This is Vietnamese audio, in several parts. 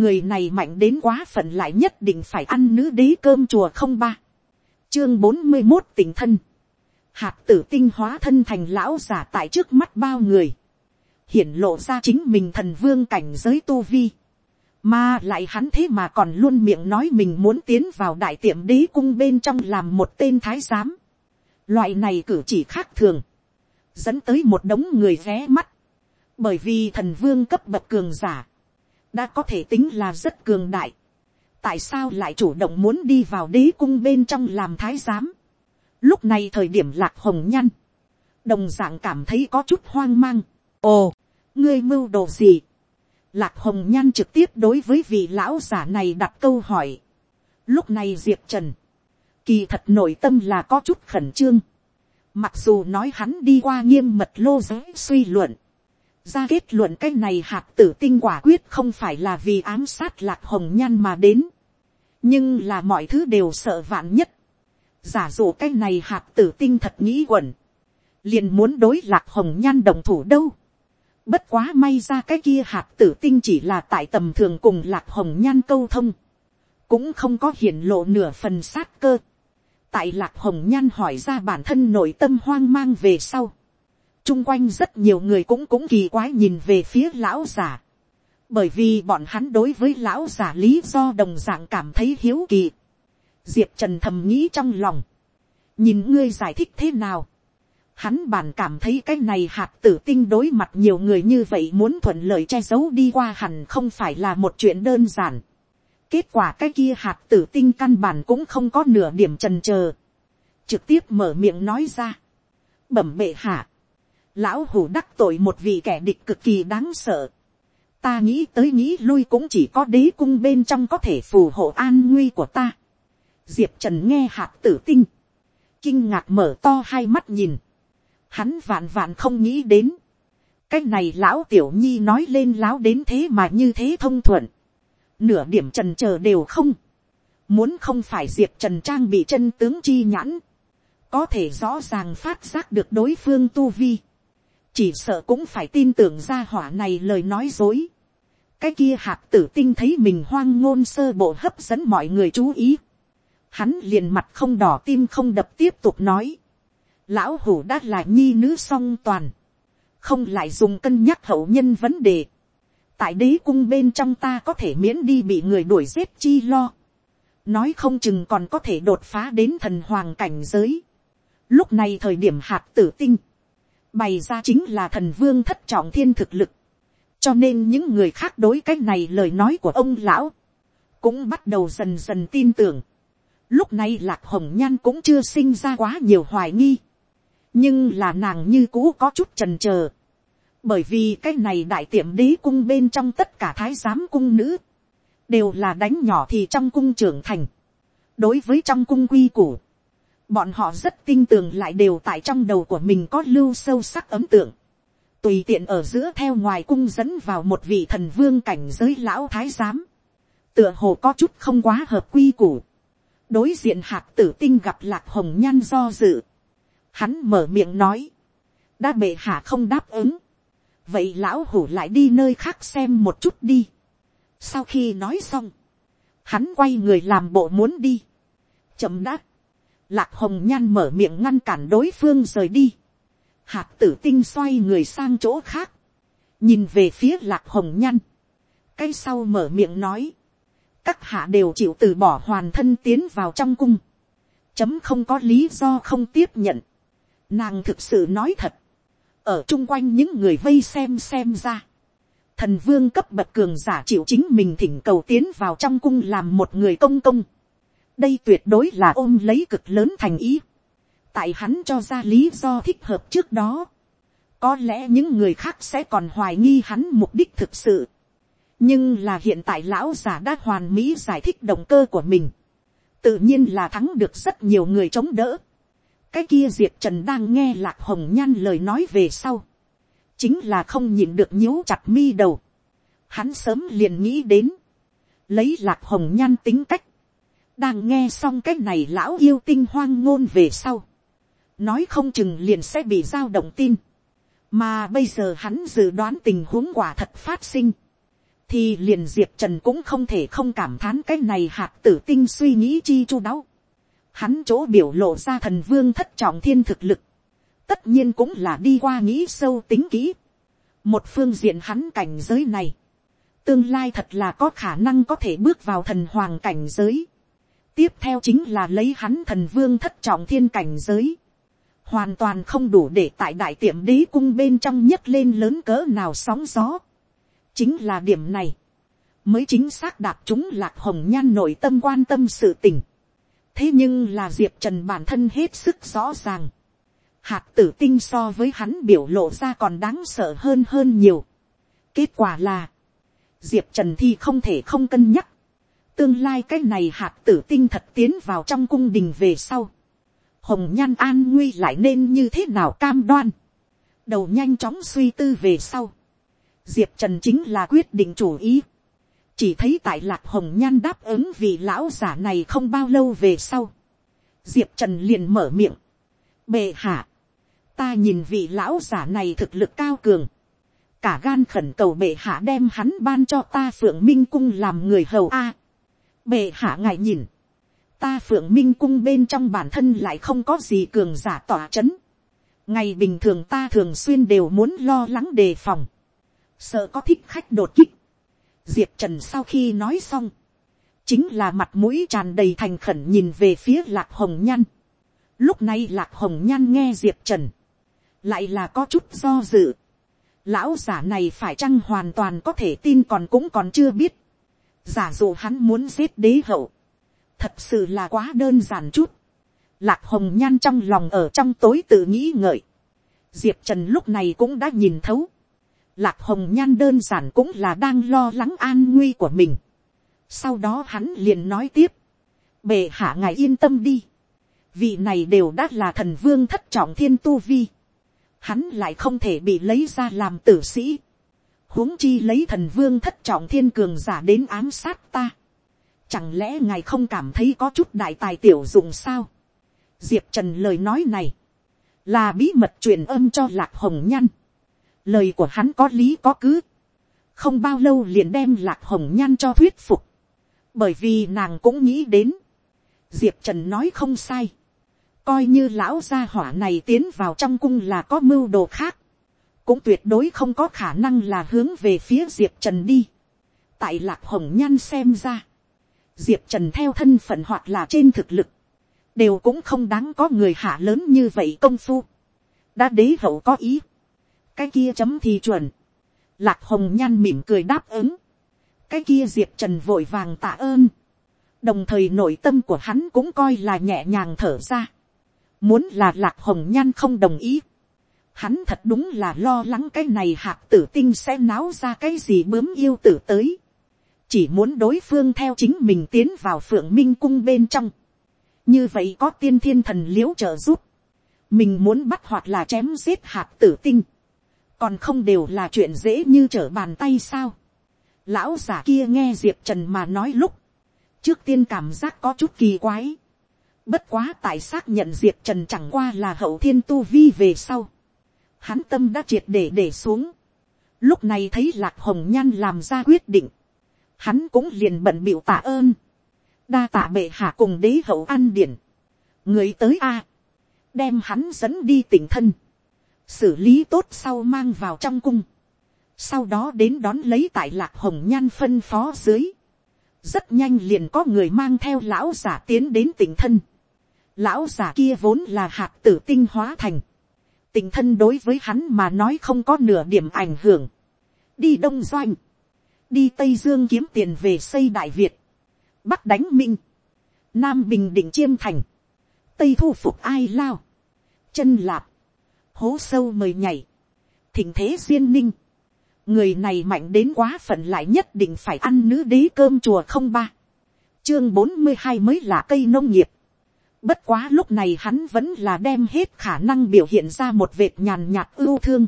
người này mạnh đến quá phận lại nhất định phải ăn nữ đế cơm chùa không ba, chương bốn mươi một tình thân, hạt tử tinh hóa thân thành lão giả tại trước mắt bao người, hiển lộ ra chính mình thần vương cảnh giới tu vi, mà lại hắn thế mà còn luôn miệng nói mình muốn tiến vào đại tiệm đế cung bên trong làm một tên thái giám. Loại này cử chỉ khác thường. Dẫn tới một đống người ghé mắt. Bởi vì thần vương cấp bậc cường giả. Đã có thể tính là rất cường đại. Tại sao lại chủ động muốn đi vào đế cung bên trong làm thái giám. Lúc này thời điểm lạc hồng nhăn. Đồng dạng cảm thấy có chút hoang mang. Ồ, ngươi mưu đồ gì? Lạc hồng nhăn trực tiếp đối với vị lão giả này đặt câu hỏi. Lúc này diệp trần, kỳ thật nội tâm là có chút khẩn trương. Mặc dù nói hắn đi qua nghiêm mật lô giới suy luận. Ra kết luận cái này hạt tử tinh quả quyết không phải là vì ám sát lạc hồng nhan mà đến. Nhưng là mọi thứ đều sợ vạn nhất. Giả dụ cái này hạt tử tinh thật nghĩ quẩn. Liền muốn đối lạc hồng nhan đồng thủ đâu Bất quá may ra cái kia hạt tử tinh chỉ là tại tầm thường cùng lạc hồng nhan câu thông. Cũng không có hiển lộ nửa phần sát cơ. Tại lạc hồng nhan hỏi ra bản thân nội tâm hoang mang về sau chung quanh rất nhiều người cũng cũng kỳ quái nhìn về phía lão giả. Bởi vì bọn hắn đối với lão giả lý do đồng dạng cảm thấy hiếu kỳ. Diệp Trần thầm nghĩ trong lòng. Nhìn ngươi giải thích thế nào Hắn bản cảm thấy cái này hạt tử tinh đối mặt nhiều người như vậy muốn thuận lợi che giấu đi qua hẳn không phải là một chuyện đơn giản. Kết quả cái kia hạt tử tinh căn bản cũng không có nửa điểm trần chờ Trực tiếp mở miệng nói ra. Bẩm bệ hạ. Lão hủ đắc tội một vị kẻ địch cực kỳ đáng sợ. Ta nghĩ tới nghĩ lui cũng chỉ có đế cung bên trong có thể phù hộ an nguy của ta. Diệp Trần nghe hạt tử tinh. Kinh ngạc mở to hai mắt nhìn hắn vạn vạn không nghĩ đến. cái này lão tiểu nhi nói lên láo đến thế mà như thế thông thuận. nửa điểm trần chờ đều không. muốn không phải diệp trần trang bị chân tướng chi nhãn. có thể rõ ràng phát giác được đối phương tu vi chỉ sợ cũng phải tin tưởng ra hỏa này lời nói dối. cái kia hạt tử tinh thấy mình hoang ngôn sơ bộ hấp dẫn mọi người chú ý. hắn liền mặt không đỏ tim không đập tiếp tục nói lão hủ đã là nhi nữ song toàn, không lại dùng cân nhắc hậu nhân vấn đề. tại đế cung bên trong ta có thể miễn đi bị người đuổi giết chi lo. nói không chừng còn có thể đột phá đến thần hoàng cảnh giới. lúc này thời điểm hạt tử tinh, bày ra chính là thần vương thất trọng thiên thực lực. cho nên những người khác đối cái này lời nói của ông lão, cũng bắt đầu dần dần tin tưởng. Lúc này lạc hồng nhan cũng chưa sinh ra quá nhiều hoài nghi nhưng là nàng như cũ có chút trần trờ, bởi vì cái này đại tiệm đế cung bên trong tất cả thái giám cung nữ, đều là đánh nhỏ thì trong cung trưởng thành, đối với trong cung quy củ, bọn họ rất tin tưởng lại đều tại trong đầu của mình có lưu sâu sắc ấm tượng, tùy tiện ở giữa theo ngoài cung dẫn vào một vị thần vương cảnh giới lão thái giám, tựa hồ có chút không quá hợp quy củ, đối diện hạt tử tinh gặp lạc hồng nhan do dự, Hắn mở miệng nói. Đã bệ hạ không đáp ứng. Vậy lão hủ lại đi nơi khác xem một chút đi. Sau khi nói xong. Hắn quay người làm bộ muốn đi. Chậm đáp. Lạc hồng nhan mở miệng ngăn cản đối phương rời đi. Hạt tử tinh xoay người sang chỗ khác. Nhìn về phía lạc hồng nhan. Cái sau mở miệng nói. Các hạ đều chịu từ bỏ hoàn thân tiến vào trong cung. Chấm không có lý do không tiếp nhận. Nàng thực sự nói thật. Ở chung quanh những người vây xem xem ra. Thần vương cấp bậc cường giả chịu chính mình thỉnh cầu tiến vào trong cung làm một người công công. Đây tuyệt đối là ôm lấy cực lớn thành ý. Tại hắn cho ra lý do thích hợp trước đó. Có lẽ những người khác sẽ còn hoài nghi hắn mục đích thực sự. Nhưng là hiện tại lão già đã hoàn mỹ giải thích động cơ của mình. Tự nhiên là thắng được rất nhiều người chống đỡ cái kia diệp trần đang nghe lạc hồng nhan lời nói về sau, chính là không nhìn được nhíu chặt mi đầu. Hắn sớm liền nghĩ đến, lấy lạc hồng nhan tính cách, đang nghe xong cái này lão yêu tinh hoang ngôn về sau, nói không chừng liền sẽ bị giao động tin, mà bây giờ hắn dự đoán tình huống quả thật phát sinh, thì liền diệp trần cũng không thể không cảm thán cái này hạt tử tinh suy nghĩ chi chu đáo. Hắn chỗ biểu lộ ra thần vương thất trọng thiên thực lực, tất nhiên cũng là đi qua nghĩ sâu tính kỹ. một phương diện hắn cảnh giới này, tương lai thật là có khả năng có thể bước vào thần hoàng cảnh giới tiếp theo chính là lấy hắn thần vương thất trọng thiên cảnh giới hoàn toàn không đủ để tại đại tiệm đế cung bên trong nhấc lên lớn cỡ nào sóng gió. chính là điểm này, mới chính xác đạp chúng lạc hồng nhan nội tâm quan tâm sự tình. thế nhưng là diệp trần bản thân hết sức rõ ràng. hạt tử tinh so với hắn biểu lộ ra còn đáng sợ hơn hơn nhiều. kết quả là, diệp trần thi không thể không cân nhắc tương lai cái này hạt tử tinh thật tiến vào trong cung đình về sau. Hồng nhan an nguy lại nên như thế nào cam đoan, đầu nhanh chóng suy tư về sau, diệp trần chính là quyết định chủ ý, chỉ thấy tại lạc hồng nhan đáp ứng vì lão giả này không bao lâu về sau, diệp trần liền mở miệng, bệ hạ, ta nhìn vị lão giả này thực lực cao cường, cả gan khẩn cầu bệ hạ đem hắn ban cho ta phượng minh cung làm người hầu a bệ hạ ngài nhìn, ta phượng minh cung bên trong bản thân lại không có gì cường giả tỏa c h ấ n ngày bình thường ta thường xuyên đều muốn lo lắng đề phòng, sợ có thích khách đột kích. diệp trần sau khi nói xong, chính là mặt mũi tràn đầy thành khẩn nhìn về phía lạc hồng nhan. lúc này lạc hồng nhan nghe diệp trần, lại là có chút do dự. lão giả này phải chăng hoàn toàn có thể tin còn cũng còn chưa biết giả dụ hắn muốn giết đế hậu, thật sự là quá đơn giản chút. Lạc hồng nhan trong lòng ở trong tối tự nghĩ ngợi. Diệp trần lúc này cũng đã nhìn thấu. Lạc hồng nhan đơn giản cũng là đang lo lắng an nguy của mình. Sau đó hắn liền nói tiếp. Bệ hạ ngài yên tâm đi. Vị này đều đã là thần vương thất trọng thiên tu vi. Hắn lại không thể bị lấy ra làm tử sĩ huống chi lấy thần vương thất trọng thiên cường giả đến ám sát ta Chẳng lẽ ngài không cảm thấy có chút đại tài tiểu dụng sao? Diệp Trần lời nói này. Là bí mật truyền âm cho Lạc Hồng Nhăn. Lời của hắn có lý có cứ. Không bao lâu liền đem Lạc Hồng Nhăn cho thuyết phục. Bởi vì nàng cũng nghĩ đến. Diệp Trần nói không sai. Coi như lão gia hỏa này tiến vào trong cung là có mưu đồ khác. Cũng tuyệt đối không có khả năng là hướng về phía Diệp Trần đi. Tại Lạc Hồng Nhan xem ra diệp trần theo thân phận hoặc là trên thực lực, đều cũng không đáng có người hạ lớn như vậy công phu. đã đế hậu có ý, cái kia chấm thì chuẩn, lạc hồng nhan mỉm cười đáp ứng, cái kia diệp trần vội vàng tạ ơn, đồng thời nội tâm của hắn cũng coi là nhẹ nhàng thở ra, muốn là lạc hồng nhan không đồng ý, hắn thật đúng là lo lắng cái này hạt tử tinh sẽ náo ra cái gì bướm yêu tử tới. Chỉ muốn đối phương theo chính mình tiến vào phượng minh cung bên trong, như vậy có tiên thiên thần l i ễ u trợ giúp, mình muốn bắt hoặc là chém giết hạt tử tinh, còn không đều là chuyện dễ như trở bàn tay sao. Lão giả kia nghe diệp trần mà nói lúc, trước tiên cảm giác có chút kỳ quái, bất quá tại xác nhận diệp trần chẳng qua là hậu thiên tu vi về sau, hắn tâm đã triệt để để xuống, lúc này thấy lạc hồng nhan làm ra quyết định, hắn cũng liền bận biểu tạ ơn, đa tạ bệ hạ cùng đế hậu an điển, người tới a, đem hắn dẫn đi tỉnh thân, xử lý tốt sau mang vào trong cung, sau đó đến đón lấy tại lạc hồng nhan phân phó dưới, rất nhanh liền có người mang theo lão giả tiến đến tỉnh thân, lão giả kia vốn là hạt tử tinh hóa thành, tình thân đối với hắn mà nói không có nửa điểm ảnh hưởng, đi đông doanh, đi tây dương kiếm tiền về xây đại việt, bắc đánh minh, nam bình định chiêm thành, tây thu phục ai lao, chân lạp, hố sâu mời nhảy, thỉnh thế duyên ninh, người này mạnh đến quá phận lại nhất định phải ăn nữ đế cơm chùa không ba, chương bốn mươi hai mới là cây nông nghiệp, bất quá lúc này hắn vẫn là đem hết khả năng biểu hiện ra một vệt nhàn nhạt ưu thương,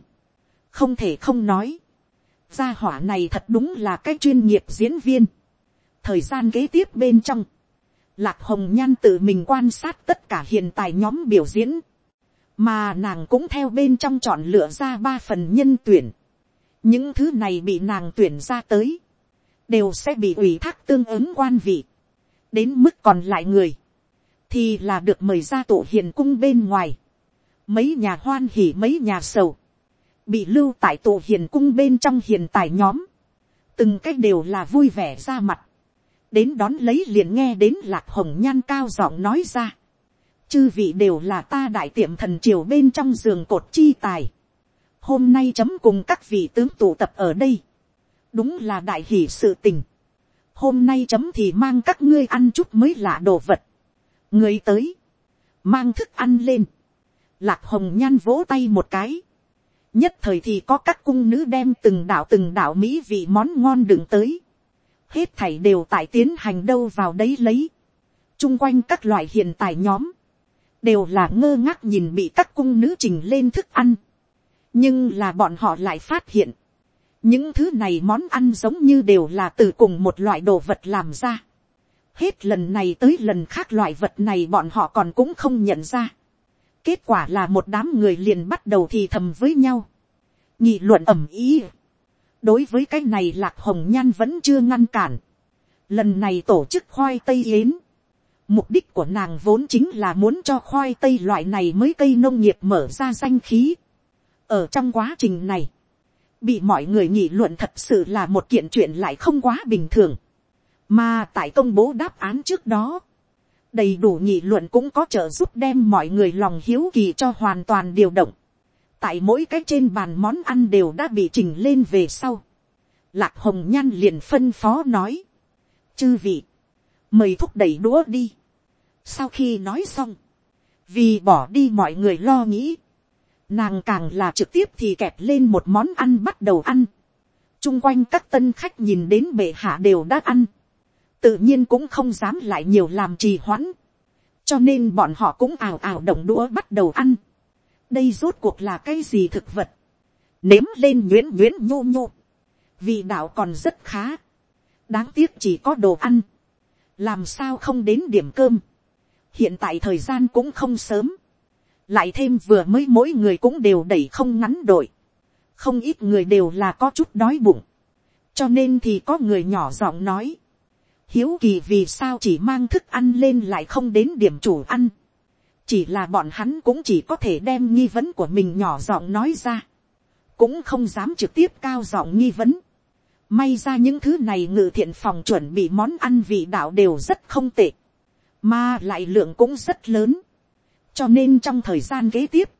không thể không nói, gia hỏa này thật đúng là cái chuyên nghiệp diễn viên. thời gian kế tiếp bên trong, lạc hồng nhan tự mình quan sát tất cả hiện tại nhóm biểu diễn, mà nàng cũng theo bên trong chọn lựa ra ba phần nhân tuyển. những thứ này bị nàng tuyển ra tới, đều sẽ bị ủy thác tương ứng quan vị, đến mức còn lại người, thì là được mời ra tổ hiền cung bên ngoài, mấy nhà hoan hỉ mấy nhà sầu, bị lưu tại tổ hiền cung bên trong hiền tài nhóm, từng cách đều là vui vẻ ra mặt, đến đón lấy liền nghe đến lạc hồng nhan cao giọng nói ra, chư vị đều là ta đại tiệm thần triều bên trong giường cột chi tài, hôm nay chấm cùng các vị tướng tụ tập ở đây, đúng là đại hỷ sự tình, hôm nay chấm thì mang các ngươi ăn chút mới lạ đồ vật, người tới, mang thức ăn lên, lạc hồng nhan vỗ tay một cái, nhất thời thì có các cung nữ đem từng đạo từng đạo mỹ vị món ngon đừng tới, hết thảy đều tại tiến hành đâu vào đấy lấy, chung quanh các loại hiện tài nhóm, đều là ngơ ngác nhìn bị các cung nữ trình lên thức ăn, nhưng là bọn họ lại phát hiện, những thứ này món ăn giống như đều là từ cùng một loại đồ vật làm ra hết lần này tới lần khác loại vật này bọn họ còn cũng không nhận ra. kết quả là một đám người liền bắt đầu thì thầm với nhau. nghị luận ẩm ý. đối với cái này lạc hồng nhan vẫn chưa ngăn cản. lần này tổ chức khoai tây yến. mục đích của nàng vốn chính là muốn cho khoai tây loại này mới cây nông nghiệp mở ra danh khí. ở trong quá trình này, bị mọi người nghị luận thật sự là một kiện chuyện lại không quá bình thường, mà tại công bố đáp án trước đó, đầy đủ nghị luận cũng có trợ giúp đem mọi người lòng hiếu kỳ cho hoàn toàn điều động, tại mỗi cái trên bàn món ăn đều đã bị trình lên về sau, lạc hồng nhan liền phân phó nói, chư vị, mời thúc đẩy đũa đi, sau khi nói xong, vì bỏ đi mọi người lo nghĩ, Nàng càng là trực tiếp thì kẹp lên một món ăn bắt đầu ăn. Trung quanh các tân khách nhìn đến bệ hạ đều đã ăn. Tự nhiên cũng không dám lại nhiều làm trì hoãn. Cho nên bọn họ cũng ảo ảo động đũa bắt đầu ăn. Đây rốt cuộc là cái gì thực vật. Nếm lên nhuyễn nhuyễn nhô nhô. Vị đạo còn rất khá. Đáng tiếc chỉ có đồ ăn. Làm sao không đến điểm cơm. Hiện tại thời gian cũng không sớm lại thêm vừa mới mỗi người cũng đều đẩy không ngắn đội, không ít người đều là có chút đói bụng, cho nên thì có người nhỏ giọng nói, hiếu kỳ vì sao chỉ mang thức ăn lên lại không đến điểm chủ ăn, chỉ là bọn hắn cũng chỉ có thể đem nghi vấn của mình nhỏ giọng nói ra, cũng không dám trực tiếp cao giọng nghi vấn, may ra những thứ này ngự thiện phòng chuẩn bị món ăn vị đạo đều rất không tệ, mà lại lượng cũng rất lớn, cho nên trong thời gian kế tiếp,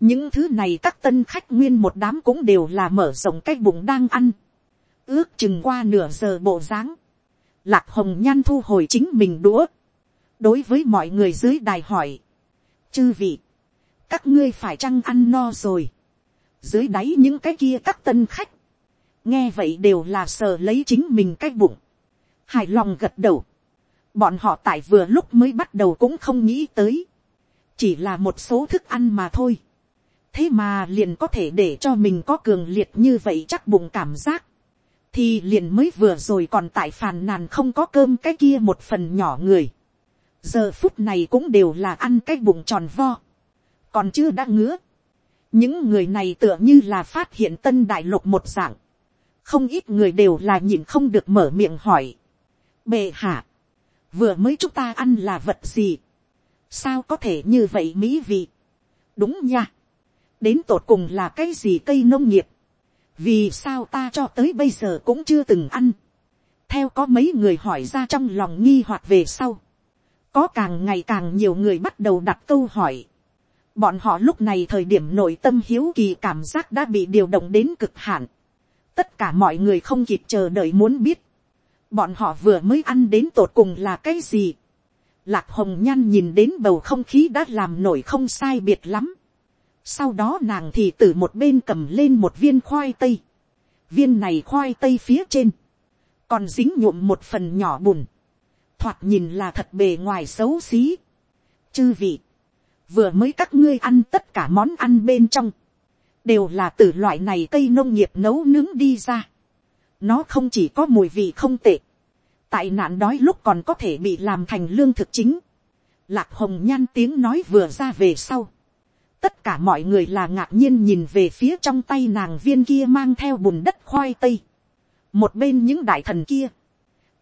những thứ này các tân khách nguyên một đám cũng đều là mở rộng cái bụng đang ăn, ước chừng qua nửa giờ bộ dáng, lạc hồng nhan thu hồi chính mình đũa, đối với mọi người dưới đài hỏi, chư vị, các ngươi phải chăng ăn no rồi, dưới đáy những cái kia các tân khách, nghe vậy đều là sờ lấy chính mình cái bụng, hài lòng gật đầu, bọn họ tại vừa lúc mới bắt đầu cũng không nghĩ tới, chỉ là một số thức ăn mà thôi. thế mà liền có thể để cho mình có cường liệt như vậy chắc bụng cảm giác thì liền mới vừa rồi còn tại phàn nàn không có cơm cái kia một phần nhỏ người. giờ phút này cũng đều là ăn cái bụng tròn vo. còn chưa đã ngứa. những người này tựa như là phát hiện tân đại lục một dạng. không ít người đều là nhìn không được mở miệng hỏi. bệ hạ, vừa mới chúng ta ăn là vật gì sao có thể như vậy mỹ vị. đúng nha. đến tột cùng là cái gì cây nông nghiệp vì sao ta cho tới bây giờ cũng chưa từng ăn. theo có mấy người hỏi ra trong lòng nghi hoặc về sau. có càng ngày càng nhiều người bắt đầu đặt câu hỏi. bọn họ lúc này thời điểm nội tâm hiếu kỳ cảm giác đã bị điều động đến cực hạn. tất cả mọi người không kịp chờ đợi muốn biết. bọn họ vừa mới ăn đến tột cùng là cái gì Lạc hồng nhan nhìn đến bầu không khí đã làm nổi không sai biệt lắm. Sau đó nàng thì từ một bên cầm lên một viên khoai tây. Viên này khoai tây phía trên. Còn dính nhuộm một phần nhỏ bùn. Thoạt nhìn là thật bề ngoài xấu xí. Chư vị. Vừa mới các ngươi ăn tất cả món ăn bên trong. Đều là từ loại này cây nông nghiệp nấu nướng đi ra. Nó không chỉ có mùi vị không tệ tại nạn đói lúc còn có thể bị làm thành lương thực chính. Lạc hồng nhan tiếng nói vừa ra về sau tất cả mọi người là ngạc nhiên nhìn về phía trong tay nàng viên kia mang theo bùn đất khoai tây. một bên những đại thần kia,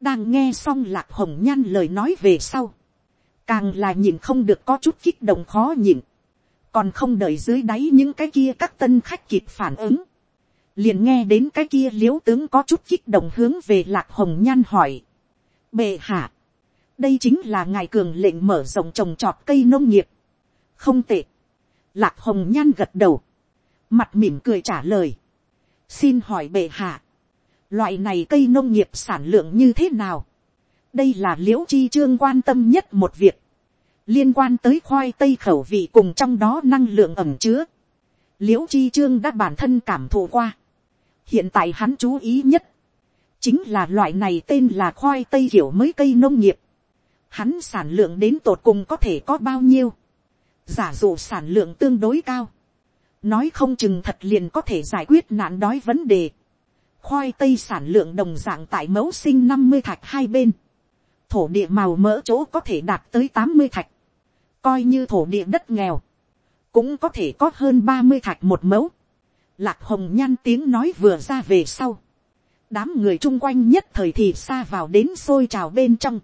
đang nghe xong lạc hồng nhan lời nói về sau, càng là nhìn không được có chút kích động khó nhịn, còn không đợi dưới đáy những cái kia các tân khách kịp phản ứng, liền nghe đến cái kia l i ễ u tướng có chút kích động hướng về lạc hồng nhan hỏi, bệ hạ, đây chính là ngài cường lệnh mở rộng trồng trọt cây nông nghiệp, không tệ, lạc hồng nhan gật đầu, mặt mỉm cười trả lời, xin hỏi bệ hạ, loại này cây nông nghiệp sản lượng như thế nào, đây là l i ễ u chi trương quan tâm nhất một việc, liên quan tới khoai tây khẩu vị cùng trong đó năng lượng ẩm chứa, l i ễ u chi trương đã bản thân cảm thụ qua. hiện tại hắn chú ý nhất, chính là loại này tên là khoai tây kiểu mới cây nông nghiệp. hắn sản lượng đến tột cùng có thể có bao nhiêu, giả dụ sản lượng tương đối cao, nói không chừng thật liền có thể giải quyết nạn đói vấn đề. khoai tây sản lượng đồng dạng tại mẫu sinh năm mươi thạch hai bên, thổ địa màu mỡ chỗ có thể đạt tới tám mươi thạch, coi như thổ địa đất nghèo, cũng có thể có hơn ba mươi thạch một mẫu. Lạc hồng nhan tiếng nói vừa ra về sau. đám người chung quanh nhất thời thì xa vào đến xôi trào bên trong.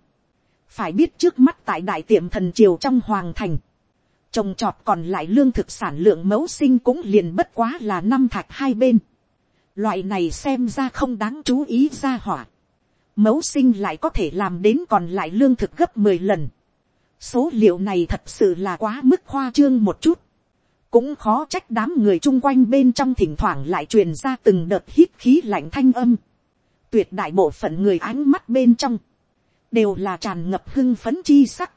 phải biết trước mắt tại đại tiệm thần triều trong hoàng thành trồng trọt còn lại lương thực sản lượng mẫu sinh cũng liền bất quá là năm thạch hai bên. loại này xem ra không đáng chú ý ra hỏa. mẫu sinh lại có thể làm đến còn lại lương thực gấp mười lần số liệu này thật sự là quá mức khoa trương một chút. cũng khó trách đám người chung quanh bên trong thỉnh thoảng lại truyền ra từng đợt hít khí lạnh thanh âm. tuyệt đại bộ phận người ánh mắt bên trong, đều là tràn ngập hưng phấn chi sắc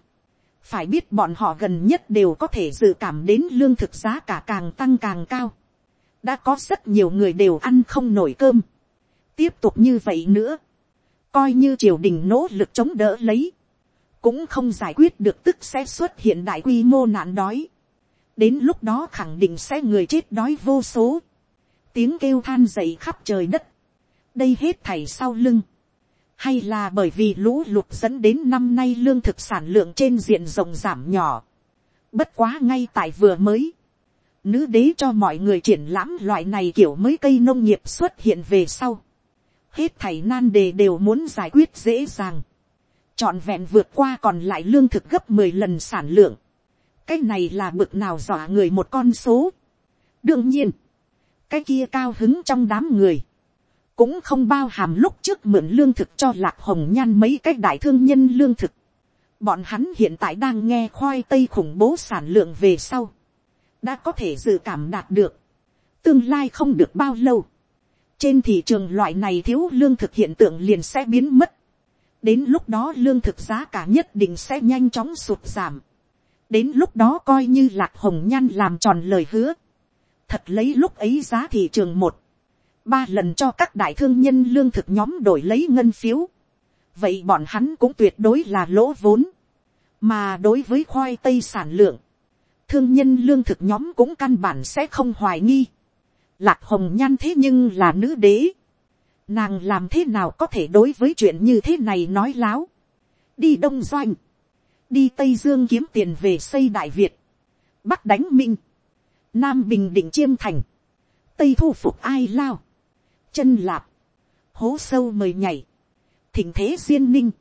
phải biết bọn họ gần nhất đều có thể dự cảm đến lương thực giá cả càng tăng càng cao. đã có rất nhiều người đều ăn không nổi cơm. tiếp tục như vậy nữa, coi như triều đình nỗ lực chống đỡ lấy, cũng không giải quyết được tức sẽ xuất hiện đại quy mô nạn đói. đến lúc đó khẳng định sẽ người chết đói vô số. tiếng kêu than dậy khắp trời đất. đây hết thảy sau lưng hay là bởi vì lũ lụt dẫn đến năm nay lương thực sản lượng trên diện rộng giảm nhỏ. bất quá ngay tại vừa mới. nữ đế cho mọi người triển lãm loại này kiểu mới cây nông nghiệp xuất hiện về sau. hết thảy nan đề đều muốn giải quyết dễ dàng trọn vẹn vượt qua còn lại lương thực gấp mười lần sản lượng. cái này là bực nào dọa người một con số. đương nhiên, cái kia cao hứng trong đám người, cũng không bao hàm lúc trước mượn lương thực cho lạc hồng nhan mấy cái đại thương nhân lương thực. bọn hắn hiện tại đang nghe khoai tây khủng bố sản lượng về sau, đã có thể dự cảm đạt được, tương lai không được bao lâu. trên thị trường loại này thiếu lương thực hiện tượng liền sẽ biến mất đến lúc đó lương thực giá cả nhất định sẽ nhanh chóng sụt giảm. đến lúc đó coi như lạc hồng nhan làm tròn lời hứa. thật lấy lúc ấy giá thị trường một, ba lần cho các đại thương nhân lương thực nhóm đổi lấy ngân phiếu. vậy bọn hắn cũng tuyệt đối là lỗ vốn. mà đối với khoai tây sản lượng, thương nhân lương thực nhóm cũng căn bản sẽ không hoài nghi. lạc hồng nhan thế nhưng là nữ đế Nàng làm thế nào có thể đối với chuyện như thế này nói láo. Đi Đông Doanh. Đi Tây Dương kiếm tiền về xây Đại Việt. Bắc đánh Minh. Nam Bình Định Chiêm Thành. Tây thu phục ai lao. Chân lạp. Hố sâu mời nhảy. Thỉnh thế duyên ninh.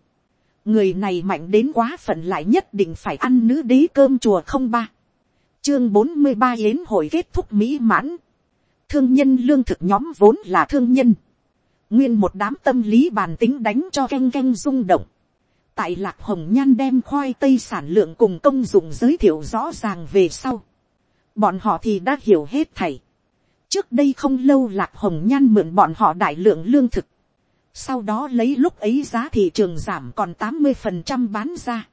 Người này mạnh đến quá phận lại nhất định phải ăn nữ đế cơm chùa không ba. Chương bốn mươi ba yến hội kết thúc mỹ mãn. Thương nhân lương thực nhóm vốn là thương nhân nguyên một đám tâm lý bàn tính đánh cho canh canh rung động. tại lạc hồng nhan đem khoai tây sản lượng cùng công dụng giới thiệu rõ ràng về sau. bọn họ thì đã hiểu hết thầy trước đây không lâu lạc hồng nhan mượn bọn họ đại lượng lương thực. sau đó lấy lúc ấy giá thị trường giảm còn tám mươi phần trăm bán ra.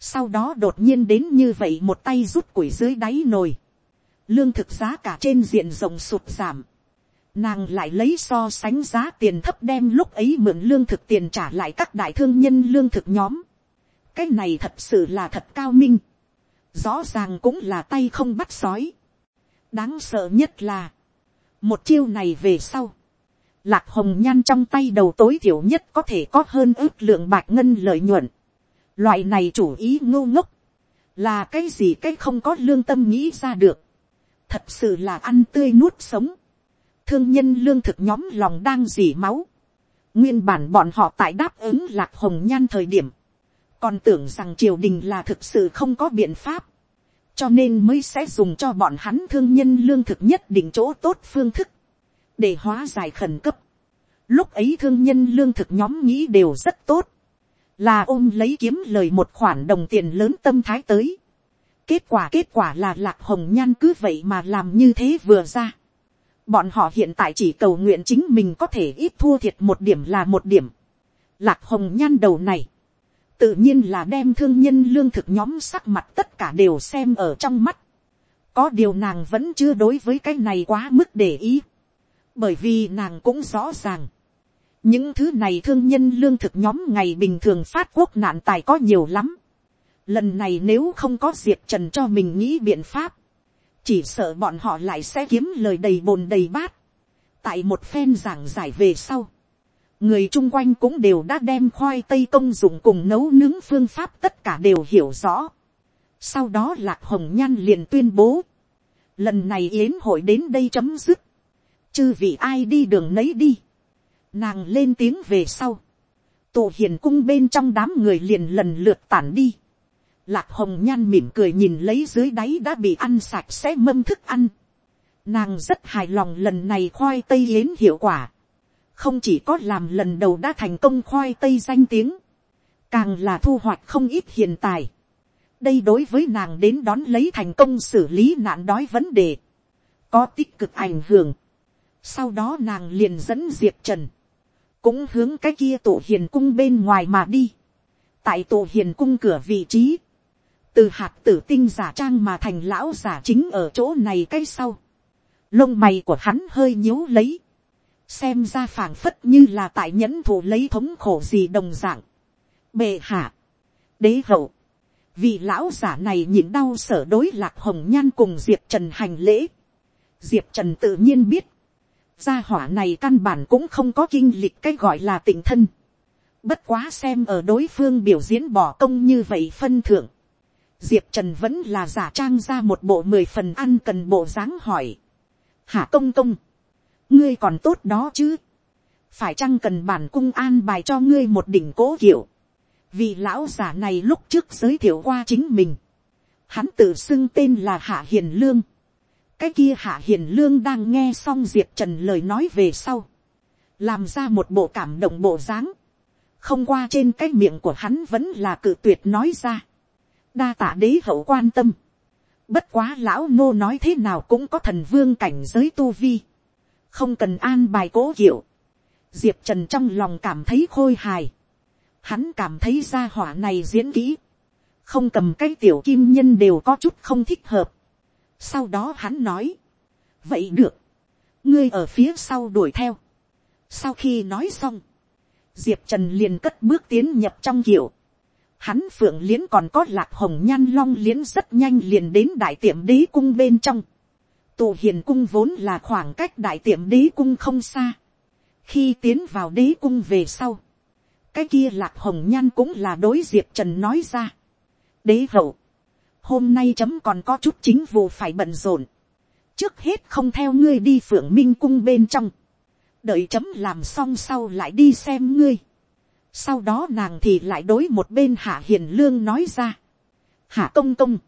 sau đó đột nhiên đến như vậy một tay rút củi dưới đáy nồi. lương thực giá cả trên diện rộng sụt giảm Nàng lại lấy so sánh giá tiền thấp đem lúc ấy mượn lương thực tiền trả lại các đại thương nhân lương thực nhóm. Cái này thật sự là thật cao minh. Rõ ràng cũng là tay không bắt sói. Đáng sợ nhất là. Một chiêu này về sau. Lạc hồng nhan trong tay đầu tối thiểu nhất có thể có hơn ước lượng bạc ngân lợi nhuận. Loại này chủ ý ngô ngốc. Là cái gì cái không có lương tâm nghĩ ra được. Thật sự là ăn tươi nuốt sống thương nhân lương thực nhóm lòng đang dỉ máu, Nguyên bản bọn họ tại đáp ứng lạc hồng nhan thời điểm. Còn tưởng rằng triều đình là thực sự không có biện pháp. Cho nên mới sẽ dùng cho bọn hắn thương nhân lương thực nhất định chỗ tốt phương thức. Để hóa giải khẩn cấp. Lúc ấy thương nhân lương thực nhóm nghĩ đều rất tốt. Là ôm lấy kiếm lời một khoản đồng tiền lớn tâm thái tới. Kết quả kết quả là lạc hồng nhan cứ vậy mà làm như thế vừa ra Bọn họ hiện tại chỉ cầu nguyện chính mình có thể ít thua thiệt một điểm là một điểm. Lạc hồng nhan đầu này. Tự nhiên là đem thương nhân lương thực nhóm sắc mặt tất cả đều xem ở trong mắt. Có điều nàng vẫn chưa đối với cái này quá mức để ý. Bởi vì nàng cũng rõ ràng. Những thứ này thương nhân lương thực nhóm ngày bình thường phát quốc nạn tài có nhiều lắm. Lần này nếu không có diệp trần cho mình nghĩ biện pháp chỉ sợ bọn họ lại sẽ kiếm lời đầy bồn đầy bát. tại một phen giảng giải về sau, người chung quanh cũng đều đã đem khoai tây công dụng cùng nấu nướng phương pháp tất cả đều hiểu rõ. sau đó lạc hồng nhan liền tuyên bố, lần này yến hội đến đây chấm dứt, chư vị ai đi đường nấy đi, nàng lên tiếng về sau, tổ hiền cung bên trong đám người liền lần lượt tản đi, Lạc hồng nhan mỉm cười nhìn lấy dưới đáy đã bị ăn sạch sẽ mâm thức ăn. Nàng rất hài lòng lần này khoai tây yến hiệu quả. Không chỉ có làm lần đầu đã thành công khoai tây danh tiếng. Càng là thu hoạch không ít hiện tài. Đây đối với nàng đến đón lấy thành công xử lý nạn đói vấn đề. Có tích cực ảnh hưởng. Sau đó nàng liền dẫn Diệp Trần. Cũng hướng cái kia tổ hiền cung bên ngoài mà đi. Tại tổ hiền cung cửa vị trí, từ hạt tử tinh giả trang mà thành lão giả chính ở chỗ này cái sau. lông mày của hắn hơi nhíu lấy xem ra phảng phất như là tại nhẫn thủ lấy thống khổ gì đồng dạng. bệ hạ, đế hậu, vị lão giả này nhịn đau sở đối lạc hồng nhan cùng diệp trần hành lễ. diệp trần tự nhiên biết, gia hỏa này căn bản cũng không có kinh lịch cái gọi là tình thân. bất quá xem ở đối phương biểu diễn bỏ công như vậy phân thượng diệp trần vẫn là giả trang ra một bộ mười phần ăn cần bộ dáng hỏi. hạ công công, ngươi còn tốt đó chứ. phải chăng cần bản cung an bài cho ngươi một đỉnh cố kiểu. vì lão giả này lúc trước giới thiệu qua chính mình. hắn tự xưng tên là hạ hiền lương. cái kia hạ hiền lương đang nghe xong diệp trần lời nói về sau. làm ra một bộ cảm động bộ dáng. không qua trên cái miệng của hắn vẫn là cự tuyệt nói ra đa tạ đế hậu quan tâm. Bất quá lão nô nói thế nào cũng có thần vương cảnh giới tu vi. Không cần an bài cố hiệu. Diệp Trần trong lòng cảm thấy khôi hài. Hắn cảm thấy gia hỏa này diễn kỹ. Không cầm cái tiểu kim nhân đều có chút không thích hợp. Sau đó hắn nói. Vậy được. Ngươi ở phía sau đuổi theo. Sau khi nói xong. Diệp Trần liền cất bước tiến nhập trong kiểu hắn phượng liễn còn có lạc hồng nhan long liễn rất nhanh liền đến đại tiệm đế cung bên trong tù hiền cung vốn là khoảng cách đại tiệm đế cung không xa. khi tiến vào đế cung về sau, cái kia lạc hồng nhan cũng là đối diệp trần nói ra. đế hậu, hôm nay chấm còn có chút chính vụ phải bận rộn. trước hết không theo ngươi đi phượng minh cung bên trong. đợi chấm làm xong sau lại đi xem ngươi sau đó nàng thì lại đối một bên hạ hiền lương nói ra. hạ công công.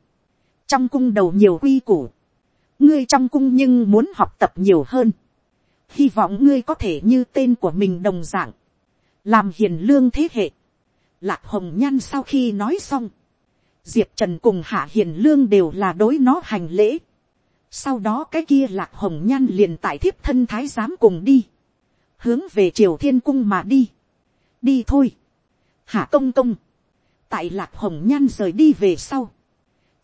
trong cung đầu nhiều quy củ ngươi trong cung nhưng muốn học tập nhiều hơn. hy vọng ngươi có thể như tên của mình đồng d ạ n g làm hiền lương thế hệ. lạc hồng nhan sau khi nói xong. diệp trần cùng hạ hiền lương đều là đối nó hành lễ. sau đó cái kia lạc hồng nhan liền tại thiếp thân thái giám cùng đi. hướng về triều thiên cung mà đi đi thôi. hạ công công. tại lạc hồng nhan rời đi về sau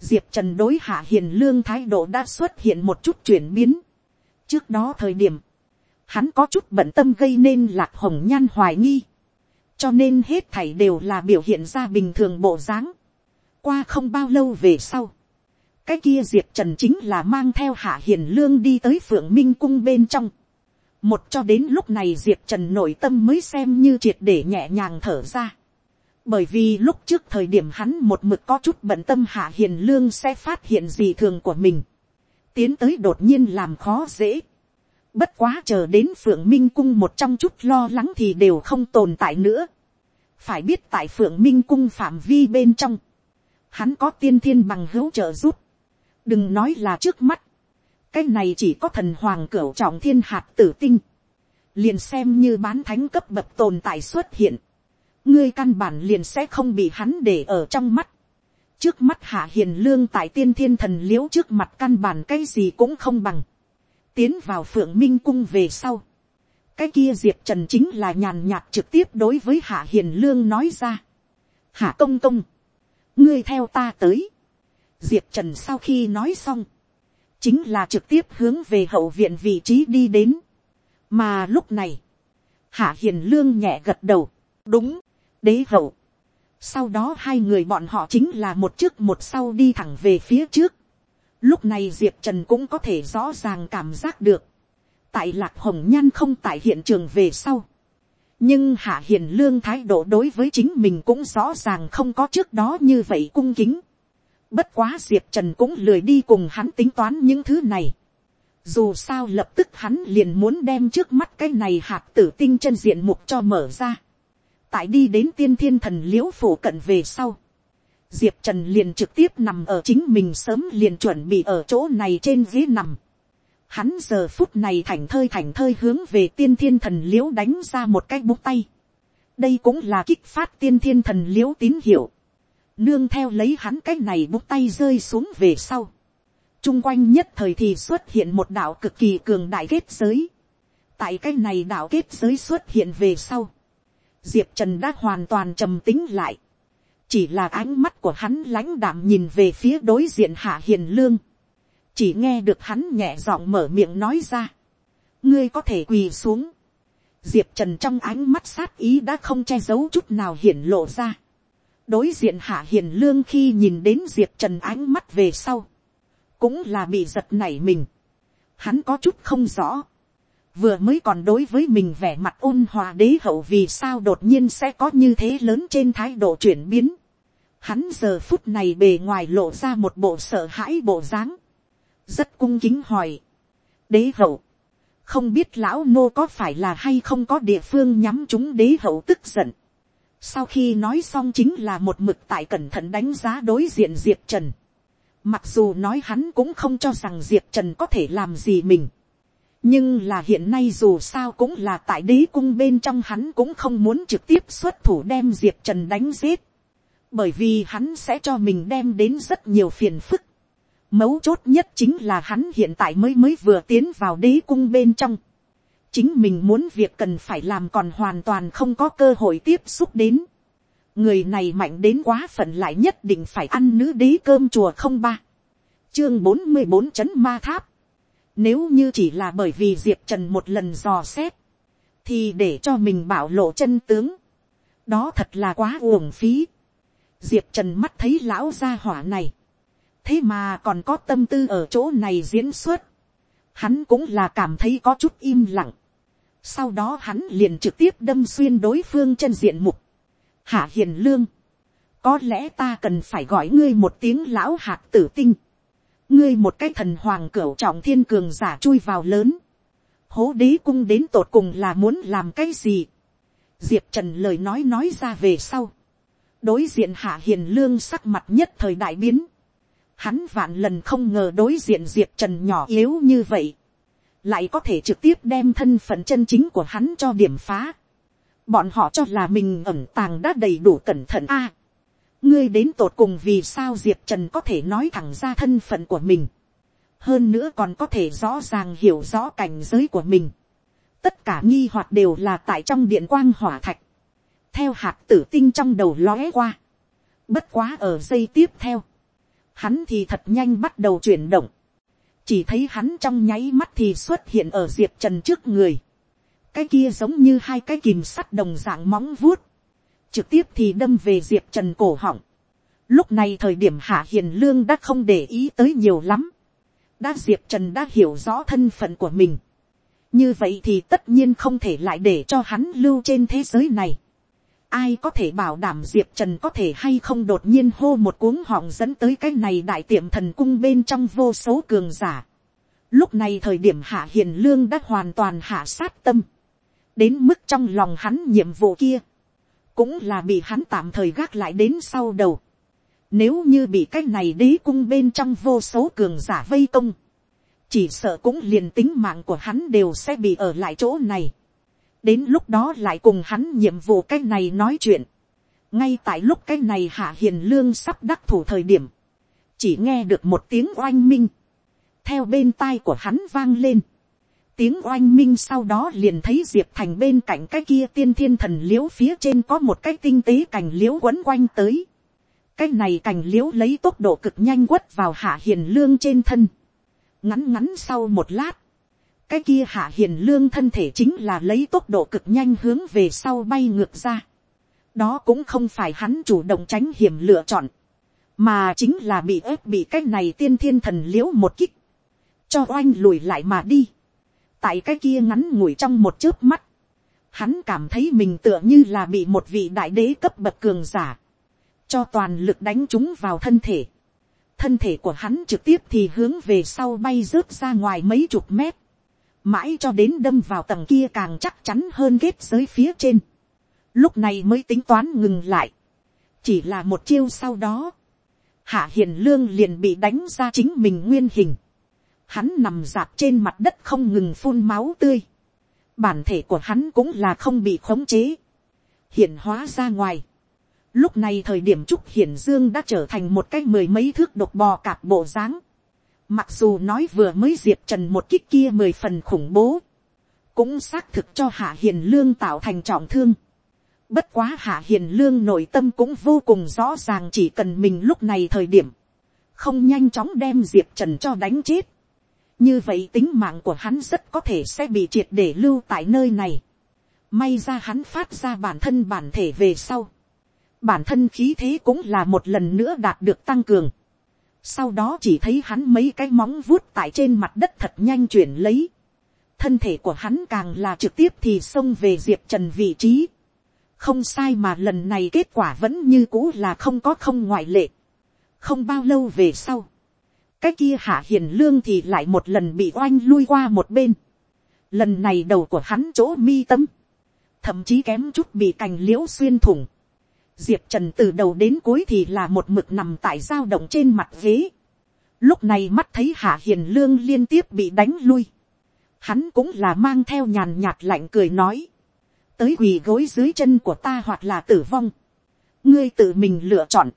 diệp trần đối hạ hiền lương thái độ đã xuất hiện một chút chuyển biến. trước đó thời điểm, hắn có chút bận tâm gây nên lạc hồng nhan hoài nghi. cho nên hết thảy đều là biểu hiện ra bình thường bộ dáng. qua không bao lâu về sau. cái kia diệp trần chính là mang theo hạ hiền lương đi tới phượng minh cung bên trong một cho đến lúc này diệp trần nội tâm mới xem như triệt để nhẹ nhàng thở ra bởi vì lúc trước thời điểm hắn một mực có chút bận tâm hạ hiền lương sẽ phát hiện gì thường của mình. tiến tới đột nhiên làm khó dễ. Bất quá chờ đến phượng minh cung một trong chút lo lắng thì đều không tồn tại nữa. Phải biết tại phượng minh cung phạm vi bên trong. Hắn có tiên thiên bằng hữu trợ giúp. Đừng nói là trước mắt. Cái này chỉ có thần hoàng cửu trọng thiên hạt tử tinh. Liền xem như bán thánh cấp bậc tồn tại xuất hiện. Ngươi căn bản liền sẽ không bị hắn để ở trong mắt. Trước mắt hạ hiền lương tại tiên thiên thần liễu trước mặt căn bản cái gì cũng không bằng tiến vào phượng minh cung về sau. cái kia diệp trần chính là nhàn nhạt trực tiếp đối với hạ hiền lương nói ra. hạ công công, ngươi theo ta tới. diệp trần sau khi nói xong, chính là trực tiếp hướng về hậu viện vị trí đi đến. mà lúc này, hạ hiền lương nhẹ gật đầu, đúng, đế hậu. sau đó hai người bọn họ chính là một trước một sau đi thẳng về phía trước. Lúc này Diệp Trần cũng có thể rõ ràng cảm giác được. Tại Lạc Hồng Nhan không tại hiện trường về sau. Nhưng Hạ Hiền Lương thái độ đối với chính mình cũng rõ ràng không có trước đó như vậy cung kính. Bất quá Diệp Trần cũng lười đi cùng hắn tính toán những thứ này. Dù sao lập tức hắn liền muốn đem trước mắt cái này hạt tử tinh chân diện mục cho mở ra. Tại đi đến tiên thiên thần liễu phủ cận về sau diệp trần liền trực tiếp nằm ở chính mình sớm liền chuẩn bị ở chỗ này trên ghế nằm. Hắn giờ phút này thành thơi thành thơi hướng về tiên thiên thần l i ễ u đánh ra một cái bút tay. đây cũng là kích phát tiên thiên thần l i ễ u tín hiệu. nương theo lấy hắn cái này bút tay rơi xuống về sau. chung quanh nhất thời thì xuất hiện một đạo cực kỳ cường đại kết giới. tại cái này đạo kết giới xuất hiện về sau diệp trần đã hoàn toàn trầm tính lại. Chỉ là ánh mắt của hắn lãnh đạm nhìn về phía đối diện hạ hiền lương, chỉ nghe được hắn nhẹ giọng mở miệng nói ra, ngươi có thể quỳ xuống, diệp trần trong ánh mắt sát ý đã không che giấu chút nào hiển lộ ra, đối diện hạ hiền lương khi nhìn đến diệp trần ánh mắt về sau, cũng là bị giật nảy mình, hắn có chút không rõ, vừa mới còn đối với mình vẻ mặt ôn hòa đế hậu vì sao đột nhiên sẽ có như thế lớn trên thái độ chuyển biến. Hắn giờ phút này bề ngoài lộ ra một bộ sợ hãi bộ dáng. Rất cung kính hỏi. Đế hậu. Không biết lão nô có phải là hay không có địa phương nhắm chúng đế hậu tức giận. Sau khi nói xong chính là một mực tại cẩn thận đánh giá đối diện Diệp Trần. Mặc dù nói hắn cũng không cho rằng Diệp Trần có thể làm gì mình nhưng là hiện nay dù sao cũng là tại đế cung bên trong hắn cũng không muốn trực tiếp xuất thủ đem diệp trần đánh giết, bởi vì hắn sẽ cho mình đem đến rất nhiều phiền phức. Mấu chốt nhất chính là hắn hiện tại mới mới vừa tiến vào đế cung bên trong. chính mình muốn việc cần phải làm còn hoàn toàn không có cơ hội tiếp xúc đến. người này mạnh đến quá phận lại nhất định phải ăn nữ đế cơm chùa không ba. chương bốn mươi bốn chấn ma tháp nếu như chỉ là bởi vì Diệp Trần một lần dò xét. Thì để cho mình bảo lộ chân tướng. Đó thật là quá uổng phí. Diệp Trần mắt thấy lão gia hỏa này. Thế mà còn có tâm tư ở chỗ này diễn xuất. Hắn cũng là cảm thấy có chút im lặng. Sau đó hắn liền trực tiếp đâm xuyên đối phương chân diện mục. Hạ hiền lương. Có lẽ ta cần phải gọi ngươi một tiếng lão hạt tử tinh ngươi một cái thần hoàng cửu trọng thiên cường giả chui vào lớn, hố đế cung đến tột cùng là muốn làm cái gì, diệp trần lời nói nói ra về sau, đối diện hạ hiền lương sắc mặt nhất thời đại biến, hắn vạn lần không ngờ đối diện diệp trần nhỏ yếu như vậy, lại có thể trực tiếp đem thân phận chân chính của hắn cho điểm phá, bọn họ cho là mình ẩn tàng đã đầy đủ cẩn thận. A, ngươi đến tột cùng vì sao diệp trần có thể nói thẳng ra thân phận của mình. hơn nữa còn có thể rõ ràng hiểu rõ cảnh giới của mình. tất cả nghi hoặc đều là tại trong điện quang hỏa thạch. theo hạt tử tinh trong đầu lóe qua. bất quá ở giây tiếp theo. hắn thì thật nhanh bắt đầu chuyển động. chỉ thấy hắn trong nháy mắt thì xuất hiện ở diệp trần trước người. cái kia giống như hai cái kìm sắt đồng dạng móng vuốt trực tiếp thì đâm về diệp trần cổ họng. Lúc này thời điểm hạ hiền lương đã không để ý tới nhiều lắm. đã diệp trần đã hiểu rõ thân phận của mình. như vậy thì tất nhiên không thể lại để cho hắn lưu trên thế giới này. ai có thể bảo đảm diệp trần có thể hay không đột nhiên hô một cuống họng dẫn tới cái này đại tiệm thần cung bên trong vô số cường giả. Lúc này thời điểm hạ hiền lương đã hoàn toàn hạ sát tâm. Đến mức trong lòng hắn nhiệm vụ kia. Cũng là bị hắn tạm thời gác lại đến sau đầu. Nếu như bị cái này đế cung bên trong vô số cường giả vây công. Chỉ sợ cũng liền tính mạng của hắn đều sẽ bị ở lại chỗ này. Đến lúc đó lại cùng hắn nhiệm vụ cái này nói chuyện. Ngay tại lúc cái này hạ hiền lương sắp đắc thủ thời điểm. Chỉ nghe được một tiếng oanh minh theo bên tai của hắn vang lên. Tiếng oanh minh sau đó liền thấy Diệp Thành bên cạnh cái kia tiên thiên thần liễu phía trên có một cái tinh tế cành liễu quấn quanh tới. Cái này cành liễu lấy tốc độ cực nhanh quất vào hạ hiền lương trên thân. Ngắn ngắn sau một lát. Cái kia hạ hiền lương thân thể chính là lấy tốc độ cực nhanh hướng về sau bay ngược ra. Đó cũng không phải hắn chủ động tránh hiểm lựa chọn. Mà chính là bị ép bị cái này tiên thiên thần liễu một kích cho oanh lùi lại mà đi tại cái kia ngắn ngủi trong một chớp mắt, hắn cảm thấy mình tựa như là bị một vị đại đế cấp bậc cường giả, cho toàn lực đánh chúng vào thân thể. thân thể của hắn trực tiếp thì hướng về sau bay rớt ra ngoài mấy chục mét, mãi cho đến đâm vào tầng kia càng chắc chắn hơn kết giới phía trên. lúc này mới tính toán ngừng lại, chỉ là một chiêu sau đó, hạ hiền lương liền bị đánh ra chính mình nguyên hình, hắn nằm dạp trên mặt đất không ngừng phun máu tươi, bản thể của hắn cũng là không bị khống chế, hiện hóa ra ngoài. Lúc này thời điểm Trúc Hiển Dương đã trở thành một cái mười mấy thước độc bò cạp bộ dáng. Mặc dù nói vừa mới diệt trần một kích kia mười phần khủng bố. Cũng xác thực cho Hạ Hiền Lương tạo thành trọng thương. Bất quá Hạ Hiền Lương nội tâm cũng vô cùng rõ ràng chỉ cần mình lúc này thời điểm. Không nhanh chóng đem Diệp Trần cho đánh chết như vậy tính mạng của hắn rất có thể sẽ bị triệt để lưu tại nơi này. may ra hắn phát ra bản thân bản thể về sau. bản thân khí thế cũng là một lần nữa đạt được tăng cường. sau đó chỉ thấy hắn mấy cái móng vuốt tại trên mặt đất thật nhanh chuyển lấy. thân thể của hắn càng là trực tiếp thì xông về diệp trần vị trí. không sai mà lần này kết quả vẫn như cũ là không có không ngoại lệ. không bao lâu về sau cái kia hạ hiền lương thì lại một lần bị oanh lui qua một bên. lần này đầu của hắn chỗ mi tâm, thậm chí kém chút bị cành liễu xuyên thủng. diệp trần từ đầu đến cuối thì là một mực nằm tại dao động trên mặt ghế. lúc này mắt thấy hạ hiền lương liên tiếp bị đánh lui. hắn cũng là mang theo nhàn nhạt lạnh cười nói. tới quỳ gối dưới chân của ta hoặc là tử vong. ngươi tự mình lựa chọn.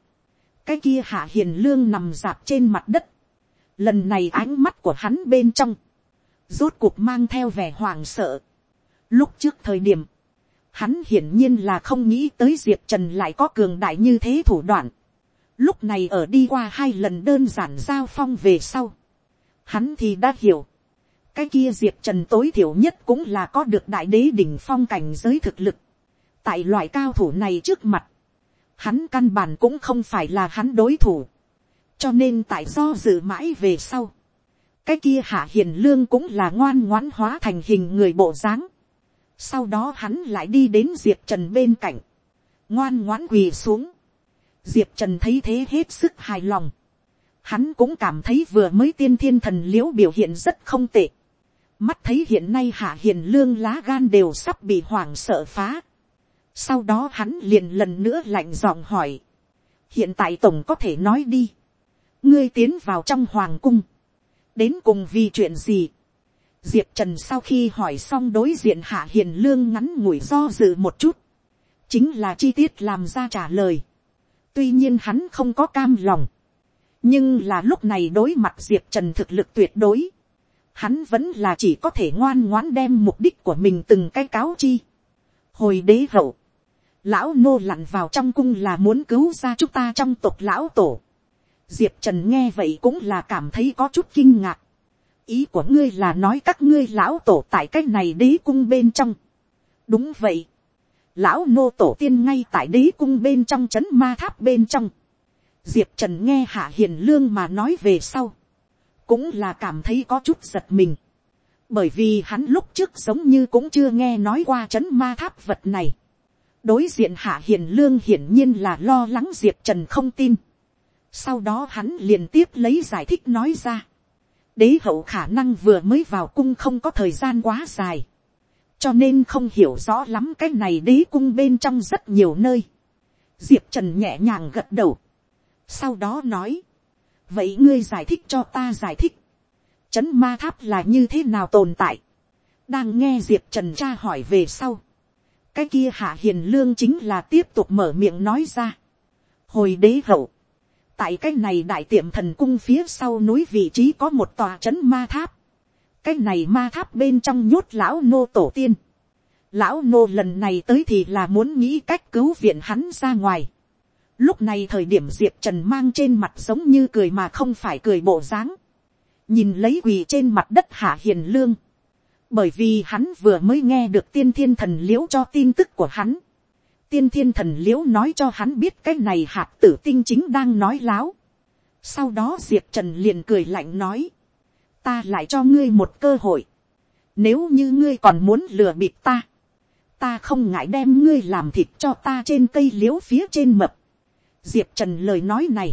cái kia hạ hiền lương nằm dạp trên mặt đất Lần này ánh mắt của hắn bên trong. Rốt cuộc mang theo vẻ hoàng sợ. Lúc trước thời điểm. Hắn hiển nhiên là không nghĩ tới Diệp Trần lại có cường đại như thế thủ đoạn. Lúc này ở đi qua hai lần đơn giản giao phong về sau. Hắn thì đã hiểu. Cái kia Diệp Trần tối thiểu nhất cũng là có được đại đế đỉnh phong cảnh giới thực lực. Tại loại cao thủ này trước mặt. Hắn căn bản cũng không phải là hắn đối thủ cho nên tại do dự mãi về sau, cái kia hạ hiền lương cũng là ngoan ngoãn hóa thành hình người bộ dáng. sau đó hắn lại đi đến diệp trần bên cạnh, ngoan ngoãn quỳ xuống. diệp trần thấy thế hết sức hài lòng. hắn cũng cảm thấy vừa mới tiên thiên thần l i ễ u biểu hiện rất không tệ. mắt thấy hiện nay hạ hiền lương lá gan đều sắp bị hoảng sợ phá. sau đó hắn liền lần nữa lạnh giọng hỏi. hiện tại tổng có thể nói đi ngươi tiến vào trong hoàng cung, đến cùng vì chuyện gì. diệp trần sau khi hỏi xong đối diện hạ hiền lương ngắn ngủi do dự một chút, chính là chi tiết làm ra trả lời. tuy nhiên hắn không có cam lòng, nhưng là lúc này đối mặt diệp trần thực lực tuyệt đối, hắn vẫn là chỉ có thể ngoan ngoãn đem mục đích của mình từng cái cáo chi. hồi đế rậu, lão nô lặn vào trong cung là muốn cứu ra chúng ta trong tộc lão tổ. Diệp Trần nghe vậy cũng là cảm thấy có chút kinh ngạc. Ý của ngươi là nói các ngươi lão tổ tại cái này đế cung bên trong. Đúng vậy. Lão nô tổ tiên ngay tại đế cung bên trong chấn ma tháp bên trong. Diệp Trần nghe Hạ Hiền Lương mà nói về sau. Cũng là cảm thấy có chút giật mình. Bởi vì hắn lúc trước giống như cũng chưa nghe nói qua chấn ma tháp vật này. Đối diện Hạ Hiền Lương hiển nhiên là lo lắng Diệp Trần không tin sau đó hắn liền tiếp lấy giải thích nói ra. đế hậu khả năng vừa mới vào cung không có thời gian quá dài, cho nên không hiểu rõ lắm cái này đế cung bên trong rất nhiều nơi. diệp trần nhẹ nhàng gật đầu, sau đó nói, vậy ngươi giải thích cho ta giải thích, chấn ma tháp là như thế nào tồn tại, đang nghe diệp trần tra hỏi về sau, cái kia hạ hiền lương chính là tiếp tục mở miệng nói ra, hồi đế hậu, tại cái này đại tiệm thần cung phía sau núi vị trí có một tòa trấn ma tháp. cái này ma tháp bên trong nhốt lão nô tổ tiên. lão nô lần này tới thì là muốn nghĩ cách cứu viện hắn ra ngoài. lúc này thời điểm diệp trần mang trên mặt giống như cười mà không phải cười bộ dáng. nhìn lấy quỳ trên mặt đất hạ hiền lương. bởi vì hắn vừa mới nghe được tiên thiên thần l i ễ u cho tin tức của hắn tiên thiên thần l i ễ u nói cho hắn biết cái này hạt tử tinh chính đang nói láo. sau đó diệp trần liền cười lạnh nói, ta lại cho ngươi một cơ hội. nếu như ngươi còn muốn lừa bịp ta, ta không ngại đem ngươi làm thịt cho ta trên cây l i ễ u phía trên mập. diệp trần lời nói này,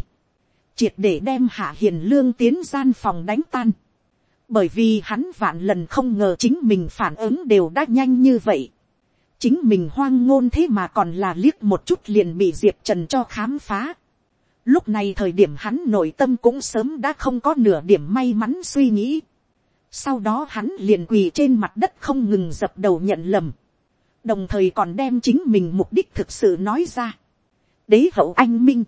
triệt để đem hạ hiền lương tiến gian phòng đánh tan. bởi vì hắn vạn lần không ngờ chính mình phản ứng đều đã nhanh như vậy chính mình hoang ngôn thế mà còn là liếc một chút liền bị diệp trần cho khám phá. lúc này thời điểm hắn nội tâm cũng sớm đã không có nửa điểm may mắn suy nghĩ. sau đó hắn liền quỳ trên mặt đất không ngừng dập đầu nhận lầm. đồng thời còn đem chính mình mục đích thực sự nói ra. đế hậu anh minh.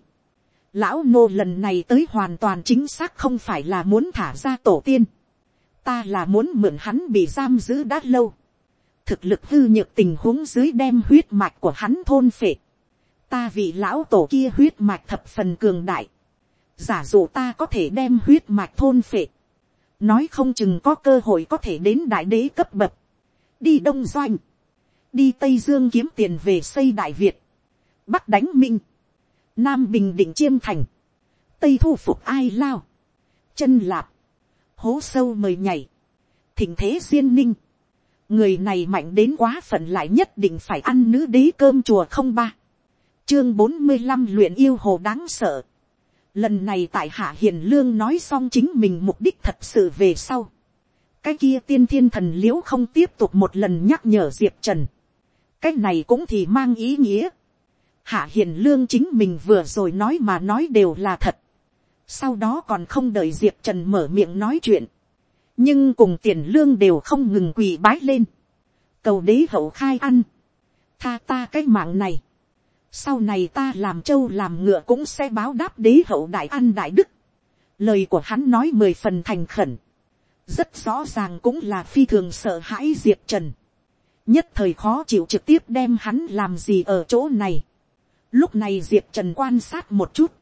lão nô lần này tới hoàn toàn chính xác không phải là muốn thả ra tổ tiên. ta là muốn mượn hắn bị giam giữ đã lâu thực lực hư nhược tình huống dưới đem huyết mạch của hắn thôn phệ. Ta vị lão tổ kia huyết mạch thập phần cường đại. Giả dụ ta có thể đem huyết mạch thôn phệ. Nói không chừng có cơ hội có thể đến đại đế cấp bậc. Đi Đông Doanh. Đi Tây Dương kiếm tiền về xây Đại Việt. Bắc đánh Minh. Nam Bình Định Chiêm Thành. Tây thu phục ai lao. Chân lạp. Hố sâu mời nhảy. Thỉnh thế duyên ninh người này mạnh đến quá phận lại nhất định phải ăn nữ đế cơm chùa không ba. Chương bốn mươi năm luyện yêu hồ đáng sợ. Lần này tại hạ hiền lương nói xong chính mình mục đích thật sự về sau. Cái kia tiên thiên thần l i ễ u không tiếp tục một lần nhắc nhở diệp trần. Cái này cũng thì mang ý nghĩa. Hạ hiền lương chính mình vừa rồi nói mà nói đều là thật. Sau đó còn không đợi diệp trần mở miệng nói chuyện nhưng cùng tiền lương đều không ngừng quỳ bái lên, cầu đế hậu khai ăn, tha ta cái mạng này, sau này ta làm trâu làm ngựa cũng sẽ báo đáp đế hậu đại ăn đại đức, lời của hắn nói mười phần thành khẩn, rất rõ ràng cũng là phi thường sợ hãi diệp trần, nhất thời khó chịu trực tiếp đem hắn làm gì ở chỗ này. Lúc này diệp trần quan sát một chút,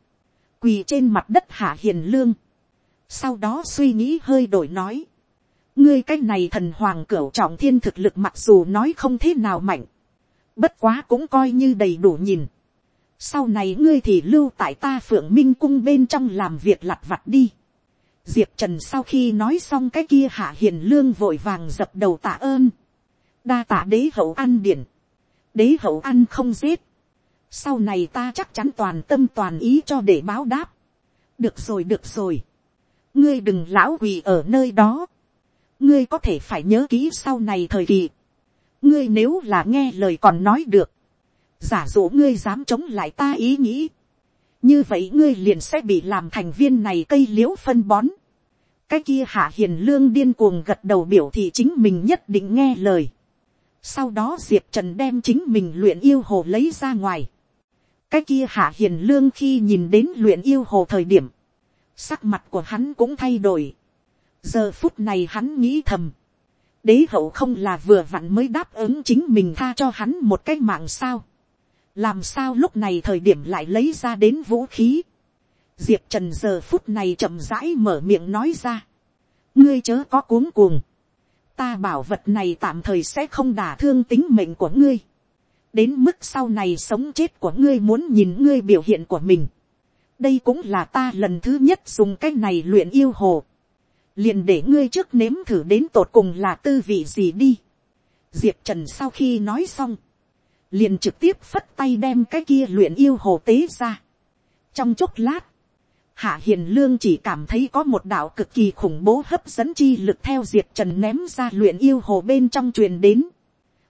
quỳ trên mặt đất hạ hiền lương, sau đó suy nghĩ hơi đổi nói, ngươi cái này thần hoàng cửu trọng thiên thực lực mặc dù nói không thế nào mạnh, bất quá cũng coi như đầy đủ nhìn. sau này ngươi thì lưu tại ta phượng minh cung bên trong làm việc lặt vặt đi. diệp trần sau khi nói xong cái kia hạ hiền lương vội vàng dập đầu tạ ơn. đa tạ đế hậu ăn điển. đế hậu ăn không giết. sau này ta chắc chắn toàn tâm toàn ý cho để báo đáp. được rồi được rồi ngươi đừng lão quỳ ở nơi đó. ngươi có thể phải nhớ kỹ sau này thời kỳ. ngươi nếu là nghe lời còn nói được. giả dụ ngươi dám chống lại ta ý nghĩ. như vậy ngươi liền sẽ bị làm thành viên này cây l i ễ u phân bón. cái kia hạ hiền lương điên cuồng gật đầu biểu thị chính mình nhất định nghe lời. sau đó diệp trần đem chính mình luyện yêu hồ lấy ra ngoài. cái kia hạ hiền lương khi nhìn đến luyện yêu hồ thời điểm sắc mặt của hắn cũng thay đổi. giờ phút này hắn nghĩ thầm, đế hậu không là vừa vặn mới đáp ứng chính mình tha cho hắn một cái mạng sao. làm sao lúc này thời điểm lại lấy ra đến vũ khí. diệp trần giờ phút này chậm rãi mở miệng nói ra. ngươi chớ có cuống cuồng. ta bảo vật này tạm thời sẽ không đả thương tính mệnh của ngươi. đến mức sau này sống chết của ngươi muốn nhìn ngươi biểu hiện của mình đây cũng là ta lần thứ nhất dùng cái này luyện yêu hồ. liền để ngươi trước nếm thử đến tột cùng là tư vị gì đi. diệp trần sau khi nói xong, liền trực tiếp phất tay đem cái kia luyện yêu hồ tế ra. trong chốc lát, Hạ Hiền Lương chỉ cảm thấy có một đạo cực kỳ khủng bố hấp dẫn chi lực theo Diệp Trần ném ra luyện yêu hồ bên trong truyền đến.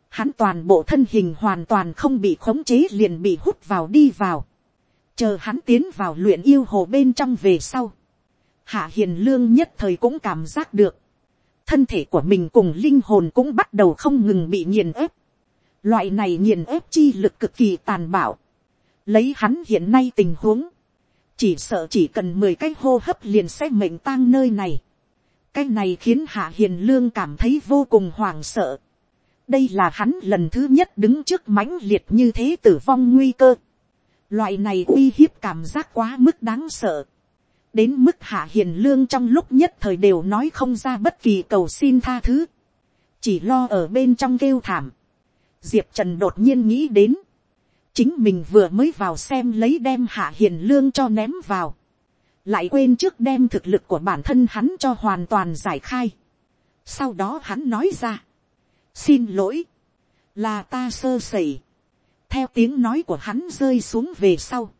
Hắn toàn bộ thân hình hoàn toàn không bị khống chế liền bị hút vào đi vào. Chờ hắn tiến vào luyện yêu hồ bên trong về sau. Hạ Hiền Lương nhất thời cũng cảm giác được. Thân thể của mình cùng linh hồn cũng bắt đầu không ngừng bị nghiền ép. Loại này nghiền ép chi lực cực kỳ tàn bạo. Lấy hắn hiện nay tình huống chỉ sợ chỉ cần mười cái hô hấp liền sẽ mệnh tang nơi này. cái này khiến hạ hiền lương cảm thấy vô cùng hoảng sợ. đây là hắn lần thứ nhất đứng trước mãnh liệt như thế tử vong nguy cơ loại này uy hiếp cảm giác quá mức đáng sợ. đến mức hạ hiền lương trong lúc nhất thời đều nói không ra bất kỳ cầu xin tha thứ. chỉ lo ở bên trong kêu thảm. diệp trần đột nhiên nghĩ đến chính mình vừa mới vào xem lấy đem hạ hiền lương cho ném vào, lại quên trước đem thực lực của bản thân hắn cho hoàn toàn giải khai. sau đó hắn nói ra, xin lỗi, là ta sơ sẩy, theo tiếng nói của hắn rơi xuống về sau,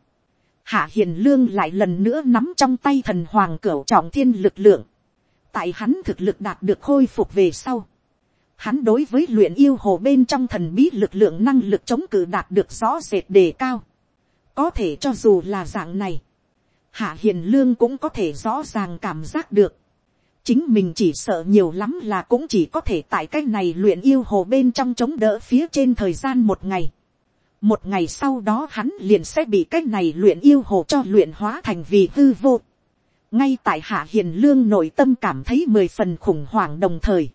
hạ hiền lương lại lần nữa nắm trong tay thần hoàng cửu trọng thiên lực lượng, tại hắn thực lực đạt được khôi phục về sau, Hắn đối với luyện yêu hồ bên trong thần bí lực lượng năng lực chống cự đạt được rõ rệt đề cao. Có thể cho dù là dạng này. Hạ Hiền Lương cũng có thể rõ ràng cảm giác được. Chính mình chỉ sợ nhiều lắm là cũng chỉ có thể tại cái này luyện yêu hồ bên trong chống đỡ phía trên thời gian một ngày. Một ngày sau đó hắn liền sẽ bị cái này luyện yêu hồ cho luyện hóa thành vì hư vô. Ngay tại Hạ Hiền Lương nội tâm cảm thấy mười phần khủng hoảng đồng thời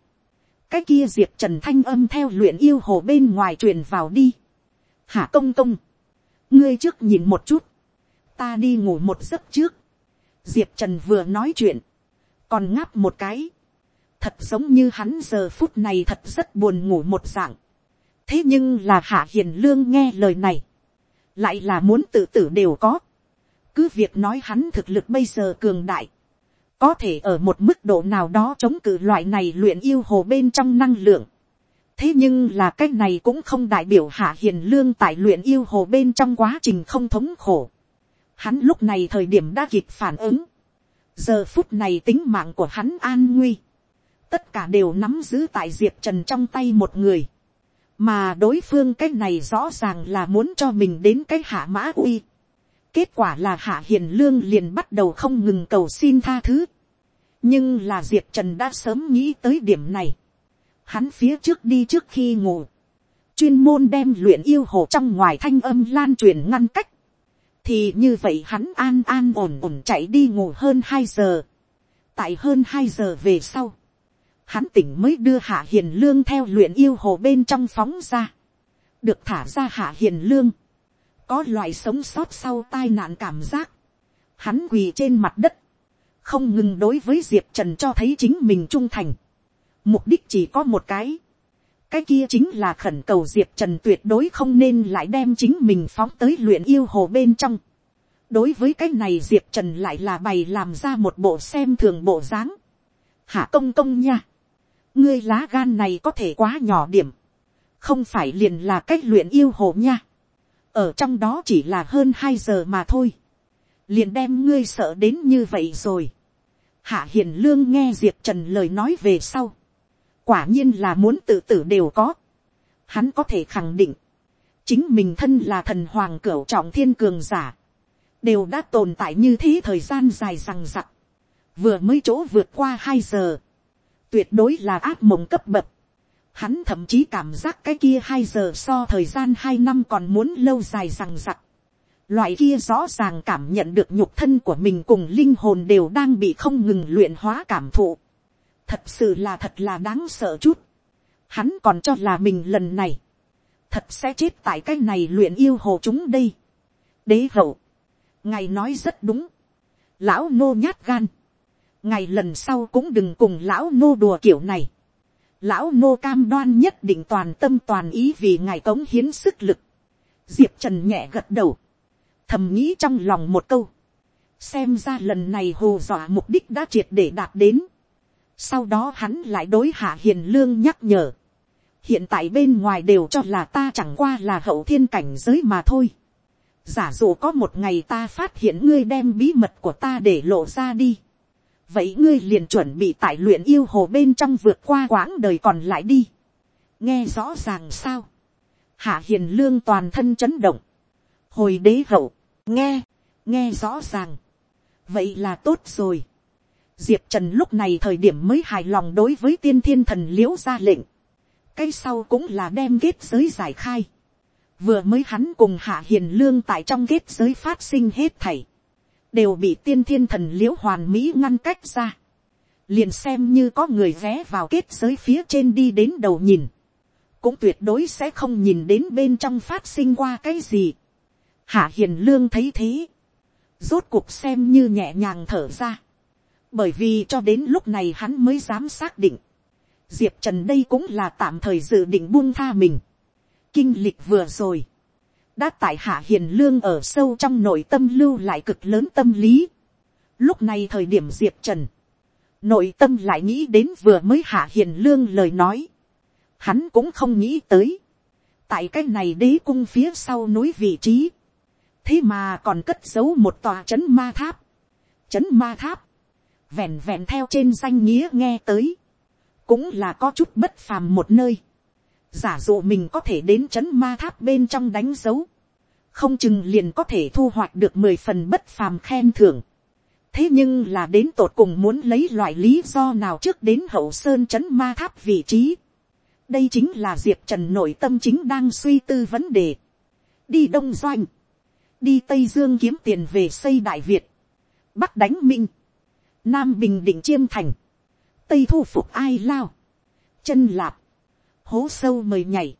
cái kia diệp trần thanh âm theo luyện yêu hồ bên ngoài truyền vào đi. Hạ công công, ngươi trước nhìn một chút, ta đi ngủ một giấc trước. diệp trần vừa nói chuyện, còn ngáp một cái, thật giống như hắn giờ phút này thật rất buồn ngủ một dạng thế nhưng là hạ hiền lương nghe lời này, lại là muốn tự tử đều có. cứ việc nói hắn thực lực bây giờ cường đại, có thể ở một mức độ nào đó chống cự loại này luyện yêu hồ bên trong năng lượng. thế nhưng là cái này cũng không đại biểu hạ hiền lương tại luyện yêu hồ bên trong quá trình không thống khổ. hắn lúc này thời điểm đã kịp phản ứng. giờ phút này tính mạng của hắn an nguy. tất cả đều nắm giữ tại diệp trần trong tay một người mà đối phương cái này rõ ràng là muốn cho mình đến cái hạ mã uy Kết quả là Hạ Hiền Lương liền bắt đầu không ngừng cầu xin tha thứ. Nhưng là Diệp Trần đã sớm nghĩ tới điểm này. Hắn phía trước đi trước khi ngủ. Chuyên môn đem luyện yêu hồ trong ngoài thanh âm lan truyền ngăn cách. Thì như vậy hắn an an ổn ổn chạy đi ngủ hơn hai giờ. Tại hơn hai giờ về sau. Hắn tỉnh mới đưa Hạ Hiền Lương theo luyện yêu hồ bên trong phóng ra. Được thả ra Hạ Hiền Lương có loại sống sót sau tai nạn cảm giác, hắn quỳ trên mặt đất, không ngừng đối với diệp trần cho thấy chính mình trung thành, mục đích chỉ có một cái, cái kia chính là khẩn cầu diệp trần tuyệt đối không nên lại đem chính mình phóng tới luyện yêu hồ bên trong. đối với cái này diệp trần lại là bày làm ra một bộ xem thường bộ dáng. hạ công công nha ngươi lá gan này có thể quá nhỏ điểm. không phải liền là cách luyện yêu hồ nha. Ở trong đó chỉ là hơn hai giờ mà thôi, liền đem ngươi sợ đến như vậy rồi. Hạ hiền lương nghe diệp trần lời nói về sau, quả nhiên là muốn tự tử đều có. Hắn có thể khẳng định, chính mình thân là thần hoàng cửu trọng thiên cường giả, đều đã tồn tại như thế thời gian dài rằng rặc, vừa mới chỗ vượt qua hai giờ, tuyệt đối là áp mộng cấp bậc, Hắn thậm chí cảm giác cái kia hai giờ so thời gian hai năm còn muốn lâu dài rằng rặc. Loại kia rõ ràng cảm nhận được nhục thân của mình cùng linh hồn đều đang bị không ngừng luyện hóa cảm thụ. Thật sự là thật là đáng sợ chút. Hắn còn cho là mình lần này. Thật sẽ chết tại cái này luyện yêu hồ chúng đây. Đế hậu. Ngài nói rất đúng. Lão nô nhát gan ngày lần sau cũng đừng cùng lão nô đùa kiểu này lão nô cam đoan nhất định toàn tâm toàn ý vì ngài cống hiến sức lực. diệp trần nhẹ gật đầu, thầm nghĩ trong lòng một câu, xem ra lần này hồ dọa mục đích đã triệt để đạt đến. sau đó hắn lại đối hạ hiền lương nhắc nhở, hiện tại bên ngoài đều cho là ta chẳng qua là hậu thiên cảnh giới mà thôi. giả dụ có một ngày ta phát hiện ngươi đem bí mật của ta để lộ ra đi, vậy ngươi liền chuẩn bị tại luyện yêu hồ bên trong vượt qua quãng đời còn lại đi, nghe rõ ràng sao, hạ hiền lương toàn thân chấn động, hồi đế hậu, nghe, nghe rõ ràng, vậy là tốt rồi, diệp trần lúc này thời điểm mới hài lòng đối với tiên thiên thần l i ễ u ra lệnh, cái sau cũng là đem kết giới giải khai, vừa mới hắn cùng hạ hiền lương tại trong kết giới phát sinh hết thảy, đều bị tiên thiên thần l i ễ u hoàn mỹ ngăn cách ra, liền xem như có người vé vào kết giới phía trên đi đến đầu nhìn, cũng tuyệt đối sẽ không nhìn đến bên trong phát sinh qua cái gì. Hạ hiền lương thấy thế, rốt cuộc xem như nhẹ nhàng thở ra, bởi vì cho đến lúc này hắn mới dám xác định, diệp trần đây cũng là tạm thời dự định buông tha mình. kinh lịch vừa rồi, đã tại hạ hiền lương ở sâu trong nội tâm lưu lại cực lớn tâm lý. lúc này thời điểm diệp trần, nội tâm lại nghĩ đến vừa mới hạ hiền lương lời nói, hắn cũng không nghĩ tới, tại cái này đế cung phía sau núi vị trí, thế mà còn cất giấu một tòa c h ấ n ma tháp, c h ấ n ma tháp, vẹn vẹn theo trên danh nghĩa nghe tới, cũng là có chút bất phàm một nơi, giả dụ mình có thể đến c h ấ n ma tháp bên trong đánh dấu, không chừng liền có thể thu hoạch được mười phần bất phàm khen thưởng. thế nhưng là đến tột cùng muốn lấy loại lý do nào trước đến hậu sơn c h ấ n ma tháp vị trí. đây chính là diệp trần nội tâm chính đang suy tư vấn đề. đi đông doanh, đi tây dương kiếm tiền về xây đại việt, bắc đánh minh, nam bình định chiêm thành, tây thu phục ai lao, chân lạp, hố sâu mời nhảy,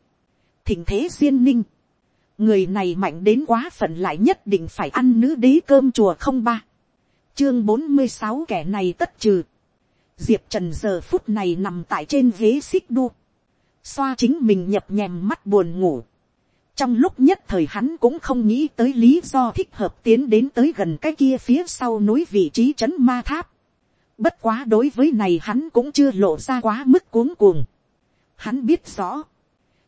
thỉnh thế duyên ninh, người này mạnh đến quá phận lại nhất định phải ăn nữ đế cơm chùa không ba, chương bốn mươi sáu kẻ này tất trừ, diệp trần giờ phút này nằm tại trên ghế xích đu, xoa chính mình nhập nhèm mắt buồn ngủ, trong lúc nhất thời hắn cũng không nghĩ tới lý do thích hợp tiến đến tới gần cái kia phía sau núi vị trí trấn ma tháp. Bất quá đối với này hắn cũng chưa lộ ra quá mức cuống cuồng. Hắn biết rõ.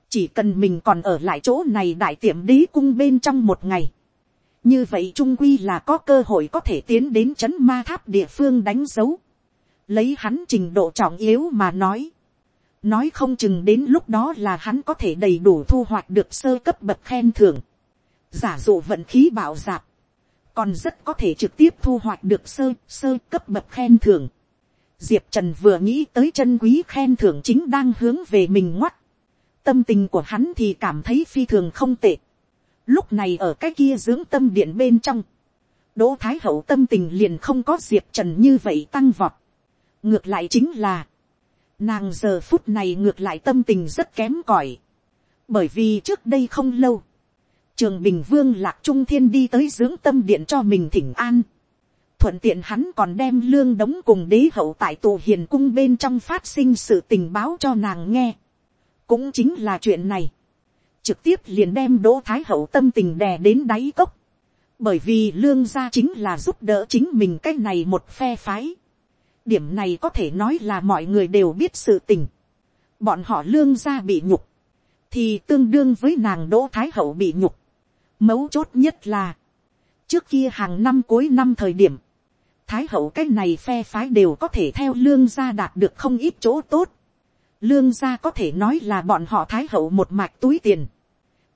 Chỉ cần mình còn ở lại chỗ này đại tiệm đế cung bên trong một ngày. Như vậy trung quy là có cơ hội có thể tiến đến chấn ma tháp địa phương đánh dấu. Lấy hắn trình độ trọng yếu mà nói. Nói không chừng đến lúc đó là hắn có thể đầy đủ thu hoạch được sơ cấp bậc khen thưởng. Giả dụ vận khí bảo dạp còn rất có thể trực tiếp thu hoạch được sơ sơ cấp bậc khen thưởng. Diệp Trần vừa nghĩ tới chân quý khen thưởng chính đang hướng về mình ngoắt. Tâm tình của hắn thì cảm thấy phi thường không tệ. Lúc này ở cái kia dưỡng tâm điện bên trong. Đỗ Thái Hậu tâm tình liền không có Diệp Trần như vậy tăng vọt. Ngược lại chính là. Nàng giờ phút này ngược lại tâm tình rất kém cỏi Bởi vì trước đây không lâu, trường bình vương lạc trung thiên đi tới dưỡng tâm điện cho mình thỉnh an thuận tiện hắn còn đem lương đống cùng đế hậu tại tù hiền cung bên trong phát sinh sự tình báo cho nàng nghe. cũng chính là chuyện này. trực tiếp liền đem đỗ thái hậu tâm tình đè đến đáy cốc. bởi vì lương gia chính là giúp đỡ chính mình cái này một phe phái. điểm này có thể nói là mọi người đều biết sự tình. bọn họ lương gia bị nhục thì tương đương với nàng đỗ thái hậu bị nhục. Mấu chốt nhất là, trước kia hàng năm cuối năm thời điểm, thái hậu cái này phe phái đều có thể theo lương gia đạt được không ít chỗ tốt. Lương gia có thể nói là bọn họ thái hậu một mạch túi tiền.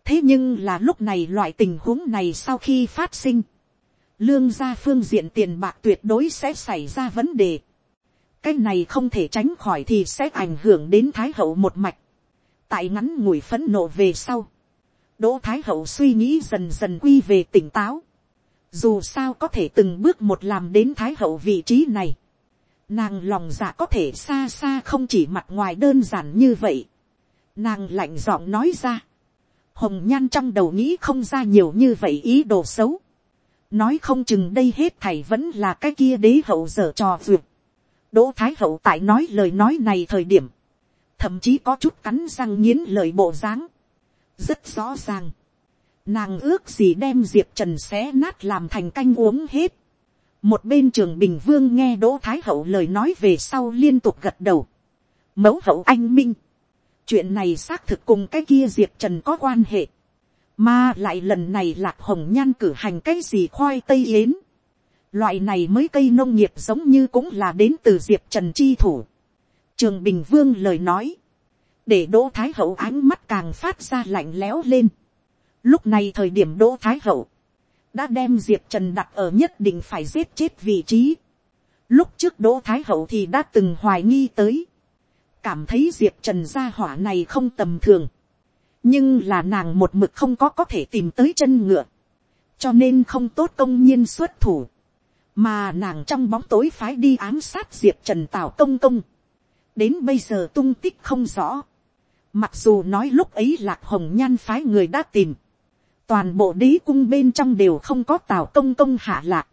thế nhưng là lúc này loại tình huống này sau khi phát sinh, lương gia phương diện tiền bạc tuyệt đối sẽ xảy ra vấn đề. cái này không thể tránh khỏi thì sẽ ảnh hưởng đến thái hậu một mạch. tại ngắn ngủi phấn nộ về sau, Đỗ Thái Hậu suy nghĩ dần dần quy về tỉnh táo. Dù sao có thể từng bước một làm đến Thái Hậu vị trí này. Nàng lòng dạ có thể xa xa không chỉ mặt ngoài đơn giản như vậy. Nàng lạnh giọng nói ra. Hồng nhan trong đầu nghĩ không ra nhiều như vậy ý đồ xấu. Nói không chừng đây hết thầy vẫn là cái kia đế hậu dở trò vượt. Đỗ Thái Hậu tại nói lời nói này thời điểm. Thậm chí có chút cắn răng nghiến lời bộ dáng rất rõ ràng. Nàng ước gì đem diệp trần xé nát làm thành canh uống hết. một bên trường bình vương nghe đỗ thái hậu lời nói về sau liên tục gật đầu. mẫu hậu anh minh. chuyện này xác thực cùng cái kia diệp trần có quan hệ. mà lại lần này lạc hồng nhan cử hành cái gì khoai tây yến. loại này mới cây nông nghiệp giống như cũng là đến từ diệp trần chi thủ. trường bình vương lời nói, để đỗ thái hậu ánh mắt càng phát ra lạnh lẽo lên lúc này thời điểm đỗ thái hậu, đã đem diệp trần đặt ở nhất định phải giết chết vị trí. lúc trước đỗ thái hậu thì đã từng hoài nghi tới, cảm thấy diệp trần gia hỏa này không tầm thường. Nhưng là nàng một mực không có có thể tìm tới chân ngựa, cho nên không tốt công nhiên xuất thủ, mà nàng trong bóng tối phái đi ám sát diệp trần tào công công, đến bây giờ tung tích không rõ, mặc dù nói lúc ấy lạc hồng nhan phái người đã tìm, toàn bộ đế cung bên trong đều không có tào công công hạ lạc,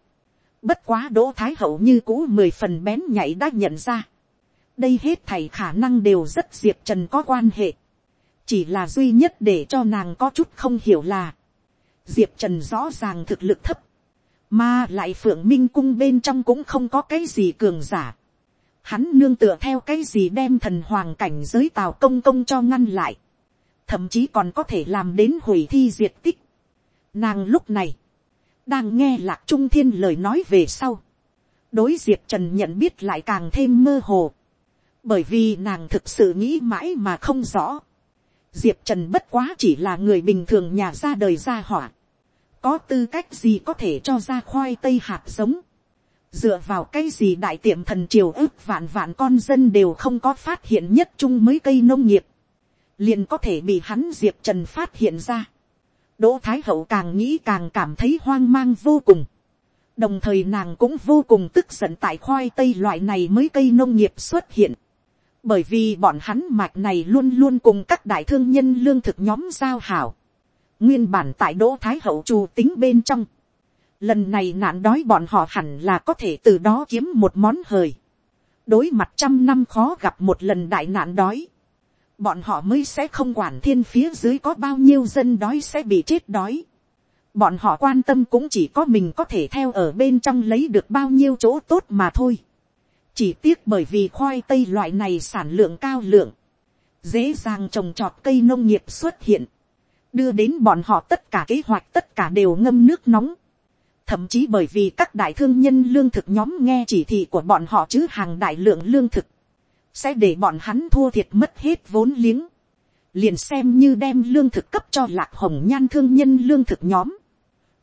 bất quá đỗ thái hậu như cũ mười phần bén nhảy đã nhận ra, đây hết thảy khả năng đều rất diệp trần có quan hệ, chỉ là duy nhất để cho nàng có chút không hiểu là, diệp trần rõ ràng thực lực thấp, mà lại phượng minh cung bên trong cũng không có cái gì cường giả. Hắn nương tựa theo cái gì đem thần hoàng cảnh giới tào công công cho ngăn lại, thậm chí còn có thể làm đến hủy thi diệt tích. Nàng lúc này, đang nghe lạc trung thiên lời nói về sau, đối diệp trần nhận biết lại càng thêm mơ hồ, bởi vì nàng thực sự nghĩ mãi mà không rõ. Diệp trần bất quá chỉ là người bình thường nhà ra đời ra hỏa, có tư cách gì có thể cho ra khoai tây hạt giống, dựa vào cái gì đại tiệm thần triều ước vạn vạn con dân đều không có phát hiện nhất chung mới cây nông nghiệp, liền có thể bị hắn diệp trần phát hiện ra đỗ thái hậu càng nghĩ càng cảm thấy hoang mang vô cùng. đồng thời nàng cũng vô cùng tức giận tại khoai tây loại này mới cây nông nghiệp xuất hiện. Bởi vì bọn hắn mạch này luôn luôn cùng các đại thương nhân lương thực nhóm giao hảo, nguyên bản tại đỗ thái hậu trù tính bên trong, lần này nạn đói bọn họ hẳn là có thể từ đó kiếm một món hời, đối mặt trăm năm khó gặp một lần đại nạn đói, bọn họ mới sẽ không quản thiên phía dưới có bao nhiêu dân đói sẽ bị chết đói. Bọn họ quan tâm cũng chỉ có mình có thể theo ở bên trong lấy được bao nhiêu chỗ tốt mà thôi chỉ tiếc bởi vì khoai tây loại này sản lượng cao lượng, dễ dàng trồng trọt cây nông nghiệp xuất hiện, đưa đến bọn họ tất cả kế hoạch tất cả đều ngâm nước nóng. Thậm chí bởi vì các đại thương nhân lương thực nhóm nghe chỉ thị của bọn họ chứ hàng đại lượng lương thực, sẽ để bọn hắn thua thiệt mất hết vốn liếng. Liền xem như đem lương thực cấp cho lạc hồng nhan thương nhân lương thực nhóm.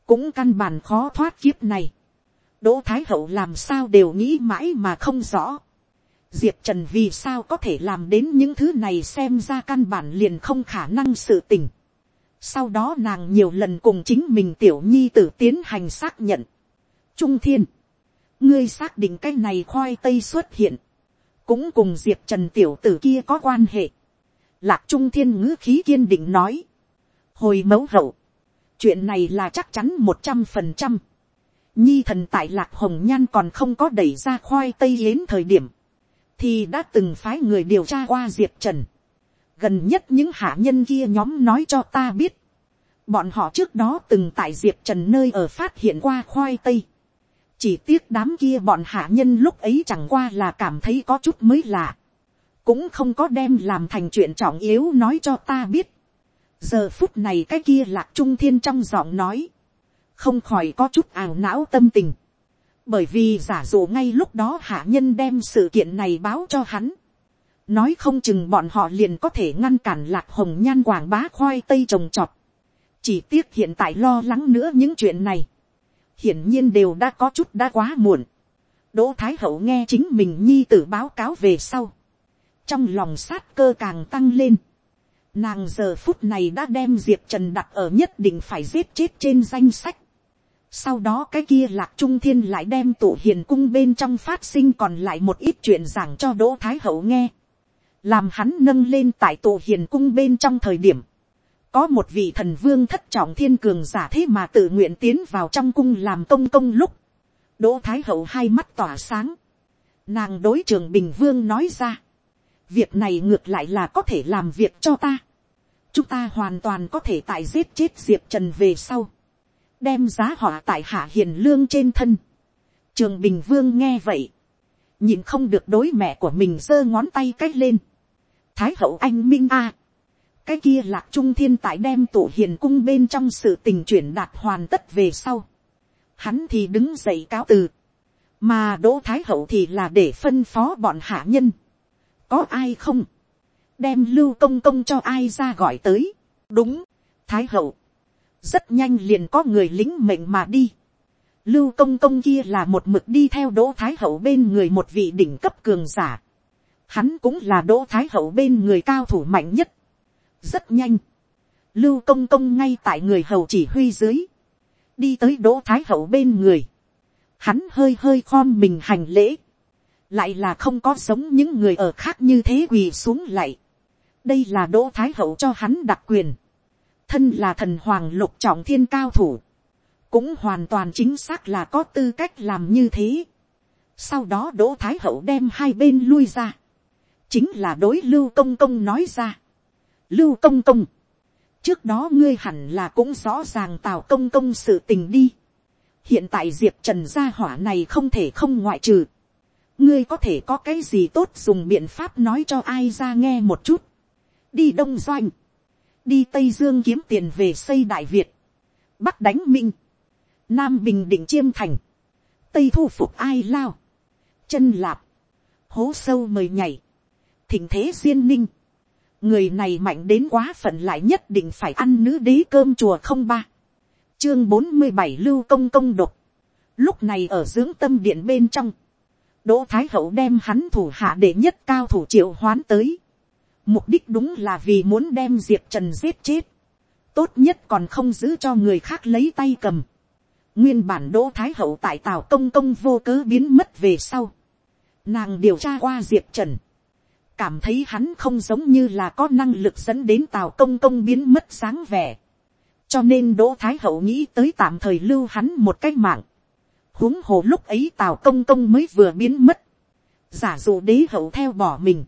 Cũng căn bản khó thoát kiếp này. Đỗ Thái Hậu làm sao đều nghĩ mãi mà không rõ. Diệp Trần vì sao có thể làm đến những thứ này xem ra căn bản liền không khả năng sự tình. Sau đó nàng nhiều lần cùng chính mình tiểu nhi tử tiến hành xác nhận. Trung Thiên. Ngươi xác định cái này khoai tây xuất hiện. Cũng cùng Diệp Trần tiểu tử kia có quan hệ. Lạc Trung Thiên ngữ khí kiên định nói. Hồi mẫu hậu. Chuyện này là chắc chắn một trăm phần trăm nhi thần tại lạc hồng nhan còn không có đẩy ra khoai tây đến thời điểm, thì đã từng phái người điều tra qua diệp trần. gần nhất những hạ nhân kia nhóm nói cho ta biết, bọn họ trước đó từng tại diệp trần nơi ở phát hiện qua khoai tây chỉ tiếc đám kia bọn hạ nhân lúc ấy chẳng qua là cảm thấy có chút mới lạ, cũng không có đem làm thành chuyện trọng yếu nói cho ta biết. giờ phút này cái kia lạc trung thiên trong giọng nói, không khỏi có chút ảo não tâm tình. Bởi vì giả dụ ngay lúc đó hạ nhân đem sự kiện này báo cho hắn. Nói không chừng bọn họ liền có thể ngăn cản lạc hồng nhan quảng bá khoai tây trồng trọt. Chỉ tiếc hiện tại lo lắng nữa những chuyện này. Hiển nhiên đều đã có chút đã quá muộn. Đỗ Thái Hậu nghe chính mình nhi tử báo cáo về sau. Trong lòng sát cơ càng tăng lên. Nàng giờ phút này đã đem Diệp Trần đặt ở nhất định phải giết chết trên danh sách. Sau đó cái kia lạc trung thiên lại đem tụ hiền cung bên trong phát sinh còn lại một ít chuyện giảng cho đỗ thái hậu nghe. Làm hắn nâng lên tại tụ hiền cung bên trong thời điểm. Có một vị thần vương thất trọng thiên cường giả thế mà tự nguyện tiến vào trong cung làm công công lúc. Đỗ thái hậu hai mắt tỏa sáng. Nàng đối trường bình vương nói ra. Việc này ngược lại là có thể làm việc cho ta. Chúng ta hoàn toàn có thể tại giết chết diệp trần về sau đem giá họa tại hạ hiền lương trên thân. Trường Bình Vương nghe vậy. Nhìn không được đối mẹ của mình giơ ngón tay cách lên. Thái hậu anh Minh A cái kia lạc trung thiên tại đem tổ hiền cung bên trong sự tình chuyển đạt hoàn tất về sau. Hắn thì đứng dậy cáo từ. Mà đỗ thái hậu thì là để phân phó bọn hạ nhân. Có ai không? Đem lưu công công cho ai ra gọi tới. Đúng, thái hậu. Rất nhanh liền có người lính mệnh mà đi. Lưu công công kia là một mực đi theo đỗ thái hậu bên người một vị đỉnh cấp cường giả. Hắn cũng là đỗ thái hậu bên người cao thủ mạnh nhất rất nhanh, lưu công công ngay tại người hầu chỉ huy dưới, đi tới đỗ thái hậu bên người, hắn hơi hơi khom mình hành lễ, lại là không có giống những người ở khác như thế quỳ xuống lại. đây là đỗ thái hậu cho hắn đặc quyền, thân là thần hoàng lục trọng thiên cao thủ, cũng hoàn toàn chính xác là có tư cách làm như thế. sau đó đỗ thái hậu đem hai bên lui ra, chính là đối lưu công công nói ra, lưu công công, trước đó ngươi hẳn là cũng rõ ràng tào công công sự tình đi. hiện tại diệp trần gia hỏa này không thể không ngoại trừ. ngươi có thể có cái gì tốt dùng biện pháp nói cho ai ra nghe một chút. đi đông doanh, đi tây dương kiếm tiền về xây đại việt, bắc đánh minh, nam bình định chiêm thành, tây thu phục ai lao, chân lạp, hố sâu mời nhảy, thỉnh thế duyên ninh, người này mạnh đến quá phận lại nhất định phải ăn nữ đế cơm chùa không ba. Chương bốn mươi bảy lưu công công độc. Lúc này ở dưỡng tâm điện bên trong, đỗ thái hậu đem hắn thủ hạ đệ nhất cao thủ triệu hoán tới. Mục đích đúng là vì muốn đem diệp trần giết chết. Tốt nhất còn không giữ cho người khác lấy tay cầm. Nguyên bản đỗ thái hậu tại tào công công vô cớ biến mất về sau. Nàng điều tra qua diệp trần cảm thấy hắn không giống như là có năng lực dẫn đến tào công công biến mất sáng vẻ. cho nên đỗ thái hậu nghĩ tới tạm thời lưu hắn một cách mạng. huống hồ lúc ấy tào công công mới vừa biến mất. giả dụ đế hậu theo bỏ mình.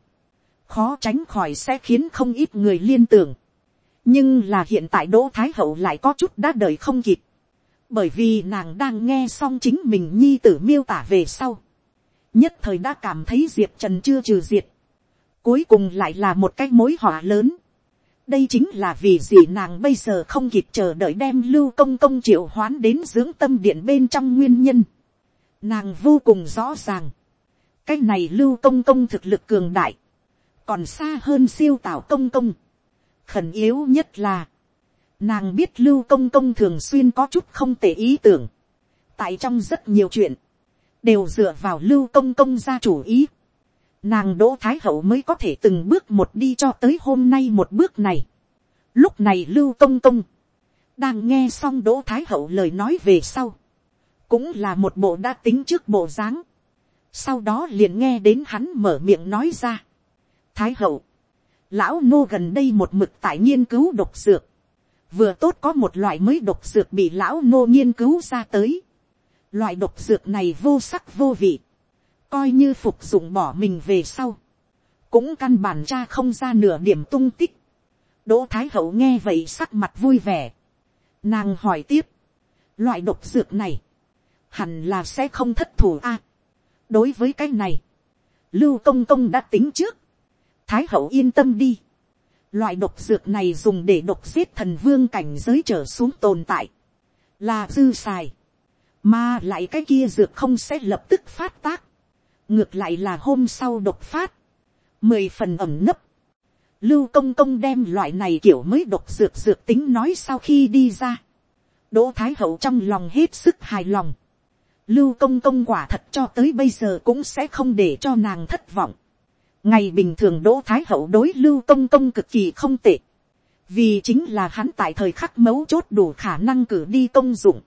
khó tránh khỏi sẽ khiến không ít người liên tưởng. nhưng là hiện tại đỗ thái hậu lại có chút đã đợi không kịp. bởi vì nàng đang nghe xong chính mình nhi tử miêu tả về sau. nhất thời đã cảm thấy diệp trần chưa trừ diệt Cuối cùng lại là một cái mối họa lớn. Đây chính là vì gì nàng bây giờ không kịp chờ đợi đem lưu công công triệu hoán đến dưỡng tâm điện bên trong nguyên nhân. Nàng vô cùng rõ ràng. Cái này lưu công công thực lực cường đại. Còn xa hơn siêu tạo công công. Khẩn yếu nhất là. Nàng biết lưu công công thường xuyên có chút không tệ ý tưởng. Tại trong rất nhiều chuyện. Đều dựa vào lưu công công ra chủ ý nàng đỗ thái hậu mới có thể từng bước một đi cho tới hôm nay một bước này. lúc này lưu công công, đang nghe xong đỗ thái hậu lời nói về sau, cũng là một bộ đã tính trước bộ dáng. sau đó liền nghe đến hắn mở miệng nói ra. thái hậu, lão nô gần đây một mực tại nghiên cứu độc dược, vừa tốt có một loại mới độc dược bị lão nô nghiên cứu ra tới. loại độc dược này vô sắc vô vị, coi như phục dụng bỏ mình về sau, cũng căn bản cha không ra nửa điểm tung tích. đỗ thái hậu nghe vậy sắc mặt vui vẻ. nàng hỏi tiếp, loại độc dược này, hẳn là sẽ không thất thủ a. đối với cái này, lưu công công đã tính trước, thái hậu yên tâm đi. loại độc dược này dùng để độc giết thần vương cảnh giới trở xuống tồn tại, là dư xài, mà lại cái kia dược không sẽ lập tức phát tác, ngược lại là hôm sau đột phát, mười phần ẩm nấp, lưu công công đem loại này kiểu mới độc dược dược tính nói sau khi đi ra, đỗ thái hậu trong lòng hết sức hài lòng, lưu công công quả thật cho tới bây giờ cũng sẽ không để cho nàng thất vọng, ngày bình thường đỗ thái hậu đối lưu công công cực kỳ không tệ, vì chính là hắn tại thời khắc mấu chốt đủ khả năng cử đi công dụng.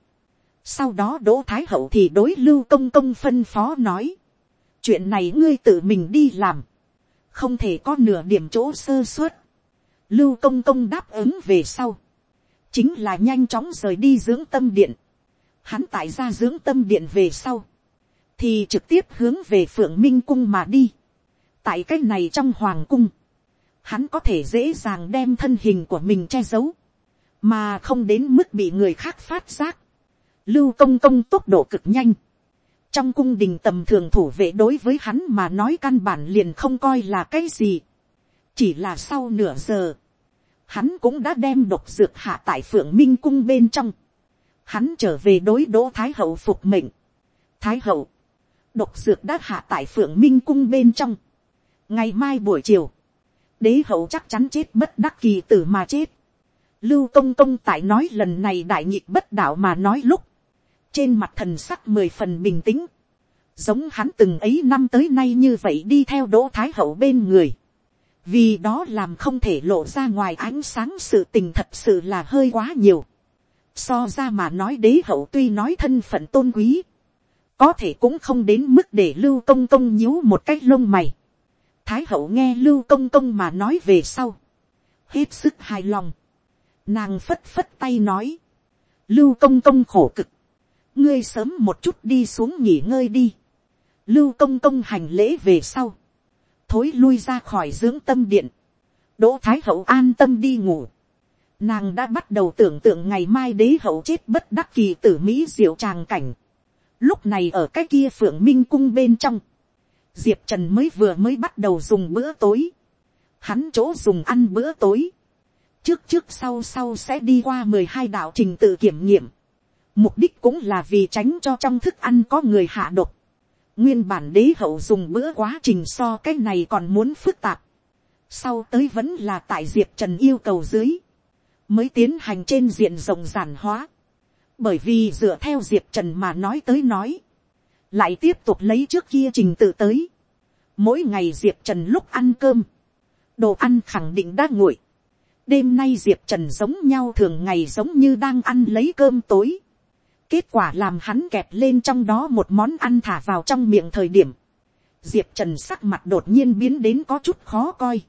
Sau đó đỗ thái hậu thì đối lưu công công phân phó nói, chuyện này ngươi tự mình đi làm, không thể có nửa điểm chỗ sơ suất. Lưu công công đáp ứng về sau, chính là nhanh chóng rời đi dưỡng tâm điện. Hắn tại ra dưỡng tâm điện về sau, thì trực tiếp hướng về phượng minh cung mà đi. tại c á c h này trong hoàng cung, hắn có thể dễ dàng đem thân hình của mình che giấu, mà không đến mức bị người khác phát giác. Lưu công công tốc độ cực nhanh, trong cung đình tầm thường thủ vệ đối với hắn mà nói căn bản liền không coi là cái gì. chỉ là sau nửa giờ, hắn cũng đã đem độc dược hạ tại phượng minh cung bên trong, hắn trở về đối đỗ thái hậu phục mệnh, thái hậu, độc dược đã hạ tại phượng minh cung bên trong, ngày mai buổi chiều, đế hậu chắc chắn chết bất đắc kỳ tử mà chết, lưu công công tại nói lần này đại nhịp bất đạo mà nói lúc, trên mặt thần sắc mười phần bình tĩnh, giống hắn từng ấy năm tới nay như vậy đi theo đỗ thái hậu bên người, vì đó làm không thể lộ ra ngoài ánh sáng sự tình thật sự là hơi quá nhiều. So ra mà nói đế hậu tuy nói thân phận tôn quý, có thể cũng không đến mức để lưu công công nhíu một cách lông mày. Thái hậu nghe lưu công công mà nói về sau, hết sức hài lòng. Nàng phất phất tay nói, lưu công công khổ cực, ngươi sớm một chút đi xuống nghỉ ngơi đi. Lưu công công hành lễ về sau, thối lui ra khỏi dưỡng tâm điện, đỗ thái hậu an tâm đi ngủ, nàng đã bắt đầu tưởng tượng ngày mai đế hậu chết bất đắc kỳ tử mỹ diệu tràng cảnh, lúc này ở cái kia phượng minh cung bên trong, diệp trần mới vừa mới bắt đầu dùng bữa tối, hắn chỗ dùng ăn bữa tối, trước trước sau sau sẽ đi qua mười hai đạo trình tự kiểm nghiệm, mục đích cũng là vì tránh cho trong thức ăn có người hạ độc, Nguyên bản đế hậu dùng bữa quá trình so cái này còn muốn phức tạp. Sau tới vẫn là tại Diệp Trần yêu cầu dưới. Mới tiến hành trên diện rộng giản hóa. Bởi vì dựa theo Diệp Trần mà nói tới nói. Lại tiếp tục lấy trước kia trình tự tới. Mỗi ngày Diệp Trần lúc ăn cơm. Đồ ăn khẳng định đã nguội. Đêm nay Diệp Trần giống nhau thường ngày giống như đang ăn lấy cơm tối Kết quả làm hắn kẹp lên trong đó một món ăn thả vào trong miệng thời điểm. Diệp Trần sắc mặt đột nhiên biến đến có chút khó coi.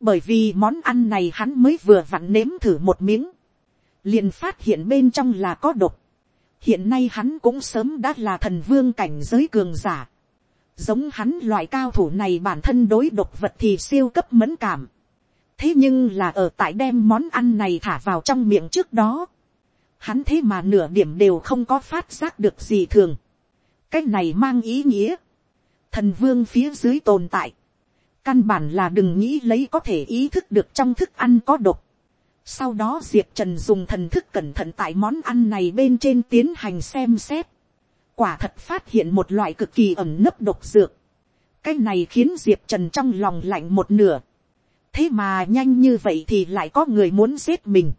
Bởi vì món ăn này hắn mới vừa vặn nếm thử một miếng. liền phát hiện bên trong là có độc. Hiện nay hắn cũng sớm đã là thần vương cảnh giới cường giả. Giống hắn loại cao thủ này bản thân đối độc vật thì siêu cấp mẫn cảm. Thế nhưng là ở tại đem món ăn này thả vào trong miệng trước đó hắn thế mà nửa điểm đều không có phát giác được gì thường. cái này mang ý nghĩa, thần vương phía dưới tồn tại, căn bản là đừng nghĩ lấy có thể ý thức được trong thức ăn có độc. sau đó diệp trần dùng thần thức cẩn thận tại món ăn này bên trên tiến hành xem xét. quả thật phát hiện một loại cực kỳ ẩm nấp độc dược. cái này khiến diệp trần trong lòng lạnh một nửa. thế mà nhanh như vậy thì lại có người muốn giết mình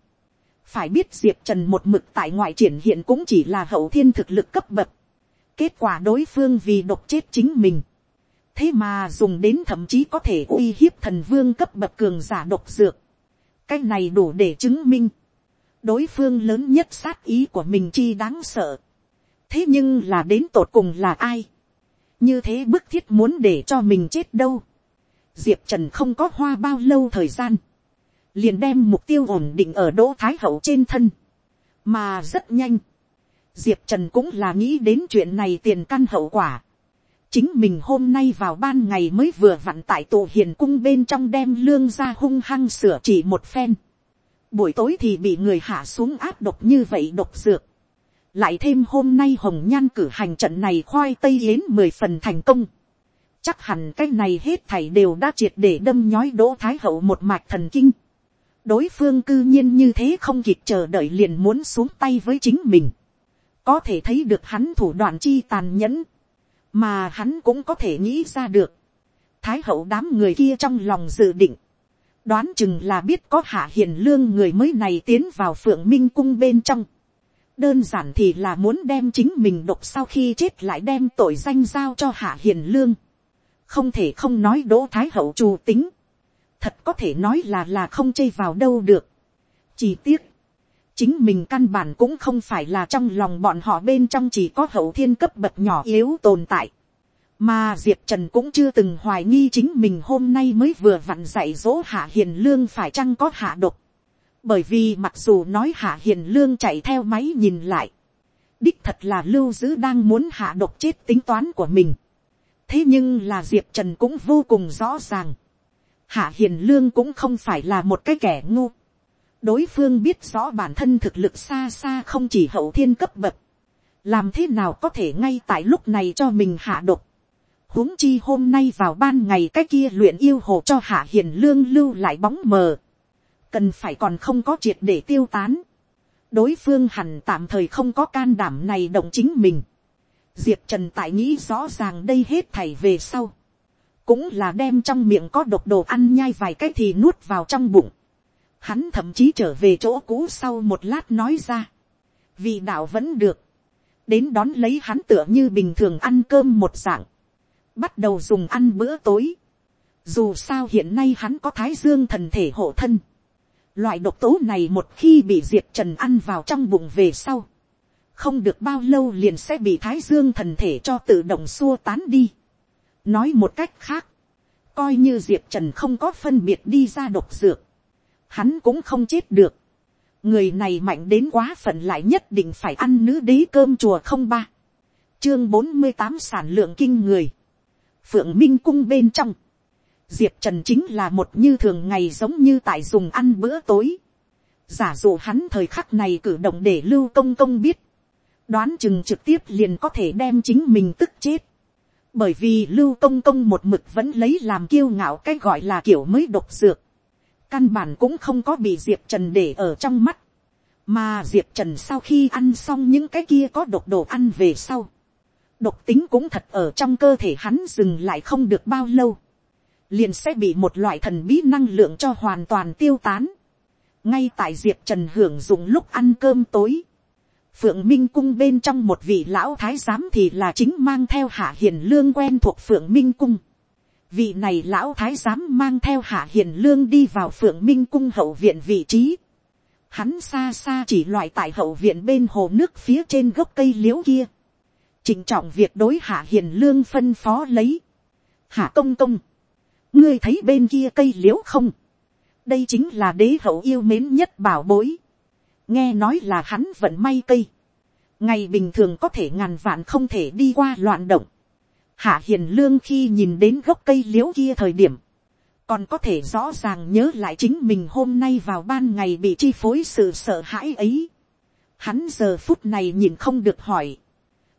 phải biết diệp trần một mực tại ngoại triển hiện cũng chỉ là hậu thiên thực lực cấp bậc. kết quả đối phương vì độc chết chính mình. thế mà dùng đến thậm chí có thể uy hiếp thần vương cấp bậc cường giả độc dược. cái này đủ để chứng minh. đối phương lớn nhất sát ý của mình chi đáng sợ. thế nhưng là đến tột cùng là ai. như thế bức thiết muốn để cho mình chết đâu. diệp trần không có hoa bao lâu thời gian liền đem mục tiêu ổn định ở đỗ thái hậu trên thân, mà rất nhanh, diệp trần cũng là nghĩ đến chuyện này tiền căn hậu quả. chính mình hôm nay vào ban ngày mới vừa vặn tại tổ hiền cung bên trong đem lương ra hung hăng sửa chỉ một phen. buổi tối thì bị người hạ xuống áp độc như vậy độc dược. lại thêm hôm nay hồng nhan cử hành trận này khoai tây yến mười phần thành công. chắc hẳn cái này hết thảy đều đã triệt để đâm nhói đỗ thái hậu một mạch thần kinh đối phương cư nhiên như thế không kịp chờ đợi liền muốn xuống tay với chính mình, có thể thấy được hắn thủ đoạn chi tàn nhẫn, mà hắn cũng có thể nghĩ ra được, thái hậu đám người kia trong lòng dự định, đoán chừng là biết có hạ hiền lương người mới này tiến vào phượng minh cung bên trong, đơn giản thì là muốn đem chính mình độc sau khi chết lại đem tội danh giao cho hạ hiền lương, không thể không nói đỗ thái hậu trù tính, thật có thể nói là là không chây vào đâu được. chỉ tiếc, chính mình căn bản cũng không phải là trong lòng bọn họ bên trong chỉ có hậu thiên cấp bậc nhỏ yếu tồn tại. mà diệp trần cũng chưa từng hoài nghi chính mình hôm nay mới vừa vặn dạy dỗ hạ hiền lương phải chăng có hạ độc. bởi vì mặc dù nói hạ hiền lương chạy theo máy nhìn lại, đích thật là lưu giữ đang muốn hạ độc chết tính toán của mình. thế nhưng là diệp trần cũng vô cùng rõ ràng Hạ Hiền Lương cũng không phải là một cái kẻ ngu. Đối phương biết rõ bản thân thực lực xa xa không chỉ hậu thiên cấp bậc. Làm thế nào có thể ngay tại lúc này cho mình hạ độc. huống chi hôm nay vào ban ngày cái kia luyện yêu hồ cho Hạ Hiền Lương lưu lại bóng mờ. cần phải còn không có triệt để tiêu tán, đối phương hẳn tạm thời không có can đảm này động chính mình. diệp trần tại nghĩ rõ ràng đây hết thảy về sau, cũng là đem trong miệng có độc đồ ăn nhai vài cái thì nuốt vào trong bụng. Hắn thậm chí trở về chỗ cũ sau một lát nói ra, vì đạo vẫn được, đến đón lấy hắn tựa như bình thường ăn cơm một dạng, bắt đầu dùng ăn bữa tối. Dù sao hiện nay hắn có thái dương thần thể hộ thân, Loại độc tố này một khi bị diệt trần ăn vào trong bụng về sau. Không được bao lâu liền sẽ bị thái dương thần thể cho tự động xua tán đi. Nói một cách khác. Coi như diệp trần không có phân biệt đi ra độc dược. Hắn cũng không chết được. Người này mạnh đến quá phận lại nhất định phải ăn nữ đế cơm chùa không ba. Chương bốn mươi tám sản lượng kinh người. Phượng Minh cung bên trong diệp trần chính là một như thường ngày giống như tại dùng ăn bữa tối. giả dụ hắn thời khắc này cử động để lưu công công biết, đoán chừng trực tiếp liền có thể đem chính mình tức chết bởi vì lưu công công một mực vẫn lấy làm kiêu ngạo cái gọi là kiểu mới độc dược. căn bản cũng không có bị diệp trần để ở trong mắt. mà diệp trần sau khi ăn xong những cái kia có độc đồ ăn về sau. độc tính cũng thật ở trong cơ thể hắn dừng lại không được bao lâu liền sẽ bị một loại thần bí năng lượng cho hoàn toàn tiêu tán. ngay tại diệp trần hưởng dụng lúc ăn cơm tối, phượng minh cung bên trong một vị lão thái giám thì là chính mang theo hạ hiền lương quen thuộc phượng minh cung. vị này lão thái giám mang theo hạ hiền lương đi vào phượng minh cung hậu viện vị trí. hắn xa xa chỉ loại tại hậu viện bên hồ nước phía trên gốc cây l i ễ u kia. Trình trọng việc đối hạ hiền lương phân phó lấy. hạ công công ngươi thấy bên kia cây l i ễ u không, đây chính là đế hậu yêu mến nhất bảo bối, nghe nói là hắn vận may cây, ngày bình thường có thể ngàn vạn không thể đi qua loạn động, hạ hiền lương khi nhìn đến gốc cây l i ễ u kia thời điểm, còn có thể rõ ràng nhớ lại chính mình hôm nay vào ban ngày bị chi phối sự sợ hãi ấy. Hắn giờ phút này nhìn không được hỏi.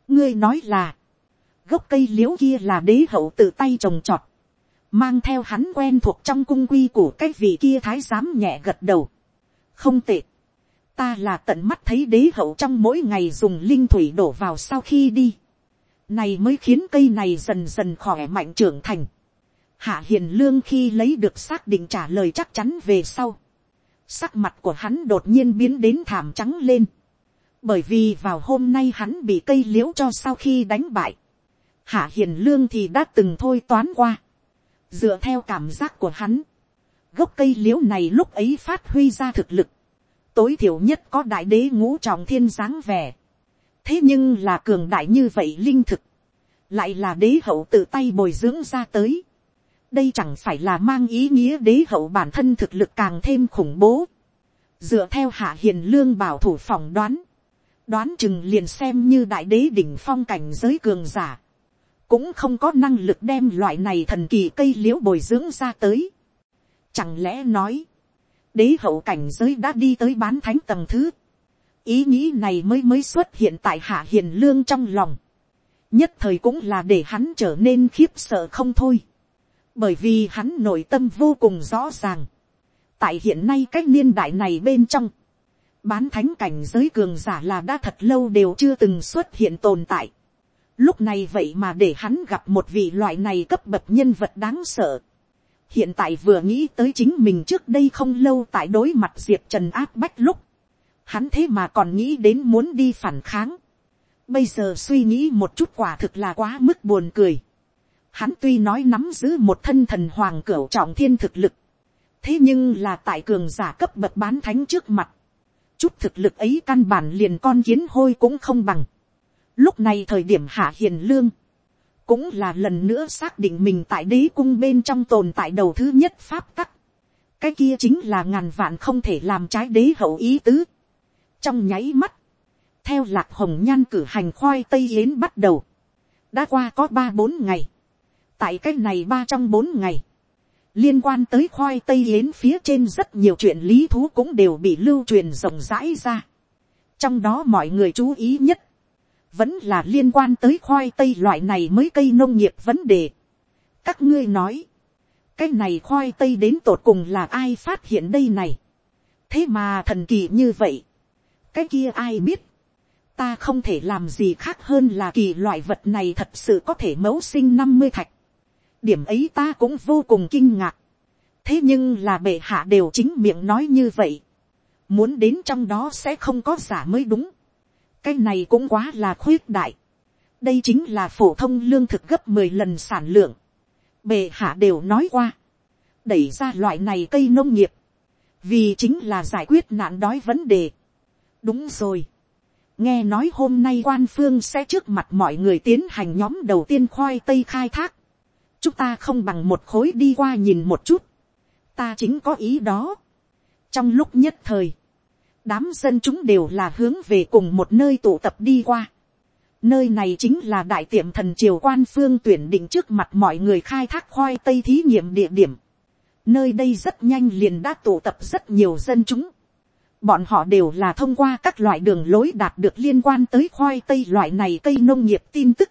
ngươi nói là, gốc cây l i ễ u kia là đế hậu tự tay trồng trọt, mang theo hắn quen thuộc trong cung quy của cái vị kia thái giám nhẹ gật đầu. không tệ, ta là tận mắt thấy đế hậu trong mỗi ngày dùng linh thủy đổ vào sau khi đi. này mới khiến cây này dần dần khỏe mạnh trưởng thành. hạ hiền lương khi lấy được xác định trả lời chắc chắn về sau. sắc mặt của hắn đột nhiên biến đến thảm trắng lên. bởi vì vào hôm nay hắn bị cây liễu cho sau khi đánh bại. hạ hiền lương thì đã từng thôi toán qua dựa theo cảm giác của hắn, gốc cây liễu này lúc ấy phát huy ra thực lực, tối thiểu nhất có đại đế ngũ trọng thiên dáng vẻ, thế nhưng là cường đại như vậy linh thực, lại là đế hậu tự tay bồi dưỡng ra tới, đây chẳng phải là mang ý nghĩa đế hậu bản thân thực lực càng thêm khủng bố, dựa theo hạ hiền lương bảo thủ phỏng đoán, đoán chừng liền xem như đại đế đỉnh phong cảnh giới cường giả, cũng không có năng lực đem loại này thần kỳ cây l i ễ u bồi dưỡng ra tới. Chẳng lẽ nói, đế hậu cảnh giới đã đi tới bán thánh tầng thứ, ý nghĩ này mới mới xuất hiện tại hạ hiền lương trong lòng, nhất thời cũng là để hắn trở nên khiếp sợ không thôi, bởi vì hắn nội tâm vô cùng rõ ràng, tại hiện nay cái niên đại này bên trong, bán thánh cảnh giới cường giả là đã thật lâu đều chưa từng xuất hiện tồn tại, Lúc này vậy mà để hắn gặp một vị loại này cấp bậc nhân vật đáng sợ. Hiện tại vừa nghĩ tới chính mình trước đây không lâu tại đối mặt Diệp Trần áp bách lúc. Hắn thế mà còn nghĩ đến muốn đi phản kháng. Bây giờ suy nghĩ một chút quả thực là quá mức buồn cười. Hắn tuy nói nắm giữ một thân thần hoàng cửu trọng thiên thực lực. Thế nhưng là tại cường giả cấp bậc bán thánh trước mặt. Chút thực lực ấy căn bản liền con kiến hôi cũng không bằng Lúc này thời điểm hạ hiền lương, cũng là lần nữa xác định mình tại đế cung bên trong tồn tại đầu thứ nhất pháp tắc. cái kia chính là ngàn vạn không thể làm trái đế hậu ý tứ. trong nháy mắt, theo lạc hồng nhan cử hành khoai tây yến bắt đầu, đã qua có ba bốn ngày, tại cái này ba trong bốn ngày, liên quan tới khoai tây yến phía trên rất nhiều chuyện lý thú cũng đều bị lưu truyền rộng rãi ra. trong đó mọi người chú ý nhất, vẫn là liên quan tới khoai tây loại này mới cây nông nghiệp vấn đề. các ngươi nói, cái này khoai tây đến tột cùng là ai phát hiện đây này. thế mà thần kỳ như vậy, cái kia ai biết, ta không thể làm gì khác hơn là kỳ loại vật này thật sự có thể mẫu sinh năm mươi thạch, điểm ấy ta cũng vô cùng kinh ngạc, thế nhưng là bệ hạ đều chính miệng nói như vậy, muốn đến trong đó sẽ không có giả mới đúng, cái này cũng quá là khuyết đại, đây chính là phổ thông lương thực gấp mười lần sản lượng, bề hạ đều nói qua, đẩy ra loại này cây nông nghiệp, vì chính là giải quyết nạn đói vấn đề. đúng rồi, nghe nói hôm nay quan phương sẽ trước mặt mọi người tiến hành nhóm đầu tiên khoai tây khai thác, chúng ta không bằng một khối đi qua nhìn một chút, ta chính có ý đó. trong lúc nhất thời, đám dân chúng đều là hướng về cùng một nơi tụ tập đi qua. Nơi này chính là đại tiệm thần triều quan phương tuyển định trước mặt mọi người khai thác khoai tây thí nghiệm địa điểm. Nơi đây rất nhanh liền đã tụ tập rất nhiều dân chúng. Bọn họ đều là thông qua các loại đường lối đạt được liên quan tới khoai tây loại này cây nông nghiệp tin tức.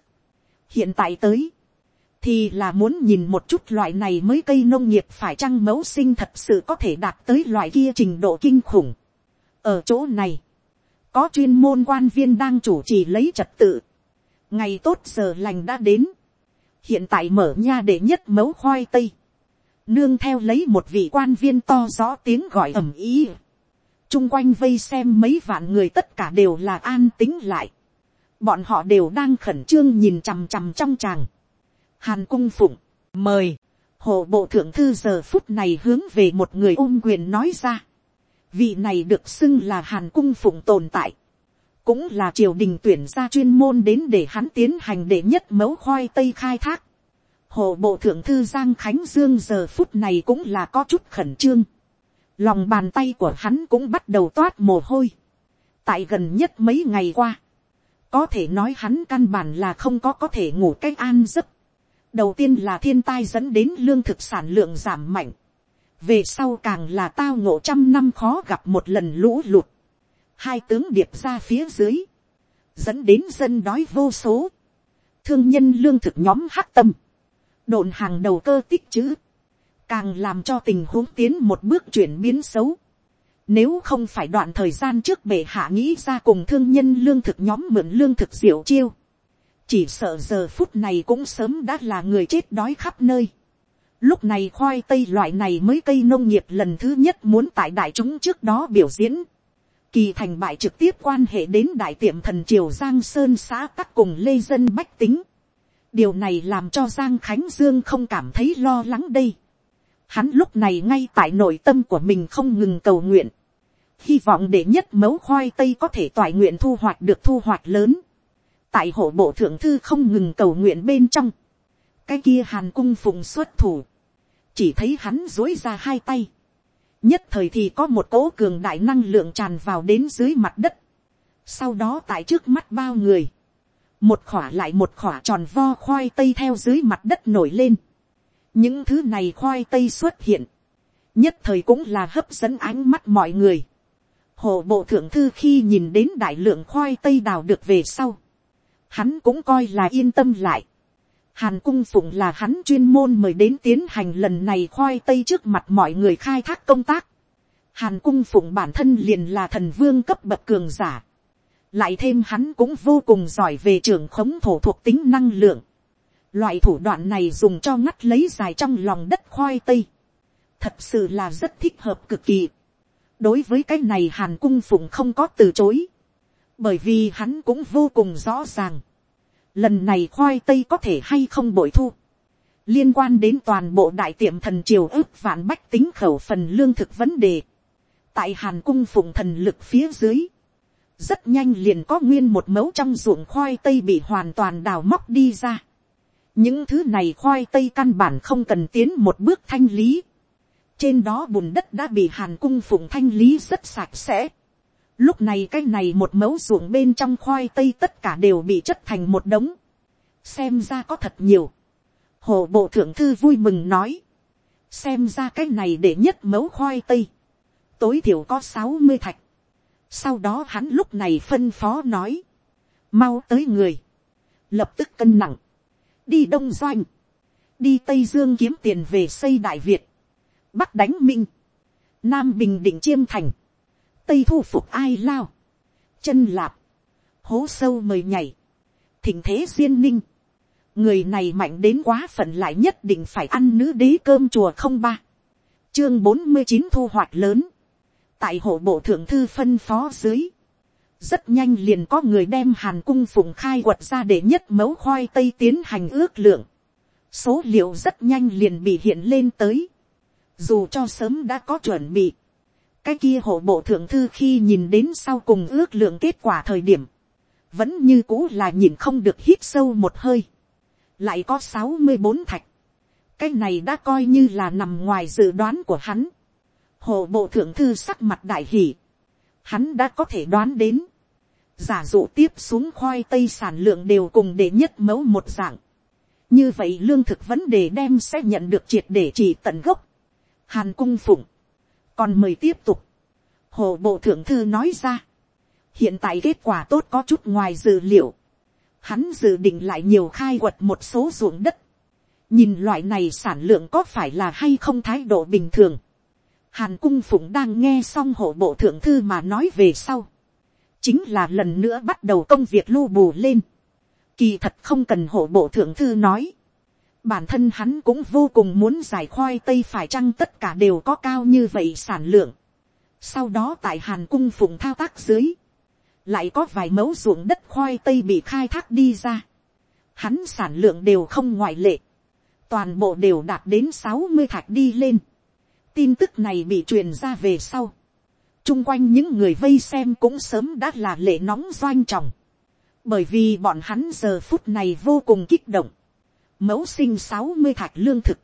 Hiện tại tới, thì là muốn nhìn một chút loại này mới cây nông nghiệp phải chăng mẫu sinh thật sự có thể đạt tới loại kia trình độ kinh khủng. Ở chỗ này, có chuyên môn quan viên đang chủ trì lấy trật tự. Ngày tốt giờ lành đã đến. Hiện tại mở nha để nhất mấu khoai tây nương theo lấy một vị quan viên to rõ tiếng gọi ầm ý. chung quanh vây xem mấy vạn người tất cả đều là an tính lại. bọn họ đều đang khẩn trương nhìn chằm chằm trong tràng. hàn cung phụng, mời, hộ bộ thượng thư giờ phút này hướng về một người ôm quyền nói ra vị này được xưng là hàn cung phụng tồn tại. cũng là triều đình tuyển ra chuyên môn đến để hắn tiến hành để nhất mẫu khoai tây khai thác Hồ bộ thượng thư Giang Khánh Dương giờ phút này cũng là có chút khẩn trương. Lòng bàn tay của hắn cũng bắt đầu toát mồ hôi. Tại gần nhất mấy ngày qua. Có thể nói hắn căn bản là không có có thể ngủ cách an giấc. Đầu tiên là thiên tai dẫn đến lương thực sản lượng giảm mạnh. Về sau càng là tao ngộ trăm năm khó gặp một lần lũ lụt. Hai tướng điệp ra phía dưới. Dẫn đến dân đói vô số. Thương nhân lương thực nhóm hắc tâm đồn hàng đầu cơ tích chữ, càng làm cho tình huống tiến một bước chuyển biến xấu. Nếu không phải đoạn thời gian trước bệ hạ nghĩ ra cùng thương nhân lương thực nhóm mượn lương thực diệu chiêu, chỉ sợ giờ phút này cũng sớm đã là người chết đói khắp nơi. Lúc này khoai tây loại này mới cây nông nghiệp lần thứ nhất muốn tại đại chúng trước đó biểu diễn. Kỳ thành bại trực tiếp quan hệ đến đại tiệm thần triều Giang Sơn xã tắc cùng lê dân bách tính điều này làm cho giang khánh dương không cảm thấy lo lắng đây. hắn lúc này ngay tại nội tâm của mình không ngừng cầu nguyện. hy vọng để nhất mấu khoai tây có thể toại nguyện thu hoạch được thu hoạch lớn. tại hộ bộ thượng thư không ngừng cầu nguyện bên trong. cái kia hàn cung phụng xuất thủ chỉ thấy hắn dối ra hai tay. nhất thời thì có một cỗ cường đại năng lượng tràn vào đến dưới mặt đất. sau đó tại trước mắt bao người một khỏa lại một khỏa tròn vo khoai tây theo dưới mặt đất nổi lên. những thứ này khoai tây xuất hiện, nhất thời cũng là hấp dẫn ánh mắt mọi người. hồ bộ thượng thư khi nhìn đến đại lượng khoai tây đào được về sau, hắn cũng coi là yên tâm lại. Hàn cung phụng là hắn chuyên môn mời đến tiến hành lần này khoai tây trước mặt mọi người khai thác công tác. Hàn cung phụng bản thân liền là thần vương cấp bậc cường giả lại thêm hắn cũng vô cùng giỏi về trường khống thổ thuộc tính năng lượng. Loại thủ đoạn này dùng cho ngắt lấy dài trong lòng đất khoai tây. Thật sự là rất thích hợp cực kỳ. Đối với cái này hàn cung phụng không có từ chối. Bởi vì hắn cũng vô cùng rõ ràng. Lần này khoai tây có thể hay không bội thu. Liên quan đến toàn bộ đại tiệm thần triều ước vạn bách tính khẩu phần lương thực vấn đề. Tại hàn cung phụng thần lực phía dưới, rất nhanh liền có nguyên một mẫu trong ruộng khoai tây bị hoàn toàn đào móc đi ra. những thứ này khoai tây căn bản không cần tiến một bước thanh lý. trên đó bùn đất đã bị hàn cung phụng thanh lý rất sạch sẽ lúc này cái này một mẫu ruộng bên trong khoai tây tất cả đều bị chất thành một đống. xem ra có thật nhiều. hồ bộ thượng thư vui mừng nói. xem ra cái này để nhất mẫu khoai tây. tối thiểu có sáu mươi thạch sau đó hắn lúc này phân phó nói. Mau tới người. Lập tức cân nặng. Đi Đông Doanh. Đi Tây Dương kiếm tiền về xây Đại Việt. Bắc đánh Minh. Nam Bình Định Chiêm Thành tây thu phục ai lao, chân lạp, hố sâu mời nhảy, thỉnh thế duyên ninh, người này mạnh đến quá phận lại nhất định phải ăn nữ đế cơm chùa không ba, chương bốn mươi chín thu hoạch lớn, tại hộ bộ thượng thư phân phó dưới, rất nhanh liền có người đem hàn cung phụng khai quật ra để nhất mẫu khoai tây tiến hành ước lượng. số liệu rất nhanh liền bị hiện lên tới. dù cho sớm đã có chuẩn bị cái kia hộ bộ thượng thư khi nhìn đến sau cùng ước lượng kết quả thời điểm, vẫn như cũ là nhìn không được hít sâu một hơi. lại có sáu mươi bốn thạch. cái này đã coi như là nằm ngoài dự đoán của hắn. hộ bộ thượng thư sắc mặt đại hỷ. hắn đã có thể đoán đến giả dụ tiếp xuống khoai tây sản lượng đều cùng để nhất mẫu một dạng. như vậy lương thực vấn đề đem sẽ nhận được triệt để chỉ tận gốc. hàn cung phụng, còn mời tiếp tục. hồ bộ thượng thư nói ra. hiện tại kết quả tốt có chút ngoài dự liệu. hắn dự định lại nhiều khai quật một số ruộng đất. nhìn loại này sản lượng có phải là hay không thái độ bình thường. hàn cung phụng đang nghe xong hộ bộ thượng thư mà nói về sau chính là lần nữa bắt đầu công việc lưu bù lên. Kỳ thật không cần hộ bộ thượng thư nói. Bản thân hắn cũng vô cùng muốn giải khoai tây phải chăng tất cả đều có cao như vậy sản lượng. Sau đó tại Hàn cung phụng thao tác dưới. Lại có vài mẫu ruộng đất khoai tây bị khai thác đi ra. Hắn sản lượng đều không ngoại lệ. Toàn bộ đều đạt đến sáu mươi thạch đi lên. Tin tức này bị truyền ra về sau chung quanh những người vây xem cũng sớm đã là lệ nóng doanh trọng, bởi vì bọn hắn giờ phút này vô cùng kích động, mẫu sinh sáu mươi thạch lương thực,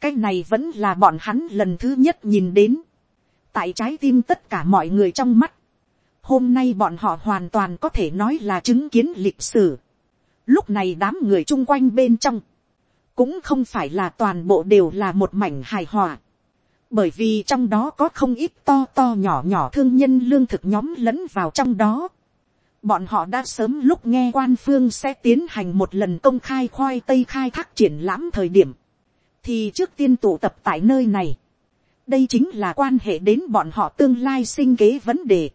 cái này vẫn là bọn hắn lần thứ nhất nhìn đến, tại trái tim tất cả mọi người trong mắt, hôm nay bọn họ hoàn toàn có thể nói là chứng kiến lịch sử, lúc này đám người chung quanh bên trong, cũng không phải là toàn bộ đều là một mảnh hài hòa, bởi vì trong đó có không ít to to nhỏ nhỏ thương nhân lương thực nhóm lẫn vào trong đó. Bọn họ đã sớm lúc nghe quan phương sẽ tiến hành một lần công khai khoai tây khai thác triển lãm thời điểm. Thì trước tiên tụ tập tại nơi này. Đây chính là quan hệ đến bọn họ tương lai sinh kế vấn đề.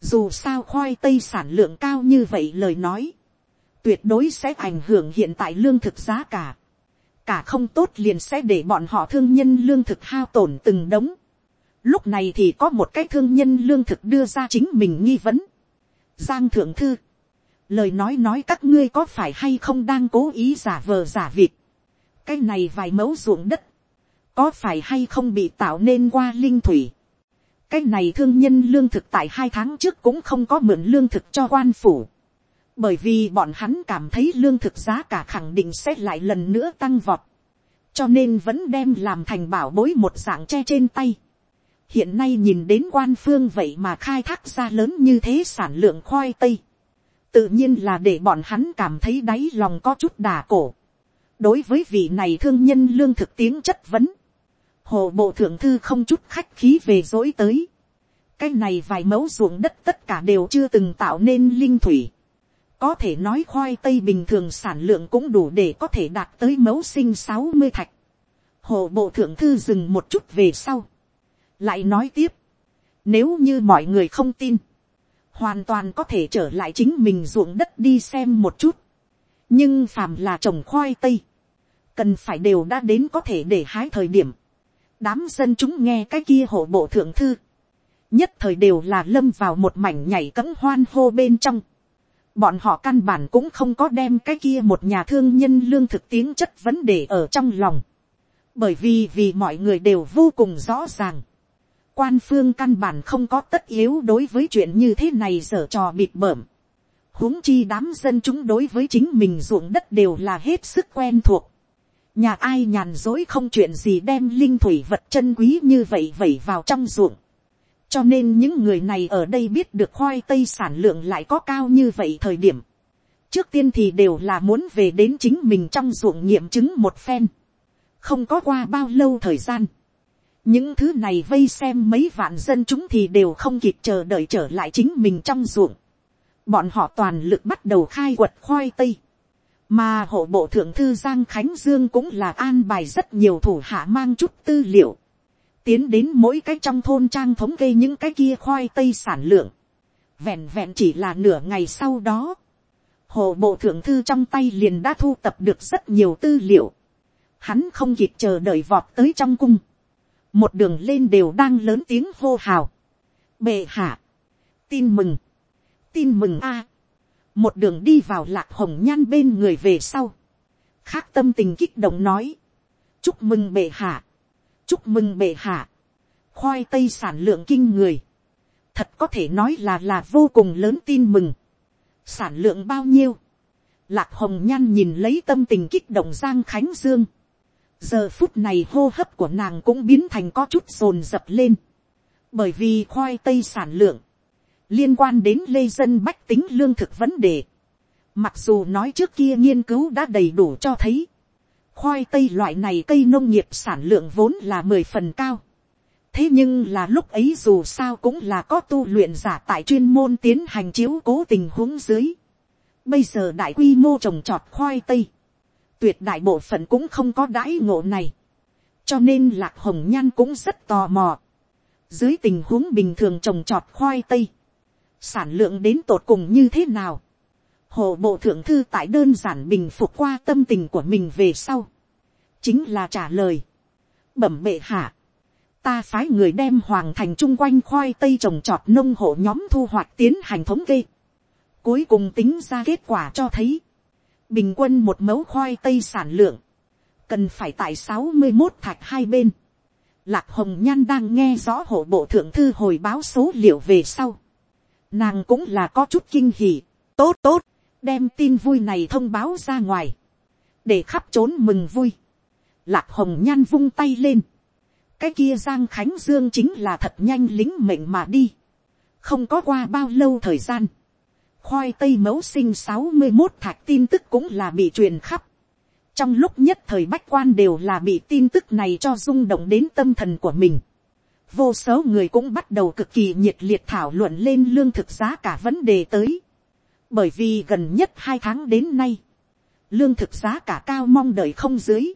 Dù sao khoai tây sản lượng cao như vậy lời nói. Tuyệt đối sẽ ảnh hưởng hiện tại lương thực giá cả cả không tốt liền sẽ để bọn họ thương nhân lương thực hao tổn từng đống. Lúc này thì có một cái thương nhân lương thực đưa ra chính mình nghi vấn. Giang thượng thư. Lời nói nói các ngươi có phải hay không đang cố ý giả vờ giả vịt. Cái này vài mẫu ruộng đất. Có phải hay không bị tạo nên qua linh thủy. Cái này thương nhân lương thực tại hai tháng trước cũng không có mượn lương thực cho quan phủ bởi vì bọn hắn cảm thấy lương thực giá cả khẳng định sẽ lại lần nữa tăng vọt, cho nên vẫn đem làm thành bảo bối một dạng tre trên tay hiện nay nhìn đến quan phương vậy mà khai thác ra lớn như thế sản lượng khoai tây, tự nhiên là để bọn hắn cảm thấy đáy lòng có chút đà cổ. đối với vị này thương nhân lương thực tiếng chất vấn, hồ bộ thượng thư không chút khách khí về dối tới. cái này vài mẫu ruộng đất tất cả đều chưa từng tạo nên linh thủy có thể nói khoai tây bình thường sản lượng cũng đủ để có thể đạt tới mẫu sinh sáu mươi thạch. Hồ bộ thượng thư dừng một chút về sau. Lại nói tiếp. Nếu như mọi người không tin. Hoàn toàn có thể trở lại chính mình ruộng đất đi xem một chút. Nhưng phàm là trồng khoai tây. Cần phải đều đã đến có thể để hái thời điểm. Đám dân chúng nghe cái kia hộ bộ thượng thư. Nhất thời đều là lâm vào một mảnh nhảy cấm hoan hô bên trong bọn họ căn bản cũng không có đem cái kia một nhà thương nhân lương thực tiếng chất vấn đề ở trong lòng. bởi vì vì mọi người đều vô cùng rõ ràng quan phương căn bản không có tất yếu đối với chuyện như thế này dở trò bịt bởm. huống chi đám dân chúng đối với chính mình ruộng đất đều là hết sức quen thuộc. nhà ai nhàn dối không chuyện gì đem linh thủy vật chân quý như vậy vẩy vào trong ruộng cho nên những người này ở đây biết được khoai tây sản lượng lại có cao như vậy thời điểm. trước tiên thì đều là muốn về đến chính mình trong ruộng nghiệm chứng một phen. không có qua bao lâu thời gian những thứ này vây xem mấy vạn dân chúng thì đều không kịp chờ đợi trở lại chính mình trong ruộng. bọn họ toàn lực bắt đầu khai quật khoai tây. mà hộ bộ thượng thư giang khánh dương cũng là an bài rất nhiều thủ hạ mang chút tư liệu tiến đến mỗi cái trong thôn trang thống kê những cái kia khoai tây sản lượng, vẹn vẹn chỉ là nửa ngày sau đó, hồ bộ thượng thư trong tay liền đã thu tập được rất nhiều tư liệu, hắn không kịp chờ đợi vọt tới trong cung, một đường lên đều đang lớn tiếng hô hào, bệ hạ, tin mừng, tin mừng a, một đường đi vào lạc hồng nhan bên người về sau, khác tâm tình kích động nói, chúc mừng bệ hạ, chúc mừng bệ hạ, khoai tây sản lượng kinh người, thật có thể nói là là vô cùng lớn tin mừng, sản lượng bao nhiêu, lạc hồng nhan nhìn lấy tâm tình kích động giang khánh dương, giờ phút này hô hấp của nàng cũng biến thành có chút rồn rập lên, bởi vì khoai tây sản lượng, liên quan đến lê dân bách tính lương thực vấn đề, mặc dù nói trước kia nghiên cứu đã đầy đủ cho thấy, khoai tây loại này cây nông nghiệp sản lượng vốn là mười phần cao, thế nhưng là lúc ấy dù sao cũng là có tu luyện giả tại chuyên môn tiến hành chiếu cố tình huống dưới. Bây giờ đại quy mô trồng trọt khoai tây, tuyệt đại bộ phận cũng không có đãi ngộ này, cho nên lạc hồng nhan cũng rất tò mò. dưới tình huống bình thường trồng trọt khoai tây, sản lượng đến tột cùng như thế nào. hồ bộ thượng thư tại đơn giản bình phục qua tâm tình của mình về sau, chính là trả lời, bẩm bệ hạ, ta phái người đem hoàng thành chung quanh khoai tây trồng trọt nông hộ nhóm thu hoạch tiến hành thống kê. Cuối cùng tính ra kết quả cho thấy, bình quân một mẫu khoai tây sản lượng, cần phải tại sáu mươi một thạch hai bên. Lạc hồng nhan đang nghe rõ hộ bộ thượng thư hồi báo số liệu về sau. Nàng cũng là có chút kinh hỉ, tốt tốt, đem tin vui này thông báo ra ngoài, để khắp trốn mừng vui. Lạc hồng nhan vung tay lên, cái kia giang khánh dương chính là thật nhanh lính mệnh mà đi. không có qua bao lâu thời gian khoai tây mẫu sinh sáu mươi một thạch tin tức cũng là bị truyền khắp. trong lúc nhất thời bách quan đều là bị tin tức này cho rung động đến tâm thần của mình. vô số người cũng bắt đầu cực kỳ nhiệt liệt thảo luận lên lương thực giá cả vấn đề tới. bởi vì gần nhất hai tháng đến nay, lương thực giá cả cao mong đợi không dưới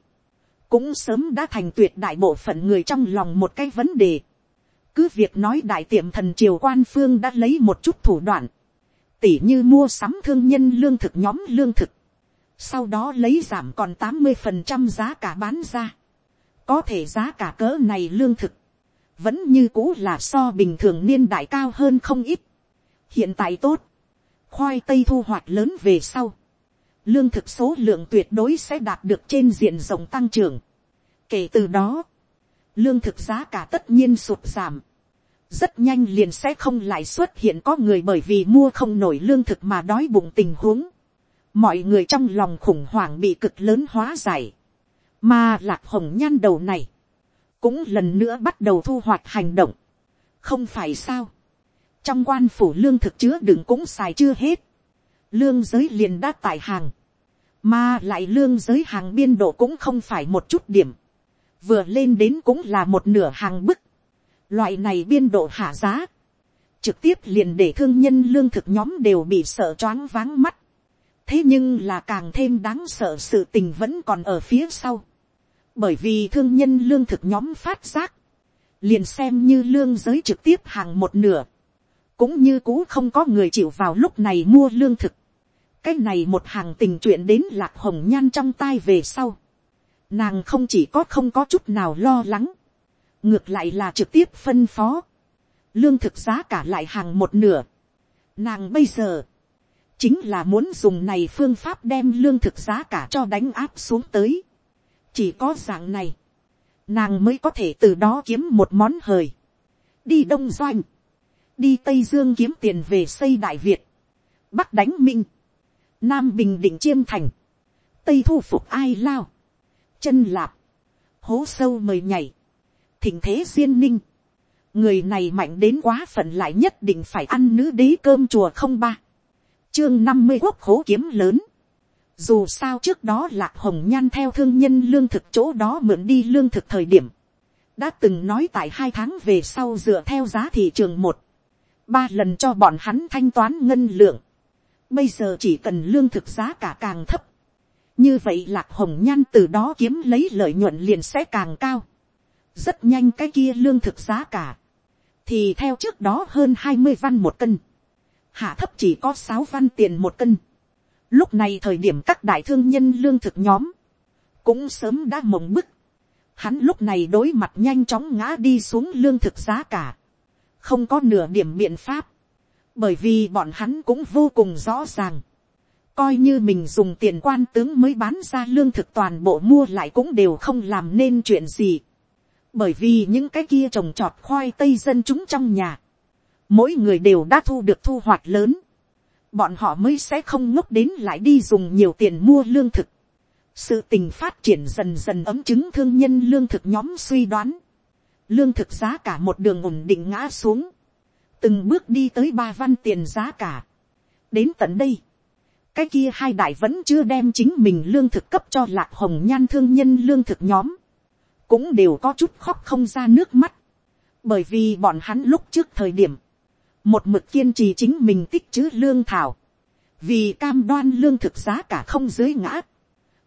cũng sớm đã thành tuyệt đại bộ phận người trong lòng một cái vấn đề. cứ việc nói đại tiệm thần triều quan phương đã lấy một chút thủ đoạn, tỉ như mua sắm thương nhân lương thực nhóm lương thực, sau đó lấy giảm còn tám mươi phần trăm giá cả bán ra. có thể giá cả cỡ này lương thực, vẫn như cũ là so bình thường niên đại cao hơn không ít. hiện tại tốt, khoai tây thu hoạch lớn về sau, lương thực số lượng tuyệt đối sẽ đạt được trên diện rộng tăng trưởng. Kể từ đó, lương thực giá cả tất nhiên sụt giảm. Rất nhanh liền sẽ không lại xuất hiện có người bởi vì mua không nổi lương thực mà đói bụng tình huống. Mọi người trong lòng khủng hoảng bị cực lớn hóa giải. Mà lạc hồng nhan đầu này, cũng lần nữa bắt đầu thu hoạch hành động. Không phải sao. Trong quan phủ lương thực chứa đựng cũng xài chưa hết. Lương giới liền đã tại hàng. Mà lại lương giới hàng biên độ cũng không phải một chút điểm vừa lên đến cũng là một nửa hàng bức. Loại này biên độ hạ giá, trực tiếp liền để thương nhân lương thực nhóm đều bị sợ choáng váng mắt. thế nhưng là càng thêm đáng sợ sự tình vẫn còn ở phía sau. bởi vì thương nhân lương thực nhóm phát giác, liền xem như lương giới trực tiếp hàng một nửa, cũng như cũ không có người chịu vào lúc này mua lương thực. cái này một hàng tình chuyện đến lạc hồng nhan trong tai về sau nàng không chỉ có không có chút nào lo lắng, ngược lại là trực tiếp phân phó, lương thực giá cả lại hàng một nửa. Nàng bây giờ, chính là muốn dùng này phương pháp đem lương thực giá cả cho đánh áp xuống tới. chỉ có dạng này, nàng mới có thể từ đó kiếm một món hời, đi đông doanh, đi tây dương kiếm tiền về xây đại việt, bắc đánh minh, nam bình định chiêm thành, tây thu phục ai lao, chân lạp, hố sâu mời nhảy, thịnh thế duyên ninh, người này mạnh đến quá phận lại nhất định phải ăn nữ đế cơm chùa không ba, chương năm mươi quốc khố kiếm lớn, dù sao trước đó lạc hồng nhan theo thương nhân lương thực chỗ đó mượn đi lương thực thời điểm, đã từng nói tại hai tháng về sau dựa theo giá thị trường một, ba lần cho bọn hắn thanh toán ngân lượng, bây giờ chỉ cần lương thực giá cả càng thấp, như vậy lạc hồng nhan từ đó kiếm lấy lợi nhuận liền sẽ càng cao rất nhanh cái kia lương thực giá cả, thì theo trước đó hơn hai mươi văn một cân, hạ thấp chỉ có sáu văn tiền một cân. Lúc này thời điểm các đại thương nhân lương thực nhóm, cũng sớm đã mộng bức. Hắn lúc này đối mặt nhanh chóng ngã đi xuống lương thực giá cả, không có nửa điểm biện pháp, bởi vì bọn hắn cũng vô cùng rõ ràng. Coi như mình dùng tiền quan tướng mới bán ra lương thực toàn bộ mua lại cũng đều không làm nên chuyện gì bởi vì những cái kia trồng trọt khoai tây dân chúng trong nhà, mỗi người đều đã thu được thu hoạch lớn, bọn họ mới sẽ không ngốc đến lại đi dùng nhiều tiền mua lương thực. sự tình phát triển dần dần ấm chứng thương nhân lương thực nhóm suy đoán, lương thực giá cả một đường ổn định ngã xuống, từng bước đi tới ba văn tiền giá cả. đến tận đây, cái kia hai đại vẫn chưa đem chính mình lương thực cấp cho lạc hồng nhan thương nhân lương thực nhóm cũng đều có chút khóc không ra nước mắt, bởi vì bọn hắn lúc trước thời điểm, một mực kiên trì chính mình tích chữ lương thảo, vì cam đoan lương thực giá cả không dưới ngã,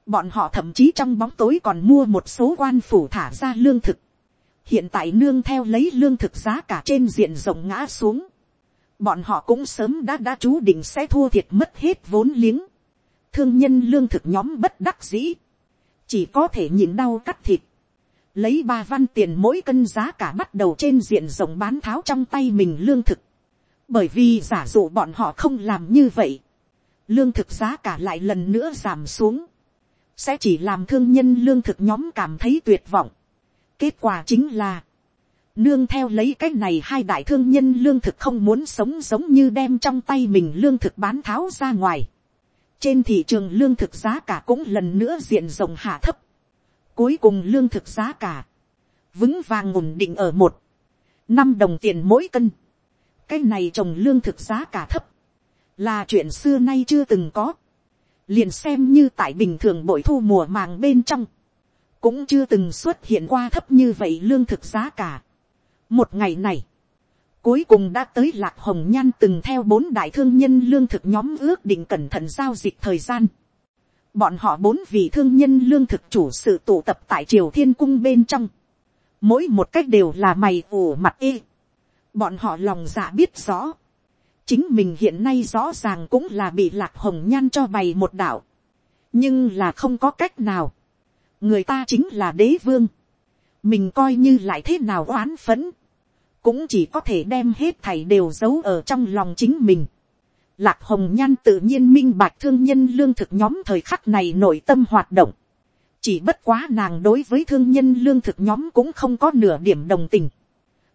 bọn họ thậm chí trong bóng tối còn mua một số quan phủ thả ra lương thực, hiện tại nương theo lấy lương thực giá cả trên diện rộng ngã xuống, bọn họ cũng sớm đã đã chú định sẽ thua thiệt mất hết vốn liếng, thương nhân lương thực nhóm bất đắc dĩ, chỉ có thể nhịn đau cắt thịt, lấy ba văn tiền mỗi cân giá cả bắt đầu trên diện rộng bán tháo trong tay mình lương thực. Bởi vì giả dụ bọn họ không làm như vậy. Lương thực giá cả lại lần nữa giảm xuống. Sẽ chỉ làm thương nhân lương thực nhóm cảm thấy tuyệt vọng. Kết quả chính là. Nương theo lấy cách này hai đại thương nhân lương thực không muốn sống giống như đem trong tay mình lương thực bán tháo ra ngoài. Trên thị trường lương thực giá cả cũng lần nữa diện rộng hạ thấp Cuối cùng lương thực giá cả. Vững vàng ổn định ở một. Năm đồng tiền mỗi cân. Cái này trồng lương thực giá cả thấp. Là chuyện xưa nay chưa từng có. Liền xem như tại bình thường bội thu mùa màng bên trong. Cũng chưa từng xuất hiện qua thấp như vậy lương thực giá cả. Một ngày này. Cuối cùng đã tới lạc hồng nhan từng theo bốn đại thương nhân lương thực nhóm ước định cẩn thận giao dịch thời gian bọn họ bốn vị thương nhân lương thực chủ sự tụ tập tại triều thiên cung bên trong, mỗi một cách đều là mày ủ mặt ê, bọn họ lòng dạ biết rõ, chính mình hiện nay rõ ràng cũng là bị lạc hồng nhan cho bày một đạo, nhưng là không có cách nào, người ta chính là đế vương, mình coi như lại thế nào oán phấn, cũng chỉ có thể đem hết thảy đều giấu ở trong lòng chính mình. Lạc hồng nhan tự nhiên minh bạch thương nhân lương thực nhóm thời khắc này nội tâm hoạt động. Chỉ bất quá nàng đối với thương nhân lương thực nhóm cũng không có nửa điểm đồng tình.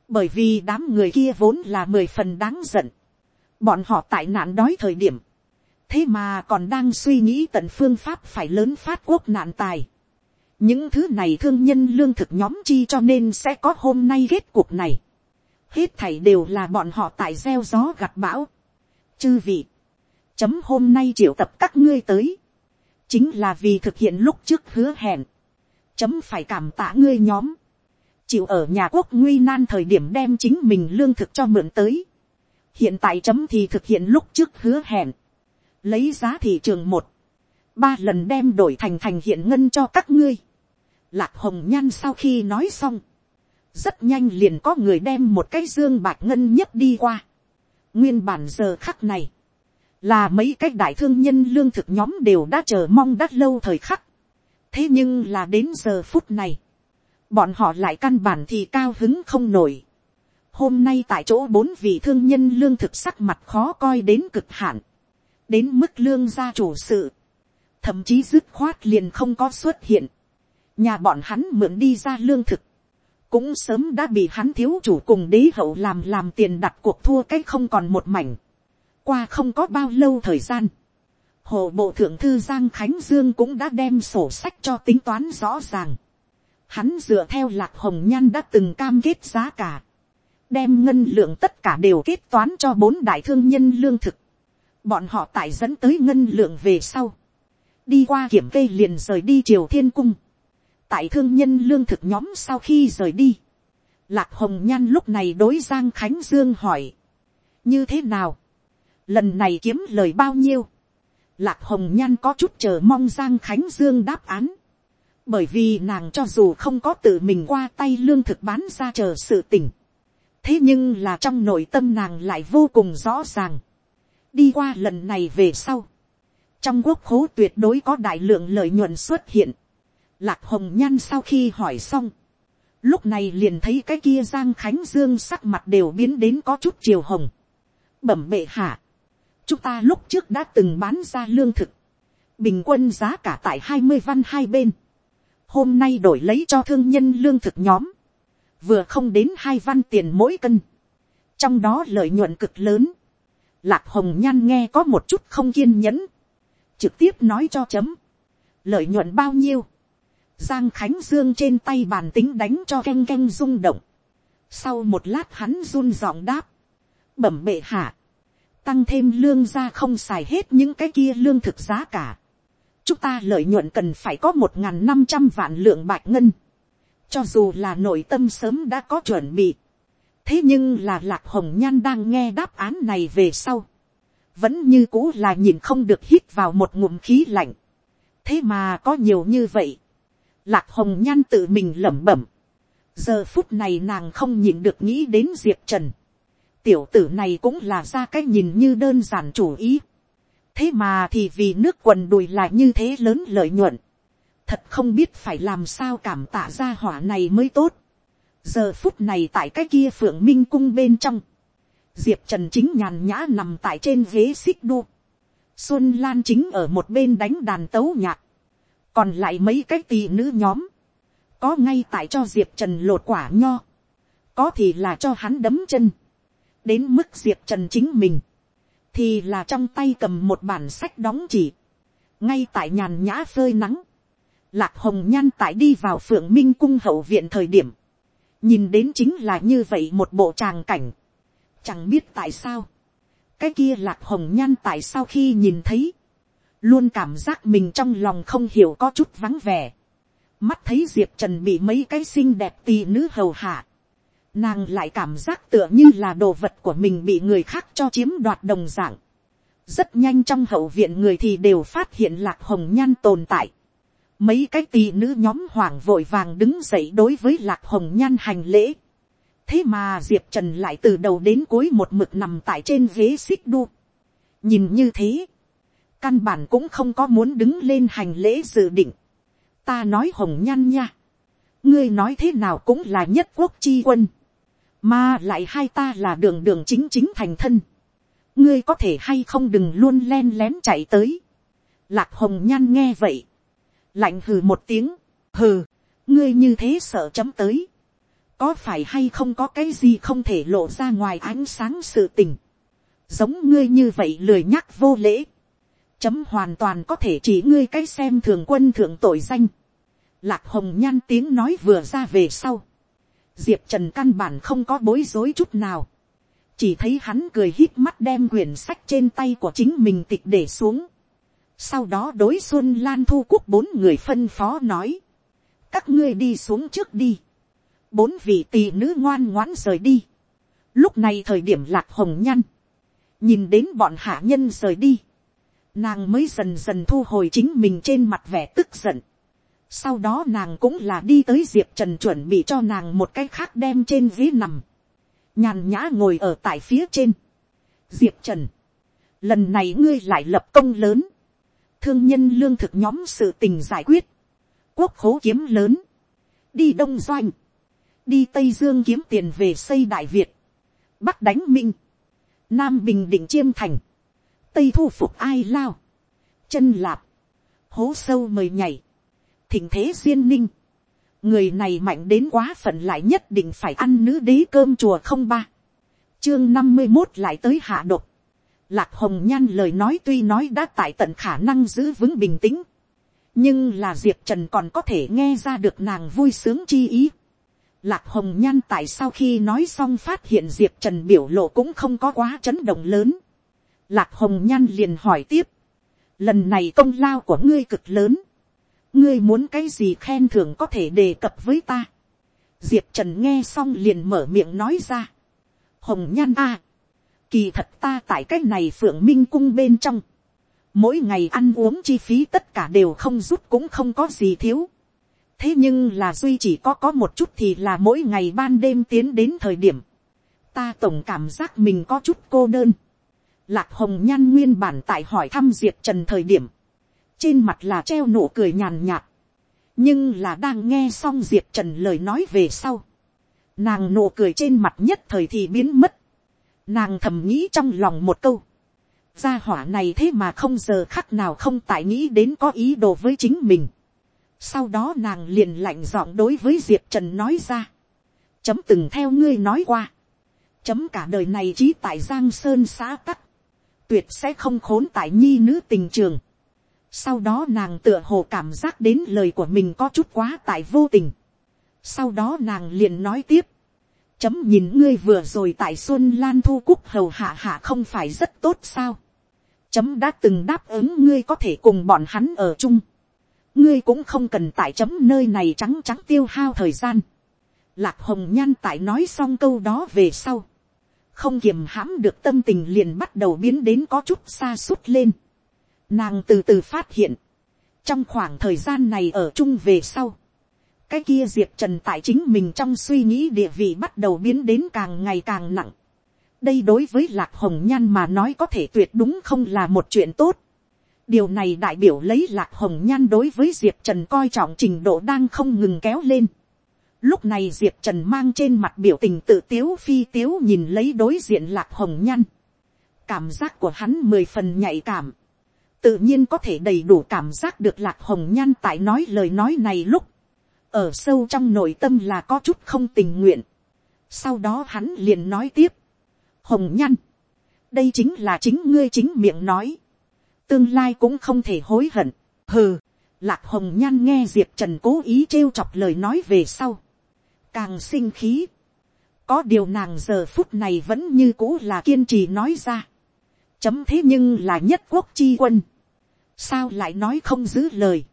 Bởi vì đám người kia vốn là mười phần đáng giận. Bọn họ tại nạn đói thời điểm. Thế mà còn đang suy nghĩ tận phương pháp phải lớn phát quốc nạn tài. Những thứ này thương nhân lương thực nhóm chi cho nên sẽ có hôm nay kết cuộc này. Hết thảy đều là bọn họ tại gieo gió gặt bão chư vị, chấm hôm nay triệu tập các ngươi tới, chính là vì thực hiện lúc trước hứa hẹn, chấm phải cảm tạ ngươi nhóm, chịu ở nhà quốc nguy nan thời điểm đem chính mình lương thực cho mượn tới, hiện tại chấm thì thực hiện lúc trước hứa hẹn, lấy giá thị trường một, ba lần đem đổi thành thành hiện ngân cho các ngươi, lạc hồng nhan sau khi nói xong, rất nhanh liền có người đem một cái dương bạc ngân nhất đi qua, Nguyên bản giờ khắc này, là mấy cái đại thương nhân lương thực nhóm đều đã chờ mong đắt lâu thời khắc. Thế nhưng là đến giờ phút này, bọn họ lại căn bản thì cao hứng không nổi. Hôm nay tại chỗ bốn vị thương nhân lương thực sắc mặt khó coi đến cực hạn. Đến mức lương gia chủ sự. Thậm chí dứt khoát liền không có xuất hiện. Nhà bọn hắn mượn đi ra lương thực cũng sớm đã bị hắn thiếu chủ cùng đế hậu làm làm tiền đặt cuộc thua cái không còn một mảnh. qua không có bao lâu thời gian, hồ bộ thượng thư giang khánh dương cũng đã đem sổ sách cho tính toán rõ ràng. hắn dựa theo lạc hồng nhan đã từng cam kết giá cả, đem ngân lượng tất cả đều kết toán cho bốn đại thương nhân lương thực. bọn họ tại dẫn tới ngân lượng về sau, đi qua kiểm kê liền rời đi triều thiên cung tại thương nhân lương thực nhóm sau khi rời đi, lạc hồng nhan lúc này đối giang khánh dương hỏi, như thế nào, lần này kiếm lời bao nhiêu, lạc hồng nhan có chút chờ mong giang khánh dương đáp án, Bởi vì nàng cho dù không có tự mình qua tay lương thực bán ra chờ sự tỉnh. Thế nhưng là trong nội tâm nàng lại vô cùng rõ ràng. Đi qua lần này về sau. Trong quốc khố tuyệt đối có đại lượng lợi nhuận xuất hiện. Lạc hồng nhan sau khi hỏi xong. Lúc này liền thấy cái kia Giang Khánh Dương sắc mặt đều biến đến có chút chiều hồng. Bẩm bệ hạ. Chúng ta lúc trước đã từng bán ra lương thực. Bình quân giá cả tại hai mươi văn hai bên. Hôm nay đổi lấy cho thương nhân lương thực nhóm. Vừa không đến hai văn tiền mỗi cân. Trong đó lợi nhuận cực lớn. Lạc hồng nhan nghe có một chút không kiên nhẫn. Trực tiếp nói cho chấm. Lợi nhuận bao nhiêu Giang Khánh Dương trên tay bàn tính đánh cho canh canh rung động. Sau một lát hắn run giọng đáp. Bẩm bệ hạ. Tăng thêm lương ra không xài hết những cái kia lương thực giá cả. Chúng ta lợi nhuận cần phải có một năm trăm vạn lượng bạch ngân. Cho dù là nội tâm sớm đã có chuẩn bị. Thế nhưng là Lạc Hồng Nhan đang nghe đáp án này về sau. Vẫn như cũ là nhìn không được hít vào một ngụm khí lạnh. Thế mà có nhiều như vậy Lạc hồng nhan tự mình lẩm bẩm. giờ phút này nàng không nhìn được nghĩ đến diệp trần. tiểu tử này cũng là ra cái nhìn như đơn giản chủ ý. thế mà thì vì nước quần đùi lại như thế lớn lợi nhuận. thật không biết phải làm sao cảm tạ ra hỏa này mới tốt. giờ phút này tại cái kia phượng minh cung bên trong. diệp trần chính nhàn nhã nằm tại trên ghế xích đu. xuân lan chính ở một bên đánh đàn tấu nhạc còn lại mấy cái tỳ nữ nhóm, có ngay tại cho diệp trần lột quả nho, có thì là cho hắn đấm chân, đến mức diệp trần chính mình, thì là trong tay cầm một bản sách đóng chỉ, ngay tại nhàn nhã phơi nắng, lạc hồng nhan tại đi vào phượng minh cung hậu viện thời điểm, nhìn đến chính là như vậy một bộ tràng cảnh, chẳng biết tại sao, cái kia lạc hồng nhan tại sao khi nhìn thấy, luôn cảm giác mình trong lòng không hiểu có chút vắng vẻ. mắt thấy diệp trần bị mấy cái xinh đẹp tì nữ hầu hạ. nàng lại cảm giác tựa như là đồ vật của mình bị người khác cho chiếm đoạt đồng dạng. rất nhanh trong hậu viện người thì đều phát hiện lạc hồng nhan tồn tại. mấy cái tì nữ nhóm hoảng vội vàng đứng dậy đối với lạc hồng nhan hành lễ. thế mà diệp trần lại từ đầu đến cuối một mực nằm tại trên ghế xích đu. nhìn như thế, căn bản cũng không có muốn đứng lên hành lễ dự định. ta nói hồng nhan nha. ngươi nói thế nào cũng là nhất quốc chi quân. mà lại hai ta là đường đường chính chính thành thân. ngươi có thể hay không đừng luôn len lén chạy tới. lạc hồng nhan nghe vậy. lạnh hừ một tiếng. hừ, ngươi như thế sợ chấm tới. có phải hay không có cái gì không thể lộ ra ngoài ánh sáng sự tình. giống ngươi như vậy lười nhắc vô lễ chấm hoàn toàn có thể chỉ ngươi cái xem thường quân thượng tội danh. Lạc hồng nhan tiếng nói vừa ra về sau. Diệp trần căn bản không có bối rối chút nào. Chỉ thấy hắn cười hít mắt đem quyển sách trên tay của chính mình tịch để xuống. Sau đó đối xuân lan thu quốc bốn người phân phó nói. Các ngươi đi xuống trước đi. Bốn vị tỳ nữ ngoan ngoãn rời đi. Lúc này thời điểm lạc hồng nhăn. Nhìn đến bọn hạ nhân rời đi nàng mới dần dần thu hồi chính mình trên mặt vẻ tức giận. Sau đó nàng cũng là đi tới diệp trần chuẩn bị cho nàng một cái khác đem trên ghế nằm. nhàn nhã ngồi ở tại phía trên. diệp trần, lần này ngươi lại lập công lớn. thương nhân lương thực nhóm sự tình giải quyết. quốc khố kiếm lớn. đi đông doanh. đi tây dương kiếm tiền về xây đại việt. bắc đánh minh. nam bình định chiêm thành tây thu phục ai lao, chân lạp, hố sâu mời nhảy, thỉnh thế duyên ninh, người này mạnh đến quá phận lại nhất định phải ăn nữ đế cơm chùa không ba, chương năm mươi một lại tới hạ độc, lạc hồng nhan lời nói tuy nói đã tại tận khả năng giữ vững bình tĩnh, nhưng là diệp trần còn có thể nghe ra được nàng vui sướng chi ý. Lạc hồng nhan tại sau khi nói xong phát hiện diệp trần biểu lộ cũng không có quá chấn động lớn. Lạc hồng nhan liền hỏi tiếp. Lần này công lao của ngươi cực lớn. Ngươi muốn cái gì khen thưởng có thể đề cập với ta. Diệp Trần nghe xong liền mở miệng nói ra. Hồng nhan a Kỳ thật ta tại cái này phượng minh cung bên trong. Mỗi ngày ăn uống chi phí tất cả đều không rút cũng không có gì thiếu. thế nhưng là duy chỉ có có một chút thì là mỗi ngày ban đêm tiến đến thời điểm, ta tổng cảm giác mình có chút cô đơn. Lạc hồng nhan nguyên bản tại hỏi thăm diệp trần thời điểm, trên mặt là treo nụ cười nhàn nhạt, nhưng là đang nghe xong diệp trần lời nói về sau, nàng nụ cười trên mặt nhất thời thì biến mất, nàng thầm nghĩ trong lòng một câu, gia hỏa này thế mà không giờ khắc nào không tại nghĩ đến có ý đồ với chính mình. sau đó nàng liền lạnh giọng đối với diệp trần nói ra, chấm từng theo ngươi nói qua, chấm cả đời này trí tại giang sơn xã tắc, tuyệt sẽ không khốn tại nhi nữ tình trường. sau đó nàng tựa hồ cảm giác đến lời của mình có chút quá tại vô tình. sau đó nàng liền nói tiếp, chấm nhìn ngươi vừa rồi tại xuân lan thu cúc hầu hạ hạ không phải rất tốt sao. chấm đã từng đáp ứng ngươi có thể cùng bọn hắn ở chung. ngươi cũng không cần tại chấm nơi này trắng trắng tiêu hao thời gian. lạc hồng nhan tại nói xong câu đó về sau không kiềm hãm được tâm tình liền bắt đầu biến đến có chút xa suốt lên. nàng từ từ phát hiện. trong khoảng thời gian này ở chung về sau, cái kia diệp trần tại chính mình trong suy nghĩ địa vị bắt đầu biến đến càng ngày càng nặng. đây đối với lạc hồng nhan mà nói có thể tuyệt đúng không là một chuyện tốt. điều này đại biểu lấy lạc hồng nhan đối với diệp trần coi trọng trình độ đang không ngừng kéo lên lúc này diệp trần mang trên mặt biểu tình tự tiếu phi tiếu nhìn lấy đối diện lạc hồng nhăn cảm giác của hắn mười phần nhạy cảm. tự nhiên có thể đầy đủ cảm giác được lạc hồng nhăn tại nói lời nói này lúc. Ở sâu trong nội tâm là có chút không tình nguyện. sau đó hắn liền nói tiếp, hồng nhăn, đây chính là chính ngươi chính miệng nói, tương lai cũng không thể hối hận, hừ, lạc hồng nhan nghe diệp trần cố ý trêu chọc lời nói về sau, càng sinh khí, có điều nàng giờ phút này vẫn như cũ là kiên trì nói ra, chấm thế nhưng là nhất quốc chi quân, sao lại nói không giữ lời,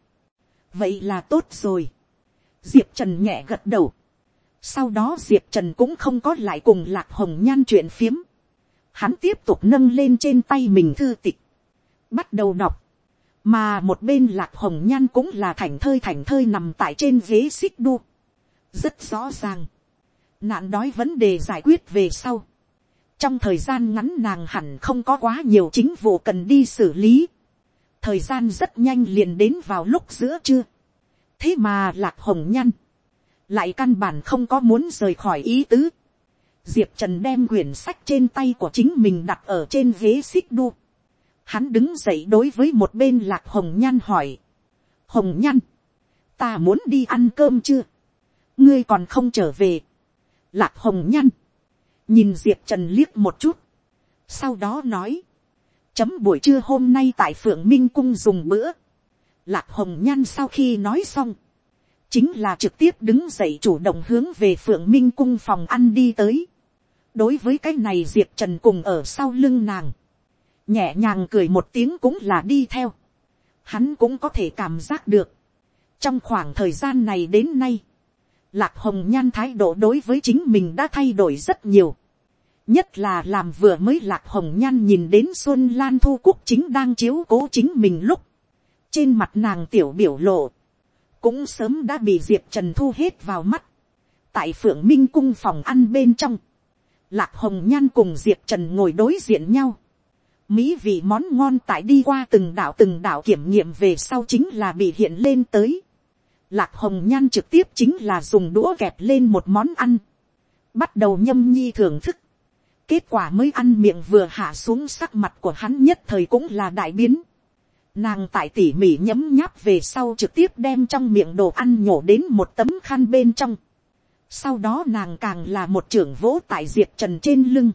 vậy là tốt rồi, diệp trần nhẹ gật đầu. sau đó diệp trần cũng không có lại cùng lạc hồng nhan chuyện phiếm. hắn tiếp tục nâng lên trên tay mình thư tịch. bắt đầu đọc. mà một bên lạc hồng nhan cũng là thảnh thơi thảnh thơi nằm tại trên ghế xích đu rất rõ ràng. nạn đói vấn đề giải quyết về sau. trong thời gian ngắn nàng hẳn không có quá nhiều chính vụ cần đi xử lý. thời gian rất nhanh liền đến vào lúc giữa trưa thế mà lạc hồng nhăn, lại căn bản không có muốn rời khỏi ý tứ. diệp trần đem quyển sách trên tay của chính mình đặt ở trên ghế xích đu. hắn đứng dậy đối với một bên lạc hồng nhan hỏi. hồng nhan, ta muốn đi ăn cơm chưa, ngươi còn không trở về. lạc hồng nhăn nhìn diệp trần liếc một chút, sau đó nói, chấm buổi trưa hôm nay tại phượng minh cung dùng bữa, Lạc hồng nhan sau khi nói xong, chính là trực tiếp đứng dậy chủ động hướng về phượng minh cung phòng ăn đi tới. đối với cái này diệp trần cùng ở sau lưng nàng, nhẹ nhàng cười một tiếng cũng là đi theo. hắn cũng có thể cảm giác được. trong khoảng thời gian này đến nay, lạc hồng nhan thái độ đối với chính mình đã thay đổi rất nhiều. nhất là làm vừa mới lạc hồng nhan nhìn đến xuân lan thu cúc chính đang chiếu cố chính mình lúc, trên mặt nàng tiểu biểu lộ, cũng sớm đã bị diệp trần thu hết vào mắt. tại phượng minh cung phòng ăn bên trong, lạc hồng nhan cùng diệp trần ngồi đối diện nhau. mỹ vị món ngon tại đi qua từng đảo từng đảo kiểm nghiệm về sau chính là bị hiện lên tới lạc hồng nhan trực tiếp chính là dùng đũa kẹp lên một món ăn, bắt đầu nhâm nhi thưởng thức. kết quả mới ăn miệng vừa hạ xuống sắc mặt của hắn nhất thời cũng là đại biến Nàng tại tỉ mỉ nhấm nháp về sau trực tiếp đem trong miệng đồ ăn nhổ đến một tấm khăn bên trong. Sau đó nàng càng là một trưởng vỗ tại Diệp Trần trên lưng.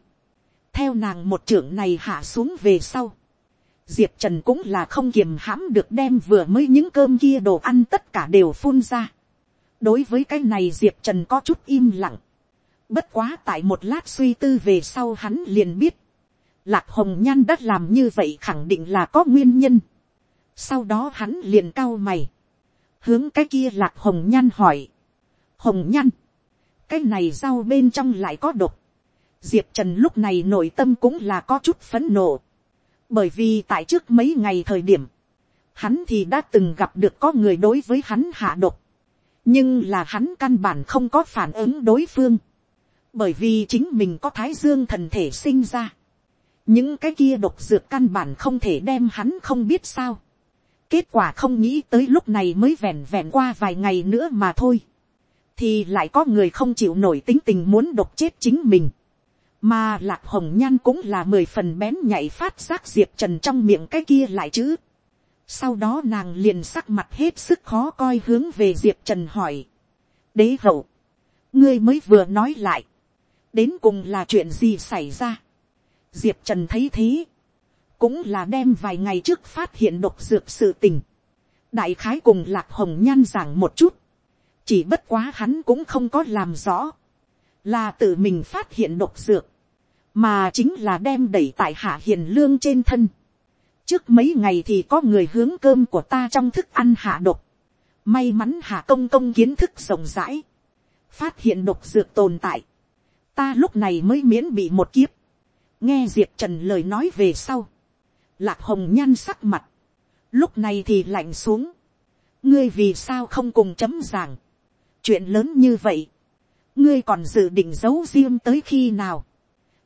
Theo nàng một trưởng này hạ xuống về sau. Diệp Trần cũng là không kiềm hãm được đem vừa mới những cơm kia đồ ăn tất cả đều phun ra. Đối với cái này Diệp Trần có chút im lặng. Bất quá tại một lát suy tư về sau hắn liền biết. Lạc Hồng Nhan đã làm như vậy khẳng định là có nguyên nhân sau đó hắn liền cao mày. hướng cái kia lạc hồng nhan hỏi. hồng nhan, cái này rau bên trong lại có độc. diệp trần lúc này nội tâm cũng là có chút phấn nộ bởi vì tại trước mấy ngày thời điểm, hắn thì đã từng gặp được có người đối với hắn hạ độc. nhưng là hắn căn bản không có phản ứng đối phương, bởi vì chính mình có thái dương thần thể sinh ra, những cái kia độc dược căn bản không thể đem hắn không biết sao, kết quả không nghĩ tới lúc này mới vẹn vẹn qua vài ngày nữa mà thôi, thì lại có người không chịu nổi tính tình muốn độc chết chính mình, mà lạc hồng nhan cũng là mười phần bén nhảy phát giác diệp trần trong miệng cái kia lại chứ, sau đó nàng liền sắc mặt hết sức khó coi hướng về diệp trần hỏi. đế hậu, ngươi mới vừa nói lại, đến cùng là chuyện gì xảy ra. diệp trần thấy thế, cũng là đem vài ngày trước phát hiện độc dược sự tình. đại khái cùng lạc hồng nhan giảng một chút, chỉ bất quá hắn cũng không có làm rõ, là tự mình phát hiện độc dược, mà chính là đem đẩy tại hạ hiền lương trên thân trước mấy ngày thì có người hướng cơm của ta trong thức ăn hạ độc. May mắn hạ công công kiến thức rộng rãi. Phát hiện độc dược tồn tại. Ta lúc này mới miễn bị một kiếp. Nghe Diệp Trần lời nói về sau. Lạc hồng nhan sắc mặt. Lúc này thì lạnh xuống. Ngươi vì sao không cùng chấm giảng. Chuyện lớn như vậy. Ngươi còn dự định giấu riêng tới khi nào.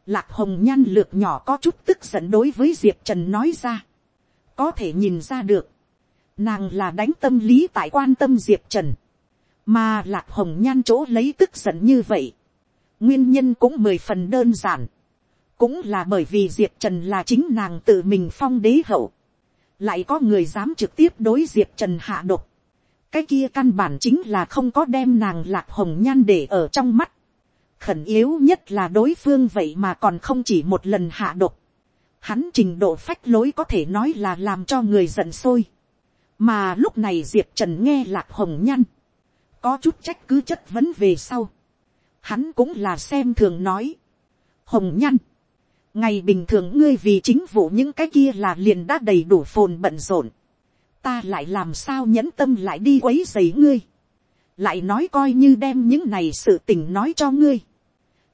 Lạc hồng nhan lược nhỏ có chút tức giận đối với Diệp Trần nói ra. Có thể nhìn ra được, nàng là đánh tâm lý tại quan tâm diệp trần, mà lạc hồng nhan chỗ lấy tức giận như vậy, nguyên nhân cũng mười phần đơn giản, cũng là bởi vì diệp trần là chính nàng tự mình phong đế hậu, lại có người dám trực tiếp đối diệp trần hạ độc, cái kia căn bản chính là không có đem nàng lạc hồng nhan để ở trong mắt, khẩn yếu nhất là đối phương vậy mà còn không chỉ một lần hạ độc, hắn trình độ phách lối có thể nói là làm cho người giận sôi. mà lúc này diệp trần nghe lạc hồng nhăn, có chút trách cứ chất vấn về sau. hắn cũng là xem thường nói. hồng nhăn, ngày bình thường ngươi vì chính vụ những cái kia là liền đã đầy đủ phồn bận rộn ta lại làm sao nhẫn tâm lại đi quấy dày ngươi. lại nói coi như đem những này sự tình nói cho ngươi.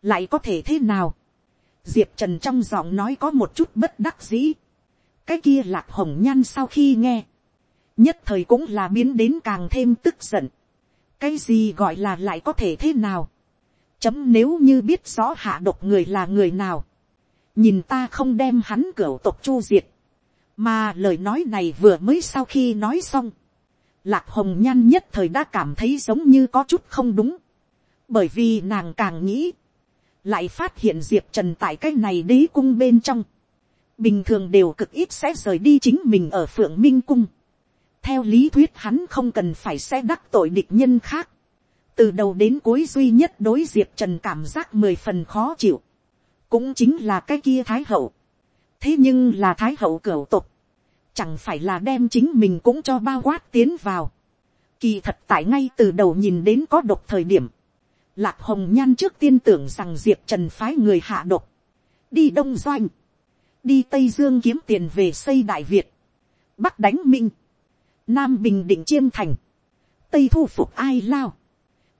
lại có thể thế nào diệp trần trong giọng nói có một chút bất đắc dĩ. cái kia lạc hồng nhan sau khi nghe, nhất thời cũng là biến đến càng thêm tức giận. cái gì gọi là lại có thể thế nào. chấm nếu như biết rõ hạ độc người là người nào. nhìn ta không đem hắn cửa tộc chu diệt mà lời nói này vừa mới sau khi nói xong. lạc hồng nhan nhất thời đã cảm thấy giống như có chút không đúng. bởi vì nàng càng nghĩ lại phát hiện diệp trần tại cái này đế cung bên trong, bình thường đều cực ít sẽ rời đi chính mình ở phượng minh cung. theo lý thuyết hắn không cần phải sẽ đắc tội địch nhân khác. từ đầu đến cuối duy nhất đối diệp trần cảm giác mười phần khó chịu, cũng chính là cái kia thái hậu thế nhưng là thái hậu cửu tục, chẳng phải là đem chính mình cũng cho bao quát tiến vào. kỳ thật tại ngay từ đầu nhìn đến có độc thời điểm, Lạc hồng nhan trước tiên tưởng rằng diệp trần phái người hạ độc, đi đông doanh, đi tây dương kiếm tiền về xây đại việt, bắc đánh minh, nam bình định chiêm thành, tây thu phục ai lao,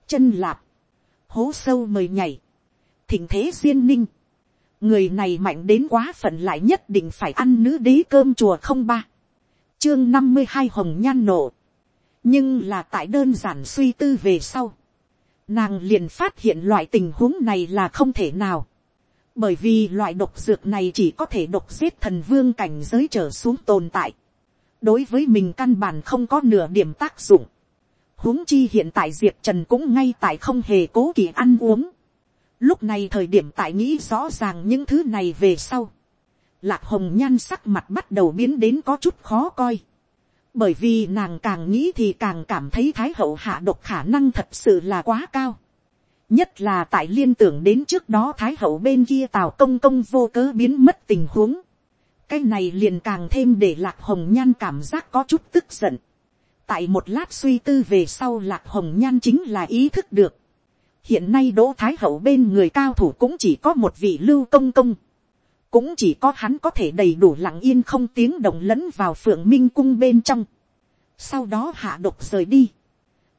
chân lạp, hố sâu mời nhảy, thỉnh thế duyên ninh, người này mạnh đến quá phận lại nhất định phải ăn nữ đế cơm chùa không ba, chương năm mươi hai hồng nhan nổ, nhưng là tại đơn giản suy tư về sau, nàng liền phát hiện loại tình huống này là không thể nào. bởi vì loại độc dược này chỉ có thể độc giết thần vương cảnh giới trở xuống tồn tại. đối với mình căn bản không có nửa điểm tác dụng. huống chi hiện tại diệp trần cũng ngay tại không hề cố kỳ ăn uống lúc này thời điểm tại nghĩ rõ ràng những thứ này về sau. lạc hồng nhan sắc mặt bắt đầu biến đến có chút khó coi bởi vì nàng càng nghĩ thì càng cảm thấy thái hậu hạ độc khả năng thật sự là quá cao. nhất là tại liên tưởng đến trước đó thái hậu bên kia tào công công vô cớ biến mất tình huống. cái này liền càng thêm để lạc hồng nhan cảm giác có chút tức giận. tại một lát suy tư về sau lạc hồng nhan chính là ý thức được hiện nay đỗ thái hậu bên người cao thủ cũng chỉ có một vị lưu công công. Cũng chỉ có hắn có thể đầy đủ lặng yên không tiếng động lẫn vào phượng minh cung bên trong, sau đó hạ độc rời đi,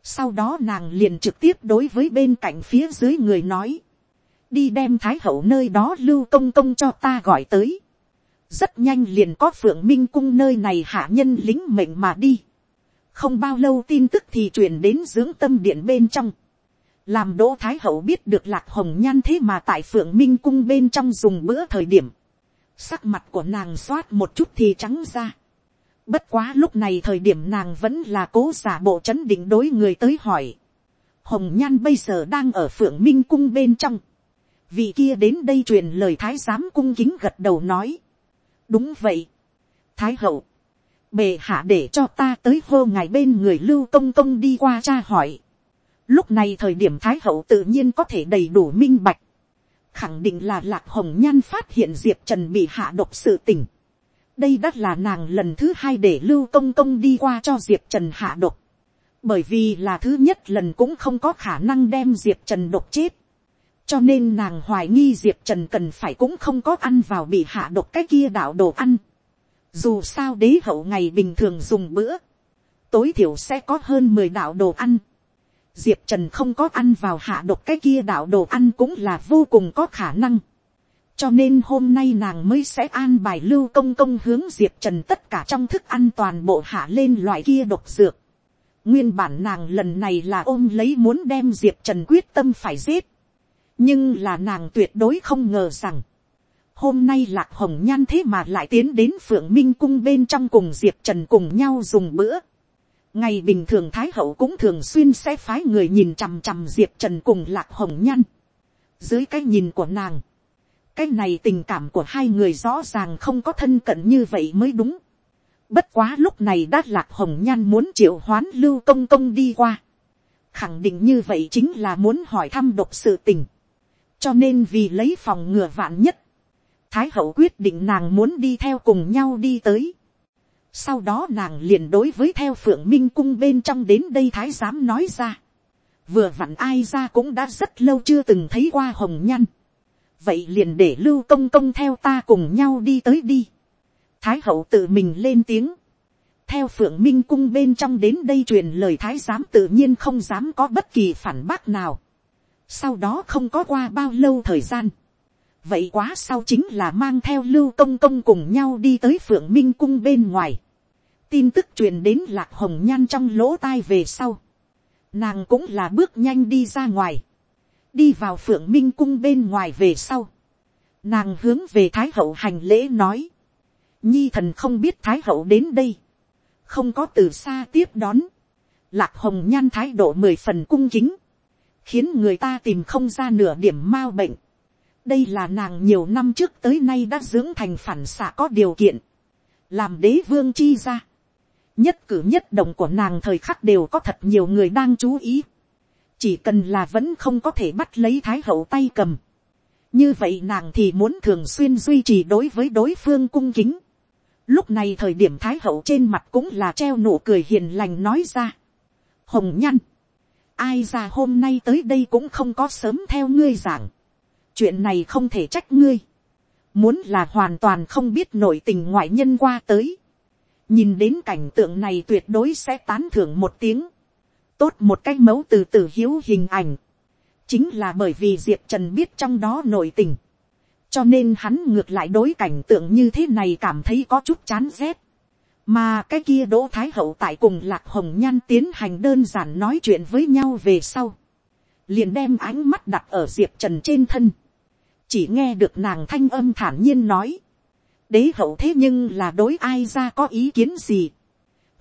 sau đó nàng liền trực tiếp đối với bên cạnh phía dưới người nói, đi đem thái hậu nơi đó lưu công công cho ta gọi tới, rất nhanh liền có phượng minh cung nơi này hạ nhân lính mệnh mà đi, không bao lâu tin tức thì truyền đến dưỡng tâm điện bên trong, làm đỗ thái hậu biết được lạc hồng nhan thế mà tại phượng minh cung bên trong dùng bữa thời điểm, sắc mặt của nàng xoát một chút thì trắng ra. Bất quá lúc này thời điểm nàng vẫn là cố giả bộ chấn định đối người tới hỏi. Hồng nhan bây giờ đang ở phượng minh cung bên trong. Vị kia đến đây truyền lời thái giám cung kính gật đầu nói. Đúng vậy. Thái hậu. Bề hạ để cho ta tới hô ngài bên người lưu công công đi qua tra hỏi. Lúc này thời điểm thái hậu tự nhiên có thể đầy đủ minh bạch khẳng định là lạc hồng nhan phát hiện diệp trần bị hạ độc sự tình. đây đã là nàng lần thứ hai để lưu công công đi qua cho diệp trần hạ độc. bởi vì là thứ nhất lần cũng không có khả năng đem diệp trần độc chết. cho nên nàng hoài nghi diệp trần cần phải cũng không có ăn vào bị hạ độc cái kia đạo đồ ăn. dù sao đế hậu ngày bình thường dùng bữa, tối thiểu sẽ có hơn mười đạo đồ ăn diệp trần không có ăn vào hạ độc cái kia đạo đồ ăn cũng là vô cùng có khả năng. cho nên hôm nay nàng mới sẽ an bài lưu công công hướng diệp trần tất cả trong thức ăn toàn bộ hạ lên loại kia độc dược. nguyên bản nàng lần này là ôm lấy muốn đem diệp trần quyết tâm phải giết. nhưng là nàng tuyệt đối không ngờ rằng, hôm nay lạc hồng nhan thế mà lại tiến đến phượng minh cung bên trong cùng diệp trần cùng nhau dùng bữa ngày bình thường thái hậu cũng thường xuyên sẽ phái người nhìn chằm chằm diệp trần cùng lạc hồng nhan. dưới cái nhìn của nàng, cái này tình cảm của hai người rõ ràng không có thân cận như vậy mới đúng. bất quá lúc này đã lạc hồng nhan muốn triệu hoán lưu công công đi qua. khẳng định như vậy chính là muốn hỏi thăm độc sự tình. cho nên vì lấy phòng ngừa vạn nhất, thái hậu quyết định nàng muốn đi theo cùng nhau đi tới sau đó nàng liền đối với theo phượng minh cung bên trong đến đây thái giám nói ra. Vừa vặn ai ra cũng đã rất lâu chưa từng thấy qua hồng nhăn. Vậy liền để lưu công công theo ta cùng nhau đi tới đi. Thái hậu tự mình lên tiếng. Theo phượng minh cung bên trong đến đây truyền lời thái giám tự nhiên không dám có bất kỳ phản bác nào. Sau đó không có qua bao lâu thời gian vậy quá sau chính là mang theo lưu công công cùng nhau đi tới phượng minh cung bên ngoài. tin tức truyền đến lạc hồng nhan trong lỗ tai về sau. nàng cũng là bước nhanh đi ra ngoài. đi vào phượng minh cung bên ngoài về sau. nàng hướng về thái hậu hành lễ nói. nhi thần không biết thái hậu đến đây. không có từ xa tiếp đón. lạc hồng nhan thái độ mười phần cung kính. khiến người ta tìm không ra nửa điểm mau bệnh đây là nàng nhiều năm trước tới nay đã dưỡng thành phản xạ có điều kiện, làm đế vương chi ra. nhất cử nhất động của nàng thời khắc đều có thật nhiều người đang chú ý, chỉ cần là vẫn không có thể bắt lấy thái hậu tay cầm. như vậy nàng thì muốn thường xuyên duy trì đối với đối phương cung kính. lúc này thời điểm thái hậu trên mặt cũng là treo nụ cười hiền lành nói ra. hồng nhăn, ai ra hôm nay tới đây cũng không có sớm theo ngươi giảng chuyện này không thể trách ngươi, muốn là hoàn toàn không biết nội tình ngoại nhân qua tới, nhìn đến cảnh tượng này tuyệt đối sẽ tán thưởng một tiếng, tốt một cái mấu từ từ hiếu hình ảnh, chính là bởi vì diệp trần biết trong đó nội tình, cho nên hắn ngược lại đối cảnh tượng như thế này cảm thấy có chút chán rét, mà cái kia đỗ thái hậu tại cùng lạc hồng nhan tiến hành đơn giản nói chuyện với nhau về sau, liền đem ánh mắt đặt ở diệp trần trên thân, chỉ nghe được nàng thanh âm thản nhiên nói, đế hậu thế nhưng là đối ai ra có ý kiến gì,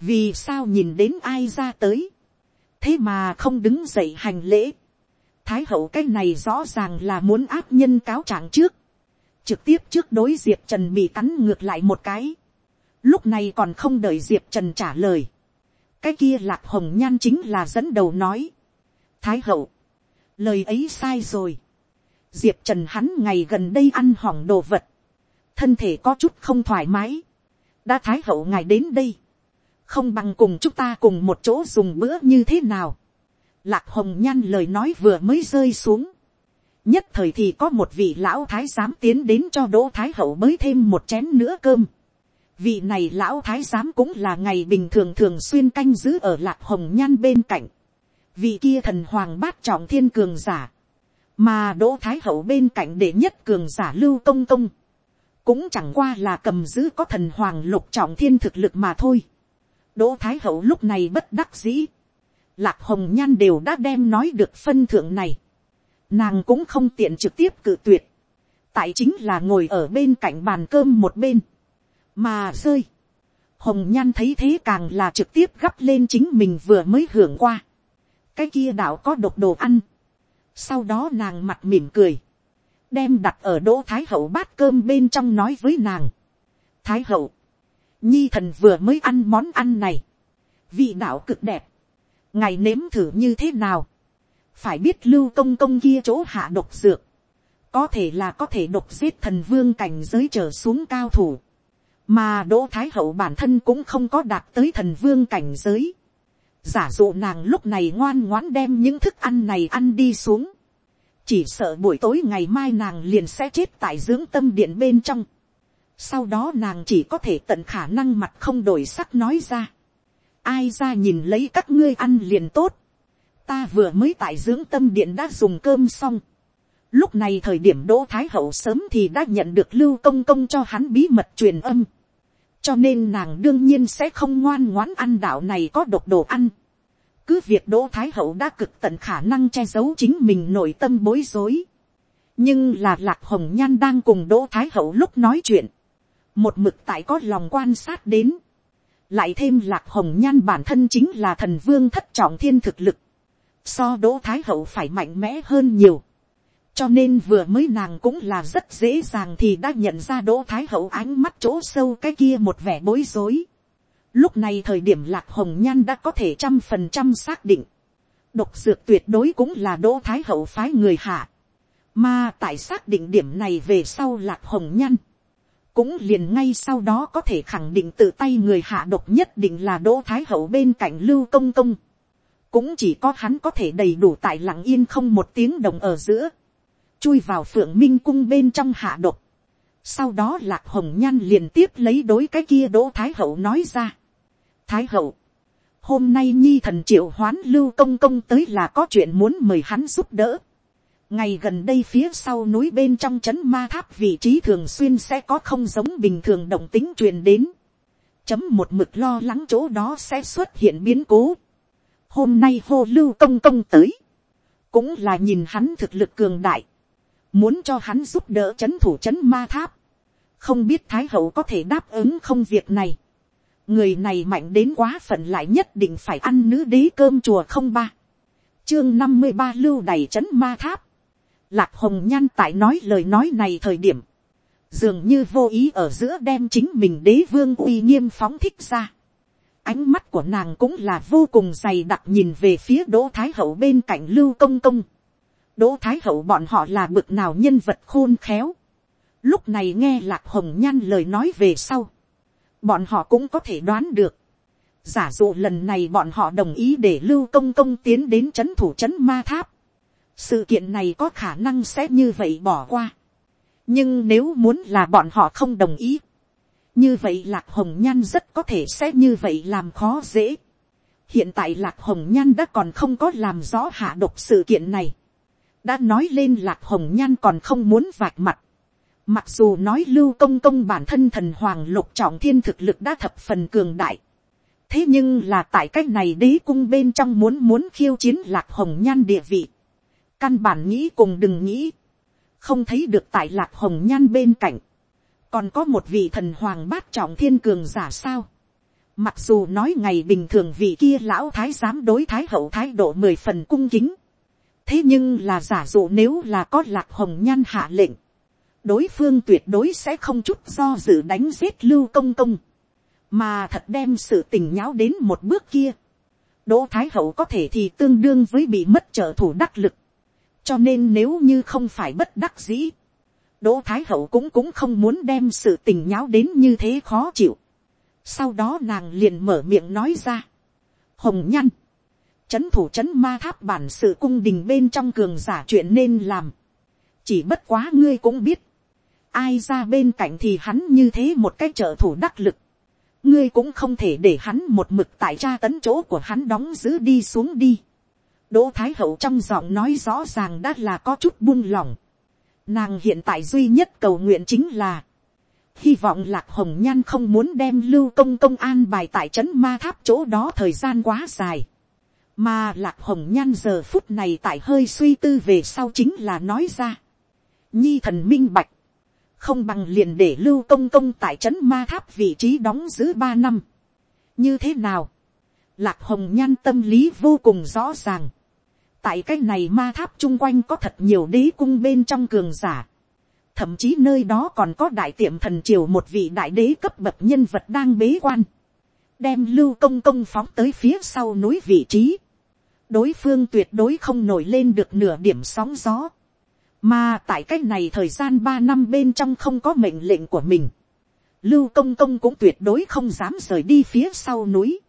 vì sao nhìn đến ai ra tới, thế mà không đứng dậy hành lễ, thái hậu cái này rõ ràng là muốn áp nhân cáo trạng trước, trực tiếp trước đối diệp trần bị cắn ngược lại một cái, lúc này còn không đợi diệp trần trả lời, cái kia lạc hồng nhan chính là dẫn đầu nói, thái hậu, lời ấy sai rồi, diệp trần hắn ngày gần đây ăn hỏng đồ vật, thân thể có chút không thoải mái, đã thái hậu ngài đến đây, không bằng cùng chúng ta cùng một chỗ dùng bữa như thế nào. Lạc hồng nhan lời nói vừa mới rơi xuống, nhất thời thì có một vị lão thái giám tiến đến cho đỗ thái hậu mới thêm một chén nữa cơm. vị này lão thái giám cũng là ngày bình thường thường xuyên canh giữ ở lạc hồng nhan bên cạnh. vị kia thần hoàng bát trọng thiên cường giả mà đỗ thái hậu bên cạnh đệ nhất cường giả lưu công công, cũng chẳng qua là cầm giữ có thần hoàng lục trọng thiên thực lực mà thôi. đỗ thái hậu lúc này bất đắc dĩ, lạc hồng nhan đều đã đem nói được phân thượng này, nàng cũng không tiện trực tiếp cự tuyệt, tại chính là ngồi ở bên cạnh bàn cơm một bên, mà rơi, hồng nhan thấy thế càng là trực tiếp gắp lên chính mình vừa mới hưởng qua, cái kia đạo có độc đồ ăn, sau đó nàng mặt mỉm cười, đem đặt ở đỗ thái hậu bát cơm bên trong nói với nàng, thái hậu, nhi thần vừa mới ăn món ăn này, vị đạo cực đẹp, ngày nếm thử như thế nào, phải biết lưu công công kia chỗ hạ độc dược, có thể là có thể độc giết thần vương cảnh giới trở xuống cao thủ, mà đỗ thái hậu bản thân cũng không có đạt tới thần vương cảnh giới, giả dụ nàng lúc này ngoan ngoãn đem những thức ăn này ăn đi xuống, chỉ sợ buổi tối ngày mai nàng liền sẽ chết tại dưỡng tâm điện bên trong, sau đó nàng chỉ có thể tận khả năng mặt không đổi sắc nói ra, ai ra nhìn lấy các ngươi ăn liền tốt, ta vừa mới tại dưỡng tâm điện đã dùng cơm xong, lúc này thời điểm đỗ thái hậu sớm thì đã nhận được lưu công công cho hắn bí mật truyền âm, cho nên nàng đương nhiên sẽ không ngoan ngoãn ăn đạo này có độc đồ ăn. cứ việc đỗ thái hậu đã cực tận khả năng che giấu chính mình nội tâm bối rối. nhưng là lạc hồng nhan đang cùng đỗ thái hậu lúc nói chuyện. một mực tại có lòng quan sát đến. lại thêm lạc hồng nhan bản thân chính là thần vương thất trọng thiên thực lực. so đỗ thái hậu phải mạnh mẽ hơn nhiều cho nên vừa mới nàng cũng là rất dễ dàng thì đã nhận ra đỗ thái hậu ánh mắt chỗ sâu cái kia một vẻ bối rối. lúc này thời điểm lạc hồng nhan đã có thể trăm phần trăm xác định. độc dược tuyệt đối cũng là đỗ thái hậu phái người hạ. mà tại xác định điểm này về sau lạc hồng nhan. cũng liền ngay sau đó có thể khẳng định tự tay người hạ độc nhất định là đỗ thái hậu bên cạnh lưu công công. cũng chỉ có hắn có thể đầy đủ tại lặng yên không một tiếng đồng ở giữa chui vào phượng minh cung bên trong hạ độc. sau đó lạc hồng nhan liền tiếp lấy đối cái kia đỗ thái hậu nói ra. thái hậu, hôm nay nhi thần triệu hoán lưu công công tới là có chuyện muốn mời hắn giúp đỡ. ngày gần đây phía sau núi bên trong trấn ma tháp vị trí thường xuyên sẽ có không giống bình thường động tính truyền đến. chấm một mực lo lắng chỗ đó sẽ xuất hiện biến cố. hôm nay hô lưu công công tới cũng là nhìn hắn thực lực cường đại, muốn cho hắn giúp đỡ c h ấ n thủ c h ấ n ma tháp, không biết thái hậu có thể đáp ứng không việc này. người này mạnh đến quá phận lại nhất định phải ăn nữ đế cơm chùa không ba. chương năm mươi ba lưu đầy c h ấ n ma tháp. lạc hồng nhan tại nói lời nói này thời điểm, dường như vô ý ở giữa đem chính mình đế vương uy nghiêm phóng thích ra. ánh mắt của nàng cũng là vô cùng dày đặc nhìn về phía đỗ thái hậu bên cạnh lưu công công đỗ thái hậu bọn họ là bực nào nhân vật khôn khéo. lúc này nghe lạc hồng nhan lời nói về sau. bọn họ cũng có thể đoán được. giả dụ lần này bọn họ đồng ý để lưu công công tiến đến chấn thủ chấn ma tháp. sự kiện này có khả năng sẽ như vậy bỏ qua. nhưng nếu muốn là bọn họ không đồng ý, như vậy lạc hồng nhan rất có thể sẽ như vậy làm khó dễ. hiện tại lạc hồng nhan đã còn không có làm rõ hạ độc sự kiện này đã nói lên lạc hồng nhan còn không muốn vạch mặt. Mặc dù nói lưu công công bản thân thần hoàng lục trọng thiên thực lực đã thập phần cường đại. Thế nhưng là tại cách này đế cung bên trong muốn muốn khiêu chiến lạc hồng nhan địa vị. Căn bản nghĩ cùng đừng nghĩ. Không thấy được tại lạc hồng nhan bên cạnh. Còn có một vị thần hoàng bát trọng thiên cường giả sao. Mặc dù nói ngày bình thường vị kia lão thái giám đối thái hậu thái độ mười phần cung kính thế nhưng là giả dụ nếu là có lạc hồng nhan hạ lệnh, đối phương tuyệt đối sẽ không chút do dự đánh giết lưu công công, mà thật đem sự tình nháo đến một bước kia. đỗ thái hậu có thể thì tương đương với bị mất trợ thủ đắc lực, cho nên nếu như không phải bất đắc dĩ, đỗ thái hậu cũng cũng không muốn đem sự tình nháo đến như thế khó chịu. sau đó nàng liền mở miệng nói ra, hồng nhăn, Chấn thủ chấn ma tháp bản sự cung đình bên trong cường giả chuyện nên làm. Chỉ bất quá ngươi cũng biết. Ai ra bên cạnh thì hắn như thế một cách trợ thủ đắc lực. Ngươi cũng không thể để hắn một mực tại tra tấn chỗ của hắn đóng giữ đi xuống đi. Đỗ Thái Hậu trong giọng nói rõ ràng đã là có chút buông lỏng. Nàng hiện tại duy nhất cầu nguyện chính là. hy vọng lạc hồng nhan không muốn đem lưu công công an bài tại trấn ma tháp chỗ đó thời gian quá dài mà lạc hồng nhan giờ phút này tại hơi suy tư về sau chính là nói ra. nhi thần minh bạch, không bằng liền để lưu công công tại trấn ma tháp vị trí đóng giữ ba năm. như thế nào, lạc hồng nhan tâm lý vô cùng rõ ràng. tại cái này ma tháp chung quanh có thật nhiều đế cung bên trong cường giả thậm chí nơi đó còn có đại tiệm thần triều một vị đại đế cấp bậc nhân vật đang bế quan, đem lưu công công phóng tới phía sau núi vị trí, đối phương tuyệt đối không nổi lên được nửa điểm sóng gió, mà tại cách này thời gian ba năm bên trong không có mệnh lệnh của mình, lưu công công cũng tuyệt đối không dám rời đi phía sau núi.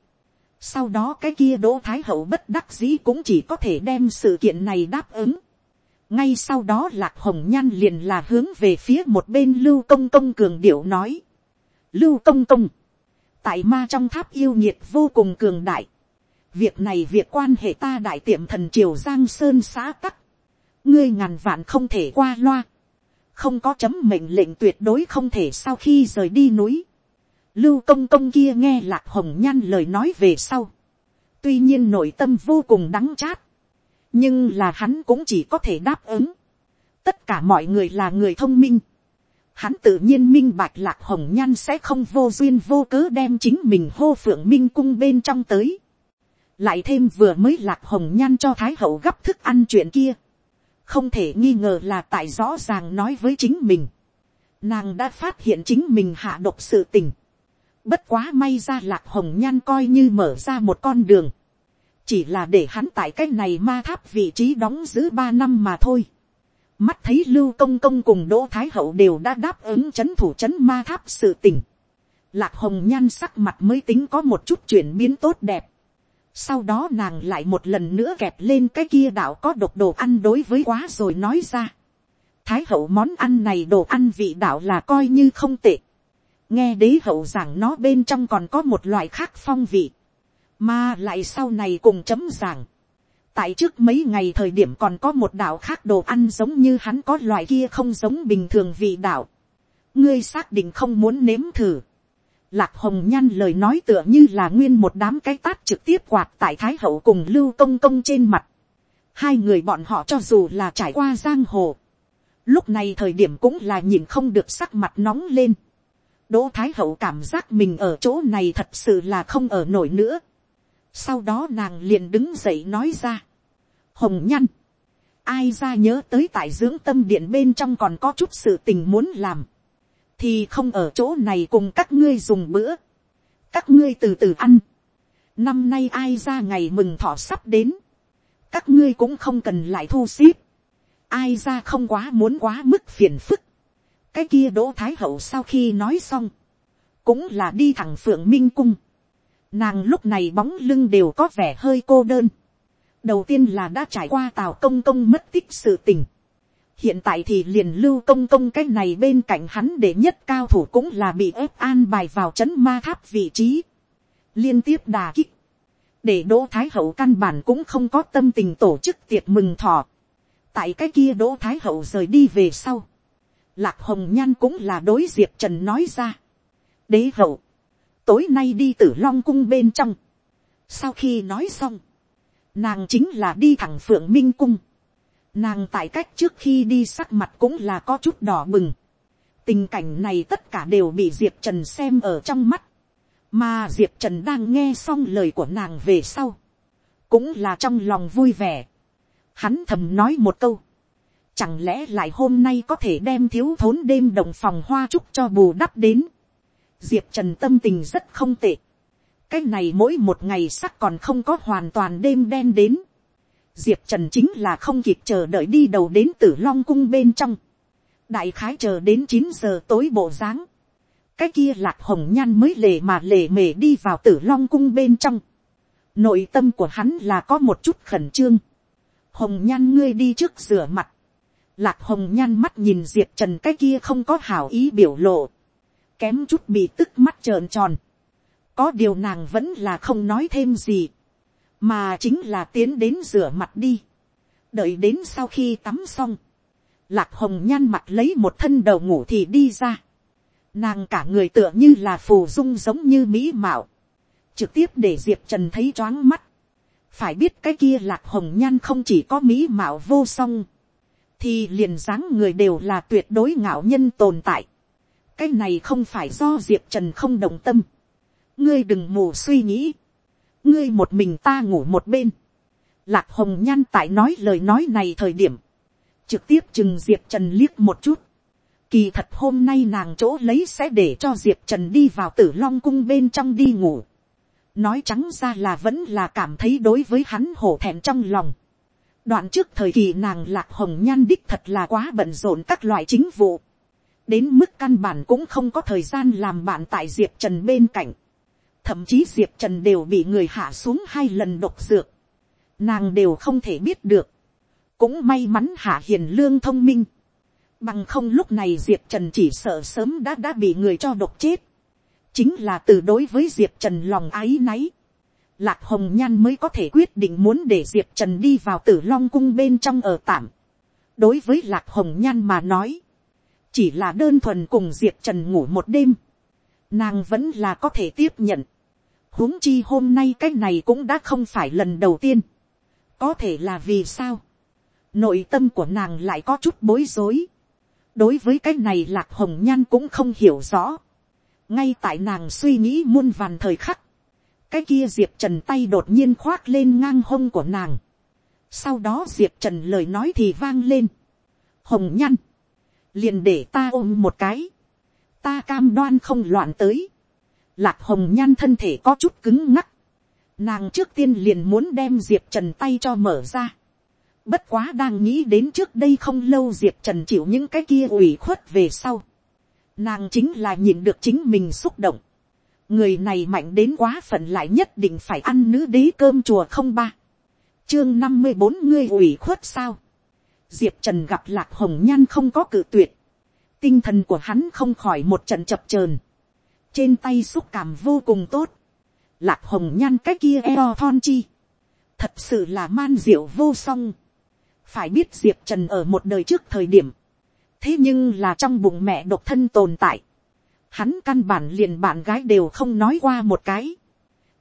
sau đó cái kia đỗ thái hậu bất đắc dĩ cũng chỉ có thể đem sự kiện này đáp ứng ngay sau đó lạc hồng nhan liền là hướng về phía một bên lưu công công cường điệu nói. lưu công công, tại ma trong tháp yêu nhiệt vô cùng cường đại việc này việc quan hệ ta đại tiệm thần triều giang sơn xã tắc. ngươi ngàn vạn không thể qua loa. không có chấm mệnh lệnh tuyệt đối không thể sau khi rời đi núi. lưu công công kia nghe lạc hồng nhan lời nói về sau. tuy nhiên nội tâm vô cùng đắng chát nhưng là hắn cũng chỉ có thể đáp ứng. tất cả mọi người là người thông minh. hắn tự nhiên minh bạch lạc hồng nhan sẽ không vô duyên vô cớ đem chính mình hô phượng minh cung bên trong tới lại thêm vừa mới lạc hồng nhan cho thái hậu gấp thức ăn chuyện kia. không thể nghi ngờ là tại rõ ràng nói với chính mình. nàng đã phát hiện chính mình hạ độc sự tình. bất quá may ra lạc hồng nhan coi như mở ra một con đường chỉ là để hắn tại cái này ma tháp vị trí đóng giữ ba năm mà thôi. mắt thấy lưu công công cùng đỗ thái hậu đều đã đáp ứng c h ấ n thủ c h ấ n ma tháp sự tình. lạc hồng nhan sắc mặt mới tính có một chút chuyển biến tốt đẹp sau đó nàng lại một lần nữa kẹp lên cái kia đạo có độc đồ ăn đối với quá rồi nói ra. thái hậu món ăn này đồ ăn vị đạo là coi như không tệ. nghe đế hậu giảng nó bên trong còn có một loại khác phong vị mà lại sau này cùng chấm giảng. Tại trước mấy ngày thời điểm còn có một đạo khác đồ ăn giống như hắn có loại kia không giống bình thường vị đạo. Ngươi xác định không muốn nếm thử. Lạc hồng nhan lời nói tựa như là nguyên một đám cái tát trực tiếp quạt tại thái hậu cùng lưu công công trên mặt. Hai người bọn họ cho dù là trải qua giang hồ. Lúc này thời điểm cũng là nhìn không được sắc mặt nóng lên. Đỗ Thái Hậu cảm giác mình ở chỗ này thật sự là không ở nổi nữa sau đó nàng liền đứng dậy nói ra. hồng nhăn, ai ra nhớ tới tại dưỡng tâm điện bên trong còn có chút sự tình muốn làm, thì không ở chỗ này cùng các ngươi dùng bữa, các ngươi từ từ ăn, năm nay ai ra ngày mừng thọ sắp đến, các ngươi cũng không cần lại thu xếp. ai ra không quá muốn quá mức phiền phức, cái kia đỗ thái hậu sau khi nói xong, cũng là đi thẳng phượng minh cung, Nàng lúc này bóng lưng đều có vẻ hơi cô đơn. Đầu tiên là đã trải qua tào công công mất tích sự tình. Hiện tại thì liền lưu công công cái này bên cạnh hắn để nhất cao thủ cũng là bị ép an bài vào chấn ma tháp vị trí. Liên tiếp đà kích. Để đỗ thái hậu căn bản cũng không có tâm tình tổ chức tiệc mừng thọ. Tại cái kia đỗ thái hậu rời đi về sau. Lạc hồng nhan cũng là đối diệp trần nói ra. Đế hậu tối nay đi tử long cung bên trong. sau khi nói xong, nàng chính là đi thẳng phượng minh cung nàng tại cách trước khi đi sắc mặt cũng là có chút đỏ bừng. tình cảnh này tất cả đều bị diệp trần xem ở trong mắt. mà diệp trần đang nghe xong lời của nàng về sau. cũng là trong lòng vui vẻ. hắn thầm nói một câu. chẳng lẽ lại hôm nay có thể đem thiếu thốn đêm đồng phòng hoa trúc cho bù đắp đến diệp trần tâm tình rất không tệ. cái này mỗi một ngày sắc còn không có hoàn toàn đêm đen đến diệp trần chính là không kịp chờ đợi đi đầu đến tử long cung bên trong. đại khái chờ đến chín giờ tối bộ dáng. cái kia lạc hồng nhan mới lề mà lề mề đi vào tử long cung bên trong. nội tâm của hắn là có một chút khẩn trương. hồng nhan ngươi đi trước rửa mặt. lạc hồng nhan mắt nhìn diệp trần cái kia không có hảo ý biểu lộ kém chút bị tức mắt trợn tròn. có điều nàng vẫn là không nói thêm gì, mà chính là tiến đến rửa mặt đi. đợi đến sau khi tắm xong, lạc hồng nhan mặt lấy một thân đầu ngủ thì đi ra. nàng cả người tựa như là phù dung giống như mỹ mạo, trực tiếp để diệp trần thấy choáng mắt, phải biết cái kia lạc hồng nhan không chỉ có mỹ mạo vô song, thì liền dáng người đều là tuyệt đối ngạo nhân tồn tại. cái này không phải do diệp trần không đồng tâm. ngươi đừng mù suy nghĩ ngươi một mình ta ngủ một bên. lạc hồng nhan tại nói lời nói này thời điểm, trực tiếp chừng diệp trần liếc một chút. kỳ thật hôm nay nàng chỗ lấy sẽ để cho diệp trần đi vào tử long cung bên trong đi ngủ. nói trắng ra là vẫn là cảm thấy đối với hắn hổ thẹn trong lòng đoạn trước thời kỳ nàng lạc hồng nhan đích thật là quá bận rộn các loại chính vụ. đến mức căn bản cũng không có thời gian làm bạn tại diệp trần bên cạnh thậm chí diệp trần đều bị người hạ xuống hai lần độc dược. nàng đều không thể biết được. cũng may mắn hạ hiền lương thông minh. bằng không lúc này diệp trần chỉ sợ sớm đã đã bị người cho độc chết. chính là từ đối với diệp trần lòng ái náy Lạc Hồng Nhan mới có thể quyết định muốn để Diệp Trần đi vào tử long cung bên trong ở tạm. Đối với Lạc Hồng Nhan mà nói. Chỉ là đơn thuần cùng Diệp Trần ngủ một đêm. Nàng vẫn là có thể tiếp nhận huống chi hôm nay cái này cũng đã không phải lần đầu tiên. Có thể là vì sao? Nội tâm của nàng lại có chút bối rối. Đối với cái này Lạc Hồng Nhan cũng không hiểu rõ. Ngay tại nàng suy nghĩ muôn vàn thời khắc cái kia diệp trần tay đột nhiên khoác lên ngang hông của nàng. sau đó diệp trần lời nói thì vang lên. hồng nhan, liền để ta ôm một cái. ta cam đoan không loạn tới lạc hồng nhan thân thể có chút cứng ngắc. nàng trước tiên liền muốn đem diệp trần tay cho mở ra. bất quá đang nghĩ đến trước đây không lâu diệp trần chịu những cái kia ủy khuất về sau. nàng chính là nhìn được chính mình xúc động người này mạnh đến quá phận lại nhất định phải ăn nữ đế cơm chùa không ba chương năm mươi bốn ngươi ủy khuất sao diệp trần gặp lạc hồng nhan không có cự tuyệt tinh thần của hắn không khỏi một trận chập trờn trên tay xúc cảm vô cùng tốt lạc hồng nhan cái kia eo thon chi thật sự là man diệu vô song phải biết diệp trần ở một đời trước thời điểm thế nhưng là trong bụng mẹ độc thân tồn tại hắn căn bản liền bạn gái đều không nói qua một cái.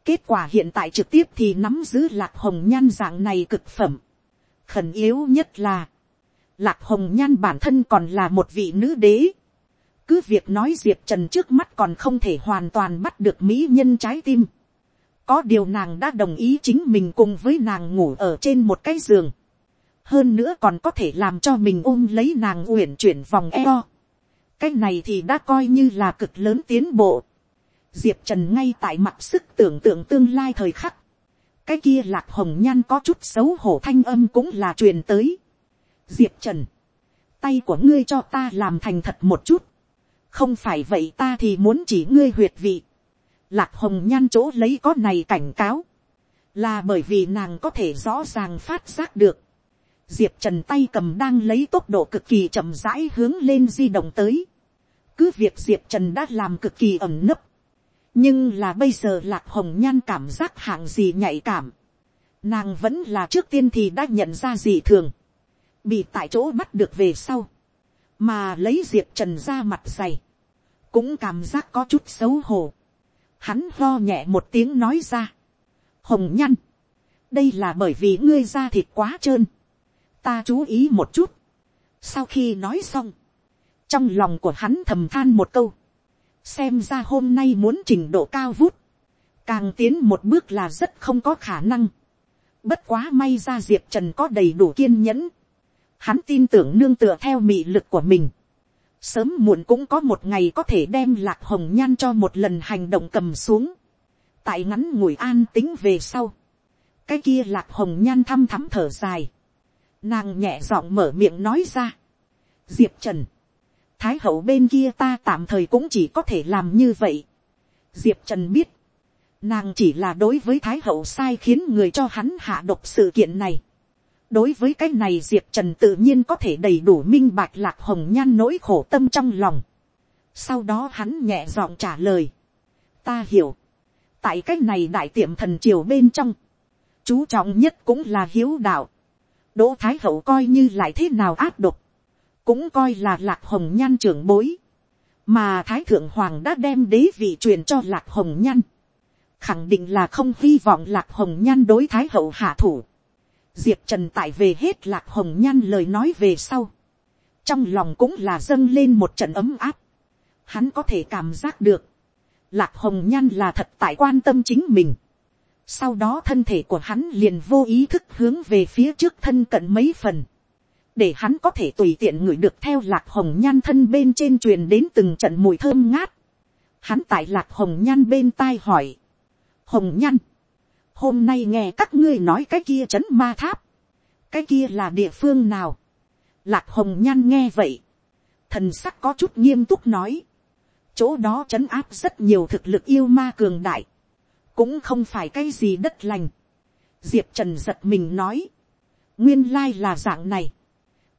kết quả hiện tại trực tiếp thì nắm giữ lạc hồng nhan dạng này cực phẩm. khẩn yếu nhất là, lạc hồng nhan bản thân còn là một vị nữ đế cứ việc nói diệp trần trước mắt còn không thể hoàn toàn bắt được mỹ nhân trái tim. có điều nàng đã đồng ý chính mình cùng với nàng ngủ ở trên một cái giường. hơn nữa còn có thể làm cho mình ôm lấy nàng uyển chuyển vòng eo cái này thì đã coi như là cực lớn tiến bộ. diệp trần ngay tại mặt sức tưởng tượng tương lai thời khắc. cái kia lạc hồng nhan có chút xấu hổ thanh âm cũng là truyền tới. diệp trần, tay của ngươi cho ta làm thành thật một chút không phải vậy ta thì muốn chỉ ngươi huyệt vị. lạc hồng nhan chỗ lấy có này cảnh cáo. là bởi vì nàng có thể rõ ràng phát giác được diệp trần tay cầm đang lấy tốc độ cực kỳ chậm rãi hướng lên di động tới. cứ việc diệp trần đã làm cực kỳ ẩm nấp. nhưng là bây giờ lạc hồng nhan cảm giác hạng gì nhạy cảm. nàng vẫn là trước tiên thì đã nhận ra gì thường. bị tại chỗ bắt được về sau mà lấy diệp trần ra mặt dày. cũng cảm giác có chút xấu hổ. hắn lo nhẹ một tiếng nói ra. hồng nhăn. đây là bởi vì ngươi da thịt quá trơn ta chú ý một chút. sau khi nói xong, trong lòng của hắn thầm than một câu, xem ra hôm nay muốn trình độ cao vút, càng tiến một bước là rất không có khả năng. bất quá may ra diệp trần có đầy đủ kiên nhẫn, hắn tin tưởng nương tựa theo mị lực của mình, sớm muộn cũng có một ngày có thể đem lạc hồng nhan cho một lần hành động cầm xuống, tại ngắn ngủi an tính về sau, cái kia lạc hồng nhan thăm thắm thở dài, Nàng nhẹ giọng mở miệng nói ra. Diệp Trần. Thái hậu bên kia ta tạm thời cũng chỉ có thể làm như vậy. Diệp Trần biết. Nàng chỉ là đối với Thái hậu sai khiến người cho hắn hạ độc sự kiện này. Đối với cái này Diệp Trần tự nhiên có thể đầy đủ minh bạch lạc hồng nhan nỗi khổ tâm trong lòng. Sau đó hắn nhẹ giọng trả lời. Ta hiểu. Tại cái này đại tiệm thần triều bên trong. Chú trọng nhất cũng là hiếu đạo đỗ thái hậu coi như lại thế nào áp độc, cũng coi là lạc hồng nhan trưởng bối, mà thái thượng hoàng đã đem đế vị truyền cho lạc hồng nhan, khẳng định là không hy vọng lạc hồng nhan đối thái hậu hạ thủ diệp trần tại về hết lạc hồng nhan lời nói về sau, trong lòng cũng là dâng lên một trận ấm áp, hắn có thể cảm giác được, lạc hồng nhan là thật tại quan tâm chính mình. sau đó thân thể của hắn liền vô ý thức hướng về phía trước thân cận mấy phần để hắn có thể tùy tiện ngửi được theo lạc hồng nhan thân bên trên truyền đến từng trận mùi thơm ngát. Hắn tại lạc hồng nhan bên tai hỏi. Hồng nhan, hôm nay nghe các ngươi nói cái kia trấn ma tháp. Cái kia là địa phương nào? Lạc hồng nhan nghe vậy. Thần sắc có chút nghiêm túc nói. Chỗ đó trấn áp rất nhiều thực lực yêu ma cường đại. Cũng không phải cái gì đất lành. Diệp Trần giật mình nói. Nguyên lai là dạng này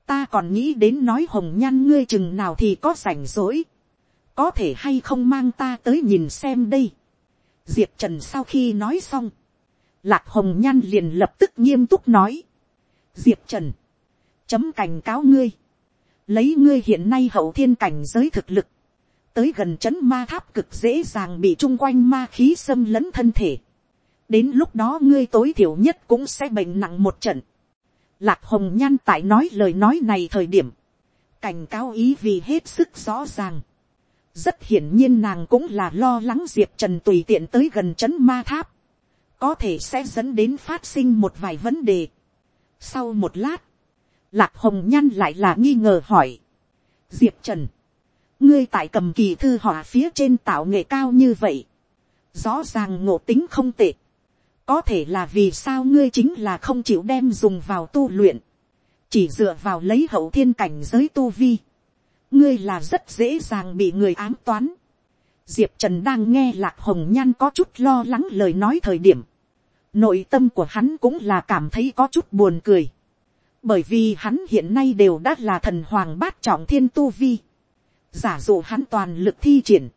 ta còn nghĩ đến nói hồng nhan ngươi chừng nào thì có rảnh rỗi, có thể hay không mang ta tới nhìn xem đây. diệp trần sau khi nói xong, lạc hồng nhan liền lập tức nghiêm túc nói, diệp trần, chấm cảnh cáo ngươi, lấy ngươi hiện nay hậu thiên cảnh giới thực lực, tới gần c h ấ n ma tháp cực dễ dàng bị chung quanh ma khí xâm lấn thân thể. đến lúc đó ngươi tối thiểu nhất cũng sẽ bệnh nặng một trận. Lạc hồng nhan tại nói lời nói này thời điểm, cảnh cáo ý vì hết sức rõ ràng. rất hiển nhiên nàng cũng là lo lắng diệp trần tùy tiện tới gần c h ấ n ma tháp, có thể sẽ dẫn đến phát sinh một vài vấn đề. sau một lát, lạc hồng nhan lại là nghi ngờ hỏi, diệp trần, ngươi tại cầm kỳ thư họa phía trên tạo nghệ cao như vậy, rõ ràng ngộ tính không tệ, có thể là vì sao ngươi chính là không chịu đem dùng vào tu luyện, chỉ dựa vào lấy hậu thiên cảnh giới tu vi, ngươi là rất dễ dàng bị người ám toán. Diệp trần đang nghe lạc hồng nhan có chút lo lắng lời nói thời điểm, nội tâm của hắn cũng là cảm thấy có chút buồn cười, bởi vì hắn hiện nay đều đã là thần hoàng bát trọng thiên tu vi, giả dụ hắn toàn lực thi triển,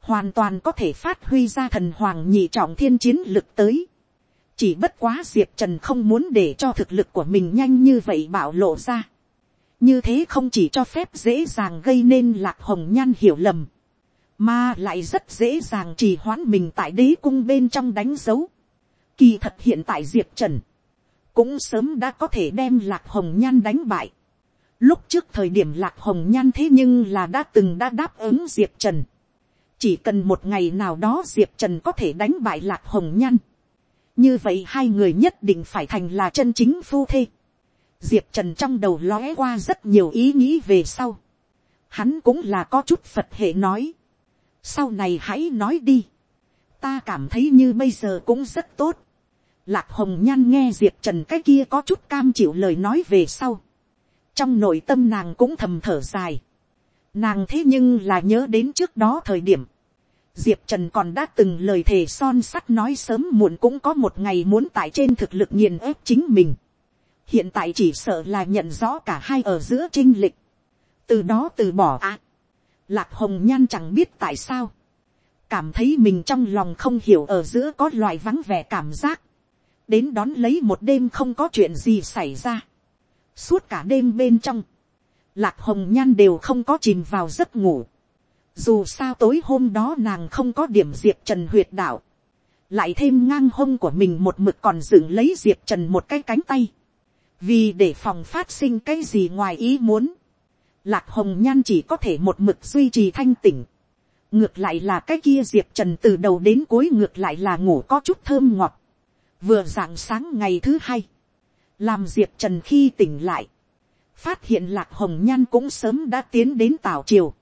hoàn toàn có thể phát huy ra thần hoàng nhị trọng thiên chiến lực tới chỉ bất quá diệp trần không muốn để cho thực lực của mình nhanh như vậy bảo lộ ra. như thế không chỉ cho phép dễ dàng gây nên lạc hồng nhan hiểu lầm, mà lại rất dễ dàng trì hoãn mình tại đế cung bên trong đánh dấu kỳ thật hiện tại diệp trần, cũng sớm đã có thể đem lạc hồng nhan đánh bại. lúc trước thời điểm lạc hồng nhan thế nhưng là đã từng đã đáp ứng diệp trần. chỉ cần một ngày nào đó diệp trần có thể đánh bại lạc hồng nhan như vậy hai người nhất định phải thành là chân chính phu thê. diệp trần trong đầu lóe qua rất nhiều ý nghĩ về sau. hắn cũng là có chút phật hệ nói. sau này hãy nói đi ta cảm thấy như bây giờ cũng rất tốt. lạc hồng nhan nghe diệp trần cái kia có chút cam chịu lời nói về sau. trong nội tâm nàng cũng thầm thở dài. nàng thế nhưng là nhớ đến trước đó thời điểm Diệp Trần còn đã từng lời thề son sắt nói sớm muộn cũng có một ngày muốn tại trên thực lực nghiền ép chính mình. Hiện tại chỉ sợ là nhận rõ cả hai ở giữa trinh lịch. Từ đó từ bỏ ạ. Lạc Hồng Nhan chẳng biết tại sao. Cảm thấy mình trong lòng không hiểu ở giữa có loại vắng vẻ cảm giác. Đến đón lấy một đêm không có chuyện gì xảy ra. Suốt cả đêm bên trong. Lạc Hồng Nhan đều không có chìm vào giấc ngủ dù sao tối hôm đó nàng không có điểm diệp trần huyệt đạo. Lại thêm ngang hông của mình một mực còn dựng lấy diệp trần một cái cánh tay. Vì để phòng phát sinh cái gì ngoài ý muốn. Lạc hồng nhan chỉ có thể một mực duy trì thanh tỉnh. Ngược lại là cái kia diệp trần từ đầu đến cuối ngược lại là ngủ có chút thơm ngọt. Vừa rạng sáng ngày thứ hai. Làm diệp trần khi tỉnh lại. Phát hiện lạc hồng nhan cũng sớm đã tiến đến tảo triều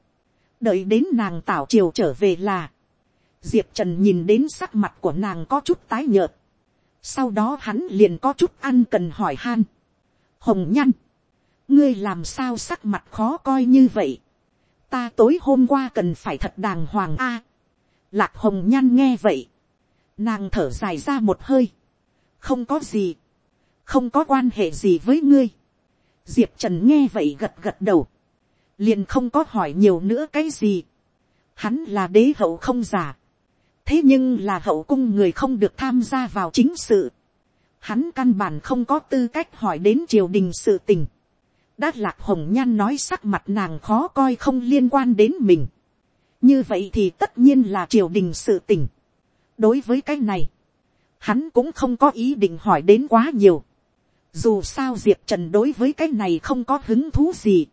đợi đến nàng tảo triều trở về là, diệp trần nhìn đến sắc mặt của nàng có chút tái nhợt, sau đó hắn liền có chút ăn cần hỏi han, hồng Nhan, ngươi làm sao sắc mặt khó coi như vậy, ta tối hôm qua cần phải thật đàng hoàng a, lạc hồng nhăn nghe vậy, nàng thở dài ra một hơi, không có gì, không có quan hệ gì với ngươi, diệp trần nghe vậy gật gật đầu, liền không có hỏi nhiều nữa cái gì. Hắn là đế hậu không giả. thế nhưng là hậu cung người không được tham gia vào chính sự. Hắn căn bản không có tư cách hỏi đến triều đình sự tình. Đát lạc hồng nhan nói sắc mặt nàng khó coi không liên quan đến mình. như vậy thì tất nhiên là triều đình sự tình. đối với cái này, hắn cũng không có ý định hỏi đến quá nhiều. dù sao diệp trần đối với cái này không có hứng thú gì.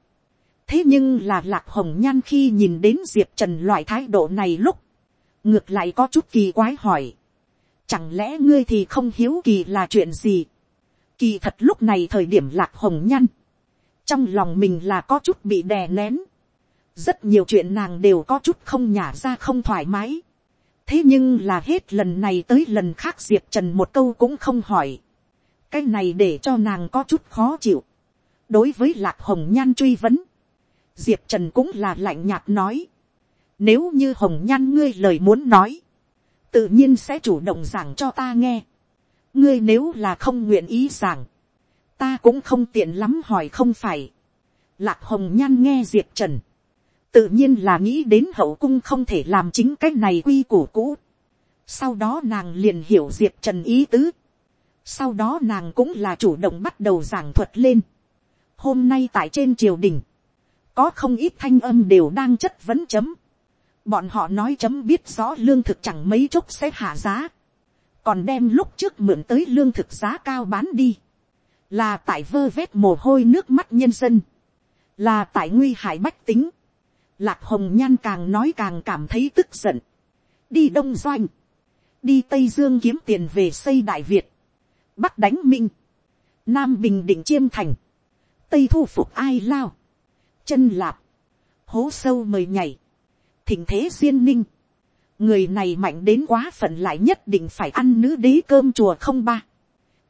thế nhưng là lạc hồng nhan khi nhìn đến diệp trần loại thái độ này lúc, ngược lại có chút kỳ quái hỏi. chẳng lẽ ngươi thì không hiếu kỳ là chuyện gì. kỳ thật lúc này thời điểm lạc hồng nhan, trong lòng mình là có chút bị đè nén rất nhiều chuyện nàng đều có chút không nhả ra không thoải mái. thế nhưng là hết lần này tới lần khác diệp trần một câu cũng không hỏi. cái này để cho nàng có chút khó chịu. đối với lạc hồng nhan truy vấn, diệp trần cũng là lạnh nhạt nói. nếu như hồng nhan ngươi lời muốn nói, tự nhiên sẽ chủ động giảng cho ta nghe. ngươi nếu là không nguyện ý giảng, ta cũng không tiện lắm hỏi không phải. Lạc hồng nhan nghe diệp trần, tự nhiên là nghĩ đến hậu cung không thể làm chính cái này quy củ cũ. sau đó nàng liền hiểu diệp trần ý tứ. sau đó nàng cũng là chủ động bắt đầu giảng thuật lên. hôm nay tại trên triều đình, có không ít thanh âm đều đang chất vấn chấm. bọn họ nói chấm biết rõ lương thực chẳng mấy chốc sẽ hạ giá. còn đem lúc trước mượn tới lương thực giá cao bán đi là tại vơ vét mồ hôi nước mắt nhân dân. là tại nguy hại bách tính Lạc hồng nhan càng nói càng cảm thấy tức giận. Đi đông doanh. Đi tây dương kiếm tiền về xây đại việt. bắc đánh minh. nam bình định chiêm thành. tây thu phục ai lao. chân lạp. hố sâu mời nhảy. thỉnh thế duyên ninh. người này mạnh đến quá phận lại nhất định phải ăn nữ đế cơm chùa không ba.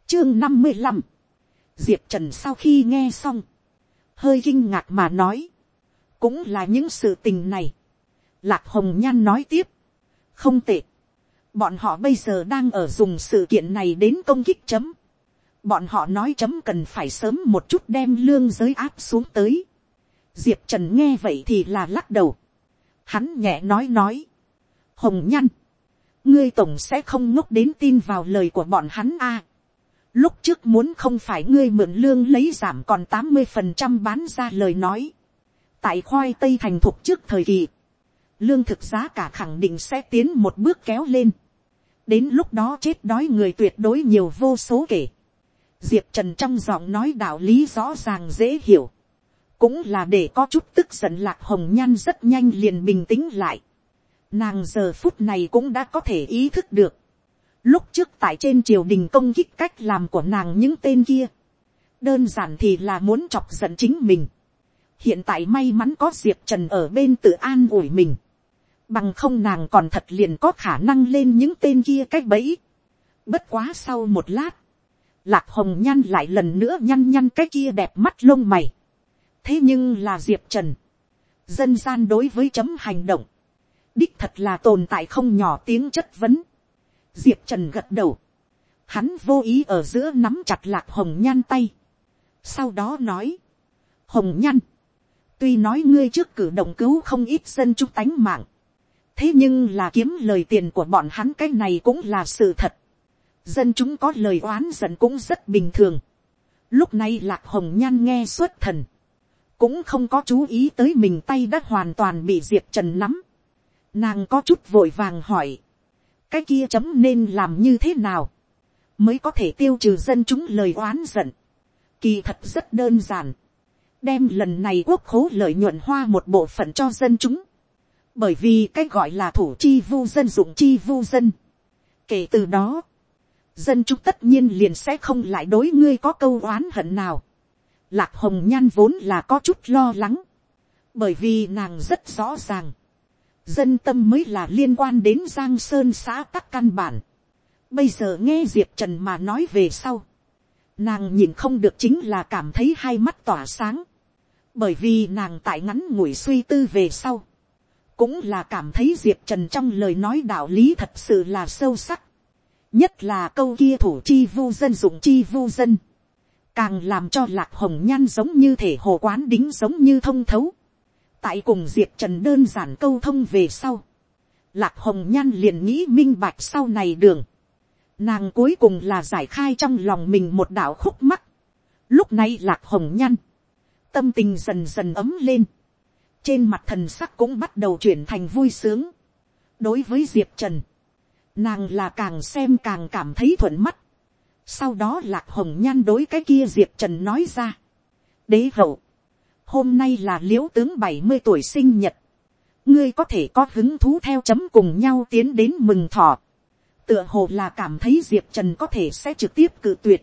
chương năm mươi lăm diệp trần sau khi nghe xong. hơi kinh ngạc mà nói cũng là những sự tình này. Lạc hồng nhan nói tiếp, không tệ, bọn họ bây giờ đang ở dùng sự kiện này đến công kích chấm. bọn họ nói chấm cần phải sớm một chút đem lương giới áp xuống tới. diệp trần nghe vậy thì là lắc đầu. hắn nhẹ nói nói, hồng nhan, ngươi tổng sẽ không ngốc đến tin vào lời của bọn hắn a lúc trước muốn không phải ngươi mượn lương lấy giảm còn tám mươi phần trăm bán ra lời nói tại khoai tây thành thục trước thời kỳ, lương thực giá cả khẳng định sẽ tiến một bước kéo lên. đến lúc đó chết đói người tuyệt đối nhiều vô số kể. diệp trần trong giọng nói đạo lý rõ ràng dễ hiểu. cũng là để có chút tức giận lạc hồng nhan rất nhanh liền bình tĩnh lại. nàng giờ phút này cũng đã có thể ý thức được lúc trước tại trên triều đình công kích cách làm của nàng những tên kia. đơn giản thì là muốn chọc giận chính mình hiện tại may mắn có diệp trần ở bên tự an ủi mình, bằng không nàng còn thật liền có khả năng lên những tên kia cách bẫy. bất quá sau một lát, lạc hồng nhăn lại lần nữa nhăn nhăn cái kia đẹp mắt lông mày. thế nhưng là diệp trần, dân gian đối với chấm hành động, đích thật là tồn tại không nhỏ tiếng chất vấn diệp trần gật đầu, hắn vô ý ở giữa nắm chặt lạc hồng nhan tay. sau đó nói, hồng nhan, Tuy nói ngươi trước cử động cứu không ít dân chúng tánh mạng. Thế nhưng là kiếm lời tiền của bọn hắn cái này cũng là sự thật. Dân chúng có lời oán giận cũng rất bình thường. Lúc này lạc hồng nhan nghe suốt thần. Cũng không có chú ý tới mình tay đã hoàn toàn bị diệp trần nắm. Nàng có chút vội vàng hỏi. Cái kia chấm nên làm như thế nào? Mới có thể tiêu trừ dân chúng lời oán giận. Kỳ thật rất đơn giản đem lần này quốc khố lợi nhuận hoa một bộ phận cho dân chúng, bởi vì cái gọi là thủ chi vu dân dụng chi vu dân. kể từ đó, dân chúng tất nhiên liền sẽ không lại đối ngươi có câu oán hận nào. lạc hồng nhan vốn là có chút lo lắng, bởi vì nàng rất rõ ràng, dân tâm mới là liên quan đến giang sơn xã các căn bản. bây giờ nghe diệp trần mà nói về sau, nàng nhìn không được chính là cảm thấy hai mắt tỏa sáng. Bởi vì nàng tại ngắn ngủi suy tư về sau, cũng là cảm thấy diệp trần trong lời nói đạo lý thật sự là sâu sắc, nhất là câu kia thủ chi vu dân dụng chi vu dân, càng làm cho lạc hồng nhan giống như thể hồ quán đính giống như thông thấu, tại cùng diệp trần đơn giản câu thông về sau, lạc hồng nhan liền nghĩ minh bạch sau này đường, nàng cuối cùng là giải khai trong lòng mình một đạo khúc mắc, lúc này lạc hồng nhan, tâm tình dần dần ấm lên, trên mặt thần sắc cũng bắt đầu chuyển thành vui sướng. đối với diệp trần, nàng là càng xem càng cảm thấy thuận mắt. sau đó lạc hồng nhan đối cái kia diệp trần nói ra. đế hậu, hôm nay là l i ễ u tướng bảy mươi tuổi sinh nhật, ngươi có thể có hứng thú theo chấm cùng nhau tiến đến mừng thọ. tựa hồ là cảm thấy diệp trần có thể sẽ trực tiếp cự tuyệt.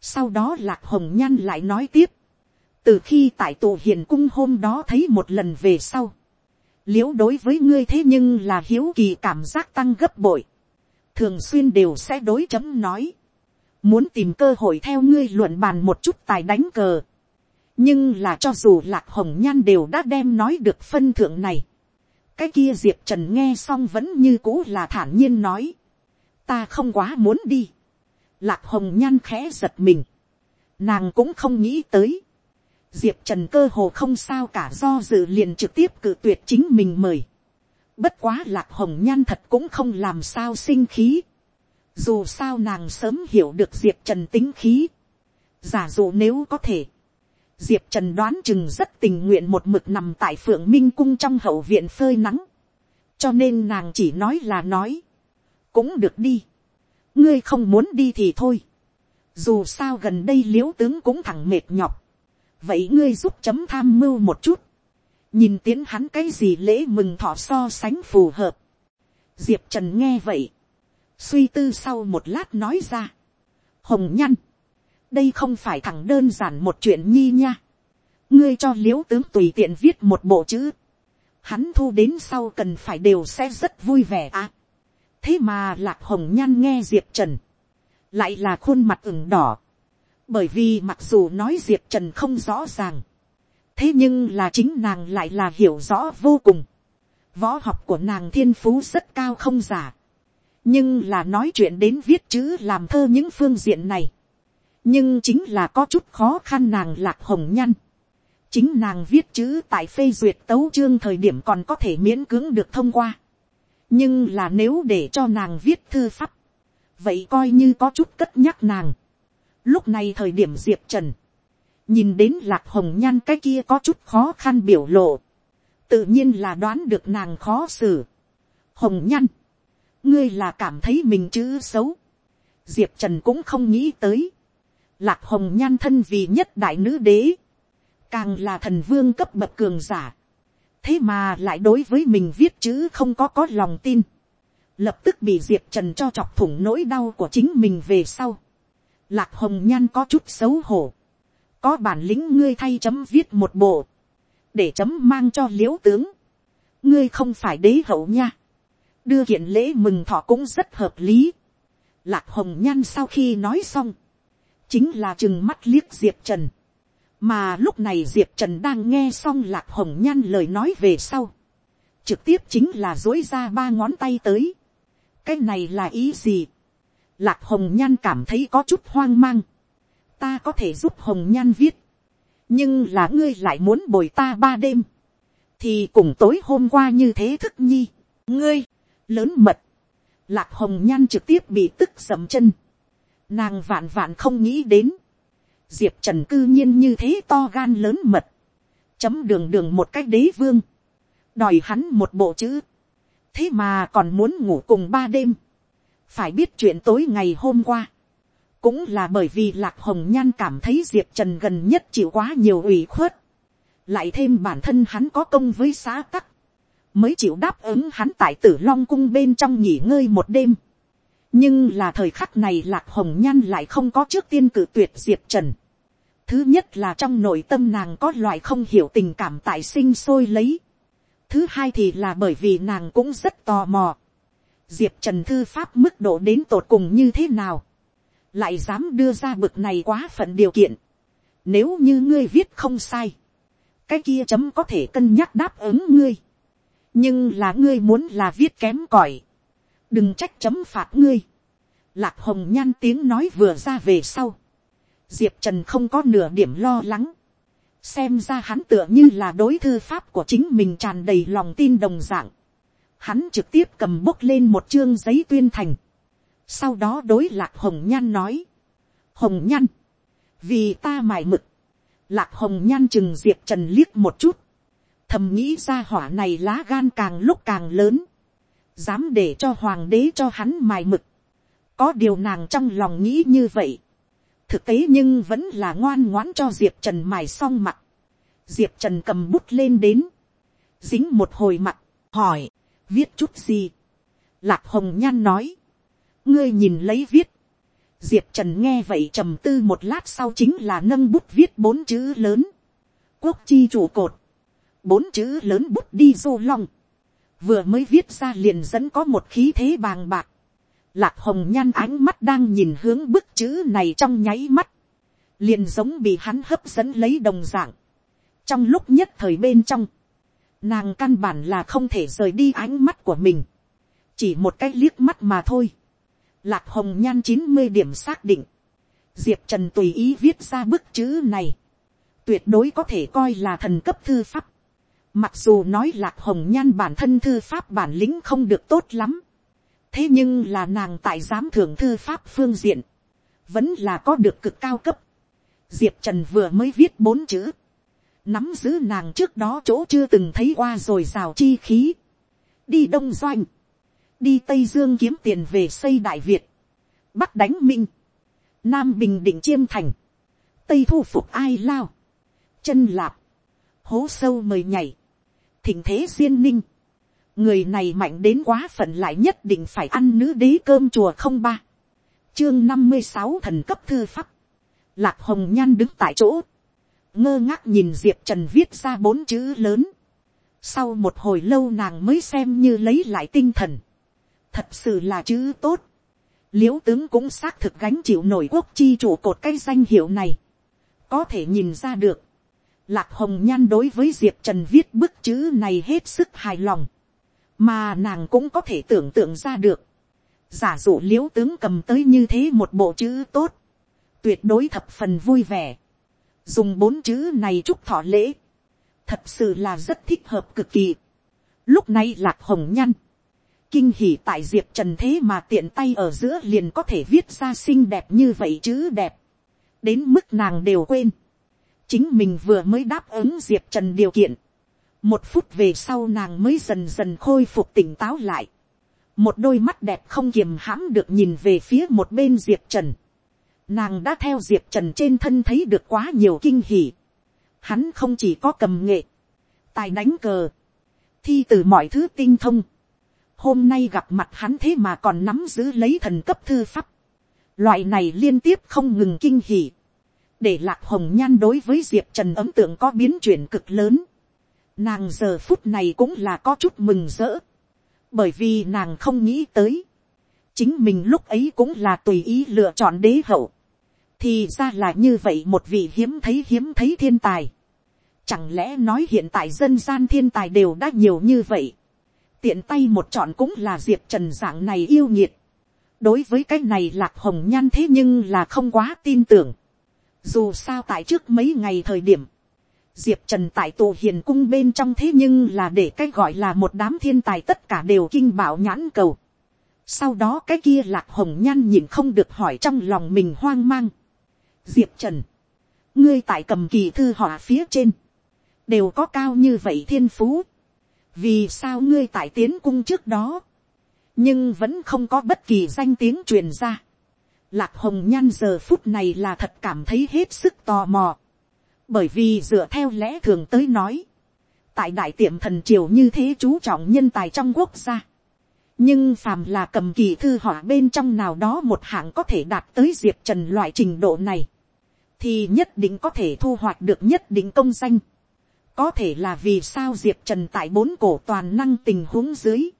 sau đó lạc hồng nhan lại nói tiếp, từ khi tại tù hiền cung hôm đó thấy một lần về sau, l i ễ u đối với ngươi thế nhưng là hiếu kỳ cảm giác tăng gấp bội, thường xuyên đều sẽ đối chấm nói, muốn tìm cơ hội theo ngươi luận bàn một chút tài đánh cờ, nhưng là cho dù lạc hồng nhan đều đã đem nói được phân thượng này, cái kia diệp trần nghe xong vẫn như cũ là thản nhiên nói, ta không quá muốn đi, lạc hồng nhan khẽ giật mình, nàng cũng không nghĩ tới, diệp trần cơ hồ không sao cả do dự liền trực tiếp cự tuyệt chính mình mời. bất quá lạc hồng nhan thật cũng không làm sao sinh khí. dù sao nàng sớm hiểu được diệp trần tính khí. giả dụ nếu có thể, diệp trần đoán chừng rất tình nguyện một mực nằm tại phượng minh cung trong hậu viện phơi nắng. cho nên nàng chỉ nói là nói. cũng được đi. ngươi không muốn đi thì thôi. dù sao gần đây Liễu tướng cũng thẳng mệt nhọc vậy ngươi giúp chấm tham mưu một chút, nhìn tiến hắn cái gì lễ mừng thọ so sánh phù hợp. diệp trần nghe vậy, suy tư sau một lát nói ra, hồng nhăn, đây không phải thẳng đơn giản một chuyện nhi nha, ngươi cho l i ễ u tướng tùy tiện viết một bộ chữ, hắn thu đến sau cần phải đều sẽ rất vui vẻ à. thế mà lạc hồng nhan nghe diệp trần, lại là khuôn mặt ửng đỏ, bởi vì mặc dù nói diệp trần không rõ ràng, thế nhưng là chính nàng lại là hiểu rõ vô cùng. võ học của nàng thiên phú rất cao không giả, nhưng là nói chuyện đến viết chữ làm thơ những phương diện này, nhưng chính là có chút khó khăn nàng lạc hồng nhăn. chính nàng viết chữ tại phê duyệt tấu chương thời điểm còn có thể miễn cưỡng được thông qua. nhưng là nếu để cho nàng viết thư pháp, vậy coi như có chút cất nhắc nàng Lúc này thời điểm Diệp Trần. Nhìn đến lạc hồng nhan cái kia có chút khó khăn biểu lộ. Tự nhiên là đoán được nàng khó xử. Hồng nhan. Ngươi là cảm thấy mình chữ xấu. Diệp Trần cũng không nghĩ tới. Lạc hồng nhan thân vì nhất đại nữ đế. Càng là thần vương cấp bậc cường giả. Thế mà lại đối với mình viết chữ không có có lòng tin lập tức bị diệp trần cho chọc thủng nỗi đau của chính mình về sau. Lạc hồng nhan có chút xấu hổ. Có bản lĩnh ngươi thay chấm viết một bộ. Để chấm mang cho liễu tướng. Ngươi không phải đế hậu nha. Đưa kiện lễ mừng thọ cũng rất hợp lý. Lạc hồng nhan sau khi nói xong. Chính là chừng mắt liếc diệp trần. Mà lúc này diệp trần đang nghe xong lạc hồng nhan lời nói về sau. Trực tiếp chính là dối ra ba ngón tay tới. Cái này là ý gì? Lạc hồng nhan cảm thấy có chút hoang mang. Ta có thể giúp hồng nhan viết. Nhưng là ngươi lại muốn bồi ta ba đêm. Thì cùng tối hôm qua như thế thức nhi. Ngươi, lớn mật. Lạc hồng nhan trực tiếp bị tức dầm chân. Nàng vạn vạn không nghĩ đến. Diệp trần cư nhiên như thế to gan lớn mật. Chấm đường đường một cách đế vương. Đòi hắn một bộ chữ. Thế mà còn muốn ngủ cùng ba đêm phải biết chuyện tối ngày hôm qua, cũng là bởi vì lạc hồng nhan cảm thấy diệp trần gần nhất chịu quá nhiều ủy khuất, lại thêm bản thân hắn có công với xã tắc, mới chịu đáp ứng hắn tại tử long cung bên trong nghỉ ngơi một đêm nhưng là thời khắc này lạc hồng nhan lại không có trước tiên cử tuyệt diệp trần. thứ nhất là trong nội tâm nàng có loại không hiểu tình cảm tại sinh sôi lấy. thứ hai thì là bởi vì nàng cũng rất tò mò. Diệp trần thư pháp mức độ đến tột cùng như thế nào, lại dám đưa ra bực này quá phận điều kiện, nếu như ngươi viết không sai, cái kia chấm có thể cân nhắc đáp ứng ngươi, nhưng là ngươi muốn là viết kém cỏi, đừng trách chấm phạt ngươi, lạc hồng nhan tiếng nói vừa ra về sau, diệp trần không có nửa điểm lo lắng, xem ra hắn tựa như là đối thư pháp của chính mình tràn đầy lòng tin đồng dạng, hắn trực tiếp cầm bốc lên một chương giấy tuyên thành, sau đó đối lạc hồng nhan nói, hồng nhan, vì ta mài mực, lạc hồng nhan chừng diệp trần liếc một chút, thầm nghĩ ra hỏa này lá gan càng lúc càng lớn, dám để cho hoàng đế cho hắn mài mực, có điều nàng trong lòng nghĩ như vậy, thực tế nhưng vẫn là ngoan ngoãn cho diệp trần mài xong mặt, diệp trần cầm bút lên đến, dính một hồi mặt, hỏi, viết chút gì, lạc hồng nhan nói, ngươi nhìn lấy viết, diệp trần nghe vậy trầm tư một lát sau chính là nâng bút viết bốn chữ lớn, quốc chi trụ cột, bốn chữ lớn bút đi du long, vừa mới viết ra liền dẫn có một khí thế bàng bạc, lạc hồng nhan ánh mắt đang nhìn hướng bức chữ này trong nháy mắt, liền giống bị hắn hấp dẫn lấy đồng dạng, trong lúc nhất thời bên trong, nàng căn bản là không thể rời đi ánh mắt của mình, chỉ một cái liếc mắt mà thôi, lạc hồng nhan chín mươi điểm xác định, diệp trần tùy ý viết ra bức chữ này, tuyệt đối có thể coi là thần cấp thư pháp, mặc dù nói lạc hồng nhan bản thân thư pháp bản lĩnh không được tốt lắm, thế nhưng là nàng tại giám thưởng thư pháp phương diện, vẫn là có được cực cao cấp. diệp trần vừa mới viết bốn chữ, nắm giữ nàng trước đó chỗ chưa từng thấy qua rồi rào chi khí, đi đông doanh, đi tây dương kiếm tiền về xây đại việt, bắc đánh minh, nam bình định chiêm thành, tây thu phục ai lao, chân lạp, hố sâu mời nhảy, thình thế duyên ninh, người này mạnh đến quá phận lại nhất định phải ăn nữ đế cơm chùa không ba, chương năm mươi sáu thần cấp thư pháp, lạc hồng nhan đứng tại chỗ, ngơ ngác nhìn diệp trần viết ra bốn chữ lớn, sau một hồi lâu nàng mới xem như lấy lại tinh thần, thật sự là chữ tốt, liễu tướng cũng xác thực gánh chịu nổi quốc chi chủ cột cái danh hiệu này, có thể nhìn ra được, lạc hồng nhan đối với diệp trần viết bức chữ này hết sức hài lòng, mà nàng cũng có thể tưởng tượng ra được, giả dụ liễu tướng cầm tới như thế một bộ chữ tốt, tuyệt đối thập phần vui vẻ, dùng bốn chữ này chúc thọ lễ, thật sự là rất thích hợp cực kỳ. Lúc này lạc hồng nhan kinh hỉ tại diệp trần thế mà tiện tay ở giữa liền có thể viết ra xinh đẹp như vậy chứ đẹp. đến mức nàng đều quên chính mình vừa mới đáp ứng diệp trần điều kiện. một phút về sau nàng mới dần dần khôi phục tỉnh táo lại. một đôi mắt đẹp không kiềm hãm được nhìn về phía một bên diệp trần. nàng đã theo diệp trần trên thân thấy được quá nhiều kinh hỉ. hắn không chỉ có cầm nghệ, tài đánh cờ, thi từ mọi thứ tinh thông hôm nay gặp mặt hắn thế mà còn nắm giữ lấy thần cấp thư pháp. Loại này liên tiếp không ngừng kinh hỉ. Để lạc hồng nhan đối với diệp trần ấm tượng có biến chuyển cực lớn. Nàng giờ phút này cũng là có chút mừng rỡ. Bởi vì nàng không nghĩ tới. Chính mình lúc ấy cũng là tùy ý lựa chọn đế hậu. Thì ra là như vậy một vị hiếm thấy hiếm thấy thiên tài. Chẳng lẽ nói hiện tại dân gian thiên tài đều đã nhiều như vậy tiện tay một chọn cũng là diệp trần dạng này yêu nhiệt. đối với cái này lạc hồng nhan thế nhưng là không quá tin tưởng dù sao tại trước mấy ngày thời điểm, diệp trần tại tù hiền cung bên trong thế nhưng là để cái gọi là một đám thiên tài tất cả đều kinh bảo nhãn cầu. sau đó cái kia lạc hồng nhan nhìn không được hỏi trong lòng mình hoang mang. diệp trần, ngươi tại cầm kỳ thư họa phía trên, đều có cao như vậy thiên phú vì sao ngươi tại tiến cung trước đó, nhưng vẫn không có bất kỳ danh tiếng truyền ra. Lạc hồng nhan giờ phút này là thật cảm thấy hết sức tò mò, bởi vì dựa theo lẽ thường tới nói, tại đại tiệm thần triều như thế chú trọng nhân tài trong quốc gia, nhưng phàm là cầm kỳ thư họa bên trong nào đó một hạng có thể đạt tới diệp trần loại trình độ này, thì nhất định có thể thu hoạch được nhất định công danh có thể là vì sao diệp trần tại bốn cổ toàn năng tình huống dưới,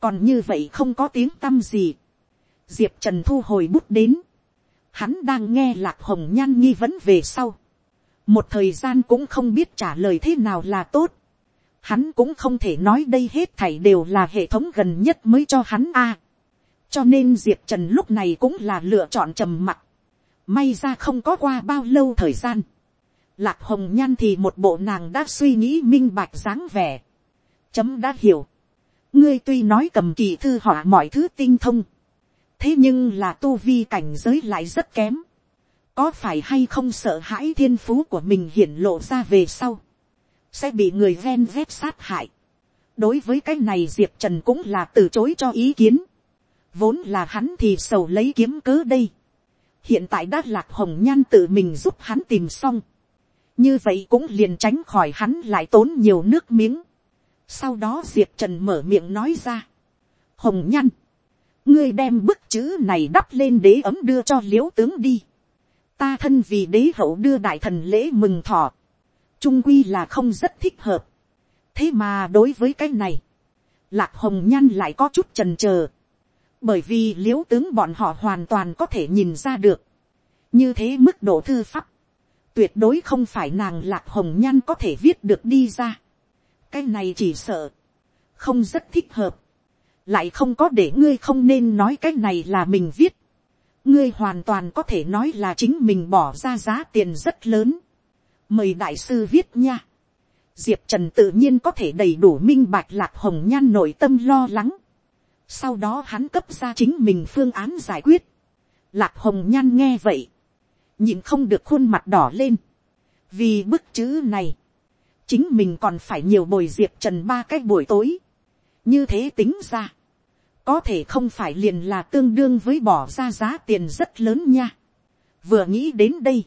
còn như vậy không có tiếng tâm gì diệp trần thu hồi bút đến, hắn đang nghe lạc hồng nhan nghi vấn về sau, một thời gian cũng không biết trả lời thế nào là tốt, hắn cũng không thể nói đây hết thảy đều là hệ thống gần nhất mới cho hắn a. cho nên diệp trần lúc này cũng là lựa chọn trầm mặc, may ra không có qua bao lâu thời gian, Lạc hồng nhan thì một bộ nàng đã suy nghĩ minh bạch dáng vẻ. Chấm đã hiểu. Ngươi tuy nói cầm kỳ thư họa mọi thứ tinh thông. Thế nhưng là tu vi cảnh giới lại rất kém. Có phải hay không sợ hãi thiên phú của mình hiển lộ ra về sau. sẽ bị người ven vét sát hại. đối với cái này diệp trần cũng là từ chối cho ý kiến. vốn là hắn thì sầu lấy kiếm cớ đây. hiện tại đã lạc hồng nhan tự mình giúp hắn tìm xong. như vậy cũng liền tránh khỏi hắn lại tốn nhiều nước miếng. sau đó diệp trần mở miệng nói ra. hồng nhan, ngươi đem bức chữ này đắp lên đế ấm đưa cho l i ễ u tướng đi. ta thân vì đế hậu đưa đại thần lễ mừng thọ trung quy là không rất thích hợp. thế mà đối với cái này, lạc hồng nhan lại có chút trần trờ, bởi vì l i ễ u tướng bọn họ hoàn toàn có thể nhìn ra được, như thế mức độ thư pháp, tuyệt đối không phải nàng lạc hồng nhan có thể viết được đi ra. cái này chỉ sợ, không rất thích hợp, lại không có để ngươi không nên nói cái này là mình viết, ngươi hoàn toàn có thể nói là chính mình bỏ ra giá tiền rất lớn, mời đại sư viết nha. diệp trần tự nhiên có thể đầy đủ minh bạch lạc hồng nhan nội tâm lo lắng. sau đó hắn cấp ra chính mình phương án giải quyết. lạc hồng nhan nghe vậy, nhìn không được khuôn mặt đỏ lên. vì bức chữ này, chính mình còn phải nhiều bồi diệp trần ba cái buổi tối như thế tính ra, có thể không phải liền là tương đương với bỏ ra giá tiền rất lớn nha. vừa nghĩ đến đây,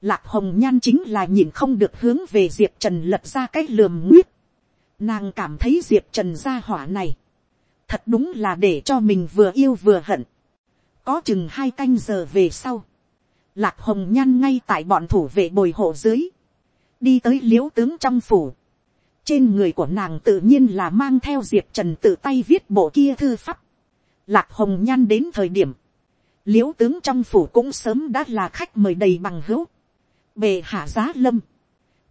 Lạc hồng nhan chính là nhìn không được hướng về diệp trần lật ra cái lườm nguyết. Nàng cảm thấy diệp trần ra hỏa này. Thật đúng là để cho mình vừa yêu vừa hận. Có chừng hai canh giờ về sau. Lạc hồng nhan ngay tại bọn thủ vệ bồi hộ dưới. Đi tới liễu tướng trong phủ. Trên người của nàng tự nhiên là mang theo diệp trần tự tay viết bộ kia thư pháp. Lạc hồng nhan đến thời điểm. Liễu tướng trong phủ cũng sớm đã là khách mời đầy bằng hữu. Bề hạ giá lâm,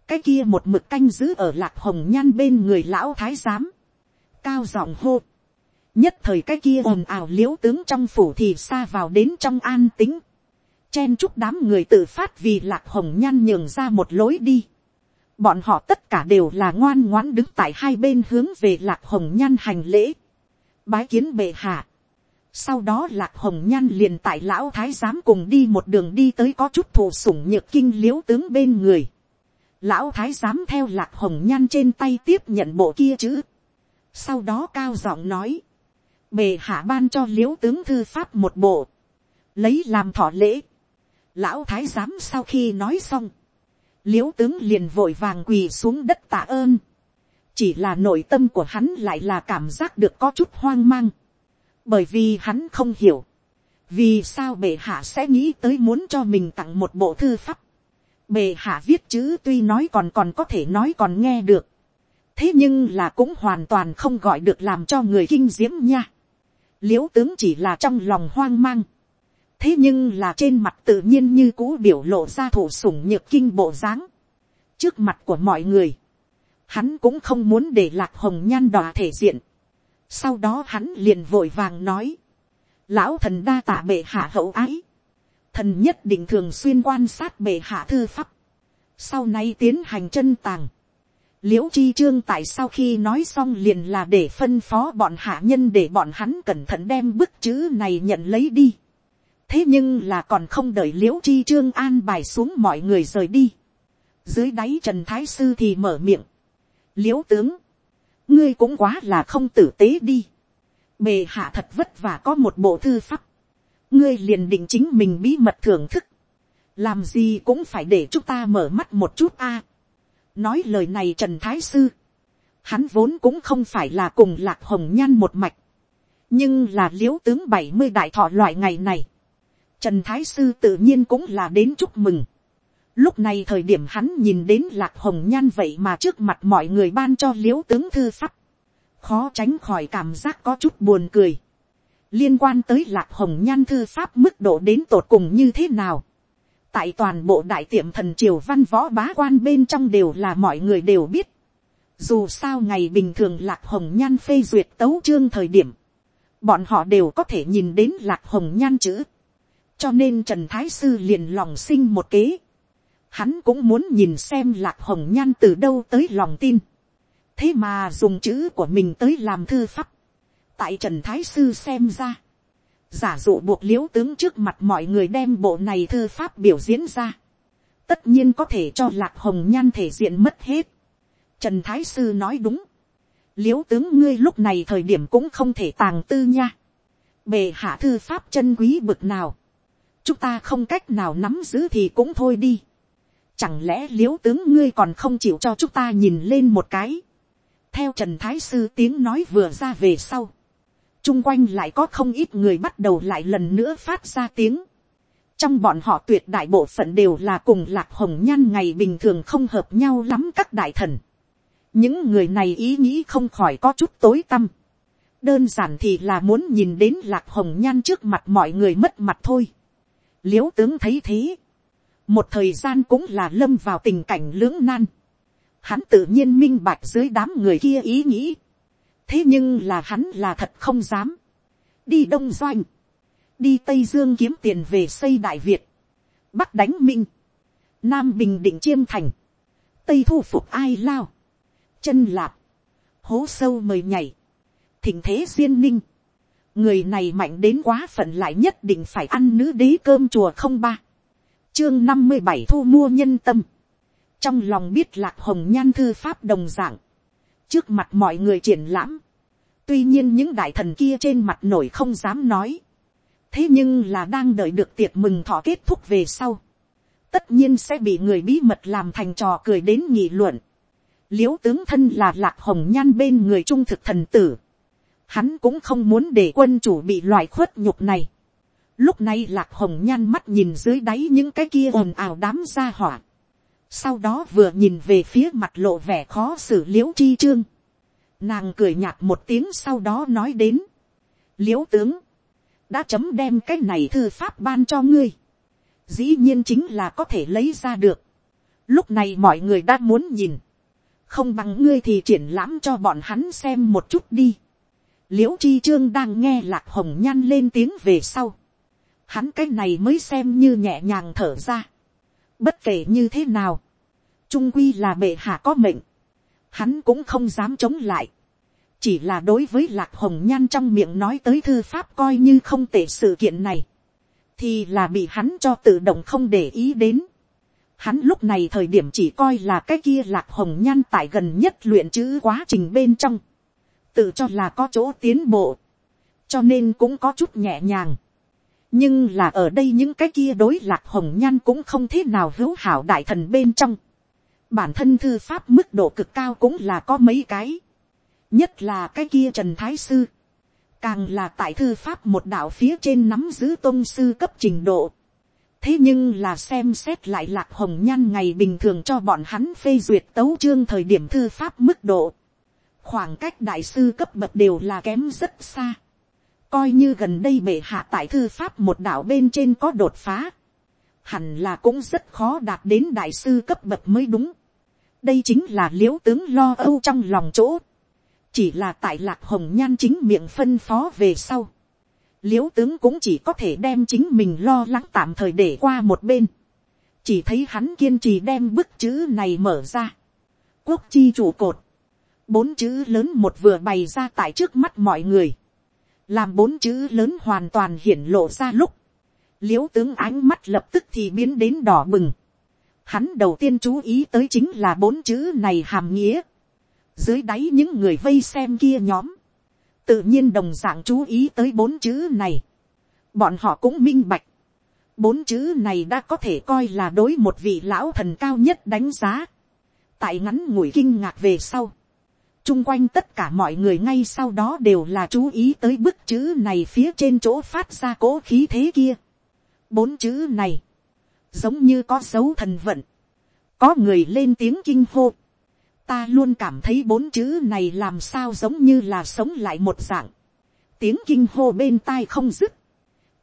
cái kia một mực canh giữ ở lạc hồng nhan bên người lão thái giám, cao giọng hô, nhất thời cái kia ồn ào l i ễ u tướng trong phủ thì xa vào đến trong an tính, chen chúc đám người tự phát vì lạc hồng nhan nhường ra một lối đi, bọn họ tất cả đều là ngoan ngoãn đứng tại hai bên hướng về lạc hồng nhan hành lễ, bái kiến bệ hạ, sau đó lạc hồng nhan liền tại lão thái giám cùng đi một đường đi tới có chút thù sủng nhược kinh l i ễ u tướng bên người. lão thái giám theo lạc hồng nhan trên tay tiếp nhận bộ kia chữ. sau đó cao giọng nói, bề hạ ban cho l i ễ u tướng thư pháp một bộ, lấy làm thọ lễ. lão thái giám sau khi nói xong, l i ễ u tướng liền vội vàng quỳ xuống đất tạ ơn. chỉ là nội tâm của hắn lại là cảm giác được có chút hoang mang bởi vì hắn không hiểu, vì sao bệ hạ sẽ nghĩ tới muốn cho mình tặng một bộ thư pháp. bệ hạ viết chữ tuy nói còn còn có thể nói còn nghe được, thế nhưng là cũng hoàn toàn không gọi được làm cho người kinh diễm nha. l i ễ u tướng chỉ là trong lòng hoang mang, thế nhưng là trên mặt tự nhiên như cũ biểu lộ ra thủ sủng nhược kinh bộ dáng, trước mặt của mọi người, hắn cũng không muốn để lạc hồng nhan đòa thể diện, sau đó hắn liền vội vàng nói. Lão thần đa tạ bệ hạ hậu ái. Thần nhất định thường xuyên quan sát bệ hạ thư pháp. Sau này tiến hành chân tàng. Liễu chi trương tại sau khi nói xong liền là để phân phó bọn hạ nhân để bọn hắn cẩn thận đem bức chữ này nhận lấy đi. Thế nhưng là còn không đợi liễu chi trương an bài xuống mọi người rời đi. Dưới đáy trần thái sư thì mở miệng. Liễu tướng, ngươi cũng quá là không tử tế đi. bề hạ thật vất vả có một bộ thư pháp. ngươi liền định chính mình bí mật thưởng thức. làm gì cũng phải để chúng ta mở mắt một chút a. nói lời này trần thái sư. hắn vốn cũng không phải là cùng lạc hồng nhan một mạch. nhưng là l i ễ u tướng bảy mươi đại thọ loại ngày này trần thái sư tự nhiên cũng là đến chúc mừng Lúc này thời điểm hắn nhìn đến lạc hồng nhan vậy mà trước mặt mọi người ban cho Liễu tướng thư pháp. Khó tránh khỏi cảm giác có chút buồn cười. Liên quan tới lạc hồng nhan thư pháp mức độ đến tột cùng như thế nào. Tại toàn bộ đại tiệm thần triều văn võ bá quan bên trong đều là mọi người đều biết. Dù sao ngày bình thường lạc hồng nhan phê duyệt tấu trương thời điểm. Bọn họ đều có thể nhìn đến lạc hồng nhan chữ. Cho nên Trần Thái Sư liền lòng sinh một kế hắn cũng muốn nhìn xem lạc hồng nhan từ đâu tới lòng tin. thế mà dùng chữ của mình tới làm thư pháp. tại trần thái sư xem ra, giả dụ buộc l i ễ u tướng trước mặt mọi người đem bộ này thư pháp biểu diễn ra. tất nhiên có thể cho lạc hồng nhan thể diện mất hết. Trần Thái Sư nói đúng. Liễu tướng ngươi lúc này thời điểm cũng không thể tàng tư nha. Bề hạ thư pháp chân quý bực nào. Chúng ta không cách nào nắm giữ thì cũng thôi đi. Chẳng lẽ liễu tướng ngươi còn không chịu cho chúng ta nhìn lên một cái. Theo Trần Thái Sư tiếng nói vừa ra về sau. chung quanh lại có không ít người bắt đầu lại lần nữa phát ra tiếng trong bọn họ tuyệt đại bộ phận đều là cùng lạc hồng nhan ngày bình thường không hợp nhau lắm các đại thần. những người này ý nghĩ không khỏi có chút tối tăm. đơn giản thì là muốn nhìn đến lạc hồng nhan trước mặt mọi người mất mặt thôi l i ễ u tướng thấy thế. một thời gian cũng là lâm vào tình cảnh lưỡng nan. hắn tự nhiên minh bạch dưới đám người kia ý nghĩ. thế nhưng là hắn là thật không dám. đi đông doanh đi tây dương kiếm tiền về xây đại việt, bắc đánh minh, nam bình định chiêm thành, tây thu phục ai lao, chân lạp, hố sâu mời nhảy, thỉnh thế duyên ninh, người này mạnh đến quá phận lại nhất định phải ăn nữ đế cơm chùa không ba, chương năm mươi bảy thu mua nhân tâm, trong lòng biết lạc hồng nhan thư pháp đồng dạng, trước mặt mọi người triển lãm, tuy nhiên những đại thần kia trên mặt nổi không dám nói, thế nhưng là đang đợi được tiệc mừng thọ kết thúc về sau, tất nhiên sẽ bị người bí mật làm thành trò cười đến nghị luận. l i ễ u tướng thân là lạc hồng nhan bên người trung thực thần tử, hắn cũng không muốn để quân chủ bị loại khuất nhục này. lúc này lạc hồng nhan mắt nhìn dưới đáy những cái kia ồn ào đám ra hỏa. sau đó vừa nhìn về phía mặt lộ vẻ khó xử liễu chi trương. nàng cười nhạt một tiếng sau đó nói đến. liễu tướng, đã chấm đem cái này thư pháp ban cho ngươi, dĩ nhiên chính là có thể lấy ra được. Lúc này mọi người đã muốn nhìn, không bằng ngươi thì triển lãm cho bọn hắn xem một chút đi l i ễ u chi trương đang nghe lạc hồng nhan lên tiếng về sau, hắn cái này mới xem như nhẹ nhàng thở ra. bất kể như thế nào, trung quy là bệ hạ có mệnh, hắn cũng không dám chống lại chỉ là đối với lạc hồng nhan trong miệng nói tới thư pháp coi như không tệ sự kiện này, thì là bị hắn cho tự động không để ý đến. Hắn lúc này thời điểm chỉ coi là cái kia lạc hồng nhan tại gần nhất luyện chữ quá trình bên trong, tự cho là có chỗ tiến bộ, cho nên cũng có chút nhẹ nhàng. nhưng là ở đây những cái kia đối lạc hồng nhan cũng không thế nào hữu hảo đại thần bên trong. bản thân thư pháp mức độ cực cao cũng là có mấy cái nhất là cái kia trần thái sư, càng là tại thư pháp một đạo phía trên nắm giữ tôn sư cấp trình độ. thế nhưng là xem xét lại lạc hồng nhan ngày bình thường cho bọn hắn phê duyệt tấu chương thời điểm thư pháp mức độ khoảng cách đại sư cấp bậc đều là kém rất xa. coi như gần đây bệ hạ tại thư pháp một đạo bên trên có đột phá. hẳn là cũng rất khó đạt đến đại sư cấp bậc mới đúng. đây chính là liễu tướng lo âu trong lòng chỗ chỉ là tại lạc hồng nhan chính miệng phân phó về sau, Liễu tướng cũng chỉ có thể đem chính mình lo lắng tạm thời để qua một bên, chỉ thấy hắn kiên trì đem bức chữ này mở ra, quốc chi trụ cột, bốn chữ lớn một vừa bày ra tại trước mắt mọi người, làm bốn chữ lớn hoàn toàn hiển lộ ra lúc, l i ễ u tướng ánh mắt lập tức thì biến đến đỏ bừng, hắn đầu tiên chú ý tới chính là bốn chữ này hàm nghĩa, dưới đáy những người vây xem kia nhóm, tự nhiên đồng d ạ n g chú ý tới bốn chữ này. bọn họ cũng minh bạch, bốn chữ này đã có thể coi là đối một vị lão thần cao nhất đánh giá. tại ngắn ngủi kinh ngạc về sau, chung quanh tất cả mọi người ngay sau đó đều là chú ý tới bức chữ này phía trên chỗ phát ra cỗ khí thế kia. bốn chữ này, giống như có dấu thần vận, có người lên tiếng kinh hô, ta luôn cảm thấy bốn chữ này làm sao giống như là sống lại một dạng. tiếng kinh hô bên tai không dứt.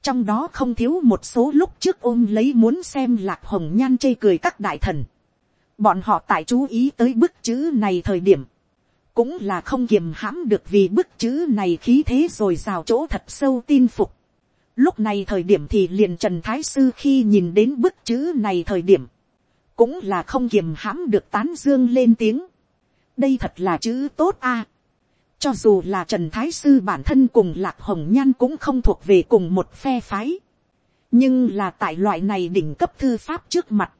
trong đó không thiếu một số lúc trước ôm lấy muốn xem lạc hồng nhan chê cười các đại thần. bọn họ tại chú ý tới bức chữ này thời điểm cũng là không kiềm hãm được vì bức chữ này khí thế rồi rào chỗ thật sâu tin phục. lúc này thời điểm thì liền trần thái sư khi nhìn đến bức chữ này thời điểm cũng là không kiềm hãm được tán dương lên tiếng đây thật là chữ tốt a. cho dù là trần thái sư bản thân cùng lạc hồng nhan cũng không thuộc về cùng một phe phái. nhưng là tại loại này đỉnh cấp thư pháp trước mặt,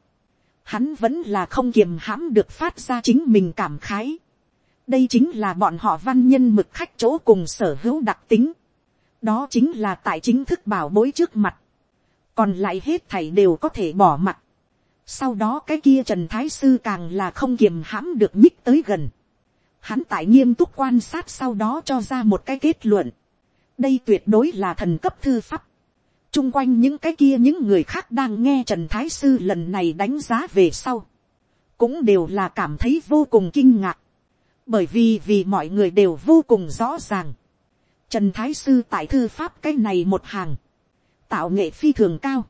hắn vẫn là không kiềm hãm được phát ra chính mình cảm khái đây chính là bọn họ văn nhân mực khách chỗ cùng sở hữu đặc tính. đó chính là tại chính thức bảo bối trước mặt. còn lại hết thảy đều có thể bỏ mặt. sau đó cái kia trần thái sư càng là không kiềm hãm được nhích tới gần. hắn tại nghiêm túc quan sát sau đó cho ra một cái kết luận. đây tuyệt đối là thần cấp thư pháp chung quanh những cái kia những người khác đang nghe trần thái sư lần này đánh giá về sau, cũng đều là cảm thấy vô cùng kinh ngạc, bởi vì vì mọi người đều vô cùng rõ ràng. Trần thái sư tại thư pháp cái này một hàng, tạo nghệ phi thường cao,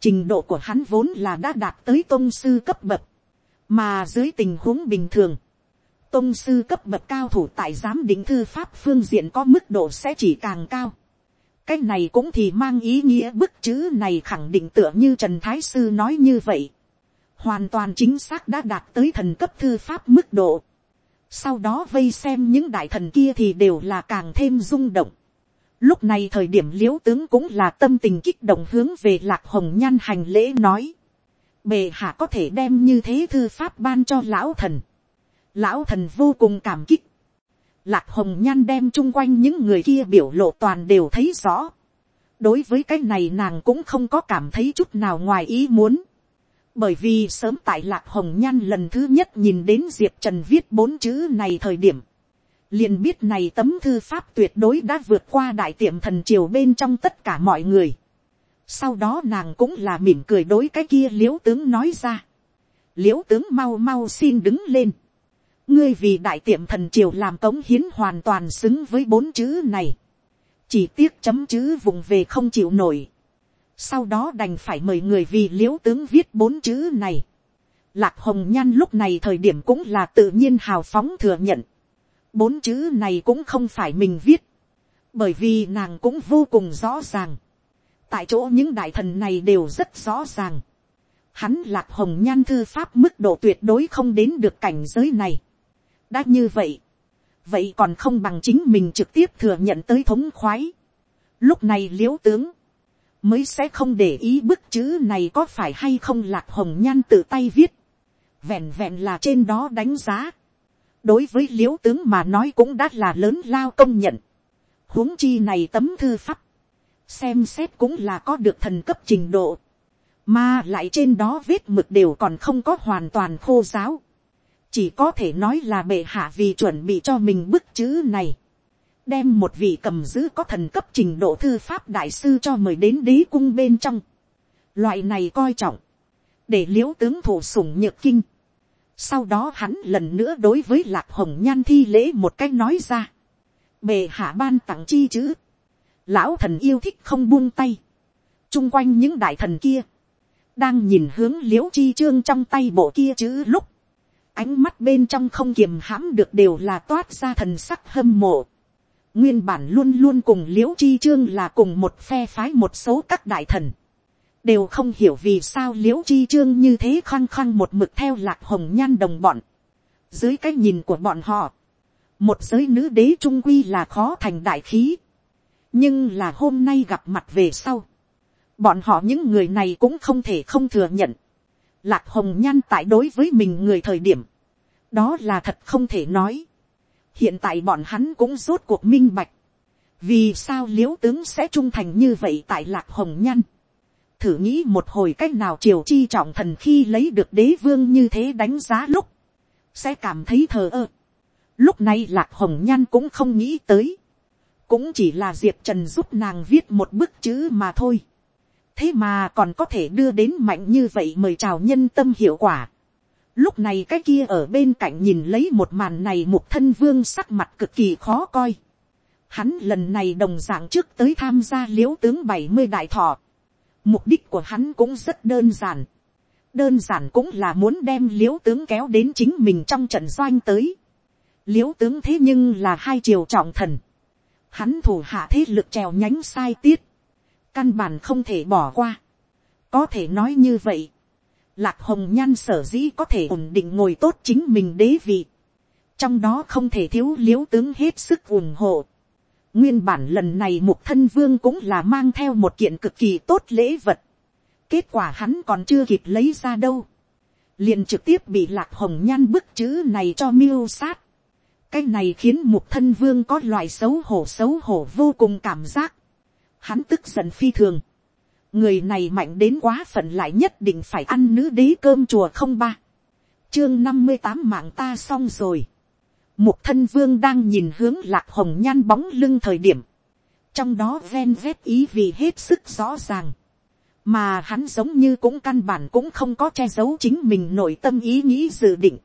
trình độ của hắn vốn là đã đạt tới tôn sư cấp bậc, mà dưới tình huống bình thường, tôn sư cấp bậc cao thủ tại giám định thư pháp phương diện có mức độ sẽ chỉ càng cao cái này cũng thì mang ý nghĩa bức chữ này khẳng định tựa như trần thái sư nói như vậy. hoàn toàn chính xác đã đạt tới thần cấp thư pháp mức độ sau đó vây xem những đại thần kia thì đều là càng thêm rung động. lúc này thời điểm l i ễ u tướng cũng là tâm tình kích động hướng về lạc hồng nhan hành lễ nói. bề hạ có thể đem như thế thư pháp ban cho lão thần. lão thần vô cùng cảm kích Lạc hồng nhan đem chung quanh những người kia biểu lộ toàn đều thấy rõ. đối với cái này nàng cũng không có cảm thấy chút nào ngoài ý muốn bởi vì sớm tại lạc hồng nhan lần thứ nhất nhìn đến diệp trần viết bốn chữ này thời điểm. liền biết này tấm thư pháp tuyệt đối đã vượt qua đại tiệm thần triều bên trong tất cả mọi người. sau đó nàng cũng là mỉm cười đối cái kia l i ễ u tướng nói ra. l i ễ u tướng mau mau xin đứng lên ngươi vì đại tiệm thần triều làm cống hiến hoàn toàn xứng với bốn chữ này. chỉ tiếc chấm chữ vùng về không chịu nổi sau đó đành phải mời người vì l i ễ u tướng viết bốn chữ này. lạc hồng nhan lúc này thời điểm cũng là tự nhiên hào phóng thừa nhận. bốn chữ này cũng không phải mình viết. bởi vì nàng cũng vô cùng rõ ràng. tại chỗ những đại thần này đều rất rõ ràng. hắn lạc hồng nhan thư pháp mức độ tuyệt đối không đến được cảnh giới này đã như vậy, vậy còn không bằng chính mình trực tiếp thừa nhận tới thống khoái. lúc này l i ễ u tướng, mới sẽ không để ý bức chữ này có phải hay không lạc hồng nhan tự tay viết, vẹn vẹn là trên đó đánh giá. đối với l i ễ u tướng mà nói cũng đã là lớn lao công nhận. huống chi này tấm thư pháp, xem xét cũng là có được thần cấp trình độ, mà lại trên đó vết mực đều còn không có hoàn toàn khô giáo. Chỉ có thể nói là bệ hạ vì chuẩn bị cho mình bức chữ này, đem một vị cầm giữ có thần cấp trình độ thư pháp đại sư cho mời đến đế cung bên trong. Loại này coi trọng, để liễu tướng thủ sủng nhược kinh. Sau đó hắn lần nữa đối với lạc hồng nhan thi lễ một cách nói ra. bề hạ ban tặng chi chữ. Lão thần yêu thích không buông tay. chung quanh những đại thần kia. Đang nhìn hướng liễu chi trương trong tay bộ kia chữ lúc ánh mắt bên trong không kiềm hãm được đều là toát ra thần sắc hâm mộ. Nguyên bản luôn luôn cùng l i ễ u chi trương là cùng một phe phái một số các đại thần. Đều không hiểu vì sao l i ễ u chi trương như thế khăng khăng một mực theo lạc hồng nhan đồng bọn. Dưới cái nhìn của bọn họ, một giới nữ đế trung quy là khó thành đại khí. Nhưng là hôm nay gặp mặt về sau. Bọn họ những người này cũng không thể không thừa nhận lạc hồng nhan tại đối với mình người thời điểm, đó là thật không thể nói hiện tại bọn hắn cũng rốt cuộc minh bạch, vì sao l i ễ u tướng sẽ trung thành như vậy tại lạc hồng nhan. thử nghĩ một hồi c á c h nào triều chi trọng thần khi lấy được đế vương như thế đánh giá lúc, sẽ cảm thấy thờ ơ. lúc này lạc hồng nhan cũng không nghĩ tới, cũng chỉ là diệp trần giúp nàng viết một bức chữ mà thôi thế mà còn có thể đưa đến mạnh như vậy mời chào nhân tâm hiệu quả. Lúc này cái kia ở bên cạnh nhìn lấy một màn này một thân vương sắc mặt cực kỳ khó coi. Hắn lần này đồng dạng trước tới tham gia liễu tướng bảy mươi đại thọ. Mục đích của hắn cũng rất đơn giản. Đơn giản cũng là muốn đem liễu tướng kéo đến chính mình trong trận doanh tới. Liễu tướng thế nhưng là hai triều trọng thần. Hắn thủ hạ thế lực trèo nhánh sai tiết căn bản không thể bỏ qua. có thể nói như vậy, lạc hồng nhan sở dĩ có thể ổn định ngồi tốt chính mình đế vị, trong đó không thể thiếu l i ễ u tướng hết sức ủng hộ. nguyên bản lần này mục thân vương cũng là mang theo một kiện cực kỳ tốt lễ vật. kết quả hắn còn chưa kịp lấy ra đâu. liền trực tiếp bị lạc hồng nhan bức chữ này cho miêu sát. cái này khiến mục thân vương có loại xấu hổ xấu hổ vô cùng cảm giác. hắn tức giận phi thường người này mạnh đến quá phận lại nhất định phải ăn nữ đế cơm chùa không ba. chương năm mươi tám mạng ta xong rồi. một thân vương đang nhìn hướng lạc hồng nhan bóng lưng thời điểm. trong đó ven vét ý vì hết sức rõ ràng mà hắn giống như cũng căn bản cũng không có che giấu chính mình nội tâm ý nghĩ dự định.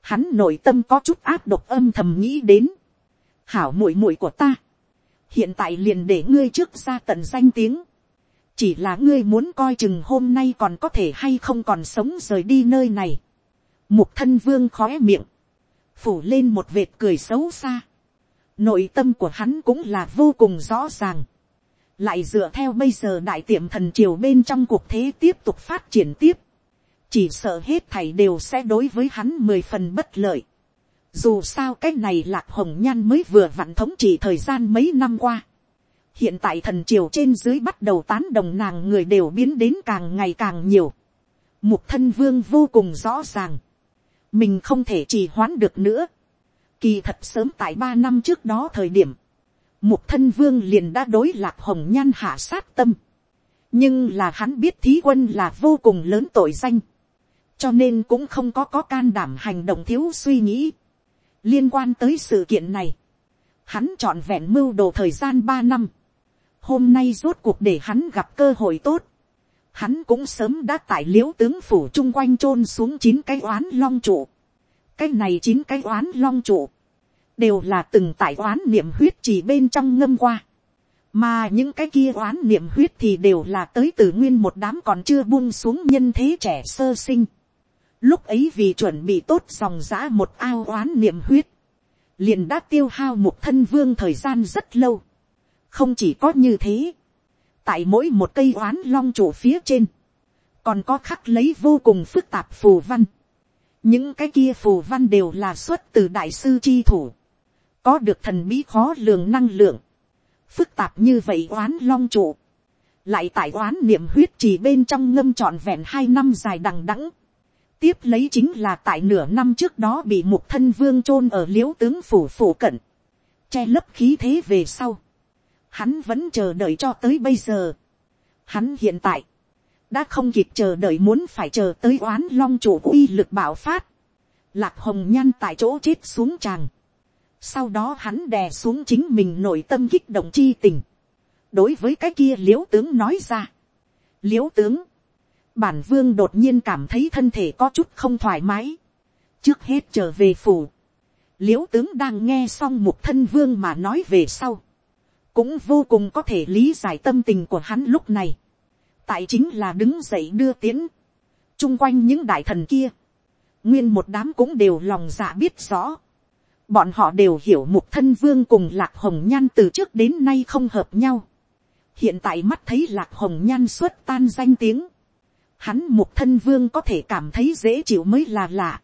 Hắn nội tâm có chút áp độc âm thầm nghĩ đến. Hảo muội muội của ta. Hiện tại liền để ngươi trước ra tận danh tiếng. Chỉ là ngươi muốn coi chừng hôm nay còn có thể hay không còn sống rời đi nơi này. Mục thân vương khóe miệng. Phủ lên một vệt cười xấu xa. Nội tâm của hắn cũng là vô cùng rõ ràng lại dựa theo bây giờ đại tiệm thần triều bên trong cuộc thế tiếp tục phát triển tiếp, chỉ sợ hết thảy đều sẽ đối với hắn mười phần bất lợi. Dù sao cái này lạc hồng nhan mới vừa vặn thống trị thời gian mấy năm qua. Hiện tại thần triều trên dưới bắt đầu tán đồng nàng người đều biến đến càng ngày càng nhiều. Mục thân vương vô cùng rõ ràng. Mình không thể trì hoãn được nữa. Kỳ thật sớm tại ba năm trước đó thời điểm, Mục thân vương liền đã đối lạc hồng nhan hạ sát tâm. Nhưng là hắn biết thí quân là vô cùng lớn tội danh. Cho nên cũng không có có can đảm hành động thiếu suy nghĩ. Liên quan tới sự kiện này. Hắn chọn vẹn mưu đồ thời gian ba năm. Hôm nay rốt cuộc để hắn gặp cơ hội tốt. Hắn cũng sớm đã tại liếu tướng phủ chung quanh chôn xuống chín cái oán long trụ. Cái này chín cái oán long trụ đều là từng tại oán niệm huyết chỉ bên trong ngâm qua. Mà những cái kia oán niệm huyết thì đều là tới từ nguyên một đám còn chưa buông xuống nhân thế trẻ sơ sinh. Lúc ấy vì chuẩn bị tốt dòng giã một ao oán niệm huyết. Liền đã tiêu hao một thân vương thời gian rất lâu. Không chỉ có như thế. Tại mỗi một cây oán long trụ phía trên. Còn có khắc lấy vô cùng phức tạp phù văn. Những cái kia phù văn đều là xuất từ đại sư chi thủ có được thần bí khó lường năng lượng, phức tạp như vậy oán long trụ, lại tại oán niệm huyết trì bên trong ngâm trọn vẹn hai năm dài đằng đẵng, tiếp lấy chính là tại nửa năm trước đó bị mục thân vương chôn ở l i ễ u tướng phủ phủ cận, che lấp khí thế về sau, hắn vẫn chờ đợi cho tới bây giờ, hắn hiện tại, đã không kịp chờ đợi muốn phải chờ tới oán long chủ uy lực bảo phát, lạc hồng nhan tại chỗ chết xuống tràng, sau đó hắn đè xuống chính mình nội tâm kích động chi tình. Đối với cái kia liễu tướng nói ra. Liễu tướng. Bản vương đột nhiên cảm thấy thân thể có chút không thoải mái. Trước hết trở về phủ. Liễu tướng đang nghe xong một thân vương mà nói về sau. Cũng vô cùng có thể lý giải tâm tình của hắn lúc này. Tại chính là đứng dậy đưa tiến. chung quanh những đại thần kia. Nguyên một đám cũng đều lòng dạ biết rõ bọn họ đều hiểu mục thân vương cùng lạc hồng nhan từ trước đến nay không hợp nhau. hiện tại mắt thấy lạc hồng nhan xuất tan danh tiếng. hắn mục thân vương có thể cảm thấy dễ chịu mới là lạ.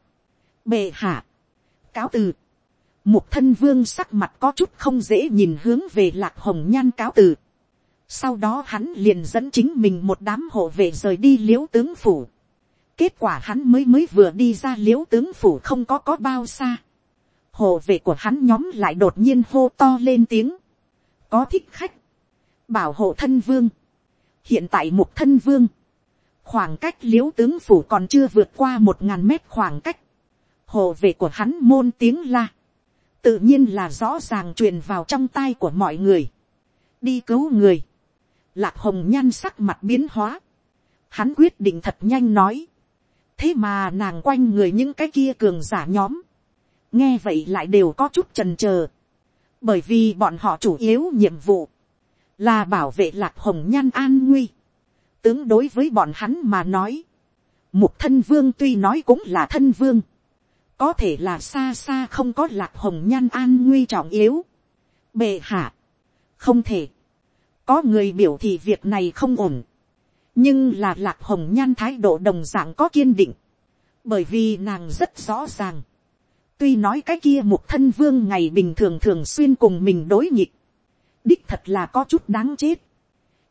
bệ hạ. cáo từ mục thân vương sắc mặt có chút không dễ nhìn hướng về lạc hồng nhan cáo từ. sau đó hắn liền dẫn chính mình một đám hộ vệ rời đi liễu tướng phủ. kết quả hắn mới mới vừa đi ra liễu tướng phủ không có có bao xa. Hộ vệ của hắn nhóm lại đột nhiên hô to lên tiếng, có thích khách, bảo hộ thân vương, hiện tại mục thân vương, khoảng cách liễu tướng phủ còn chưa vượt qua một ngàn mét khoảng cách, hộ vệ của hắn môn tiếng la, tự nhiên là rõ ràng truyền vào trong tai của mọi người, đi cứu người, lạc hồng nhan sắc mặt biến hóa, hắn quyết định thật nhanh nói, thế mà nàng quanh người những cái kia cường giả nhóm, nghe vậy lại đều có chút trần trờ, bởi vì bọn họ chủ yếu nhiệm vụ, là bảo vệ lạc hồng nhan an nguy, tướng đối với bọn hắn mà nói, mục thân vương tuy nói cũng là thân vương, có thể là xa xa không có lạc hồng nhan an nguy trọng yếu, bệ hạ, không thể, có người biểu thị việc này không ổn, nhưng là lạc hồng nhan thái độ đồng d ạ n g có kiên định, bởi vì nàng rất rõ ràng, Tuy nói cái kia một thân vương ngày bình thường thường xuyên cùng mình đối nghịch. Đích thật là có chút đáng chết.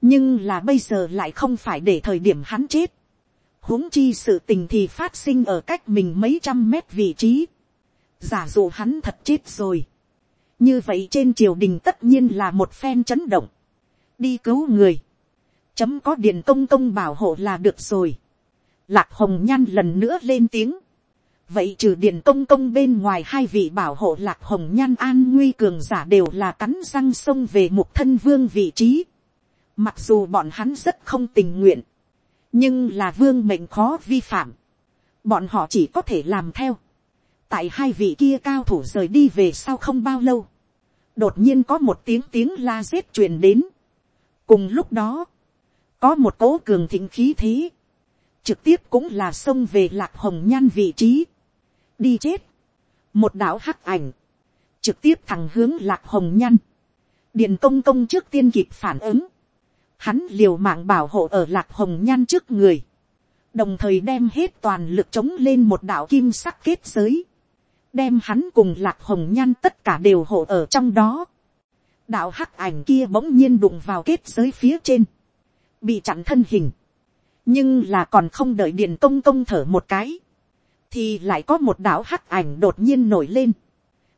Nhưng là bây giờ lại không phải để thời điểm hắn chết huống chi sự tình thì phát sinh ở cách mình mấy trăm mét vị trí. giả dụ hắn thật chết rồi. như vậy trên triều đình tất nhiên là một phen chấn động. đi cứu người. chấm có điện công công bảo hộ là được rồi. lạc hồng nhan lần nữa lên tiếng. vậy trừ điện công công bên ngoài hai vị bảo hộ lạc hồng nhan an nguy cường giả đều là cắn răng sông về một thân vương vị trí. mặc dù bọn hắn rất không tình nguyện nhưng là vương mệnh khó vi phạm, bọn họ chỉ có thể làm theo. tại hai vị kia cao thủ rời đi về sau không bao lâu, đột nhiên có một tiếng tiếng la rết truyền đến. cùng lúc đó, có một cố cường thịnh khí thế, trực tiếp cũng là xông về lạc hồng nhan vị trí, đi chết, một đạo hắc ảnh, trực tiếp thẳng hướng lạc hồng nhan, điền công công trước tiên kịp phản ứng, hắn liều mạng bảo hộ ở lạc hồng nhan trước người, đồng thời đem hết toàn lực chống lên một đạo kim sắc kết giới, đem hắn cùng lạc hồng nhan tất cả đều hộ ở trong đó. đạo hắc ảnh kia bỗng nhiên đụng vào kết giới phía trên, bị chặn thân hình, nhưng là còn không đợi điện công công thở một cái, thì lại có một đạo hắc ảnh đột nhiên nổi lên,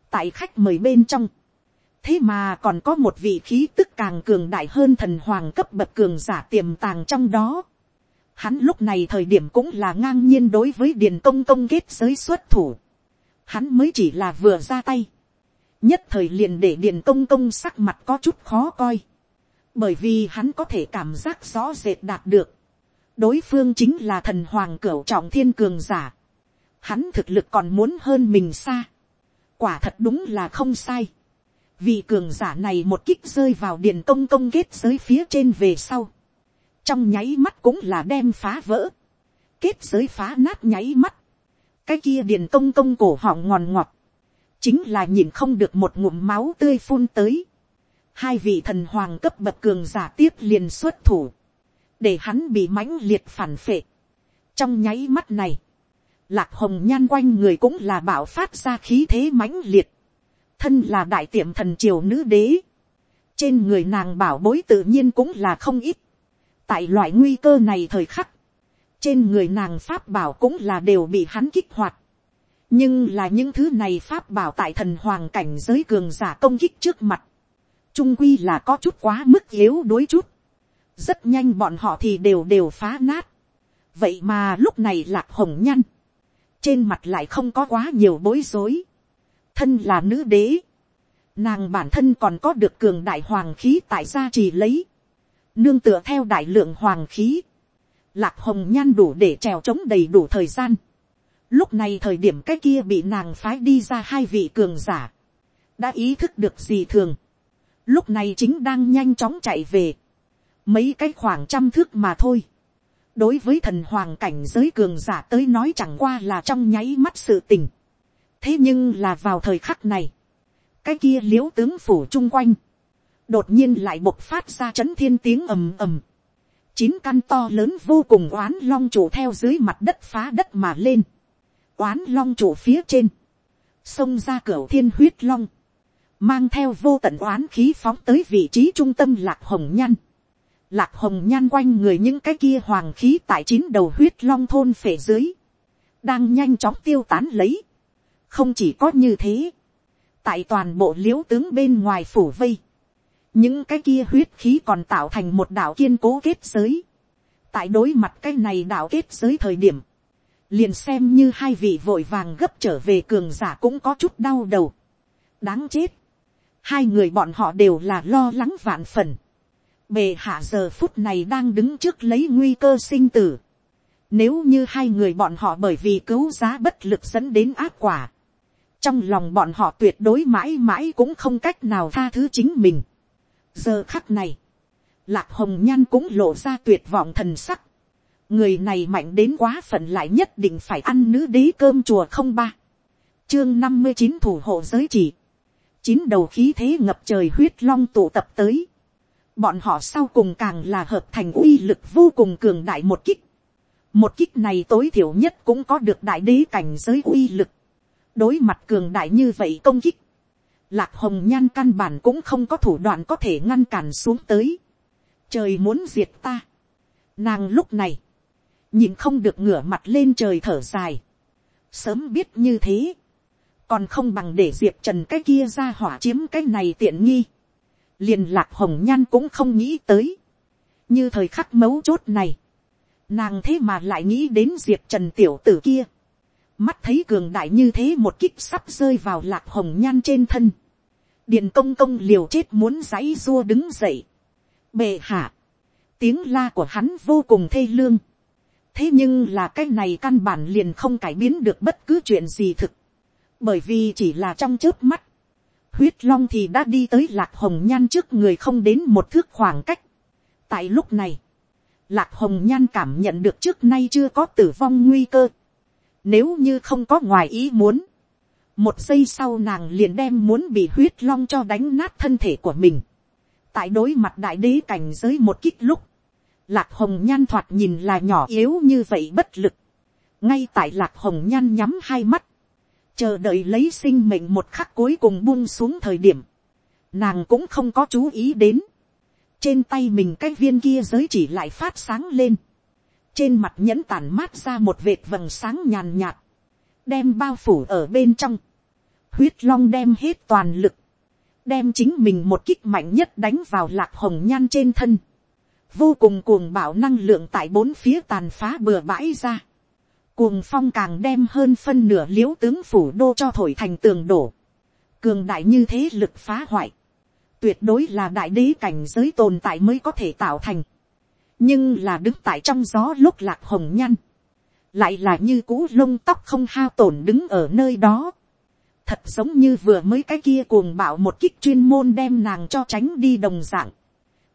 tại khách mời bên trong, thế mà còn có một vị khí tức càng cường đại hơn thần hoàng cấp bậc cường giả tiềm tàng trong đó. Hắn lúc này thời điểm cũng là ngang nhiên đối với điền công công kết giới xuất thủ. Hắn mới chỉ là vừa ra tay. Nhất thời liền để điền công công sắc mặt có chút khó coi. Bởi vì hắn có thể cảm giác rõ rệt đạt được. Đối phương chính là thần hoàng cửu trọng thiên cường giả. Hắn thực lực còn muốn hơn mình xa. Quả thật đúng là không sai vì cường giả này một kích rơi vào điện công công kết giới phía trên về sau. Trong nháy mắt cũng là đem phá vỡ. Kết giới phá nát nháy mắt. Cái kia điện công công cổ họng ngòn ngọt. Chính là nhìn không được một ngụm máu tươi phun tới. Hai vị thần hoàng cấp bậc cường giả tiếp liền xuất thủ. Để hắn bị mãnh liệt phản phệ. Trong nháy mắt này. Lạc hồng nhan quanh người cũng là bảo phát ra khí thế mãnh liệt thân là đại tiệm thần triều nữ đế, trên người nàng bảo bối tự nhiên cũng là không ít, tại loại nguy cơ này thời khắc, trên người nàng pháp bảo cũng là đều bị hắn kích hoạt, nhưng là những thứ này pháp bảo tại thần hoàng cảnh giới cường giả công kích trước mặt, trung quy là có chút quá mức yếu đối chút, rất nhanh bọn họ thì đều đều phá nát, vậy mà lúc này lạc hồng nhăn, trên mặt lại không có quá nhiều bối rối, thân là nữ đế, nàng bản thân còn có được cường đại hoàng khí tại gia trì lấy, nương tựa theo đại lượng hoàng khí, lạc hồng nhan đủ để trèo trống đầy đủ thời gian. Lúc này thời điểm cái kia bị nàng phái đi ra hai vị cường giả, đã ý thức được gì thường, lúc này chính đang nhanh chóng chạy về, mấy cái khoảng trăm thước mà thôi. đối với thần hoàng cảnh giới cường giả tới nói chẳng qua là trong nháy mắt sự tình thế nhưng là vào thời khắc này, cái kia l i ễ u tướng phủ chung quanh, đột nhiên lại bộc phát ra c h ấ n thiên tiếng ầm ầm, chín căn to lớn vô cùng oán long trụ theo dưới mặt đất phá đất mà lên, oán long trụ phía trên, xông ra cửa thiên huyết long, mang theo vô tận oán khí phóng tới vị trí trung tâm lạc hồng nhăn, lạc hồng nhan quanh người những cái kia hoàng khí tại chín đầu huyết long thôn phể dưới, đang nhanh chóng tiêu tán lấy, không chỉ có như thế, tại toàn bộ l i ễ u tướng bên ngoài phủ vây, những cái kia huyết khí còn tạo thành một đạo kiên cố kết giới, tại đối mặt cái này đạo kết giới thời điểm, liền xem như hai vị vội vàng gấp trở về cường giả cũng có chút đau đầu. đáng chết, hai người bọn họ đều là lo lắng vạn phần. bề hạ giờ phút này đang đứng trước lấy nguy cơ sinh tử. nếu như hai người bọn họ bởi vì cứu giá bất lực dẫn đến ác quả, trong lòng bọn họ tuyệt đối mãi mãi cũng không cách nào tha thứ chính mình. giờ khắc này, lạc hồng nhan cũng lộ ra tuyệt vọng thần sắc. người này mạnh đến quá phận lại nhất định phải ăn nữ đế cơm chùa không ba. chương năm mươi chín thủ hộ giới chỉ. chín đầu khí thế ngập trời huyết long tụ tập tới. bọn họ sau cùng càng là hợp thành uy lực vô cùng cường đại một kích. một kích này tối thiểu nhất cũng có được đại đế cảnh giới uy lực đối mặt cường đại như vậy công kích, lạc hồng nhan căn bản cũng không có thủ đoạn có thể ngăn cản xuống tới. trời muốn diệt ta. nàng lúc này, nhìn không được ngửa mặt lên trời thở dài, sớm biết như thế, còn không bằng để diệp trần cái kia ra hỏa chiếm cái này tiện nghi, liền lạc hồng nhan cũng không nghĩ tới, như thời khắc mấu chốt này, nàng thế mà lại nghĩ đến diệp trần tiểu tử kia, mắt thấy cường đại như thế một kích sắp rơi vào lạc hồng nhan trên thân, điền công công liều chết muốn giãy dua đứng dậy, bệ hạ, tiếng la của hắn vô cùng thê lương, thế nhưng là cái này căn bản liền không cải biến được bất cứ chuyện gì thực, bởi vì chỉ là trong trước mắt, huyết long thì đã đi tới lạc hồng nhan trước người không đến một thước khoảng cách. tại lúc này, lạc hồng nhan cảm nhận được trước nay chưa có tử vong nguy cơ nếu như không có ngoài ý muốn, một giây sau nàng liền đem muốn bị huyết long cho đánh nát thân thể của mình. tại đối mặt đại đế cảnh giới một kích lúc, lạc hồng nhan thoạt nhìn là nhỏ yếu như vậy bất lực. ngay tại lạc hồng nhan nhắm hai mắt, chờ đợi lấy sinh mệnh một khắc cuối cùng buông xuống thời điểm, nàng cũng không có chú ý đến, trên tay mình cái viên kia giới chỉ lại phát sáng lên, trên mặt nhẫn tản mát ra một vệt vầng sáng nhàn nhạt, đem bao phủ ở bên trong, huyết long đem hết toàn lực, đem chính mình một kích mạnh nhất đánh vào lạc hồng nhan trên thân, vô cùng cuồng bạo năng lượng tại bốn phía tàn phá bừa bãi ra, cuồng phong càng đem hơn phân nửa l i ễ u tướng phủ đô cho thổi thành tường đổ, cường đại như thế lực phá hoại, tuyệt đối là đại đế cảnh giới tồn tại mới có thể tạo thành, nhưng là đứng tại trong gió lúc lạc hồng nhăn, lại là như cũ lông tóc không hao tổn đứng ở nơi đó, thật giống như vừa mới cái kia cuồng bạo một kích chuyên môn đem nàng cho tránh đi đồng dạng,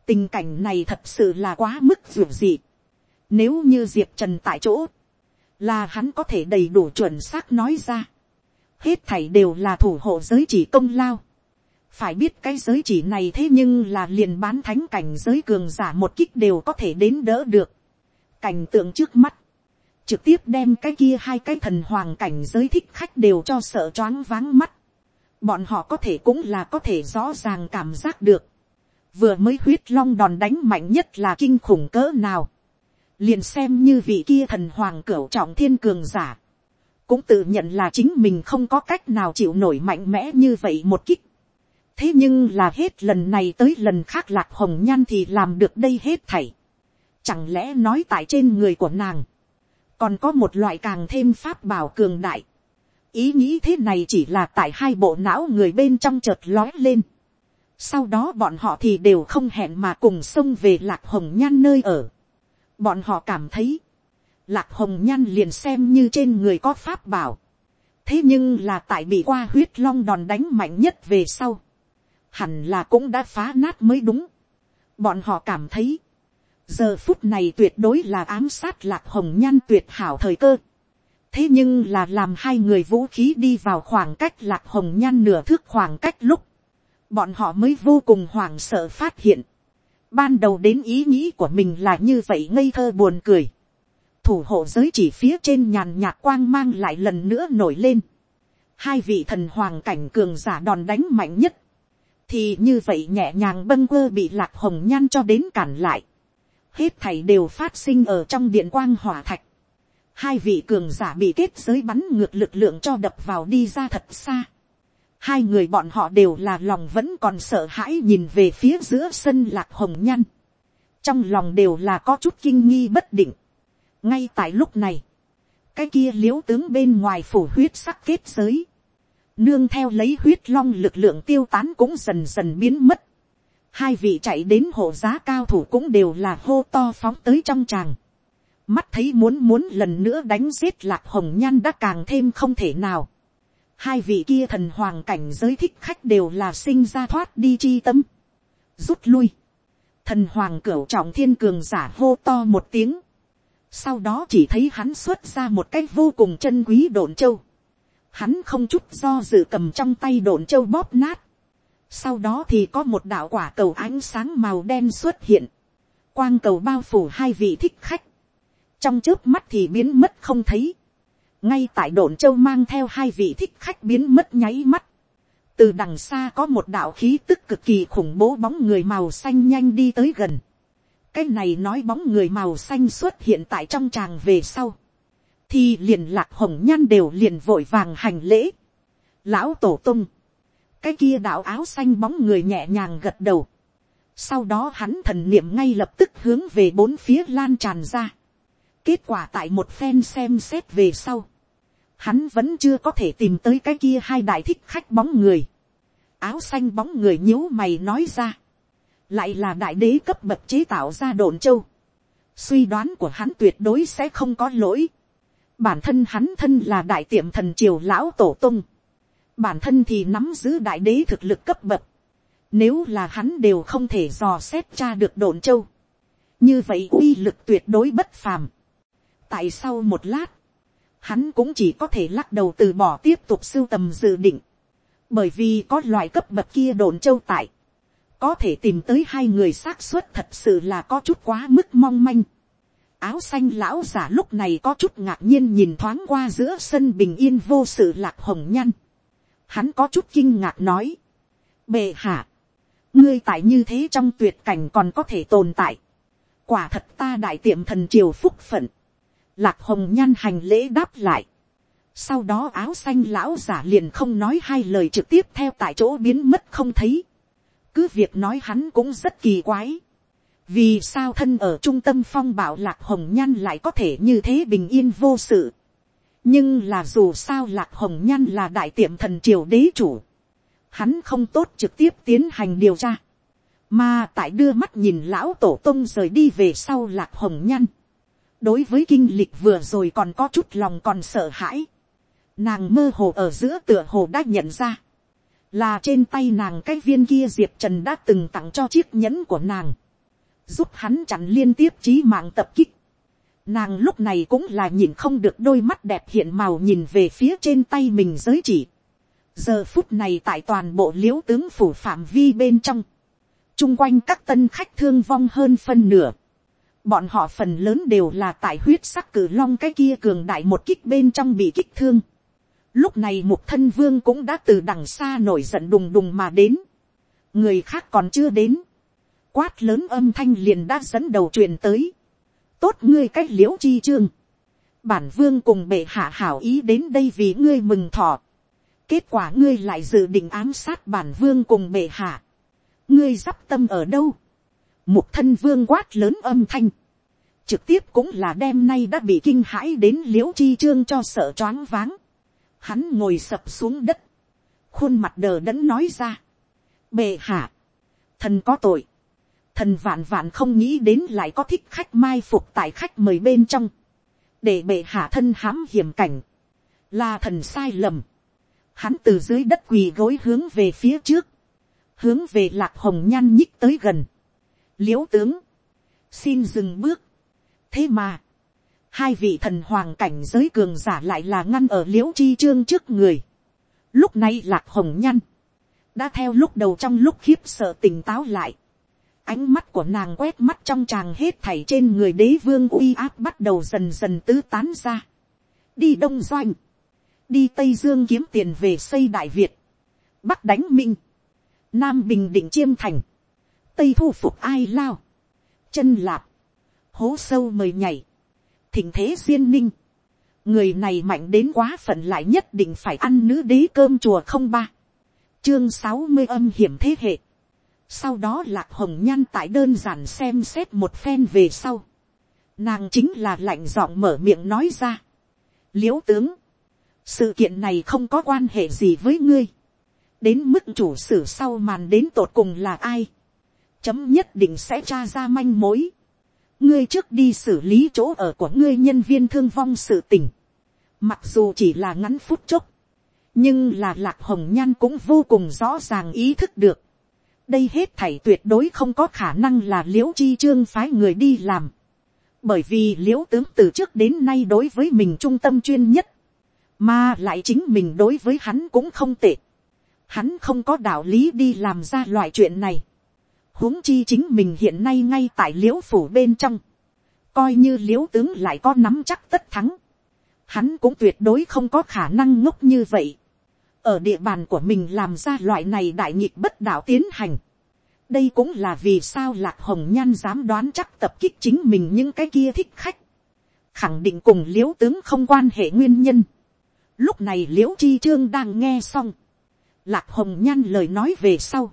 tình cảnh này thật sự là quá mức dù dị, nếu như diệp trần tại chỗ, là hắn có thể đầy đủ chuẩn xác nói ra. hết thảy đều là thủ hộ giới chỉ công lao phải biết cái giới chỉ này thế nhưng là liền bán thánh cảnh giới cường giả một kích đều có thể đến đỡ được. cảnh tượng trước mắt, trực tiếp đem cái kia hai cái thần hoàng cảnh giới thích khách đều cho sợ choáng váng mắt. bọn họ có thể cũng là có thể rõ ràng cảm giác được. vừa mới huyết long đòn đánh mạnh nhất là kinh khủng cỡ nào liền xem như vị kia thần hoàng cửu trọng thiên cường giả, cũng tự nhận là chính mình không có cách nào chịu nổi mạnh mẽ như vậy một kích thế nhưng là hết lần này tới lần khác lạc hồng nhan thì làm được đây hết thảy. chẳng lẽ nói tại trên người của nàng, còn có một loại càng thêm pháp bảo cường đại. ý nghĩ thế này chỉ là tại hai bộ não người bên trong chợt lói lên. sau đó bọn họ thì đều không hẹn mà cùng xông về lạc hồng nhan nơi ở bọn họ cảm thấy, lạc hồng nhan liền xem như trên người có pháp bảo. thế nhưng là tại bị qua huyết long đòn đánh mạnh nhất về sau, hẳn là cũng đã phá nát mới đúng. bọn họ cảm thấy, giờ phút này tuyệt đối là ám sát lạc hồng nhan tuyệt hảo thời cơ. thế nhưng là làm hai người vũ khí đi vào khoảng cách lạc hồng nhan nửa thước khoảng cách lúc, bọn họ mới vô cùng hoảng sợ phát hiện, Ban đầu đến ý nghĩ của mình là như vậy ngây thơ buồn cười. Thủ hộ giới chỉ phía trên nhàn nhạt quang mang lại lần nữa nổi lên. Hai vị thần hoàng cảnh cường giả đòn đánh mạnh nhất. Thì như vậy nhẹ nhàng bâng quơ bị lạc hồng nhan cho đến cản lại. Hết thảy đều phát sinh ở trong điện quang hỏa thạch. Hai vị cường giả bị kết giới bắn ngược lực lượng cho đập vào đi ra thật xa hai người bọn họ đều là lòng vẫn còn sợ hãi nhìn về phía giữa sân lạc hồng nhan trong lòng đều là có chút kinh nghi bất định. ngay tại lúc này, cái kia liếu tướng bên ngoài phủ huyết sắc kết giới, nương theo lấy huyết long lực lượng tiêu tán cũng dần dần biến mất. hai vị chạy đến hộ giá cao thủ cũng đều là hô to phóng tới trong tràng. mắt thấy muốn muốn lần nữa đánh giết lạc hồng nhan đã càng thêm không thể nào. Hai vị kia thần hoàng cảnh giới thích khách đều là sinh ra thoát đi chi tâm, rút lui, thần hoàng cửu trọng thiên cường giả hô to một tiếng, sau đó chỉ thấy hắn xuất ra một cái vô cùng chân quý độn châu, hắn không chút do dự cầm trong tay đồn châu bóp nát, sau đó thì có một đạo quả cầu ánh sáng màu đen xuất hiện, quang cầu bao phủ hai vị thích khách, trong trước mắt thì biến mất không thấy, ngay tại đồn châu mang theo hai vị thích khách biến mất nháy mắt, từ đằng xa có một đạo khí tức cực kỳ khủng bố bóng người màu xanh nhanh đi tới gần, cái này nói bóng người màu xanh xuất hiện tại trong tràng về sau, thì liền lạc hồng nhan đều liền vội vàng hành lễ. lão tổ tung, cái kia đạo áo xanh bóng người nhẹ nhàng gật đầu. sau đó hắn thần niệm ngay lập tức hướng về bốn phía lan tràn ra. kết quả tại một phen xem xét về sau, hắn vẫn chưa có thể tìm tới cái kia hai đại thích khách bóng người. áo xanh bóng người nhíu mày nói ra lại là đại đế cấp bậc chế tạo ra đồn châu. suy đoán của hắn tuyệt đối sẽ không có lỗi bản thân hắn thân là đại tiệm thần triều lão tổ tung. bản thân thì nắm giữ đại đế thực lực cấp bậc. nếu là hắn đều không thể dò xét tra được đồn châu. như vậy uy lực tuyệt đối bất phàm. tại sau một lát, hắn cũng chỉ có thể lắc đầu từ bỏ tiếp tục sưu tầm dự định. bởi vì có loại cấp bậc kia đồn châu tại có thể tìm tới hai người xác suất thật sự là có chút quá mức mong manh áo xanh lão giả lúc này có chút ngạc nhiên nhìn thoáng qua giữa sân bình yên vô sự lạc hồng nhăn. hắn có chút kinh ngạc nói. bệ hạ, ngươi tại như thế trong tuyệt cảnh còn có thể tồn tại. quả thật ta đại tiệm thần triều phúc phận. lạc hồng nhăn hành lễ đáp lại. sau đó áo xanh lão giả liền không nói hai lời trực tiếp theo tại chỗ biến mất không thấy cứ việc nói hắn cũng rất kỳ quái vì sao thân ở trung tâm phong bảo lạc hồng nhan lại có thể như thế bình yên vô sự. nhưng là dù sao lạc hồng nhan là đại tiệm thần triều đế chủ. hắn không tốt trực tiếp tiến hành điều tra. mà tại đưa mắt nhìn lão tổ tông rời đi về sau lạc hồng nhan. đối với kinh lịch vừa rồi còn có chút lòng còn sợ hãi. nàng mơ hồ ở giữa tựa hồ đã nhận ra là trên tay nàng cái viên kia diệp trần đã từng tặng cho chiếc nhẫn của nàng, giúp hắn chặn liên tiếp trí mạng tập kích. Nàng lúc này cũng là nhìn không được đôi mắt đẹp hiện màu nhìn về phía trên tay mình giới chỉ. giờ phút này tại toàn bộ liễu tướng phủ phạm vi bên trong, chung quanh các tân khách thương vong hơn phân nửa. bọn họ phần lớn đều là tại huyết sắc cử long cái kia cường đại một kích bên trong bị kích thương Lúc này một thân vương cũng đã từ đằng xa nổi giận đùng đùng mà đến. Người khác còn chưa đến. Quát lớn âm thanh liền đã dẫn đầu truyền tới. Tốt ngươi cách liễu chi trương. Bản vương cùng bệ hạ hảo ý đến đây vì ngươi mừng thọ. Kết quả ngươi lại dự định ám sát bản vương cùng bệ hạ. Ngươi dắp tâm ở đâu? Một thân vương quát lớn âm thanh trực tiếp cũng là đêm nay đã bị kinh hãi đến liễu chi trương cho sợ choáng váng hắn ngồi sập xuống đất, khuôn mặt đờ đẫn nói ra, bệ hạ, thần có tội, thần vạn vạn không nghĩ đến lại có thích khách mai phục tại khách mời bên trong, để bệ hạ thân hãm hiểm cảnh, là thần sai lầm, hắn từ dưới đất quỳ gối hướng về phía trước, hướng về lạc hồng nhan nhích tới gần, l i ễ u tướng, xin dừng bước, thế mà, hai vị thần hoàng cảnh giới cường giả lại là ngăn ở l i ễ u chi trương trước người. lúc này lạc hồng nhan đã theo lúc đầu trong lúc khiếp sợ tỉnh táo lại ánh mắt của nàng quét mắt trong tràng hết thảy trên người đế vương uy áp bắt đầu dần dần tứ tán ra. đi đông doanh, đi tây dương kiếm tiền về xây đại việt, bắc đánh minh, nam bình định chiêm thành, tây thu phục ai lao, chân lạp, hố sâu mời nhảy, thỉnh thế duyên ninh. người này mạnh đến quá phận lại nhất định phải ăn nữ đế cơm chùa không ba. chương sáu mươi âm hiểm thế hệ sau đó lạc hồng nhan tại đơn giản xem xét một phen về sau. nàng chính là lạnh giọng mở miệng nói ra. liễu tướng, sự kiện này không có quan hệ gì với ngươi. đến mức chủ sử sau màn đến tột cùng là ai. chấm nhất định sẽ tra ra manh mối ngươi trước đi xử lý chỗ ở của ngươi nhân viên thương vong sự tình. Mặc dù chỉ là ngắn phút chốc, nhưng là lạc hồng nhan cũng vô cùng rõ ràng ý thức được đây hết thảy tuyệt đối không có khả năng là l i ễ u chi trương phái người đi làm. bởi vì l i ễ u tướng từ trước đến nay đối với mình trung tâm chuyên nhất, mà lại chính mình đối với hắn cũng không tệ. hắn không có đạo lý đi làm ra loại chuyện này. Huống chi chính mình hiện nay ngay tại l i ễ u phủ bên trong, coi như l i ễ u tướng lại có nắm chắc tất thắng, hắn cũng tuyệt đối không có khả năng ngốc như vậy, ở địa bàn của mình làm ra loại này đại nhịp bất đạo tiến hành, đây cũng là vì sao lạc hồng nhan dám đoán chắc tập kích chính mình những cái kia thích khách, khẳng định cùng l i ễ u tướng không quan hệ nguyên nhân. lúc này l i ễ u chi trương đang nghe xong, lạc hồng nhan lời nói về sau,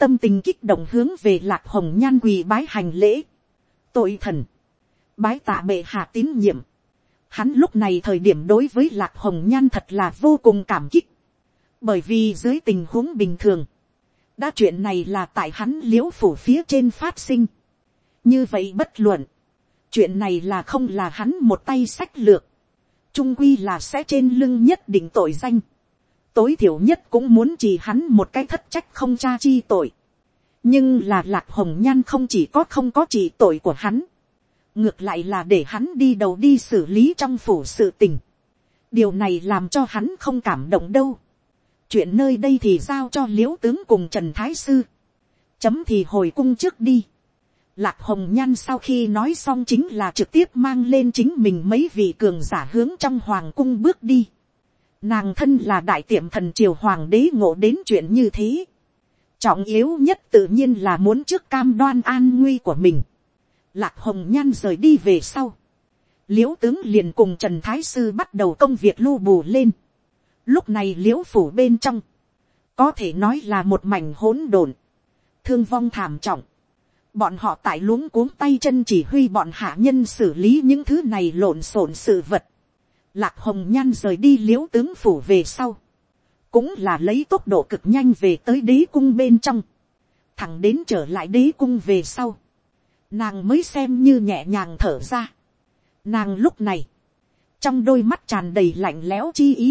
tâm tình kích động hướng về lạc hồng nhan quỳ bái hành lễ, tội thần, bái tạ bệ hạ tín nhiệm, hắn lúc này thời điểm đối với lạc hồng nhan thật là vô cùng cảm kích, bởi vì dưới tình huống bình thường, đã chuyện này là tại hắn l i ễ u phủ phía trên phát sinh. như vậy bất luận, chuyện này là không là hắn một tay sách lược, trung quy là sẽ trên lưng nhất định tội danh, tối thiểu nhất cũng muốn chỉ hắn một cái thất trách không cha chi tội, nhưng là lạc hồng nhan không chỉ có không có chỉ tội của hắn, ngược lại là để hắn đi đầu đi xử lý trong phủ sự tình, điều này làm cho hắn không cảm động đâu, chuyện nơi đây thì giao cho l i ễ u tướng cùng trần thái sư, chấm thì hồi cung trước đi. Lạc hồng nhan sau khi nói xong chính là trực tiếp mang lên chính mình mấy vị cường giả hướng trong hoàng cung bước đi. Nàng thân là đại tiệm thần triều hoàng đế ngộ đến chuyện như thế. Trọng yếu nhất tự nhiên là muốn trước cam đoan an nguy của mình. Lạc hồng nhan rời đi về sau. l i ễ u tướng liền cùng trần thái sư bắt đầu công việc lưu bù lên Lúc này l i ễ u phủ bên trong, có thể nói là một mảnh hỗn độn, thương vong thảm trọng. Bọn họ tại luống cuống tay chân chỉ huy bọn hạ nhân xử lý những thứ này lộn xộn sự vật. Lạc hồng nhan rời đi l i ễ u tướng phủ về sau. Cũng là lấy tốc độ cực nhanh về tới đế cung bên trong. Thẳng đến trở lại đế cung về sau. Nàng mới xem như nhẹ nhàng thở ra. Nàng lúc này. Trong đôi mắt tràn đầy lạnh lẽo chi ý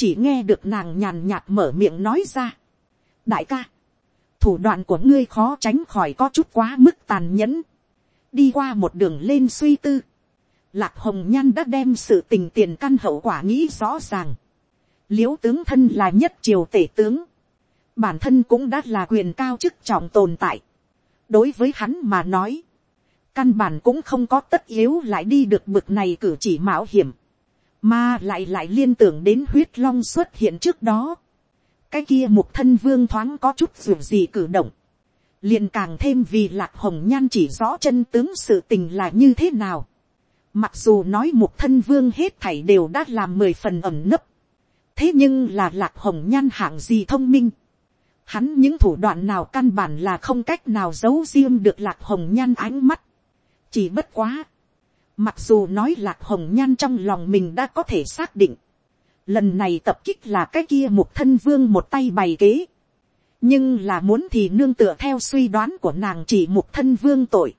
chỉ nghe được nàng nhàn nhạt mở miệng nói ra. đại ca, thủ đoạn của ngươi khó tránh khỏi có chút quá mức tàn nhẫn. đi qua một đường lên suy tư. lạc hồng nhan đã đem sự tình tiền căn hậu quả nghĩ rõ ràng. l i ễ u tướng thân là nhất triều tể tướng. bản thân cũng đã là quyền cao chức trọng tồn tại. đối với hắn mà nói, căn bản cũng không có tất yếu lại đi được bực này cử chỉ mạo hiểm mà lại lại liên tưởng đến huyết long xuất hiện trước đó. cái kia mục thân vương thoáng có chút dù gì cử động. liền càng thêm vì lạc hồng nhan chỉ rõ chân tướng sự tình là như thế nào. mặc dù nói mục thân vương hết thảy đều đã làm mười phần ẩm nấp. thế nhưng là lạc hồng nhan hạng gì thông minh. hắn những thủ đoạn nào căn bản là không cách nào giấu riêng được lạc hồng nhan ánh mắt. chỉ bất quá Mặc dù nói lạc hồng nhan trong lòng mình đã có thể xác định. Lần này tập kích là cái kia một thân vương một tay bày kế. Nhưng là muốn thì nương tựa theo suy đoán của nàng chỉ một thân vương tội.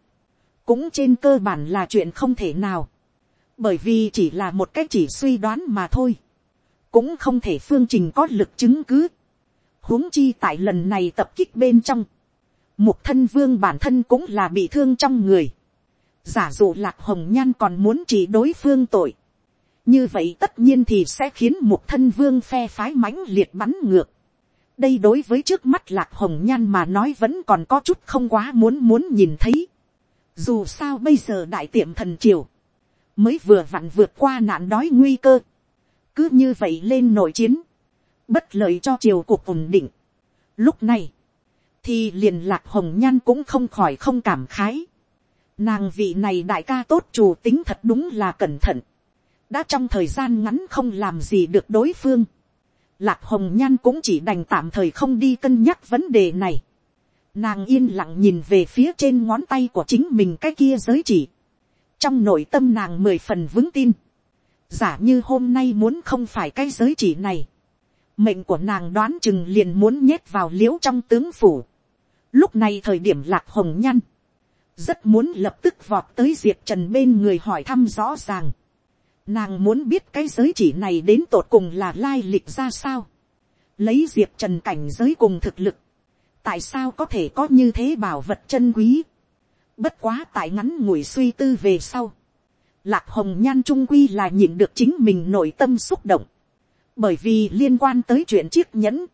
Cũng trên cơ bản là chuyện không thể nào. Bởi vì chỉ là một cái chỉ suy đoán mà thôi. Cũng không thể phương trình có lực chứng cứ. huống chi tại lần này tập kích bên trong. Mục thân vương bản thân cũng là bị thương trong người giả dụ lạc hồng nhan còn muốn chỉ đối phương tội, như vậy tất nhiên thì sẽ khiến một thân vương phe phái mãnh liệt bắn ngược. đây đối với trước mắt lạc hồng nhan mà nói vẫn còn có chút không quá muốn muốn nhìn thấy. dù sao bây giờ đại tiệm thần triều, mới vừa vặn vượt qua nạn đói nguy cơ, cứ như vậy lên nội chiến, bất lợi cho triều cuộc ổn định. lúc này, thì liền lạc hồng nhan cũng không khỏi không cảm khái Nàng vị này đại ca tốt chủ tính thật đúng là cẩn thận. Đã trong thời gian ngắn không làm gì được đối phương. Lạc hồng nhan cũng chỉ đành tạm thời không đi cân nhắc vấn đề này. Nàng yên lặng nhìn về phía trên ngón tay của chính mình cái kia giới chỉ. Trong nội tâm nàng mười phần vững tin. Giả như hôm nay muốn không phải cái giới chỉ này. Mệnh của nàng đoán chừng liền muốn nhét vào liễu trong tướng phủ. Lúc này thời điểm lạc hồng nhăn rất muốn lập tức vọt tới diệp trần bên người hỏi thăm rõ ràng. Nàng muốn biết cái giới chỉ này đến tột cùng là lai lịch ra sao. Lấy diệp trần cảnh giới cùng thực lực. Tại sao có thể có như thế bảo vật chân quý. Bất quá tại ngắn ngủi suy tư về sau. Lạc hồng nhan trung quy là nhìn được chính mình nội tâm xúc động. Bởi vì liên quan tới chuyện chiếc nhẫn.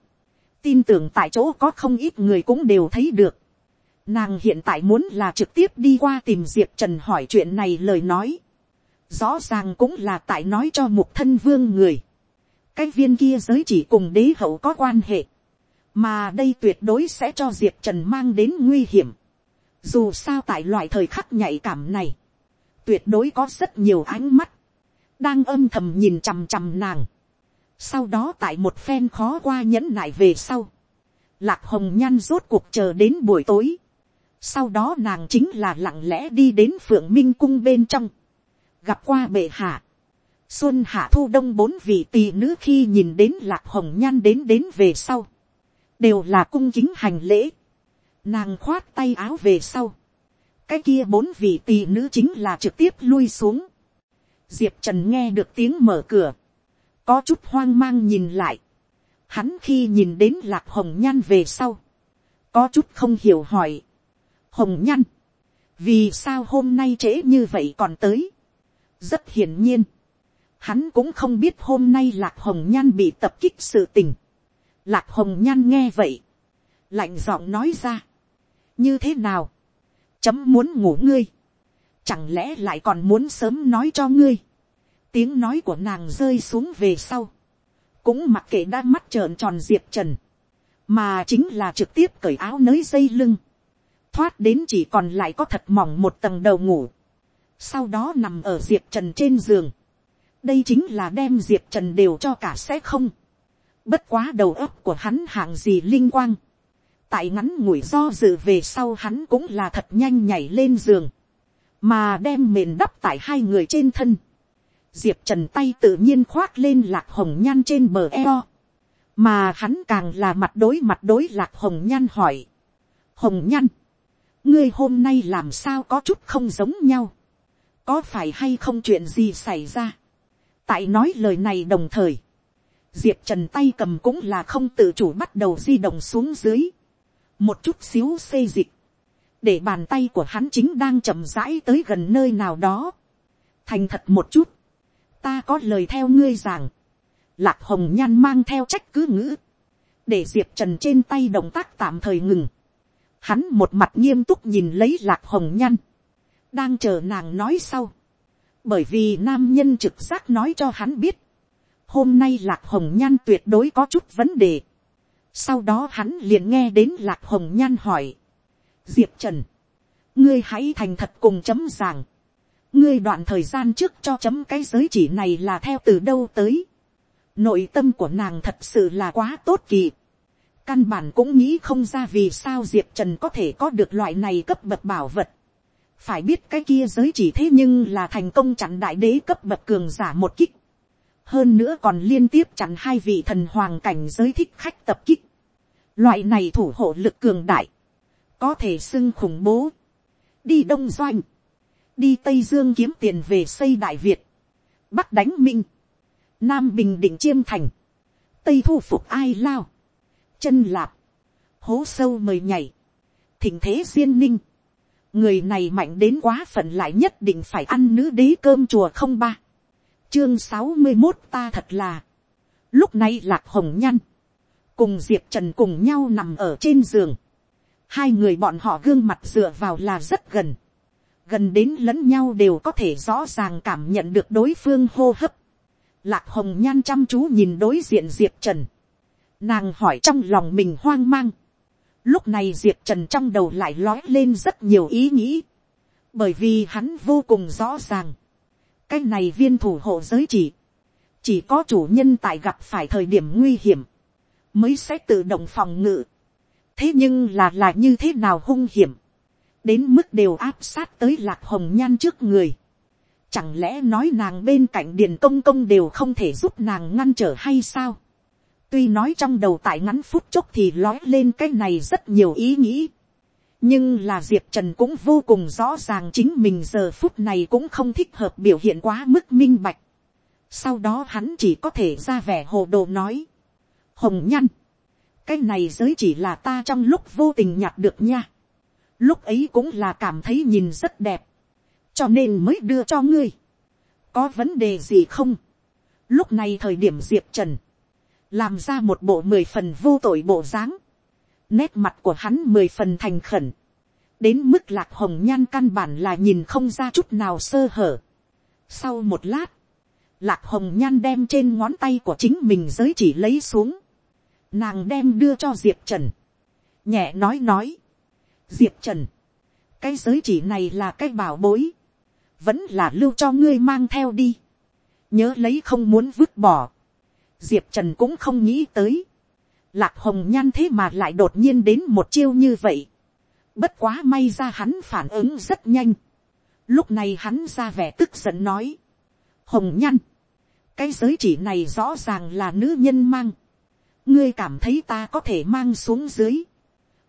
Tin tưởng tại chỗ có không ít người cũng đều thấy được Nàng hiện tại muốn là trực tiếp đi qua tìm Diệp Trần hỏi chuyện này lời nói. Rõ ràng cũng là tại nói cho Mục thân vương người. Cái viên kia giới chỉ cùng đế hậu có quan hệ. mà đây tuyệt đối sẽ cho diệp trần mang đến nguy hiểm. dù sao tại loại thời khắc nhạy cảm này, tuyệt đối có rất nhiều ánh mắt, đang âm thầm nhìn chằm chằm nàng. sau đó tại một phen khó qua nhẫn nại về sau, lạc hồng nhan rốt cuộc chờ đến buổi tối sau đó nàng chính là lặng lẽ đi đến phượng minh cung bên trong, gặp qua bệ hạ. xuân hạ thu đông bốn vị tỳ nữ khi nhìn đến lạc hồng nhan đến đến về sau, đều là cung kính hành lễ. nàng khoát tay áo về sau, cái kia bốn vị tỳ nữ chính là trực tiếp lui xuống. diệp trần nghe được tiếng mở cửa, có chút hoang mang nhìn lại. hắn khi nhìn đến lạc hồng nhan về sau, có chút không hiểu hỏi hồng nhan, vì sao hôm nay trễ như vậy còn tới. rất hiển nhiên, hắn cũng không biết hôm nay lạc hồng nhan bị tập kích sự tình. lạc hồng nhan nghe vậy, lạnh giọng nói ra. như thế nào, chấm muốn ngủ ngươi, chẳng lẽ lại còn muốn sớm nói cho ngươi, tiếng nói của nàng rơi xuống về sau, cũng mặc kệ đã mắt trợn tròn diệp trần, mà chính là trực tiếp cởi áo nới dây lưng, thoát đến chỉ còn lại có thật mỏng một tầng đầu ngủ, sau đó nằm ở diệp trần trên giường, đây chính là đem diệp trần đều cho cả sẽ không, bất quá đầu óc của hắn hạng gì linh quang, tại ngắn ngủi do dự về sau hắn cũng là thật nhanh nhảy lên giường, mà đem mền đắp tại hai người trên thân. Diệp trần tay tự nhiên khoác lên lạc hồng nhan trên bờ eo, mà hắn càng là mặt đối mặt đối lạc hồng nhan hỏi. hồng nhan, ngươi hôm nay làm sao có chút không giống nhau, có phải hay không chuyện gì xảy ra. tại nói lời này đồng thời, diệp trần tay cầm cũng là không tự chủ bắt đầu di động xuống dưới. Một chút xíu xê dịch, để bàn tay của hắn chính đang chậm rãi tới gần nơi nào đó, thành thật một chút, ta có lời theo ngươi rằng, lạc hồng nhan mang theo trách cứ ngữ, để diệp trần trên tay động tác tạm thời ngừng, hắn một mặt nghiêm túc nhìn lấy lạc hồng nhăn đang chờ nàng nói sau, bởi vì nam nhân trực giác nói cho hắn biết, hôm nay lạc hồng nhan tuyệt đối có chút vấn đề, sau đó hắn liền nghe đến lạc hồng nhan hỏi. diệp trần, ngươi hãy thành thật cùng chấm giảng. ngươi đoạn thời gian trước cho chấm cái giới chỉ này là theo từ đâu tới. nội tâm của nàng thật sự là quá tốt kỳ căn bản cũng nghĩ không ra vì sao diệp trần có thể có được loại này cấp bậc bảo vật. phải biết cái kia giới chỉ thế nhưng là thành công chặn đại đế cấp bậc cường giả một kích. Hơn nữa còn liên tiếp chặn hai vị thần hoàng cảnh giới thích khách tập kích. Loại này thủ hộ lực cường đại, có thể xưng khủng bố. Đi Đông Doanh, đi Tây Dương kiếm tiền về xây Đại Việt, Bắc đánh Minh, Nam Bình Định Chiêm Thành, Tây thu phục Ai Lao, chân lạp, hố sâu mời nhảy, thỉnh thế duyên ninh. Người này mạnh đến quá phận lại nhất định phải ăn nữ đế cơm chùa không ba. Chương sáu mươi một ta thật là. Lúc này lạc hồng nhăn cùng diệp trần cùng nhau nằm ở trên giường, hai người bọn họ gương mặt dựa vào là rất gần, gần đến lẫn nhau đều có thể rõ ràng cảm nhận được đối phương hô hấp. Lạc hồng nhan chăm chú nhìn đối diện diệp trần, nàng hỏi trong lòng mình hoang mang, lúc này diệp trần trong đầu lại lói lên rất nhiều ý nghĩ, bởi vì hắn vô cùng rõ ràng, cái này viên thủ hộ giới chỉ, chỉ có chủ nhân tại gặp phải thời điểm nguy hiểm, mới sẽ tự động phòng ngự. thế nhưng là là như thế nào hung hiểm, đến mức đều áp sát tới lạc hồng nhan trước người. Chẳng lẽ nói nàng bên cạnh điền công công đều không thể giúp nàng ngăn trở hay sao? Tuy nói trong đầu tại ngắn phút chốc thì lói lên cái này rất nhiều ý nghĩ. Nhưng là Diệp Trần cũng vô cùng rõ ràng chính mình giờ phút này cũng không thích hợp biểu hiện quá mức minh bạch. Sau đó hắn chỉ có thể ra vẻ hồ đồ nói hồng nhăn, cái này giới chỉ là ta trong lúc vô tình nhặt được nha. lúc ấy cũng là cảm thấy nhìn rất đẹp, cho nên mới đưa cho ngươi. có vấn đề gì không. lúc này thời điểm diệp trần, làm ra một bộ mười phần vô tội bộ dáng, nét mặt của hắn mười phần thành khẩn, đến mức lạc hồng nhan căn bản là nhìn không ra chút nào sơ hở. sau một lát, lạc hồng nhan đem trên ngón tay của chính mình giới chỉ lấy xuống, nàng đem đưa cho diệp trần, nhẹ nói nói, diệp trần, cái giới chỉ này là cái bảo bối, vẫn là lưu cho ngươi mang theo đi, nhớ lấy không muốn vứt bỏ, diệp trần cũng không nghĩ tới, lạc hồng nhan thế mà lại đột nhiên đến một chiêu như vậy, bất quá may ra hắn phản ứng rất nhanh, lúc này hắn ra vẻ tức giận nói, hồng nhan, cái giới chỉ này rõ ràng là nữ nhân mang, ngươi cảm thấy ta có thể mang xuống dưới,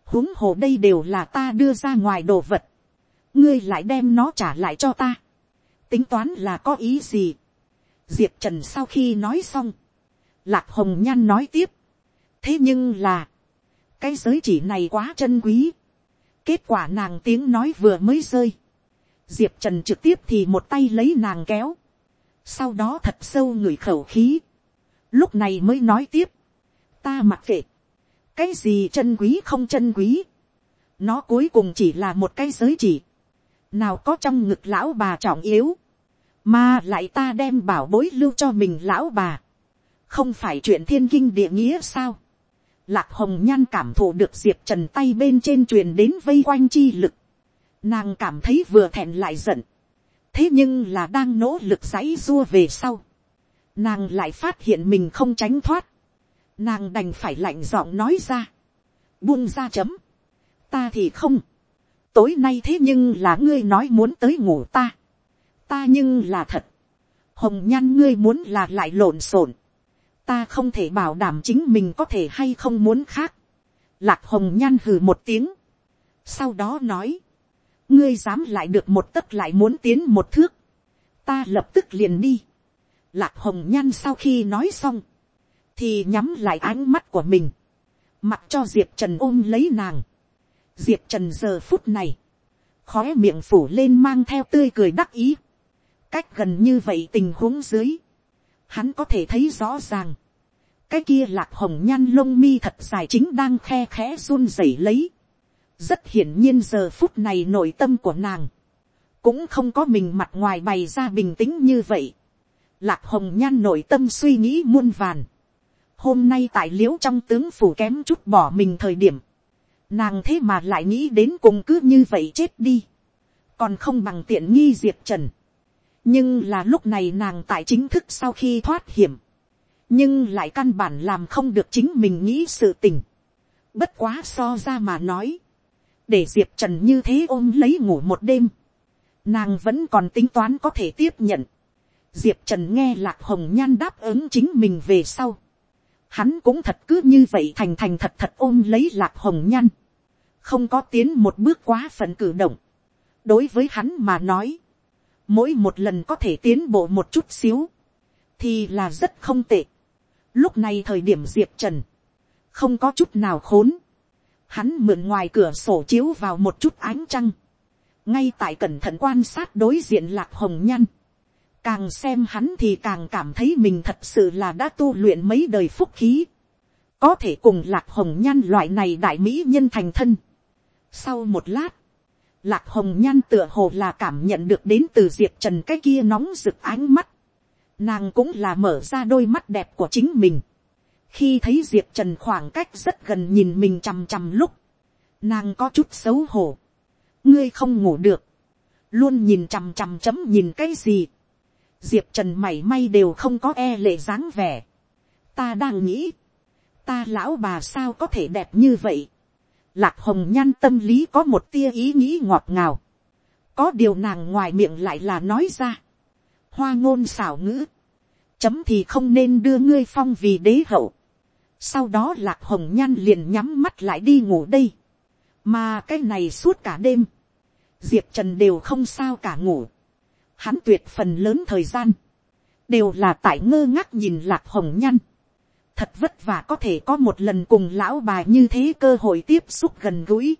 huống hồ đây đều là ta đưa ra ngoài đồ vật, ngươi lại đem nó trả lại cho ta, tính toán là có ý gì. diệp trần sau khi nói xong, lạc hồng nhan nói tiếp, thế nhưng là, cái giới chỉ này quá chân quý, kết quả nàng tiếng nói vừa mới rơi, diệp trần trực tiếp thì một tay lấy nàng kéo, sau đó thật sâu ngửi khẩu khí, lúc này mới nói tiếp, ta mặc kệ, cái gì chân quý không chân quý, nó cuối cùng chỉ là một cái giới chỉ, nào có trong ngực lão bà trọng yếu, mà lại ta đem bảo bối lưu cho mình lão bà, không phải chuyện thiên kinh địa nghĩa sao. Lạc hồng nhan cảm thụ được diệp trần tay bên trên truyền đến vây quanh chi lực, nàng cảm thấy vừa thẹn lại giận, thế nhưng là đang nỗ lực giãy dua về sau, nàng lại phát hiện mình không tránh thoát, nàng đành phải lạnh giọng nói ra, buông ra chấm, ta thì không, tối nay thế nhưng là ngươi nói muốn tới ngủ ta, ta nhưng là thật, hồng nhan ngươi muốn là lại lộn xộn, ta không thể bảo đảm chính mình có thể hay không muốn khác, lạc hồng nhan hừ một tiếng, sau đó nói, ngươi dám lại được một tấc lại muốn tiến một thước, ta lập tức liền đi, lạc hồng nhan sau khi nói xong, thì nhắm lại ánh mắt của mình, mặc cho diệp trần ôm lấy nàng, diệp trần giờ phút này, khóe miệng phủ lên mang theo tươi cười đắc ý, cách gần như vậy tình huống dưới, hắn có thể thấy rõ ràng, cái kia lạc hồng nhan lông mi thật dài chính đang khe khẽ run rẩy lấy, rất hiển nhiên giờ phút này nội tâm của nàng, cũng không có mình mặt ngoài bày ra bình tĩnh như vậy, lạc hồng nhan nội tâm suy nghĩ muôn vàn, hôm nay tại l i ễ u trong tướng phủ kém chút bỏ mình thời điểm, nàng thế mà lại nghĩ đến cùng cứ như vậy chết đi, còn không bằng tiện nghi diệt trần nhưng là lúc này nàng tại chính thức sau khi thoát hiểm, nhưng lại căn bản làm không được chính mình nghĩ sự tình. bất quá so ra mà nói, để diệp trần như thế ôm lấy ngủ một đêm, nàng vẫn còn tính toán có thể tiếp nhận. diệp trần nghe lạc hồng nhan đáp ứng chính mình về sau, hắn cũng thật cứ như vậy thành thành thật thật ôm lấy lạc hồng Nhan không có tiến một bước quá phần cử động. đối với hắn mà nói, mỗi một lần có thể tiến bộ một chút xíu, thì là rất không tệ. lúc này thời điểm diệp trần, không có chút nào khốn, hắn mượn ngoài cửa sổ chiếu vào một chút ánh trăng, ngay tại cẩn thận quan sát đối diện lạc hồng nhăn, càng xem hắn thì càng cảm thấy mình thật sự là đã tu luyện mấy đời phúc khí, có thể cùng lạc hồng nhan loại này đại mỹ nhân thành thân. Sau một lát, lạc hồng nhan tựa hồ là cảm nhận được đến từ diệp trần cái kia nóng rực ánh mắt, nàng cũng là mở ra đôi mắt đẹp của chính mình. khi thấy diệp trần khoảng cách rất gần nhìn mình chằm chằm lúc, nàng có chút xấu hổ. ngươi không ngủ được, luôn nhìn chằm chằm chấm nhìn cái gì diệp trần mảy may đều không có e lệ dáng vẻ. ta đang nghĩ, ta lão bà sao có thể đẹp như vậy lạc hồng nhan tâm lý có một tia ý nghĩ ngọt ngào. có điều nàng ngoài miệng lại là nói ra. hoa ngôn xảo ngữ. chấm thì không nên đưa ngươi phong vì đế hậu. sau đó lạc hồng nhan liền nhắm mắt lại đi ngủ đây. mà cái này suốt cả đêm. diệp trần đều không sao cả ngủ hắn tuyệt phần lớn thời gian, đều là tại ngơ ngác nhìn lạc hồng Nhan. Thật vất vả có thể có một lần cùng lão bà như thế cơ hội tiếp xúc gần gũi.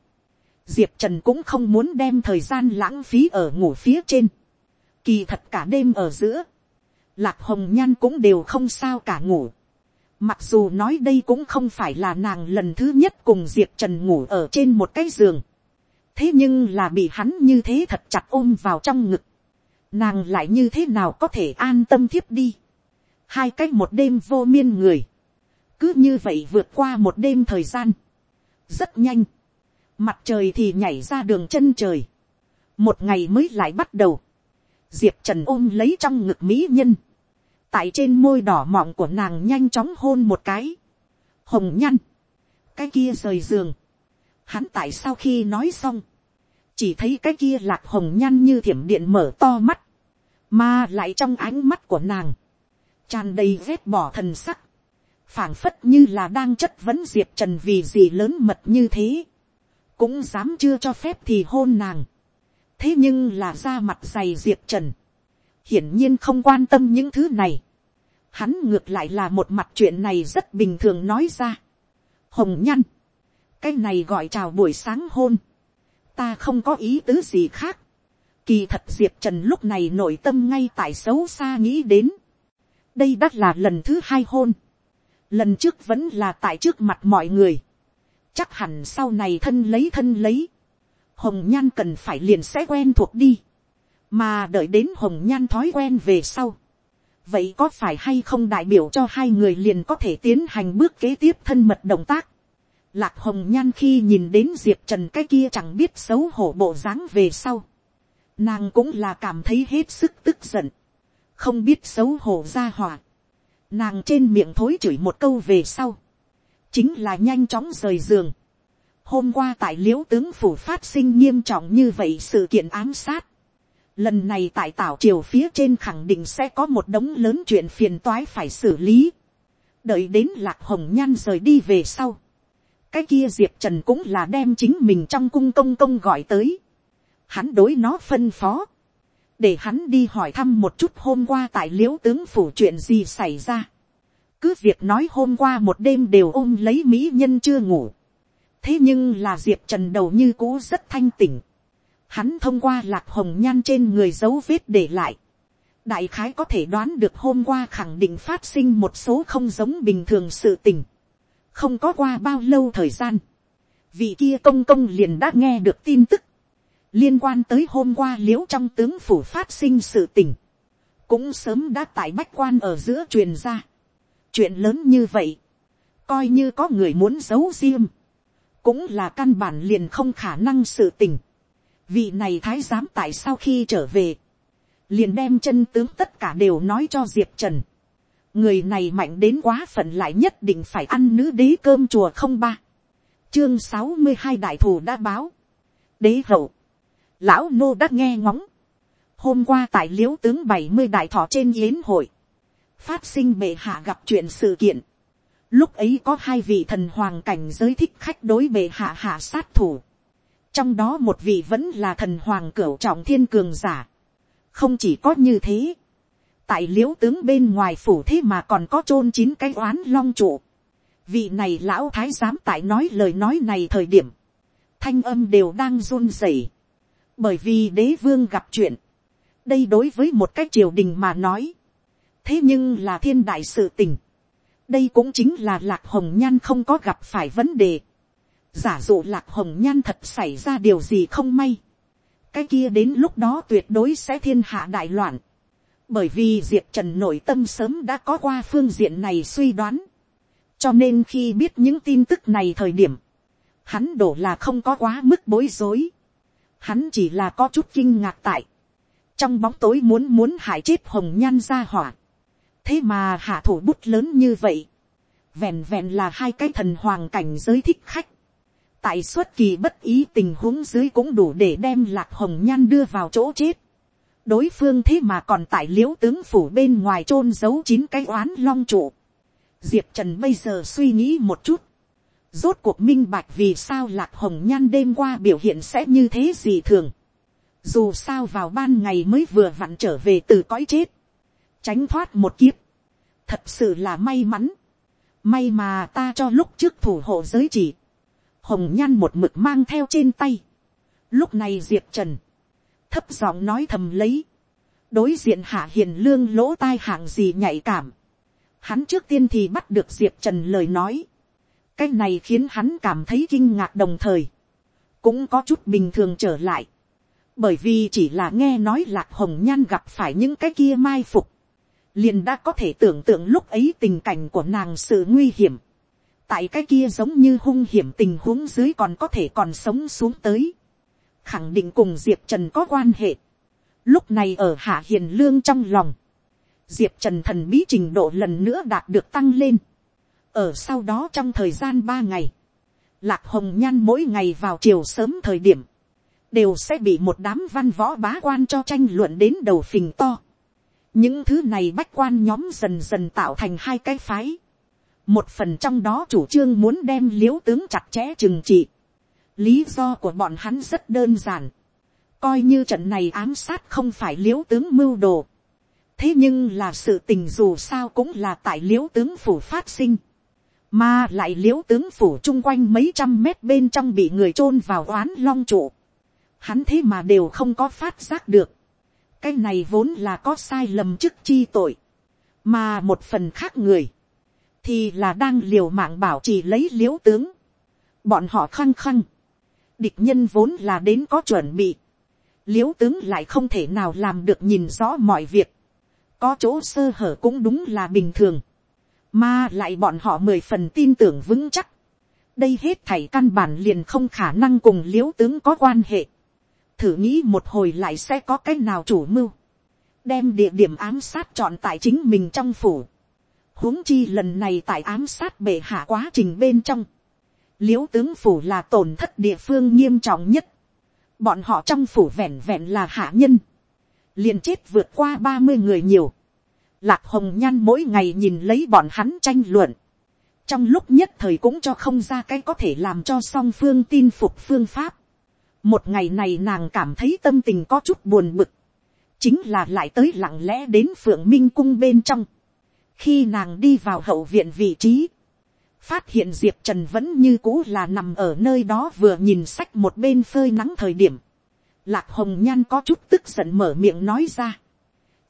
Diệp Trần cũng không muốn đem thời gian lãng phí ở ngủ phía trên. Kỳ thật cả đêm ở giữa. Lạc hồng nhan cũng đều không sao cả ngủ. Mặc dù nói đây cũng không phải là nàng lần thứ nhất cùng Diệp Trần ngủ ở trên một cái giường. Thế nhưng là bị hắn như thế thật chặt ôm vào trong ngực nàng lại như thế nào có thể an tâm thiếp đi. hai cách một đêm vô miên người, cứ như vậy vượt qua một đêm thời gian, rất nhanh, mặt trời thì nhảy ra đường chân trời, một ngày mới lại bắt đầu, diệp trần ôm lấy trong ngực mỹ nhân, tại trên môi đỏ mọng của nàng nhanh chóng hôn một cái, hồng nhăn, cái kia rời giường, hắn tại sau khi nói xong, chỉ thấy cái kia lạc hồng nhăn như thiểm điện mở to mắt, mà lại trong ánh mắt của nàng, tràn đầy vết bỏ thần sắc, phảng phất như là đang chất vấn diệp trần vì gì lớn mật như thế, cũng dám chưa cho phép thì hôn nàng, thế nhưng là ra mặt dày diệp trần, hiển nhiên không quan tâm những thứ này, hắn ngược lại là một mặt chuyện này rất bình thường nói ra, hồng nhăn, cái này gọi chào buổi sáng hôn, ta không có ý tứ gì khác, kỳ thật diệp trần lúc này nội tâm ngay tại xấu xa nghĩ đến, đây đã là lần thứ hai hôn, lần trước vẫn là tại trước mặt mọi người, chắc hẳn sau này thân lấy thân lấy, hồng nhan cần phải liền sẽ quen thuộc đi, mà đợi đến hồng nhan thói quen về sau, vậy có phải hay không đại biểu cho hai người liền có thể tiến hành bước kế tiếp thân mật động tác, lạc hồng nhan khi nhìn đến diệp trần cái kia chẳng biết xấu hổ bộ dáng về sau, nàng cũng là cảm thấy hết sức tức giận, không biết xấu hổ ra hỏa, nàng trên miệng thối chửi một câu về sau, chính là nhanh chóng rời giường. hôm qua tại Liễu tướng phủ phát sinh nghiêm trọng như vậy sự kiện ám sát, lần này tại tảo triều phía trên khẳng định sẽ có một đống lớn chuyện phiền toái phải xử lý, đợi đến lạc hồng nhan rời đi về sau, cái kia diệp trần cũng là đem chính mình trong cung công công gọi tới, hắn đối nó phân phó, để hắn đi hỏi thăm một chút hôm qua tại l i ễ u tướng phủ chuyện gì xảy ra. cứ việc nói hôm qua một đêm đều ôm lấy mỹ nhân chưa ngủ. thế nhưng là diệp trần đầu như cũ rất thanh tỉnh. hắn thông qua lạc hồng nhan trên người dấu vết để lại. đại khái có thể đoán được hôm qua khẳng định phát sinh một số không giống bình thường sự tình. không có qua bao lâu thời gian. vị kia công công liền đã nghe được tin tức liên quan tới hôm qua l i ễ u trong tướng phủ phát sinh sự tình, cũng sớm đã tại bách quan ở giữa truyền ra. chuyện lớn như vậy, coi như có người muốn giấu diêm, cũng là căn bản liền không khả năng sự tình. vị này thái giám tại sau khi trở về, liền đem chân tướng tất cả đều nói cho diệp trần. người này mạnh đến quá phận lại nhất định phải ăn nữ đế cơm chùa không ba. chương sáu mươi hai đại thù đã báo. đế hậu lão nô đã nghe ngóng, hôm qua tại l i ễ u tướng bảy mươi đại thọ trên yến hội, phát sinh bệ hạ gặp chuyện sự kiện, lúc ấy có hai vị thần hoàng cảnh giới thích khách đối bệ hạ hạ sát thủ, trong đó một vị vẫn là thần hoàng cửu trọng thiên cường giả, không chỉ có như thế, tại l i ễ u tướng bên ngoài phủ thế mà còn có t r ô n chín cái oán long trụ, vị này lão thái giám tại nói lời nói này thời điểm, thanh âm đều đang run rẩy, bởi vì đế vương gặp chuyện, đây đối với một cái triều đình mà nói, thế nhưng là thiên đại sự tình, đây cũng chính là lạc hồng nhan không có gặp phải vấn đề, giả dụ lạc hồng nhan thật xảy ra điều gì không may, cái kia đến lúc đó tuyệt đối sẽ thiên hạ đại loạn, bởi vì diệp trần nội tâm sớm đã có qua phương diện này suy đoán, cho nên khi biết những tin tức này thời điểm, hắn đổ là không có quá mức bối rối, hắn chỉ là có chút kinh ngạc tại, trong bóng tối muốn muốn hại chết hồng nhan ra hỏa, thế mà hạ thủ bút lớn như vậy, vẹn vẹn là hai cái thần hoàng cảnh giới thích khách, tại suất kỳ bất ý tình huống dưới cũng đủ để đem lạc hồng nhan đưa vào chỗ chết, đối phương thế mà còn tại l i ễ u tướng phủ bên ngoài t r ô n giấu chín cái oán long trụ, diệp trần bây giờ suy nghĩ một chút, Rốt cuộc minh bạch vì sao lạc hồng nhan đêm qua biểu hiện sẽ như thế gì thường. Dù sao vào ban ngày mới vừa vặn trở về từ cõi chết. Tránh thoát một kiếp. Thật sự là may mắn. May mà ta cho lúc trước thủ hộ giới chỉ. Hồng nhan một mực mang theo trên tay. Lúc này Diệp Trần. Thấp giọng nói thầm lấy. Đối diện hạ hiền lương lỗ tai hạng gì nhạy cảm. Hắn trước tiên thì bắt được Diệp Trần lời nói cái này khiến hắn cảm thấy kinh ngạc đồng thời, cũng có chút bình thường trở lại, bởi vì chỉ là nghe nói lạc hồng nhan gặp phải những cái kia mai phục, liền đã có thể tưởng tượng lúc ấy tình cảnh của nàng sự nguy hiểm, tại cái kia giống như hung hiểm tình huống dưới còn có thể còn sống xuống tới, khẳng định cùng diệp trần có quan hệ. lúc này ở hạ hiền lương trong lòng, diệp trần thần bí trình độ lần nữa đạt được tăng lên ở sau đó trong thời gian ba ngày, lạc hồng nhan mỗi ngày vào chiều sớm thời điểm, đều sẽ bị một đám văn võ bá quan cho tranh luận đến đầu phình to. những thứ này bách quan nhóm dần dần tạo thành hai cái phái. một phần trong đó chủ trương muốn đem l i ễ u tướng chặt chẽ trừng trị. lý do của bọn hắn rất đơn giản. coi như trận này ám sát không phải l i ễ u tướng mưu đồ. thế nhưng là sự tình dù sao cũng là tại l i ễ u tướng phủ phát sinh mà lại l i ễ u tướng phủ chung quanh mấy trăm mét bên trong bị người chôn vào oán long trụ. Hắn thế mà đều không có phát giác được. cái này vốn là có sai lầm chức chi tội, mà một phần khác người, thì là đang liều mạng bảo trì lấy l i ễ u tướng. bọn họ khăng khăng, địch nhân vốn là đến có chuẩn bị, l i ễ u tướng lại không thể nào làm được nhìn rõ mọi việc, có chỗ sơ hở cũng đúng là bình thường, mà lại bọn họ mười phần tin tưởng vững chắc, đây hết thảy căn bản liền không khả năng cùng l i ễ u tướng có quan hệ. Thử nghĩ một hồi lại sẽ có cái nào chủ mưu, đem địa điểm ám sát chọn tại chính mình trong phủ, huống chi lần này tại ám sát bệ hạ quá trình bên trong, l i ễ u tướng phủ là tổn thất địa phương nghiêm trọng nhất, bọn họ trong phủ vẹn vẹn là hạ nhân, liền chết vượt qua ba mươi người nhiều, lạc hồng nhan mỗi ngày nhìn lấy bọn hắn tranh luận, trong lúc nhất thời cũng cho không ra cái có thể làm cho song phương tin phục phương pháp, một ngày này nàng cảm thấy tâm tình có chút buồn bực, chính là lại tới lặng lẽ đến phượng minh cung bên trong. khi nàng đi vào hậu viện vị trí, phát hiện diệp trần vẫn như cũ là nằm ở nơi đó vừa nhìn sách một bên phơi nắng thời điểm. lạc hồng nhan có chút tức giận mở miệng nói ra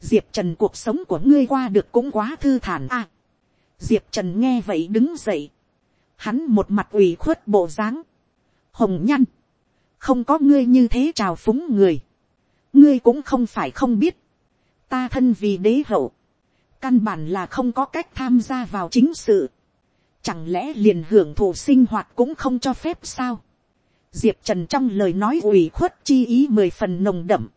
diệp trần cuộc sống của ngươi qua được cũng quá thư thản à. diệp trần nghe vậy đứng dậy. hắn một mặt ủy khuất bộ dáng. hồng nhăn, không có ngươi như thế trào phúng người, ngươi cũng không phải không biết, ta thân vì đế hậu, căn bản là không có cách tham gia vào chính sự, chẳng lẽ liền hưởng thụ sinh hoạt cũng không cho phép sao, diệp trần trong lời nói ủy khuất chi ý mười phần nồng đậm,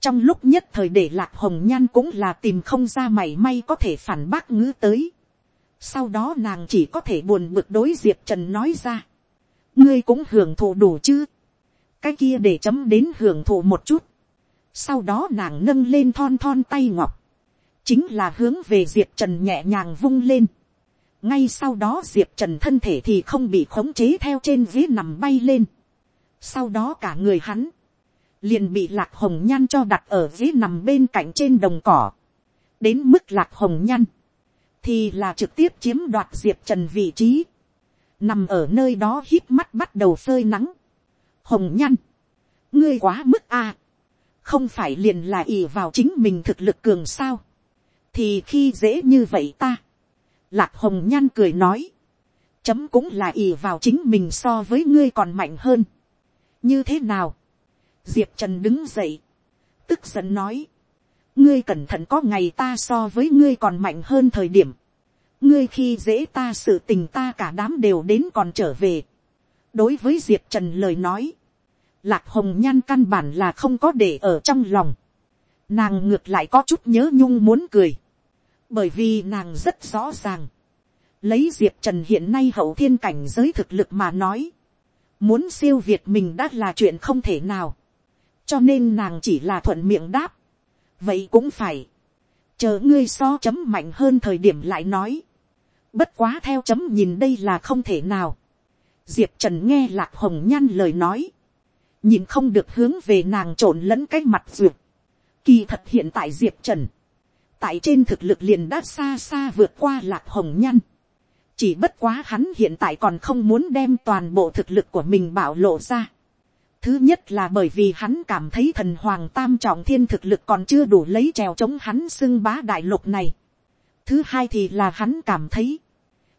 trong lúc nhất thời để lạc hồng nhan cũng là tìm không ra mảy may có thể phản bác ngữ tới, sau đó nàng chỉ có thể buồn bực đối diệp trần nói ra, ngươi cũng hưởng thụ đủ chứ, cái kia để chấm đến hưởng thụ một chút. sau đó nàng nâng lên thon thon tay ngọc, chính là hướng về diệp trần nhẹ nhàng vung lên. ngay sau đó diệp trần thân thể thì không bị khống chế theo trên ghế nằm bay lên. sau đó cả người hắn, liền bị lạc hồng nhan cho đặt ở ghế nằm bên cạnh trên đồng cỏ. đến mức lạc hồng nhan, thì là trực tiếp chiếm đoạt diệp trần vị trí, nằm ở nơi đó hít mắt bắt đầu phơi nắng. Hồng nhăn, ngươi quá mức a, không phải liền là ì vào chính mình thực lực cường sao, thì khi dễ như vậy ta, lạc hồng nhan cười nói, chấm cũng là ì vào chính mình so với ngươi còn mạnh hơn, như thế nào, diệp trần đứng dậy, tức giận nói, ngươi cẩn thận có ngày ta so với ngươi còn mạnh hơn thời điểm, ngươi khi dễ ta sự tình ta cả đám đều đến còn trở về. đối với diệp trần lời nói, lạc hồng nhan căn bản là không có để ở trong lòng. nàng ngược lại có chút nhớ nhung muốn cười. bởi vì nàng rất rõ ràng. lấy diệp trần hiện nay hậu thiên cảnh giới thực lực mà nói. muốn siêu việt mình đã là chuyện không thể nào cho nên nàng chỉ là thuận miệng đáp. vậy cũng phải. chờ ngươi so chấm mạnh hơn thời điểm lại nói. bất quá theo chấm nhìn đây là không thể nào. diệp trần nghe lạc hồng nhan lời nói nhìn không được hướng về nàng trộn lẫn cái mặt duyệt. Kỳ thật hiện tại diệp trần, tại trên thực lực liền đã xa xa vượt qua lạc hồng nhan chỉ bất quá hắn hiện tại còn không muốn đem toàn bộ thực lực của mình bảo lộ ra. Thứ nhất là bởi vì hắn cảm thấy thần hoàng tam trọng thiên thực lực còn chưa đủ lấy trèo chống hắn xưng bá đại lục này. Thứ hai thì là hắn cảm thấy,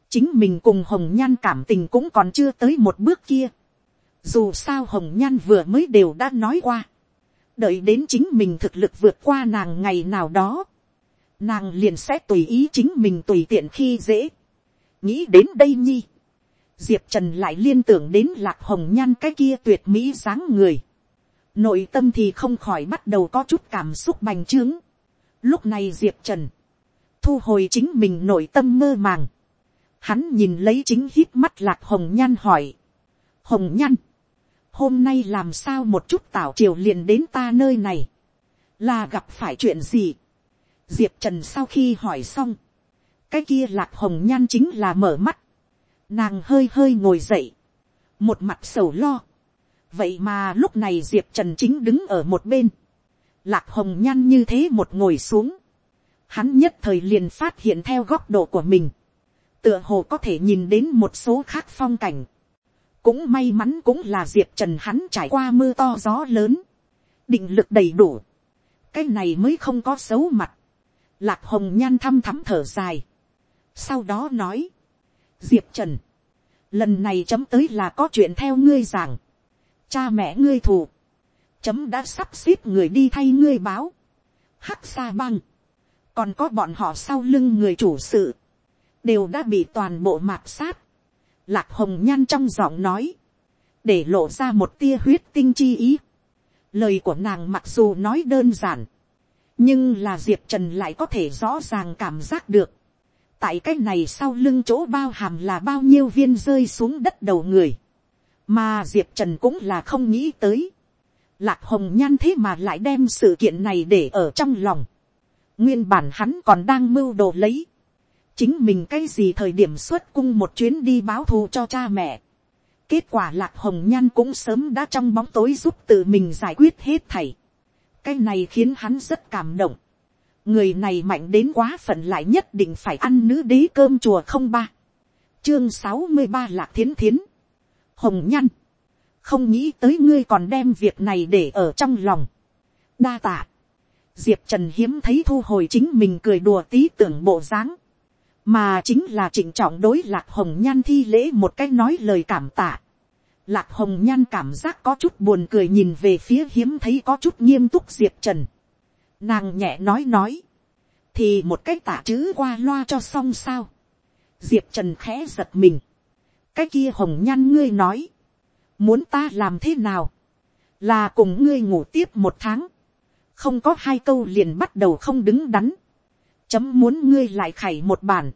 chính mình cùng hồng nhan cảm tình cũng còn chưa tới một bước kia dù sao hồng nhan vừa mới đều đã nói qua. đợi đến chính mình thực lực vượt qua nàng ngày nào đó. nàng liền sẽ tùy ý chính mình tùy tiện khi dễ. nghĩ đến đây nhi diệp trần lại liên tưởng đến lạc hồng nhan cái kia tuyệt mỹ dáng người, nội tâm thì không khỏi bắt đầu có chút cảm xúc bành trướng. lúc này diệp trần, thu hồi chính mình nội tâm mơ màng, hắn nhìn lấy chính hít mắt lạc hồng nhan hỏi, hồng nhan, hôm nay làm sao một chút tảo triều liền đến ta nơi này, là gặp phải chuyện gì. diệp trần sau khi hỏi xong, cái kia lạc hồng nhan chính là mở mắt, nàng hơi hơi ngồi dậy, một mặt sầu lo, vậy mà lúc này diệp trần chính đứng ở một bên, lạc hồng nhan như thế một ngồi xuống, hắn nhất thời liền phát hiện theo góc độ của mình, tựa hồ có thể nhìn đến một số khác phong cảnh, cũng may mắn cũng là diệp trần hắn trải qua mưa to gió lớn, định lực đầy đủ, cái này mới không có xấu mặt, lạc hồng nhan thăm thắm thở dài, sau đó nói, diệp trần, lần này chấm tới là có chuyện theo ngươi rằng cha mẹ ngươi thù, chấm đã sắp xếp người đi thay ngươi báo, hắc sa băng, còn có bọn họ sau lưng người chủ sự, đều đã bị toàn bộ mạt sát, lạc hồng nhan trong giọng nói, để lộ ra một tia huyết tinh chi ý. Lời của nàng mặc dù nói đơn giản, nhưng là diệp trần lại có thể rõ ràng cảm giác được tại cái này sau lưng chỗ bao hàm là bao nhiêu viên rơi xuống đất đầu người, mà diệp trần cũng là không nghĩ tới. lạc hồng nhan thế mà lại đem sự kiện này để ở trong lòng. nguyên bản hắn còn đang mưu đồ lấy chính mình cái gì thời điểm xuất cung một chuyến đi báo thù cho cha mẹ. Kết quả lạc hồng nhan cũng sớm đã trong bóng tối giúp tự mình giải quyết hết thảy. Cái này khiến hắn rất cảm động. Người này mạnh đến quá phận lại nhất định phải ăn nữ đế cơm chùa không ba. Chương sáu mươi ba lạc thiến thiến. Hồng nhăn Không nghĩ tới ngươi còn đem việc này để ở trong lòng. Đa tạ. Diệp Trần hiếm thấy thu hồi chính mình cười đùa tí tưởng bộ dáng mà chính là trịnh trọng đối lạc hồng nhan thi lễ một cái nói lời cảm tạ. Lạc hồng nhan cảm giác có chút buồn cười nhìn về phía hiếm thấy có chút nghiêm túc diệp trần. Nàng nhẹ nói nói, thì một cái tả chữ qua loa cho xong sao. diệp trần khẽ giật mình. cái kia hồng nhan ngươi nói, muốn ta làm thế nào, là cùng ngươi ngủ tiếp một tháng, không có hai câu liền bắt đầu không đứng đắn, chấm muốn ngươi lại khảy một bản,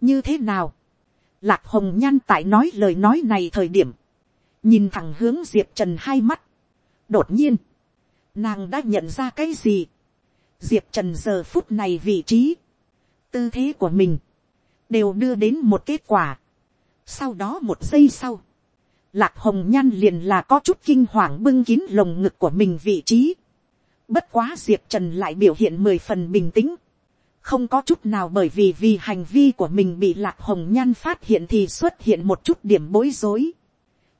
như thế nào, lạc hồng nhan tại nói lời nói này thời điểm, nhìn thẳng hướng diệp trần hai mắt, đột nhiên, nàng đã nhận ra cái gì, diệp trần giờ phút này vị trí, tư thế của mình, đều đưa đến một kết quả. sau đó một giây sau, lạc hồng nhan liền là có chút kinh hoàng bưng kín lồng ngực của mình vị trí. bất quá diệp trần lại biểu hiện mười phần bình tĩnh, không có chút nào bởi vì vì hành vi của mình bị lạc hồng nhan phát hiện thì xuất hiện một chút điểm bối rối.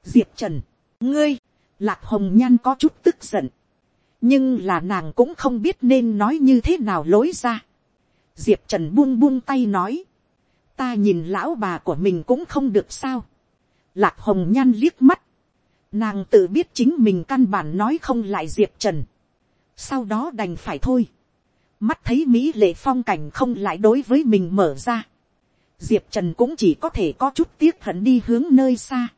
diệp trần, ngươi, lạc hồng nhan có chút tức giận, nhưng là nàng cũng không biết nên nói như thế nào lối ra. diệp trần buông buông tay nói, ta nhìn lão bà của mình cũng không được sao. lạc hồng nhan liếc mắt, nàng tự biết chính mình căn bản nói không lại diệp trần, sau đó đành phải thôi. Mắt thấy mỹ lệ phong cảnh không lại đối với mình mở ra, diệp trần cũng chỉ có thể có chút tiếc hận đi hướng nơi xa,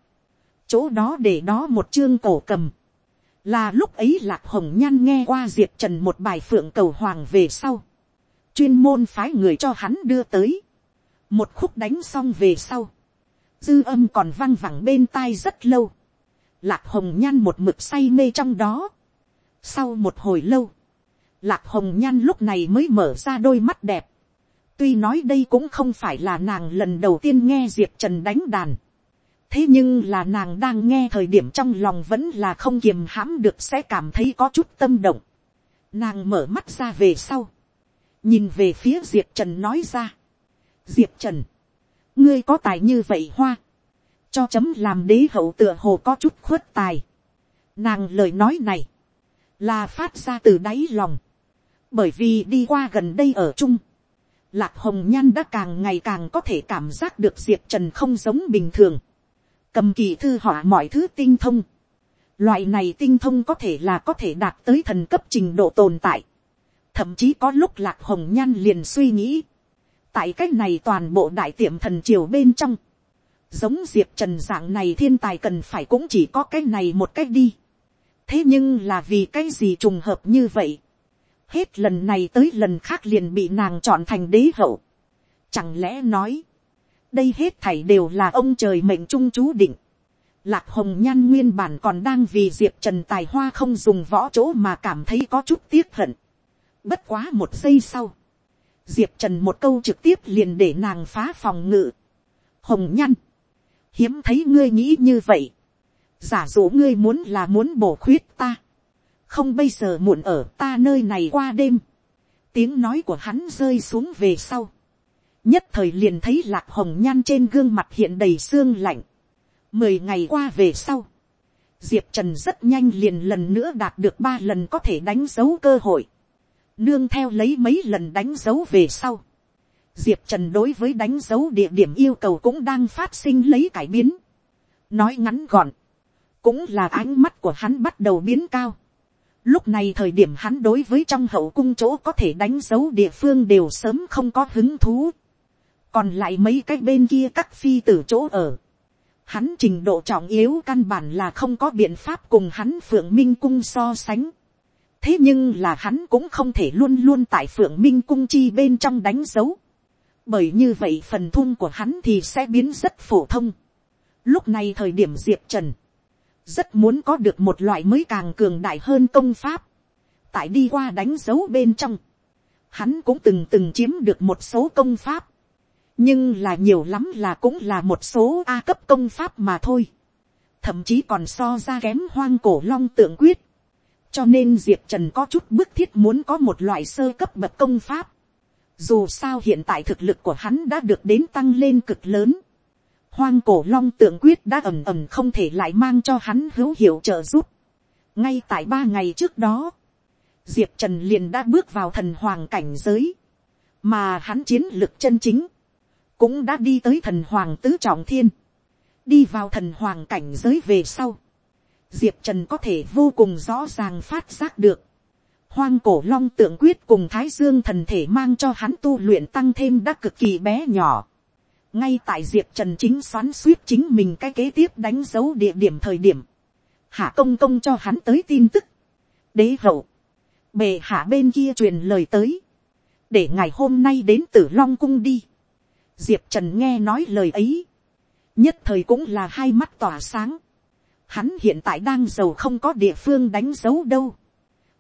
chỗ đó để đó một chương cổ cầm, là lúc ấy lạc hồng nhan nghe qua diệp trần một bài phượng cầu hoàng về sau, chuyên môn phái người cho hắn đưa tới, một khúc đánh xong về sau, dư âm còn văng vẳng bên tai rất lâu, lạc hồng nhan một mực say mê trong đó, sau một hồi lâu, Lạc hồng nhan lúc này mới mở ra đôi mắt đẹp. Tuy nói đây cũng không phải là nàng lần đầu tiên nghe Diệp Trần đánh đàn. Thế nhưng là nàng đang nghe thời điểm trong lòng vẫn là không kiềm hãm được sẽ cảm thấy có chút tâm động. Nàng mở mắt ra về sau. Nhìn về phía Diệp Trần nói ra. Diệp Trần. Ngươi có tài như vậy hoa. Cho chấm làm đế hậu tựa hồ có chút khuất tài. Nàng lời nói này. Là phát ra từ đáy lòng bởi vì đi qua gần đây ở chung, lạc hồng nhan đã càng ngày càng có thể cảm giác được diệp trần không giống bình thường, cầm kỳ thư họa mọi thứ tinh thông, loại này tinh thông có thể là có thể đạt tới thần cấp trình độ tồn tại, thậm chí có lúc lạc hồng nhan liền suy nghĩ, tại cách này toàn bộ đại tiệm thần triều bên trong, giống diệp trần dạng này thiên tài cần phải cũng chỉ có cách này một cách đi. thế nhưng là vì cái gì trùng hợp như vậy. hết lần này tới lần khác liền bị nàng chọn thành đế hậu. chẳng lẽ nói, đây hết thảy đều là ông trời mệnh trung chú định. Lạc hồng nhan nguyên bản còn đang vì diệp trần tài hoa không dùng võ chỗ mà cảm thấy có chút tiếc hận. bất quá một giây sau, diệp trần một câu trực tiếp liền để nàng phá phòng ngự. hồng nhan, hiếm thấy ngươi nghĩ như vậy. giả dụ ngươi muốn là muốn bổ khuyết ta. không bây giờ muộn ở ta nơi này qua đêm. tiếng nói của hắn rơi xuống về sau nhất thời liền thấy lạc hồng nhan trên gương mặt hiện đầy xương lạnh. mười ngày qua về sau. diệp trần rất nhanh liền lần nữa đạt được ba lần có thể đánh dấu cơ hội. nương theo lấy mấy lần đánh dấu về sau diệp trần đối với đánh dấu địa điểm yêu cầu cũng đang phát sinh lấy cải biến. nói ngắn gọn, cũng là ánh mắt của hắn bắt đầu biến cao. lúc này thời điểm hắn đối với trong hậu cung chỗ có thể đánh dấu địa phương đều sớm không có hứng thú còn lại mấy cái bên kia các phi tử chỗ ở. hắn trình độ trọng yếu căn bản là không có biện pháp cùng hắn phượng minh cung so sánh. thế nhưng là hắn cũng không thể luôn luôn tại phượng minh cung chi bên trong đánh dấu bởi như vậy phần thun của hắn thì sẽ biến rất phổ thông. Lúc này thời điểm diệp trần, rất muốn có được một loại mới càng cường đại hơn công pháp. tại đi qua đánh dấu bên trong, hắn cũng từng từng chiếm được một số công pháp nhưng là nhiều lắm là cũng là một số a cấp công pháp mà thôi. thậm chí còn so ra kém hoang cổ long tượng quyết. cho nên diệp trần có chút bức thiết muốn có một loại sơ cấp bậc công pháp dù sao hiện tại thực lực của hắn đã được đến tăng lên cực lớn. Hoang cổ long tượng quyết đã ầm ầm không thể lại mang cho hắn hữu hiệu trợ giúp. Ngay tại ba ngày trước đó, Diệp Trần liền đã bước vào thần hoàng cảnh giới. Mà hắn chiến lực chân chính, cũng đã đi tới thần hoàng tứ trọng thiên. Đi vào thần hoàng cảnh giới về sau. Diệp Trần có thể vô cùng rõ ràng phát giác được, hoang cổ long tượng quyết cùng thái dương thần thể mang cho hắn tu luyện tăng thêm đã cực kỳ bé nhỏ. ngay tại diệp trần chính xoắn suýt chính mình cái kế tiếp đánh dấu địa điểm thời điểm. hạ công công cho hắn tới tin tức. đế hậu. bề hạ bên kia truyền lời tới. để ngày hôm nay đến tử long cung đi diệp trần nghe nói lời ấy. nhất thời cũng là hai mắt tỏa sáng. hắn hiện tại đang giàu không có địa phương đánh dấu đâu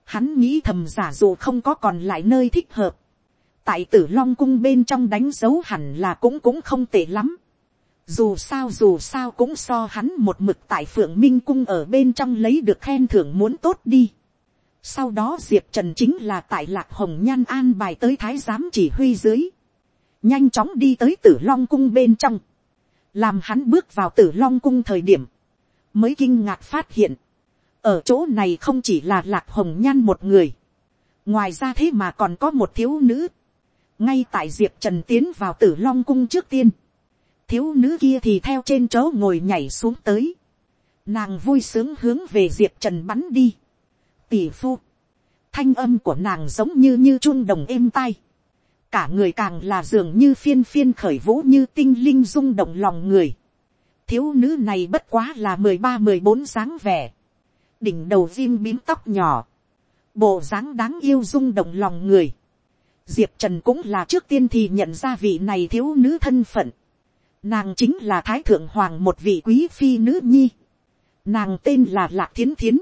Hắn nghĩ thầm giả dụ không có còn lại nơi thích hợp. Tại tử long cung bên trong đánh dấu hẳn là cũng cũng không tệ lắm. Dù sao dù sao cũng so hắn một mực tại phượng minh cung ở bên trong lấy được khen thưởng muốn tốt đi. Sau đó Diệp Trần chính là tại lạc hồng nhan an bài tới thái giám chỉ huy dưới. Nhanh chóng đi tới tử long cung bên trong. Làm hắn bước vào tử long cung thời điểm. Mới kinh ngạc phát hiện ở chỗ này không chỉ là lạc hồng nhan một người, ngoài ra thế mà còn có một thiếu nữ, ngay tại diệp trần tiến vào tử long cung trước tiên, thiếu nữ kia thì theo trên chỗ ngồi nhảy xuống tới, nàng vui sướng hướng về diệp trần bắn đi, tỷ phu, thanh âm của nàng giống như như chun đồng êm tai, cả người càng là dường như phiên phiên khởi vũ như tinh linh rung động lòng người, thiếu nữ này bất quá là mười ba mười bốn dáng vẻ, đỉnh đầu diêm bím tóc nhỏ, bộ dáng đáng yêu rung động lòng người. Diệp Trần cũng là trước tiên thì nhận ra vị này thiếu nữ thân phận. Nàng chính là Thái Thượng Hoàng một vị quý phi nữ nhi. Nàng tên là Lạc Thiến Thiến.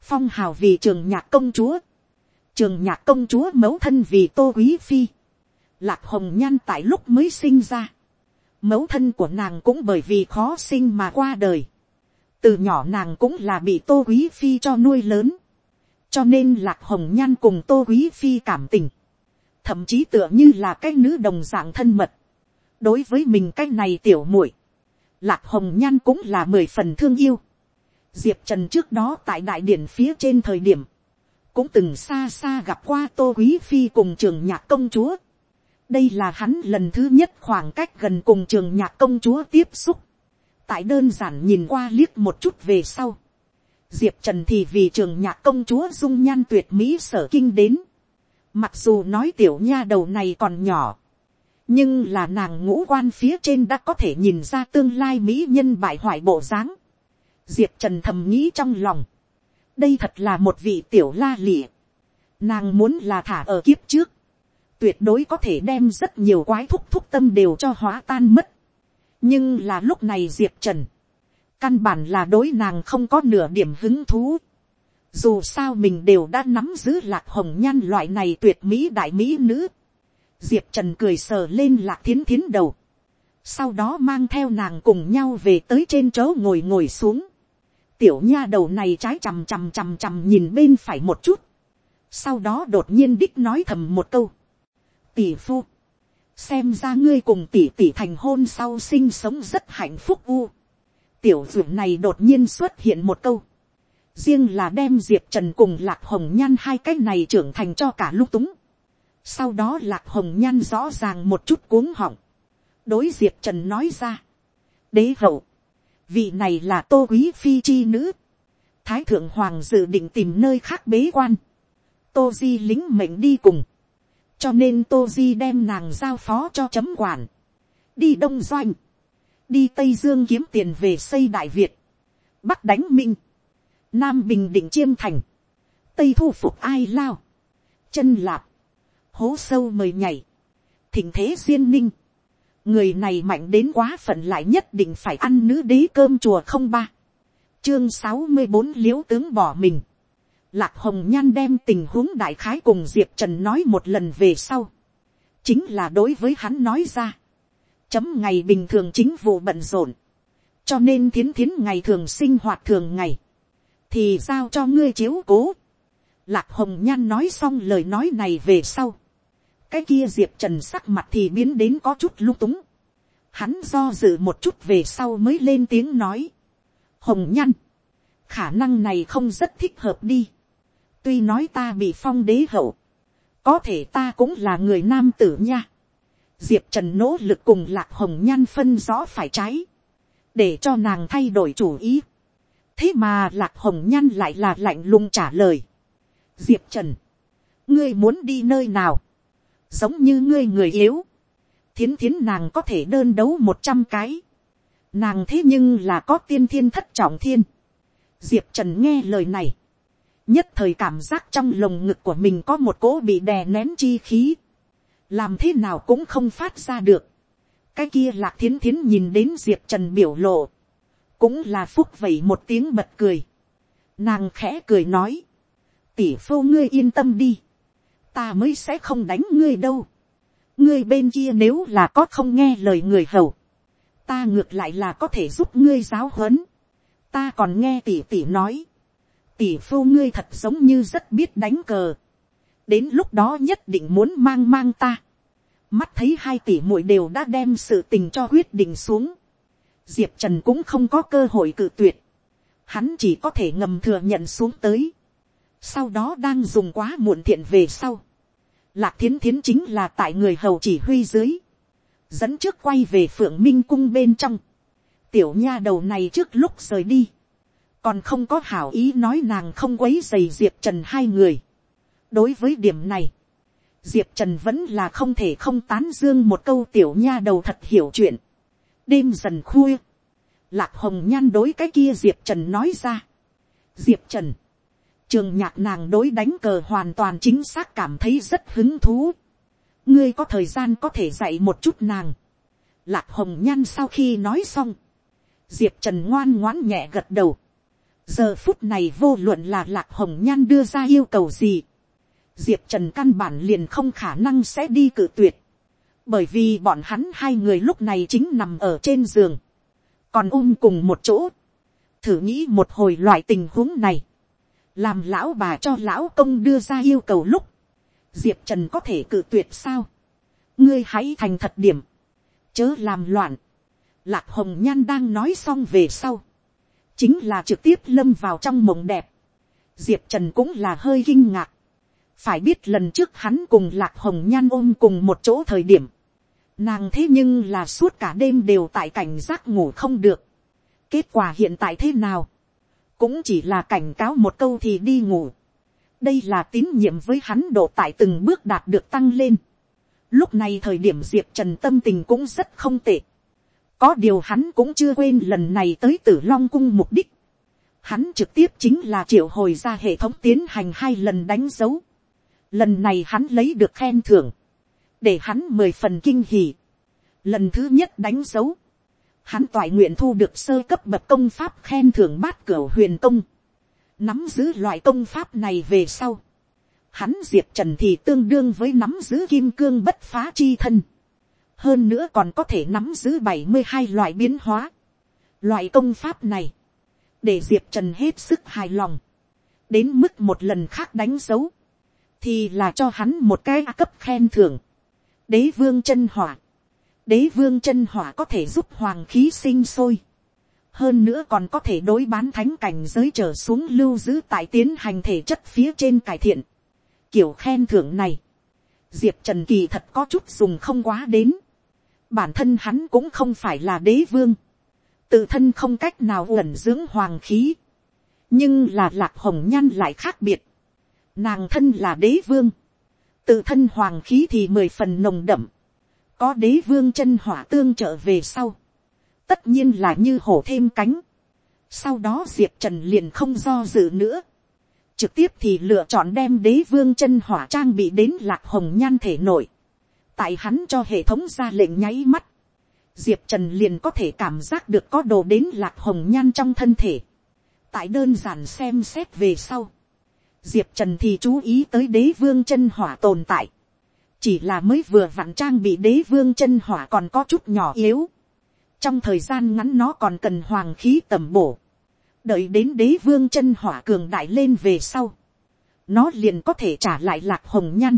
Phong hào vì trường nhạc công chúa. Trường nhạc công chúa mẫu thân vì tô quý phi. Lạc hồng nhan tại lúc mới sinh ra. Mẫu thân của nàng cũng bởi vì khó sinh mà qua đời. Từ nhỏ nàng cũng là bị tô quý phi cho nuôi lớn, cho nên lạc hồng nhan cùng tô quý phi cảm tình, thậm chí tựa như là cái nữ đồng dạng thân mật, đối với mình cái này tiểu muội, lạc hồng nhan cũng là mười phần thương yêu, diệp trần trước đó tại đại điển phía trên thời điểm, cũng từng xa xa gặp qua tô quý phi cùng trường nhạc công chúa, đây là hắn lần thứ nhất khoảng cách gần cùng trường nhạc công chúa tiếp xúc, tại đơn giản nhìn qua liếc một chút về sau, diệp trần thì vì trường nhạc công chúa dung nhan tuyệt mỹ sở kinh đến, mặc dù nói tiểu nha đầu này còn nhỏ, nhưng là nàng ngũ quan phía trên đã có thể nhìn ra tương lai mỹ nhân bại hoại bộ dáng. diệp trần thầm nghĩ trong lòng, đây thật là một vị tiểu la lịa, nàng muốn là thả ở kiếp trước, tuyệt đối có thể đem rất nhiều quái thúc thúc tâm đều cho hóa tan mất. nhưng là lúc này diệp trần, căn bản là đối nàng không có nửa điểm hứng thú. dù sao mình đều đã nắm giữ lạc hồng nhan loại này tuyệt mỹ đại mỹ nữ. diệp trần cười sờ lên lạc thiến thiến đầu. sau đó mang theo nàng cùng nhau về tới trên chỗ ngồi ngồi xuống. tiểu nha đầu này trái chằm chằm chằm chằm nhìn bên phải một chút. sau đó đột nhiên đích nói thầm một câu tỷ phu, xem ra ngươi cùng tỷ tỷ thành hôn sau sinh sống rất hạnh phúc u. tiểu dưỡng này đột nhiên xuất hiện một câu, riêng là đem diệp trần cùng lạc hồng nhan hai cái này trưởng thành cho cả lúc túng. sau đó lạc hồng nhan rõ ràng một chút cuống họng, đối diệp trần nói ra, đế hậu, vị này là tô quý phi chi nữ, thái thượng hoàng dự định tìm nơi khác bế quan, tô di lính mệnh đi cùng, cho nên tô di đem nàng giao phó cho chấm quản, đi đông doanh, đi tây dương kiếm tiền về xây đại việt, bắc đánh minh, nam bình định chiêm thành, tây thu phục ai lao, chân lạp, hố sâu mời nhảy, thỉnh thế duyên ninh, người này mạnh đến quá phận lại nhất định phải ăn nữ đế cơm chùa không ba, chương sáu mươi bốn l i ễ u tướng bỏ mình, Lạc hồng nhan đem tình huống đại khái cùng diệp trần nói một lần về sau. chính là đối với hắn nói ra. chấm ngày bình thường chính vụ bận rộn. cho nên thiến thiến ngày thường sinh hoạt thường ngày. thì giao cho ngươi chiếu cố. Lạc hồng nhan nói xong lời nói này về sau. cái kia diệp trần sắc mặt thì biến đến có chút lung túng. hắn do dự một chút về sau mới lên tiếng nói. hồng nhan, khả năng này không rất thích hợp đi tuy nói ta bị phong đế hậu, có thể ta cũng là người nam tử nha. diệp trần nỗ lực cùng lạc hồng nhan phân rõ phải trái, để cho nàng thay đổi chủ ý. thế mà lạc hồng nhan lại là lạnh lùng trả lời. diệp trần, ngươi muốn đi nơi nào, giống như ngươi người yếu, thiến thiến nàng có thể đơn đấu một trăm cái, nàng thế nhưng là có tiên thiên thất trọng thiên. diệp trần nghe lời này, nhất thời cảm giác trong lồng ngực của mình có một cỗ bị đè nén chi khí, làm thế nào cũng không phát ra được. cái kia lạc thiến thiến nhìn đến diệp trần biểu lộ, cũng là phúc vẩy một tiếng bật cười. nàng khẽ cười nói, tỷ phu ngươi yên tâm đi, ta mới sẽ không đánh ngươi đâu. ngươi bên kia nếu là có không nghe lời người hầu, ta ngược lại là có thể giúp ngươi giáo huấn. ta còn nghe tỷ tỷ nói, tỷ phu ngươi thật giống như rất biết đánh cờ. đến lúc đó nhất định muốn mang mang ta. mắt thấy hai tỷ muội đều đã đem sự tình cho quyết định xuống. diệp trần cũng không có cơ hội cự tuyệt. hắn chỉ có thể ngầm thừa nhận xuống tới. sau đó đang dùng quá muộn thiện về sau. lạc thiến thiến chính là tại người hầu chỉ huy dưới. dẫn trước quay về phượng minh cung bên trong. tiểu nha đầu này trước lúc rời đi còn không có hảo ý nói nàng không quấy dày diệp trần hai người. đối với điểm này, diệp trần vẫn là không thể không tán dương một câu tiểu nha đầu thật hiểu chuyện. đêm dần khuya, lạc hồng nhan đối cái kia diệp trần nói ra. diệp trần, trường nhạc nàng đối đánh cờ hoàn toàn chính xác cảm thấy rất hứng thú. ngươi có thời gian có thể dạy một chút nàng. lạc hồng nhan sau khi nói xong, diệp trần ngoan ngoãn nhẹ gật đầu giờ phút này vô luận là lạc hồng nhan đưa ra yêu cầu gì, diệp trần căn bản liền không khả năng sẽ đi cự tuyệt, bởi vì bọn hắn hai người lúc này chính nằm ở trên giường, còn ôm cùng một chỗ, thử nghĩ một hồi loại tình huống này, làm lão bà cho lão công đưa ra yêu cầu lúc, diệp trần có thể cự tuyệt sao, ngươi hãy thành thật điểm, chớ làm loạn, lạc hồng nhan đang nói xong về sau, chính là trực tiếp lâm vào trong mộng đẹp. Diệp Trần cũng là hơi kinh ngạc. Phải biết lần trước hắn cùng Lạc Hồng Nhan ôm cùng một chỗ thời điểm. Nàng thế nhưng là suốt cả đêm đều tại cảnh giác ngủ không được. Kết quả hiện tại thế nào? Cũng chỉ là cảnh cáo một câu thì đi ngủ. Đây là tín nhiệm với hắn độ tại từng bước đạt được tăng lên. Lúc này thời điểm Diệp Trần tâm tình cũng rất không tệ. Có điều hắn cũng chưa quên lần này tới tử Long Cung mục đích. Hắn trực tiếp chính là triệu hồi ra hệ thống tiến hành hai lần đánh dấu. Lần này hắn lấy được khen thưởng. Để hắn mười phần kinh hỉ. Lần thứ nhất đánh dấu. Hắn toại nguyện thu được sơ cấp bậc công pháp khen thưởng bát cửa huyền công. Nắm giữ loại công pháp này về sau hắn diệp trần thì tương đương với nắm giữ kim cương bất phá chi thân hơn nữa còn có thể nắm giữ bảy mươi hai loại biến hóa. loại công pháp này, để diệp trần hết sức hài lòng, đến mức một lần khác đánh dấu, thì là cho hắn một cái cấp khen thưởng. đế vương chân hỏa, đế vương chân hỏa có thể giúp hoàng khí sinh sôi. hơn nữa còn có thể đối bán thánh cảnh giới trở xuống lưu giữ tại tiến hành thể chất phía trên cải thiện kiểu khen thưởng này, diệp trần kỳ thật có chút dùng không quá đến bản thân hắn cũng không phải là đế vương, tự thân không cách nào uẩn dưỡng hoàng khí, nhưng là lạc hồng nhan lại khác biệt. nàng thân là đế vương, tự thân hoàng khí thì mười phần nồng đậm, có đế vương chân hỏa tương trợ về sau, tất nhiên là như hổ thêm cánh. sau đó diệp trần liền không do dự nữa, trực tiếp thì lựa chọn đem đế vương chân hỏa trang bị đến lạc hồng nhan thể nội tại hắn cho hệ thống ra lệnh nháy mắt, diệp trần liền có thể cảm giác được có đồ đến lạc hồng nhan trong thân thể. tại đơn giản xem xét về sau, diệp trần thì chú ý tới đế vương chân hỏa tồn tại. chỉ là mới vừa vặn trang bị đế vương chân hỏa còn có chút nhỏ yếu. trong thời gian ngắn nó còn cần hoàng khí tầm bổ đợi đến đế vương chân hỏa cường đại lên về sau, nó liền có thể trả lại lạc hồng nhan,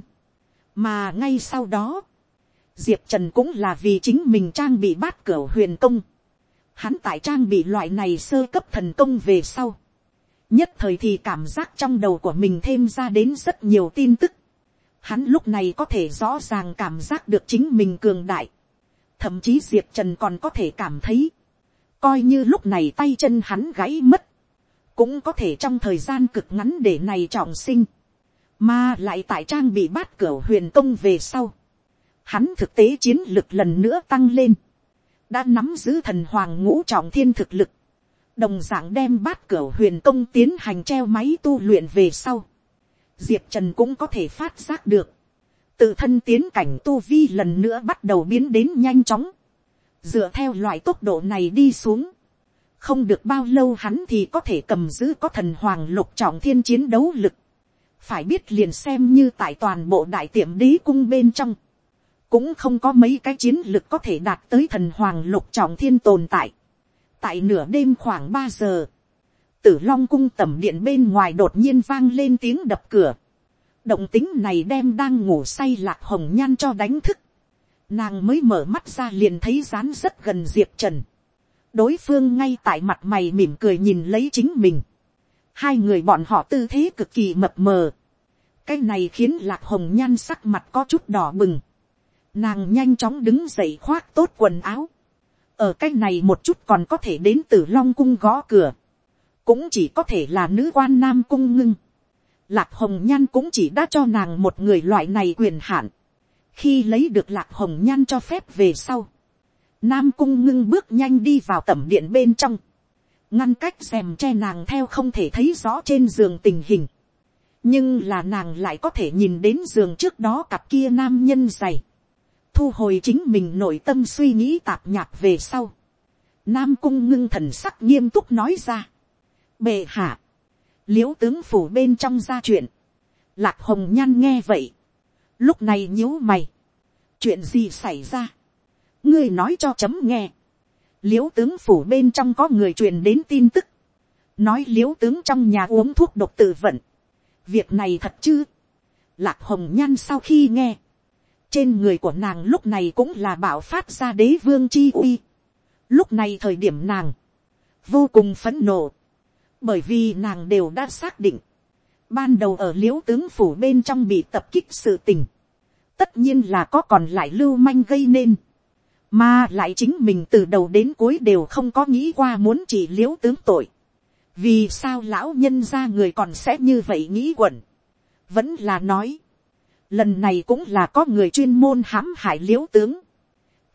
mà ngay sau đó, diệp trần cũng là vì chính mình trang bị bát cửa huyền công. hắn tại trang bị loại này sơ cấp thần công về sau. nhất thời thì cảm giác trong đầu của mình thêm ra đến rất nhiều tin tức. hắn lúc này có thể rõ ràng cảm giác được chính mình cường đại. thậm chí diệp trần còn có thể cảm thấy, coi như lúc này tay chân hắn gãy mất, cũng có thể trong thời gian cực ngắn để này trọng sinh, mà lại tại trang bị bát cửa huyền công về sau, hắn thực tế chiến lực lần nữa tăng lên, đã nắm giữ thần hoàng ngũ trọng thiên thực lực, đồng d ạ n g đem bát cửa huyền công tiến hành treo máy tu luyện về sau, diệp trần cũng có thể phát giác được, tự thân tiến cảnh tu vi lần nữa bắt đầu biến đến nhanh chóng, dựa theo loại tốc độ này đi xuống, không được bao lâu hắn thì có thể cầm giữ có thần hoàng lục trọng thiên chiến đấu lực. phải biết liền xem như tại toàn bộ đại tiệm đế cung bên trong, cũng không có mấy cái chiến lực có thể đạt tới thần hoàng lục trọng thiên tồn tại. tại nửa đêm khoảng ba giờ, tử long cung tẩm điện bên ngoài đột nhiên vang lên tiếng đập cửa. động tính này đem đang ngủ say lạc hồng nhan cho đánh thức nàng mới mở mắt ra liền thấy rán rất gần diệp trần. đối phương ngay tại mặt mày mỉm cười nhìn lấy chính mình. hai người bọn họ tư thế cực kỳ mập mờ. cái này khiến lạc hồng nhan sắc mặt có chút đỏ bừng nàng nhanh chóng đứng dậy khoác tốt quần áo. ở cái này một chút còn có thể đến từ long cung gõ cửa. cũng chỉ có thể là nữ quan nam cung ngưng. lạc hồng nhan cũng chỉ đã cho nàng một người loại này quyền hạn khi lấy được lạc hồng nhan cho phép về sau, nam cung ngưng bước nhanh đi vào tẩm điện bên trong, ngăn cách xem che nàng theo không thể thấy rõ trên giường tình hình, nhưng là nàng lại có thể nhìn đến giường trước đó cặp kia nam nhân dày, thu hồi chính mình nội tâm suy nghĩ tạp nhạp về sau, nam cung ngưng thần sắc nghiêm túc nói ra, bệ hạ, l i ễ u tướng phủ bên trong ra chuyện, lạc hồng nhan nghe vậy, lúc này nhíu mày, chuyện gì xảy ra, ngươi nói cho chấm nghe, l i ễ u tướng phủ bên trong có người truyền đến tin tức, nói l i ễ u tướng trong nhà uống thuốc độc tự vận, việc này thật chứ, lạc hồng nhan sau khi nghe, trên người của nàng lúc này cũng là bảo phát ra đế vương chi uy, lúc này thời điểm nàng, vô cùng phấn nộ, bởi vì nàng đều đã xác định, ban đầu ở l i ễ u tướng phủ bên trong bị tập kích sự tình, tất nhiên là có còn lại lưu manh gây nên, mà lại chính mình từ đầu đến cuối đều không có nghĩ qua muốn chỉ l i ễ u tướng tội, vì sao lão nhân ra người còn sẽ như vậy nghĩ quẩn, vẫn là nói, lần này cũng là có người chuyên môn hãm hại l i ễ u tướng,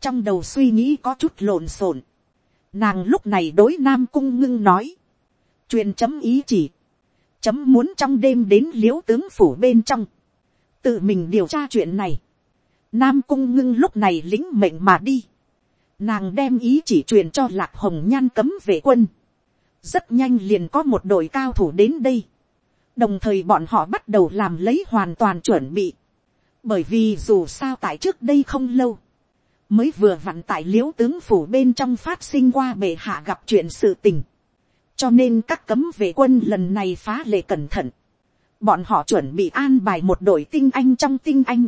trong đầu suy nghĩ có chút lộn xộn, nàng lúc này đối nam cung ngưng nói, truyền chấm ý chỉ, chấm muốn trong đêm đến l i ễ u tướng phủ bên trong, tự mình điều tra chuyện này, nam cung ngưng lúc này lính mệnh mà đi, nàng đem ý chỉ truyền cho lạc hồng nhan cấm vệ quân, rất nhanh liền có một đội cao thủ đến đây, đồng thời bọn họ bắt đầu làm lấy hoàn toàn chuẩn bị, bởi vì dù sao tại trước đây không lâu, mới vừa vặn tại l i ễ u tướng phủ bên trong phát sinh qua bệ hạ gặp chuyện sự tình, cho nên các cấm vệ quân lần này phá lệ cẩn thận, bọn họ chuẩn bị an bài một đội tinh anh trong tinh anh,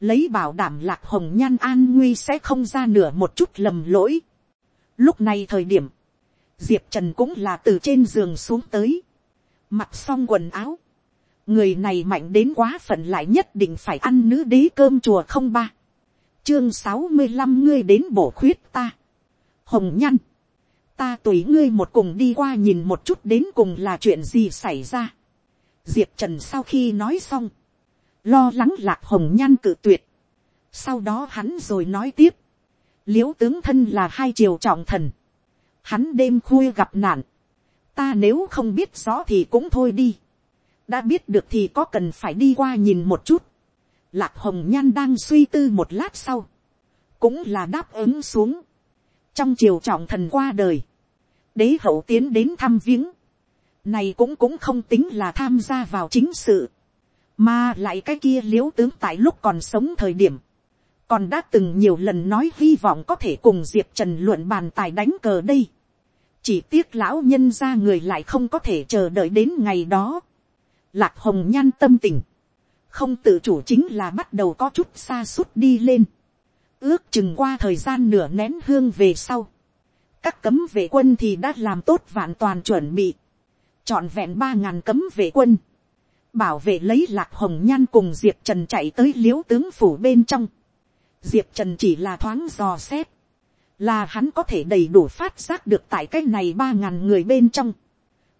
lấy bảo đảm lạc hồng nhan an nguy sẽ không ra nửa một chút lầm lỗi. Lúc này thời điểm, diệp trần cũng là từ trên giường xuống tới, mặc xong quần áo, người này mạnh đến quá phận lại nhất định phải ăn nữ đế cơm chùa không ba. Chương sáu mươi năm ngươi đến bổ khuyết ta. Hồng nhăn ta tùy ngươi một cùng đi qua nhìn một chút đến cùng là chuyện gì xảy ra. Diệp trần sau khi nói xong. Lo lắng lạc hồng nhan cự tuyệt. Sau đó hắn rồi nói tiếp. L i ễ u tướng thân là hai triều trọng thần. Hắn đêm khuya gặp nạn. Ta nếu không biết rõ thì cũng thôi đi đã biết được thì có cần phải đi qua nhìn một chút. lạc hồng nhan đang suy tư một lát sau, cũng là đáp ứng xuống. trong triều trọng thần qua đời, đế hậu tiến đến thăm viếng, này cũng cũng không tính là tham gia vào chính sự, mà lại cái kia l i ễ u tướng tại lúc còn sống thời điểm, còn đã từng nhiều lần nói hy vọng có thể cùng diệp trần luận bàn tài đánh cờ đây. chỉ tiếc lão nhân ra người lại không có thể chờ đợi đến ngày đó lạc hồng nhan tâm tình, không tự chủ chính là bắt đầu có chút xa suốt đi lên, ước chừng qua thời gian nửa nén hương về sau, các cấm vệ quân thì đã làm tốt vạn toàn chuẩn bị, chọn vẹn ba ngàn cấm vệ quân, bảo vệ lấy lạc hồng nhan cùng diệp trần chạy tới l i ễ u tướng phủ bên trong, diệp trần chỉ là thoáng dò xét, là hắn có thể đầy đủ phát giác được tại cái này ba ngàn người bên trong,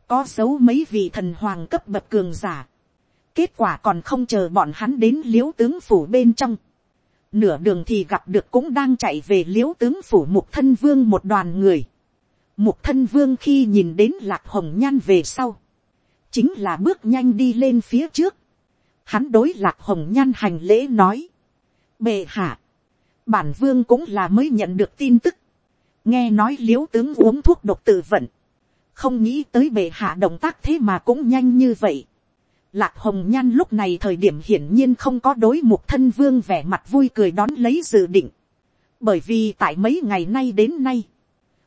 có dấu mấy vị thần hoàng cấp bậc cường giả. kết quả còn không chờ bọn hắn đến l i ễ u tướng phủ bên trong. nửa đường thì gặp được cũng đang chạy về l i ễ u tướng phủ mục thân vương một đoàn người. mục thân vương khi nhìn đến lạc hồng nhan về sau, chính là bước nhanh đi lên phía trước. hắn đối lạc hồng nhan hành lễ nói. bệ hạ, bản vương cũng là mới nhận được tin tức. nghe nói l i ễ u tướng uống thuốc độc tự vận không nghĩ tới bệ hạ động tác thế mà cũng nhanh như vậy. Lạc hồng nhan lúc này thời điểm hiển nhiên không có đối mục thân vương vẻ mặt vui cười đón lấy dự định. Bởi vì tại mấy ngày nay đến nay,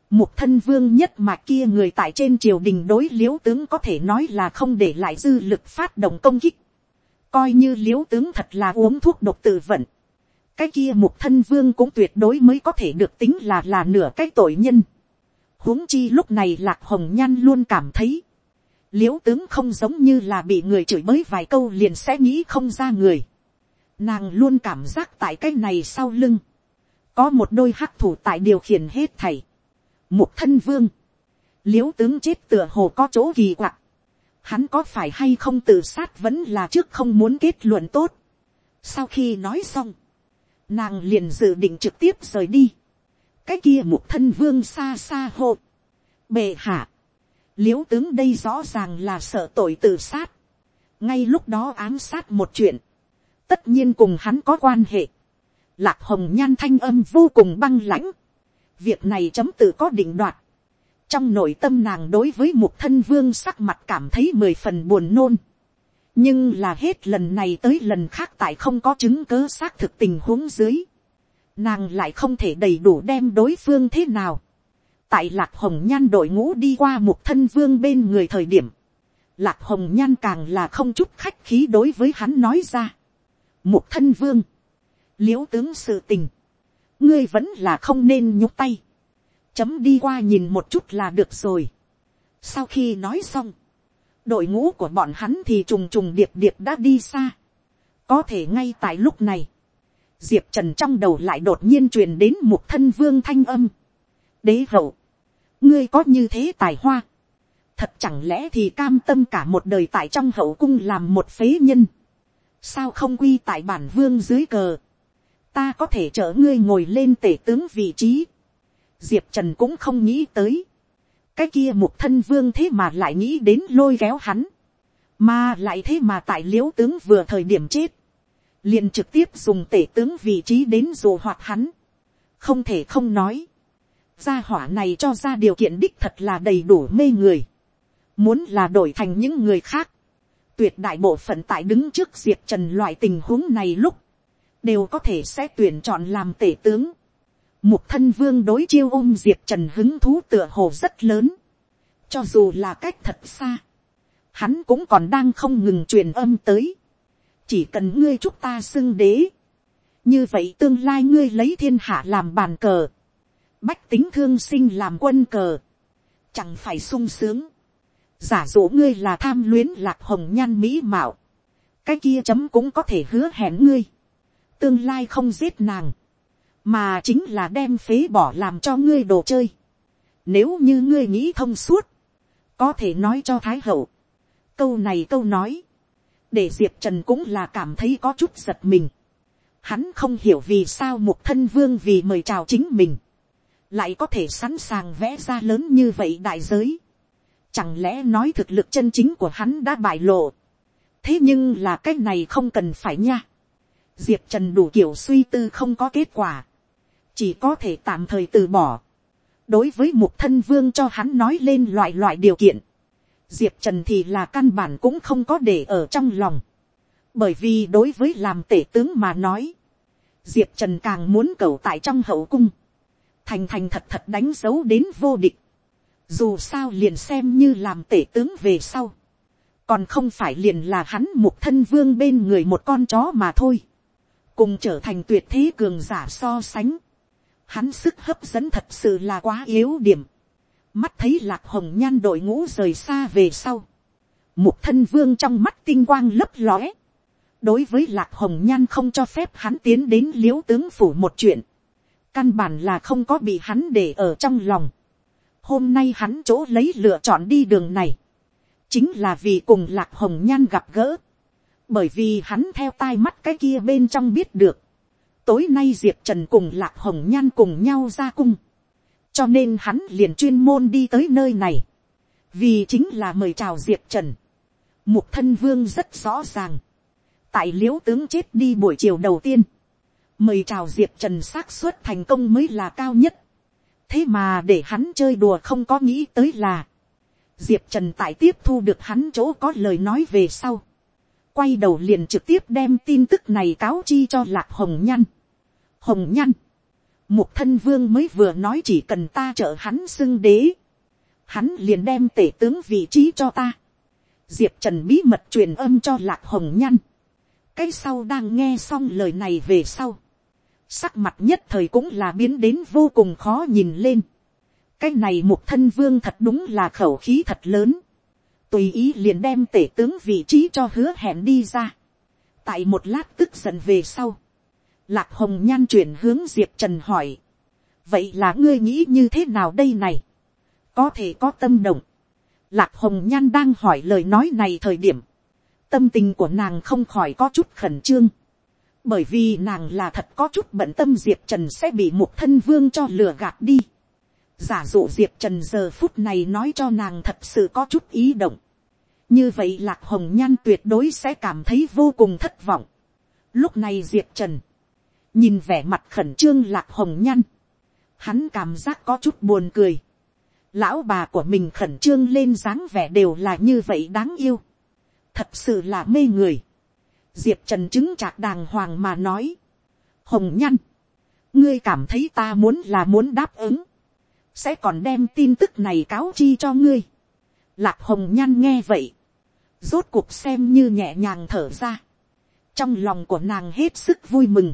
mục thân vương nhất mà kia người tại trên triều đình đối l i ễ u tướng có thể nói là không để lại dư lực phát động công kích. Coi như l i ễ u tướng thật là uống thuốc độc tự vận. Cái kia mục thân vương cũng tuyệt đối mới có thể được tính là là nửa cái tội nhân huống chi lúc này lạc hồng nhan luôn cảm thấy, l i ễ u tướng không giống như là bị người chửi bới vài câu liền sẽ nghĩ không ra người. Nàng luôn cảm giác tại cái này sau lưng, có một đôi hắc thủ tại điều khiển hết thầy. một thân vương, l i ễ u tướng chết tựa hồ có chỗ kỳ quặc, hắn có phải hay không tự sát vẫn là trước không muốn kết luận tốt. sau khi nói xong, nàng liền dự định trực tiếp rời đi cái kia một thân vương xa xa hộ. bệ hạ, l i ễ u tướng đây rõ ràng là sợ tội tự sát. ngay lúc đó ám sát một chuyện, tất nhiên cùng hắn có quan hệ. lạc hồng nhan thanh âm vô cùng băng lãnh. việc này chấm tự có định đoạt. trong nội tâm nàng đối với một thân vương sắc mặt cảm thấy mười phần buồn nôn. nhưng là hết lần này tới lần khác tại không có chứng cớ xác thực tình huống dưới nàng lại không thể đầy đủ đem đối phương thế nào. tại lạc hồng nhan đội ngũ đi qua một thân vương bên người thời điểm, lạc hồng nhan càng là không chút khách khí đối với hắn nói ra. một thân vương, l i ễ u tướng sự tình, ngươi vẫn là không nên nhúc tay, chấm đi qua nhìn một chút là được rồi. sau khi nói xong, đội ngũ của bọn hắn thì trùng trùng điệp điệp đã đi xa. có thể ngay tại lúc này, diệp trần trong đầu lại đột nhiên truyền đến một thân vương thanh âm. đế hậu, ngươi có như thế tài hoa, thật chẳng lẽ thì cam tâm cả một đời tại trong hậu cung làm một phế nhân. sao không quy tại bản vương dưới cờ, ta có thể chở ngươi ngồi lên tể tướng vị trí, diệp trần cũng không nghĩ tới, cái kia một thân vương thế mà lại nghĩ đến lôi kéo hắn, mà lại thế mà tại l i ễ u tướng vừa thời điểm chết, liền trực tiếp dùng tể tướng vị trí đến dù hoạt hắn, không thể không nói, gia hỏa này cho ra điều kiện đích thật là đầy đủ mê người, muốn là đổi thành những người khác, tuyệt đại bộ phận tại đứng trước diệp trần loại tình huống này lúc, đều có thể sẽ tuyển chọn làm tể tướng, Mục thân vương đối chiêu ôm diệp trần hứng thú tựa hồ rất lớn. Cho dù là cách thật xa. Hắn cũng còn đang không ngừng truyền âm tới. Chỉ cần ngươi chúc ta xưng đế. Như vậy tương lai ngươi lấy thiên hạ làm bàn cờ. Bách tính thương sinh làm quân cờ. Chẳng phải sung sướng. Giả dụ ngươi là tham luyến lạc hồng nhan mỹ mạo. Cái kia chấm cũng có thể hứa hẹn ngươi. Tương lai không giết nàng mà chính là đem phế bỏ làm cho ngươi đồ chơi. Nếu như ngươi nghĩ thông suốt, có thể nói cho thái hậu. Câu này câu nói, để diệp trần cũng là cảm thấy có chút giật mình. Hắn không hiểu vì sao một thân vương vì mời chào chính mình, lại có thể sẵn sàng vẽ ra lớn như vậy đại giới. Chẳng lẽ nói thực lực chân chính của hắn đã bại lộ. thế nhưng là cái này không cần phải nha. diệp trần đủ kiểu suy tư không có kết quả chỉ có thể tạm thời từ bỏ. đối với một thân vương cho hắn nói lên loại loại điều kiện, diệp trần thì là căn bản cũng không có để ở trong lòng. bởi vì đối với làm tể tướng mà nói, diệp trần càng muốn cầu tại trong hậu cung, thành thành thật thật đánh dấu đến vô địch. dù sao liền xem như làm tể tướng về sau, còn không phải liền là hắn một thân vương bên người một con chó mà thôi, cùng trở thành tuyệt thế cường giả so sánh, hắn sức hấp dẫn thật sự là quá yếu điểm mắt thấy lạc hồng nhan đội ngũ rời xa về sau. mục thân vương trong mắt tinh quang lấp lóe. đối với lạc hồng nhan không cho phép hắn tiến đến l i ễ u tướng phủ một chuyện. căn bản là không có bị hắn để ở trong lòng. hôm nay hắn chỗ lấy lựa chọn đi đường này. chính là vì cùng lạc hồng nhan gặp gỡ. bởi vì hắn theo tai mắt cái kia bên trong biết được tối nay diệp trần cùng lạc hồng nhan cùng nhau ra cung cho nên hắn liền chuyên môn đi tới nơi này. vì chính là mời chào diệp trần. mục thân vương rất rõ ràng. tại l i ễ u tướng chết đi buổi chiều đầu tiên. mời chào diệp trần xác suất thành công mới là cao nhất. thế mà để hắn chơi đùa không có nghĩ tới là. diệp trần tại tiếp thu được hắn chỗ có lời nói về sau quay đầu liền trực tiếp đem tin tức này cáo chi cho lạc hồng nhăn hồng nhăn, mục thân vương mới vừa nói chỉ cần ta trợ hắn xưng đế, hắn liền đem tể tướng vị trí cho ta, diệp trần bí mật truyền âm cho lạc hồng nhăn, cái sau đang nghe xong lời này về sau, sắc mặt nhất thời cũng là biến đến vô cùng khó nhìn lên, cái này mục thân vương thật đúng là khẩu khí thật lớn, tùy ý liền đem tể tướng vị trí cho hứa hẹn đi ra, tại một lát tức giận về sau, Lạc hồng nhan chuyển hướng diệp trần hỏi. vậy là ngươi nghĩ như thế nào đây này. có thể có tâm động. Lạc hồng nhan đang hỏi lời nói này thời điểm. tâm tình của nàng không khỏi có chút khẩn trương. bởi vì nàng là thật có chút bận tâm diệp trần sẽ bị một thân vương cho lừa gạt đi. giả dụ diệp trần giờ phút này nói cho nàng thật sự có chút ý động. như vậy lạc hồng nhan tuyệt đối sẽ cảm thấy vô cùng thất vọng. lúc này diệp trần nhìn vẻ mặt khẩn trương lạc hồng nhăn, hắn cảm giác có chút buồn cười. lão bà của mình khẩn trương lên dáng vẻ đều là như vậy đáng yêu. thật sự là mê người. diệp trần chứng chạc đàng hoàng mà nói. hồng nhăn, ngươi cảm thấy ta muốn là muốn đáp ứng, sẽ còn đem tin tức này cáo chi cho ngươi. lạc hồng nhăn nghe vậy, rốt cuộc xem như nhẹ nhàng thở ra. trong lòng của nàng hết sức vui mừng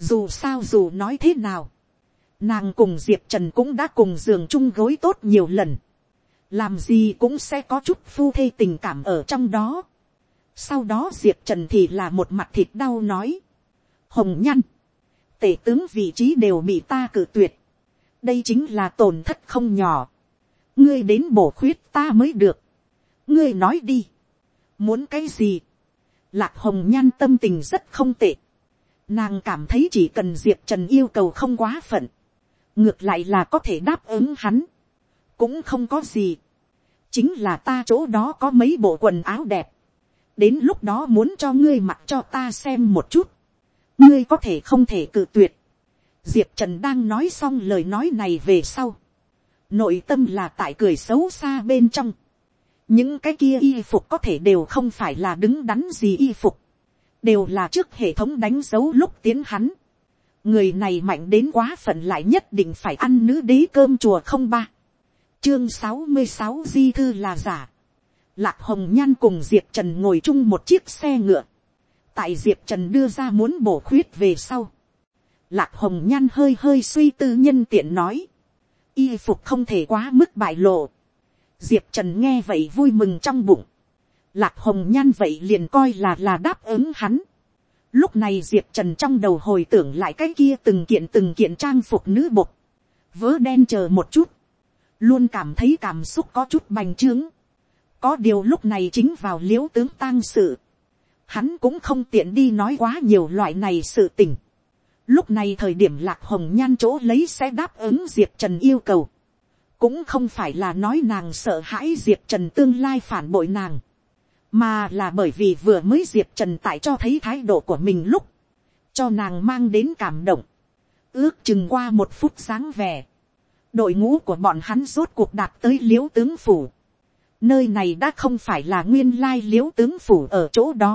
dù sao dù nói thế nào, nàng cùng diệp trần cũng đã cùng giường chung gối tốt nhiều lần, làm gì cũng sẽ có chút phu thê tình cảm ở trong đó. sau đó diệp trần thì là một mặt thịt đau nói, hồng nhăn, tể tướng vị trí đều bị ta cử tuyệt, đây chính là tổn thất không nhỏ, ngươi đến bổ khuyết ta mới được, ngươi nói đi, muốn cái gì, lạc hồng nhan tâm tình rất không tệ, nàng cảm thấy chỉ cần diệp trần yêu cầu không quá phận, ngược lại là có thể đáp ứng hắn, cũng không có gì, chính là ta chỗ đó có mấy bộ quần áo đẹp, đến lúc đó muốn cho ngươi mặc cho ta xem một chút, ngươi có thể không thể cự tuyệt. diệp trần đang nói xong lời nói này về sau, nội tâm là tại cười xấu xa bên trong, những cái kia y phục có thể đều không phải là đứng đắn gì y phục, đều là trước hệ thống đánh dấu lúc tiến hắn. người này mạnh đến quá phận lại nhất định phải ăn nữ đế cơm chùa không ba. chương sáu mươi sáu di thư là giả. lạc hồng nhan cùng diệp trần ngồi chung một chiếc xe ngựa. tại diệp trần đưa ra muốn bổ khuyết về sau. lạc hồng nhan hơi hơi suy tư nhân tiện nói. y phục không thể quá mức bại lộ diệp trần nghe vậy vui mừng trong bụng lạc hồng nhan vậy liền coi là là đáp ứng hắn. lúc này diệp trần trong đầu hồi tưởng lại cái kia từng kiện từng kiện trang phục nữ bột. vớ đen chờ một chút. luôn cảm thấy cảm xúc có chút bành trướng. có điều lúc này chính vào l i ễ u tướng tang sự. hắn cũng không tiện đi nói quá nhiều loại này sự tình. lúc này thời điểm lạc hồng nhan chỗ lấy sẽ đáp ứng diệp trần yêu cầu cũng không phải là nói nàng sợ hãi diệp trần tương lai phản bội nàng, mà là bởi vì vừa mới diệp trần tại cho thấy thái độ của mình lúc, cho nàng mang đến cảm động, ước chừng qua một phút sáng vẻ, đội ngũ của bọn hắn rốt cuộc đạt tới l i ễ u tướng phủ, nơi này đã không phải là nguyên lai l i ễ u tướng phủ ở chỗ đó,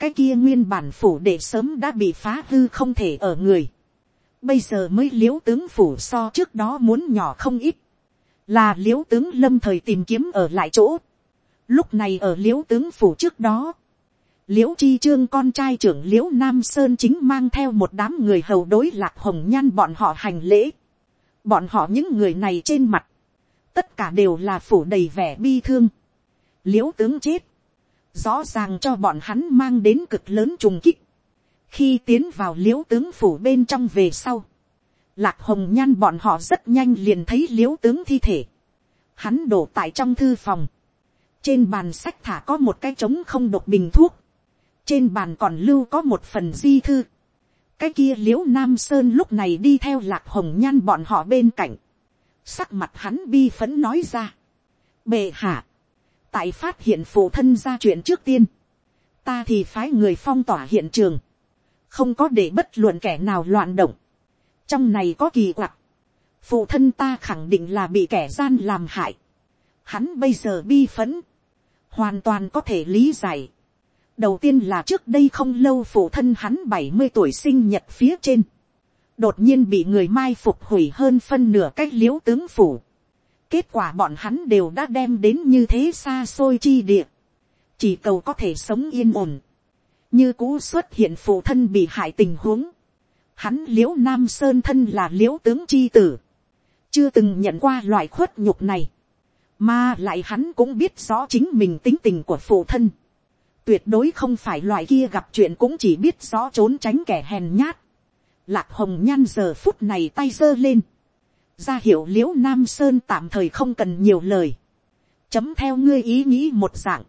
cái kia nguyên bản phủ để sớm đã bị phá hư không thể ở người, bây giờ mới l i ễ u tướng phủ so trước đó muốn nhỏ không ít, là l i ễ u tướng lâm thời tìm kiếm ở lại chỗ lúc này ở l i ễ u tướng phủ trước đó, l i ễ u chi trương con trai trưởng l i ễ u nam sơn chính mang theo một đám người hầu đối lạc hồng nhan bọn họ hành lễ. bọn họ những người này trên mặt, tất cả đều là phủ đầy vẻ bi thương. l i ễ u tướng chết, rõ ràng cho bọn hắn mang đến cực lớn trùng kích. khi tiến vào l i ễ u tướng phủ bên trong về sau, Lạc hồng nhan bọn họ rất nhanh liền thấy l i ễ u tướng thi thể. Hắn đổ tại trong thư phòng. Trên bàn sách thả có một cái trống không độc bình thuốc. Trên bàn còn lưu có một phần di thư. Cái kia l i ễ u nam sơn lúc này đi theo lạc hồng nhan bọn họ bên cạnh. Sắc mặt hắn bi phấn nói ra. Bệ hạ. Tại phát hiện phụ thân ra chuyện trước tiên. Ta thì phái người phong tỏa hiện trường. Không có để bất luận kẻ nào loạn động trong này có kỳ quặc, phụ thân ta khẳng định là bị kẻ gian làm hại, hắn bây giờ bi phấn, hoàn toàn có thể lý giải. đầu tiên là trước đây không lâu phụ thân hắn bảy mươi tuổi sinh nhật phía trên, đột nhiên bị người mai phục hủy hơn phân nửa cách l i ễ u tướng phủ. kết quả bọn hắn đều đã đem đến như thế xa xôi chi địa, chỉ cầu có thể sống yên ổn, như cũ xuất hiện phụ thân bị hại tình huống, hắn l i ễ u nam sơn thân là l i ễ u tướng chi tử, chưa từng nhận qua loại khuất nhục này, mà lại hắn cũng biết rõ chính mình tính tình của phụ thân, tuyệt đối không phải loại kia gặp chuyện cũng chỉ biết rõ trốn tránh kẻ hèn nhát, lạc hồng nhan giờ phút này tay giơ lên, ra hiệu l i ễ u nam sơn tạm thời không cần nhiều lời, chấm theo ngươi ý nghĩ một dạng,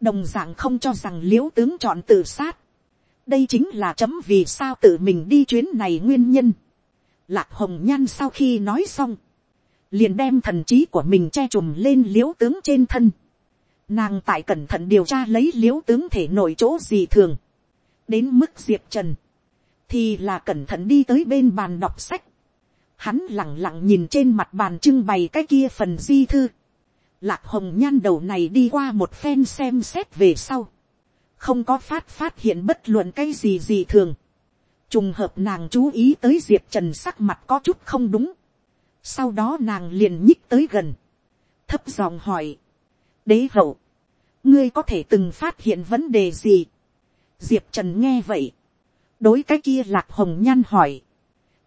đồng dạng không cho rằng l i ễ u tướng chọn tự sát, đây chính là chấm vì sao tự mình đi chuyến này nguyên nhân. Lạc hồng nhan sau khi nói xong, liền đem thần trí của mình che trùm lên l i ễ u tướng trên thân. Nàng tại cẩn thận điều tra lấy l i ễ u tướng thể nội chỗ gì thường. đến mức diệp trần, thì là cẩn thận đi tới bên bàn đọc sách. Hắn lẳng lặng nhìn trên mặt bàn trưng bày cái kia phần di thư. Lạc hồng nhan đầu này đi qua một phen xem xét về sau không có phát phát hiện bất luận cái gì gì thường. trùng hợp nàng chú ý tới diệp trần sắc mặt có chút không đúng sau đó nàng liền nhích tới gần, thấp giọng hỏi, đế hậu, ngươi có thể từng phát hiện vấn đề gì. diệp trần nghe vậy, đối cái kia lạc hồng nhan hỏi,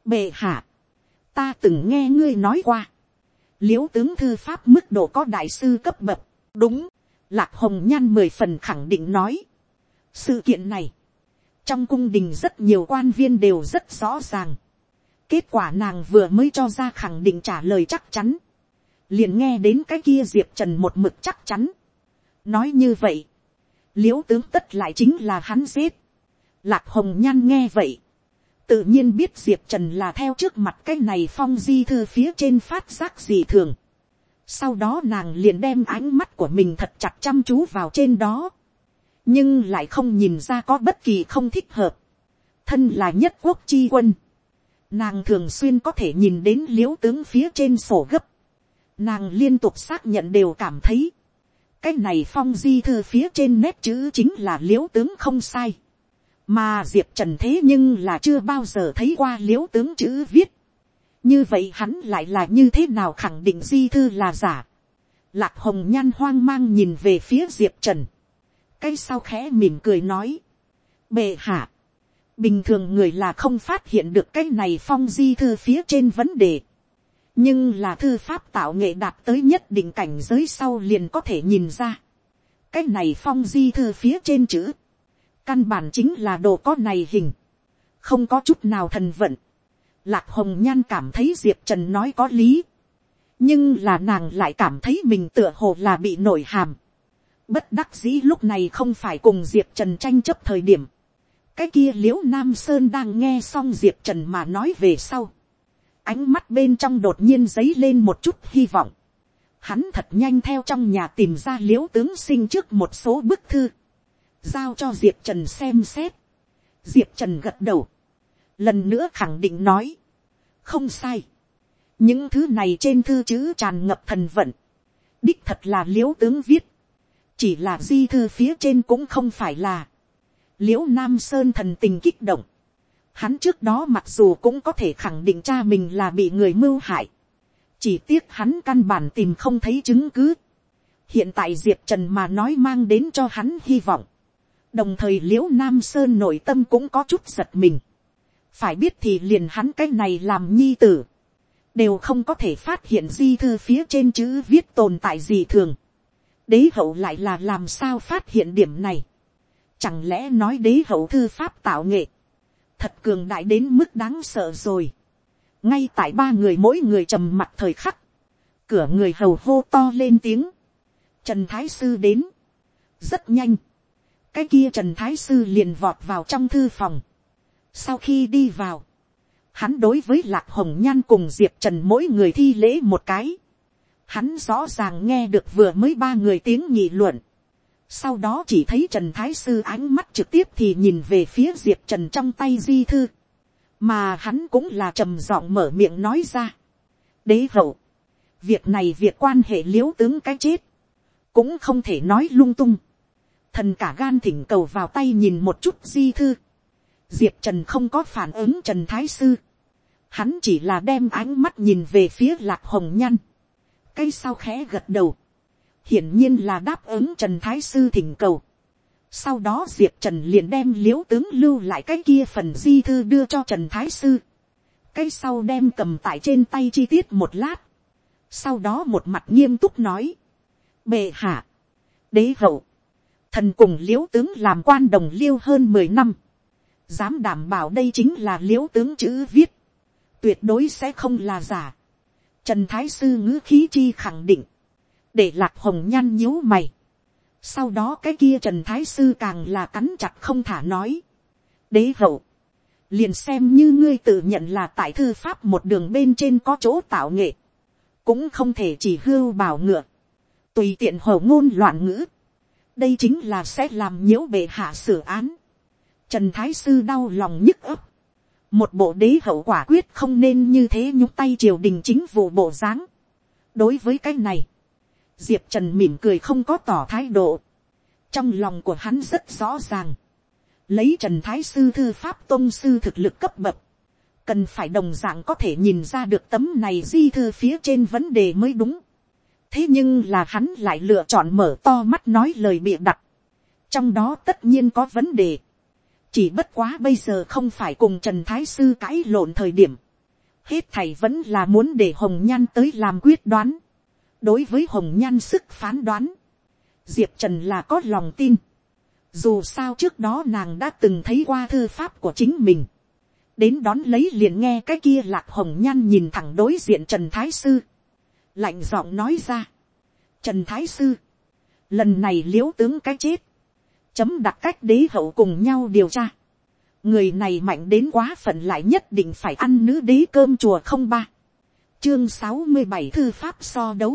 bệ hạ, ta từng nghe ngươi nói qua, l i ễ u tướng thư pháp mức độ có đại sư cấp bậc, đúng, lạc hồng nhan mười phần khẳng định nói, sự kiện này, trong cung đình rất nhiều quan viên đều rất rõ ràng. Kết quả nàng vừa mới cho ra khẳng định trả lời chắc chắn. Liền nghe đến cái kia Diệp Trần một mực chắc chắn. Nói như vậy, l i ễ u tướng tất lại chính là hắn giết, lạc hồng nhan nghe vậy, tự nhiên biết diệp trần là theo trước mặt cái này phong di thư phía trên phát giác gì thường, sau đó nàng liền đem ánh mắt của mình thật chặt chăm chú vào trên đó, nhưng lại không nhìn ra có bất kỳ không thích hợp, thân là nhất quốc chi quân, nàng thường xuyên có thể nhìn đến l i ễ u tướng phía trên sổ gấp, nàng liên tục xác nhận đều cảm thấy, cái này phong di thư phía trên nét chữ chính là l i ễ u tướng không sai, mà diệp trần thế nhưng là chưa bao giờ thấy qua l i ễ u tướng chữ viết, như vậy hắn lại là như thế nào khẳng định di thư là giả, lạc hồng nhan hoang mang nhìn về phía diệp trần, cái sau khẽ mỉm cười nói, bệ hạ, bình thường người là không phát hiện được cái này phong di thư phía trên vấn đề. nhưng là thư pháp tạo nghệ đạt tới nhất định cảnh giới sau liền có thể nhìn ra. cái này phong di thư phía trên chữ. căn bản chính là đồ có này hình. không có chút nào thần vận. lạc hồng nhan cảm thấy diệp trần nói có lý. nhưng là nàng lại cảm thấy mình tựa hồ là bị nổi hàm. bất đắc dĩ lúc này không phải cùng diệp trần tranh chấp thời điểm cái kia l i ễ u nam sơn đang nghe xong diệp trần mà nói về sau, ánh mắt bên trong đột nhiên dấy lên một chút hy vọng, hắn thật nhanh theo trong nhà tìm ra l i ễ u tướng sinh trước một số bức thư, giao cho diệp trần xem xét, diệp trần gật đầu, lần nữa khẳng định nói, không sai, những thứ này trên thư chữ tràn ngập thần vận, đích thật là l i ễ u tướng viết, chỉ là di thư phía trên cũng không phải là, l i ễ u nam sơn thần tình kích động. Hắn trước đó mặc dù cũng có thể khẳng định cha mình là bị người mưu hại. Chỉ tiếc hắn căn bản tìm không thấy chứng cứ. Hiện tại Diệp Trần mà nói mang đến cho hắn hy vọng. Đồng thời l i ễ u nam sơn nội tâm cũng có chút giật mình. Phải biết thì liền hắn cái này làm nhi tử. Đều không có thể phát hiện di thư phía trên chữ viết tồn tại gì thường. Đế hậu lại là làm sao phát hiện điểm này Chẳng lẽ nói đế hậu thư pháp tạo nghệ. Thật cường đại đến mức đáng sợ rồi. Ngay tại ba người mỗi người trầm mặt thời khắc. Cửa người hầu hô to lên tiếng. Trần Thái Sư đến. Rất nhanh. Cái kia Trần Thái Sư liền vọt vào trong thư phòng. Sau khi đi vào. Hắn đối với Lạc Hồng Nhan cùng Diệp Trần mỗi người thi lễ một cái. Hắn rõ ràng nghe được vừa mới ba người tiếng nhị luận sau đó chỉ thấy Trần Thái Sư ánh mắt trực tiếp thì nhìn về phía Diệp Trần trong tay di thư. Mà hắn cũng là trầm giọng mở miệng nói ra. Đế hậu. Việc này việc quan hệ liếu tướng cái chết. Cũng không thể nói lung tung. Thần cả gan thỉnh cầu vào tay nhìn một chút di thư. Diệp Trần không có phản ứng Trần Thái Sư. Hắn chỉ là đem ánh mắt nhìn về phía lạc hồng nhăn. Cây sau khẽ gật đầu hiển nhiên là đáp ứng trần thái sư thỉnh cầu. sau đó diệp trần liền đem l i ễ u tướng lưu lại cái kia phần di thư đưa cho trần thái sư. cái sau đem cầm tại trên tay chi tiết một lát. sau đó một mặt nghiêm túc nói. bệ hạ, đế hậu, thần cùng l i ễ u tướng làm quan đồng liêu hơn mười năm. dám đảm bảo đây chính là l i ễ u tướng chữ viết. tuyệt đối sẽ không là giả. trần thái sư ngữ khí chi khẳng định để lạc hồng nhan nhíu mày. sau đó cái kia trần thái sư càng là cắn chặt không thả nói. đế hậu, liền xem như ngươi tự nhận là tại thư pháp một đường bên trên có chỗ tạo nghệ, cũng không thể chỉ hưu bảo ngựa, tùy tiện hầu ngôn loạn ngữ, đây chính là sẽ làm nhiễu bệ hạ xử án. Trần thái sư đau lòng nhức ấp, một bộ đế hậu quả quyết không nên như thế nhúc tay triều đình chính vụ bộ dáng. đối với cái này, diệp trần mỉm cười không có tỏ thái độ. trong lòng của hắn rất rõ ràng. lấy trần thái sư thư pháp tôn sư thực lực cấp bậc. cần phải đồng d ạ n g có thể nhìn ra được tấm này di thư phía trên vấn đề mới đúng. thế nhưng là hắn lại lựa chọn mở to mắt nói lời bịa đặt. trong đó tất nhiên có vấn đề. chỉ bất quá bây giờ không phải cùng trần thái sư cãi lộn thời điểm. hết thầy vẫn là muốn để hồng nhan tới làm quyết đoán đối với hồng nhan sức phán đoán, diệp trần là có lòng tin. dù sao trước đó nàng đã từng thấy qua thư pháp của chính mình. đến đón lấy liền nghe cái kia lạc hồng nhan nhìn thẳng đối diện trần thái sư. lạnh giọng nói ra. trần thái sư, lần này l i ễ u tướng cái chết, chấm đặt cách đế hậu cùng nhau điều tra, người này mạnh đến quá phận lại nhất định phải ăn nữ đế cơm chùa không ba, chương sáu mươi bảy thư pháp so đấu,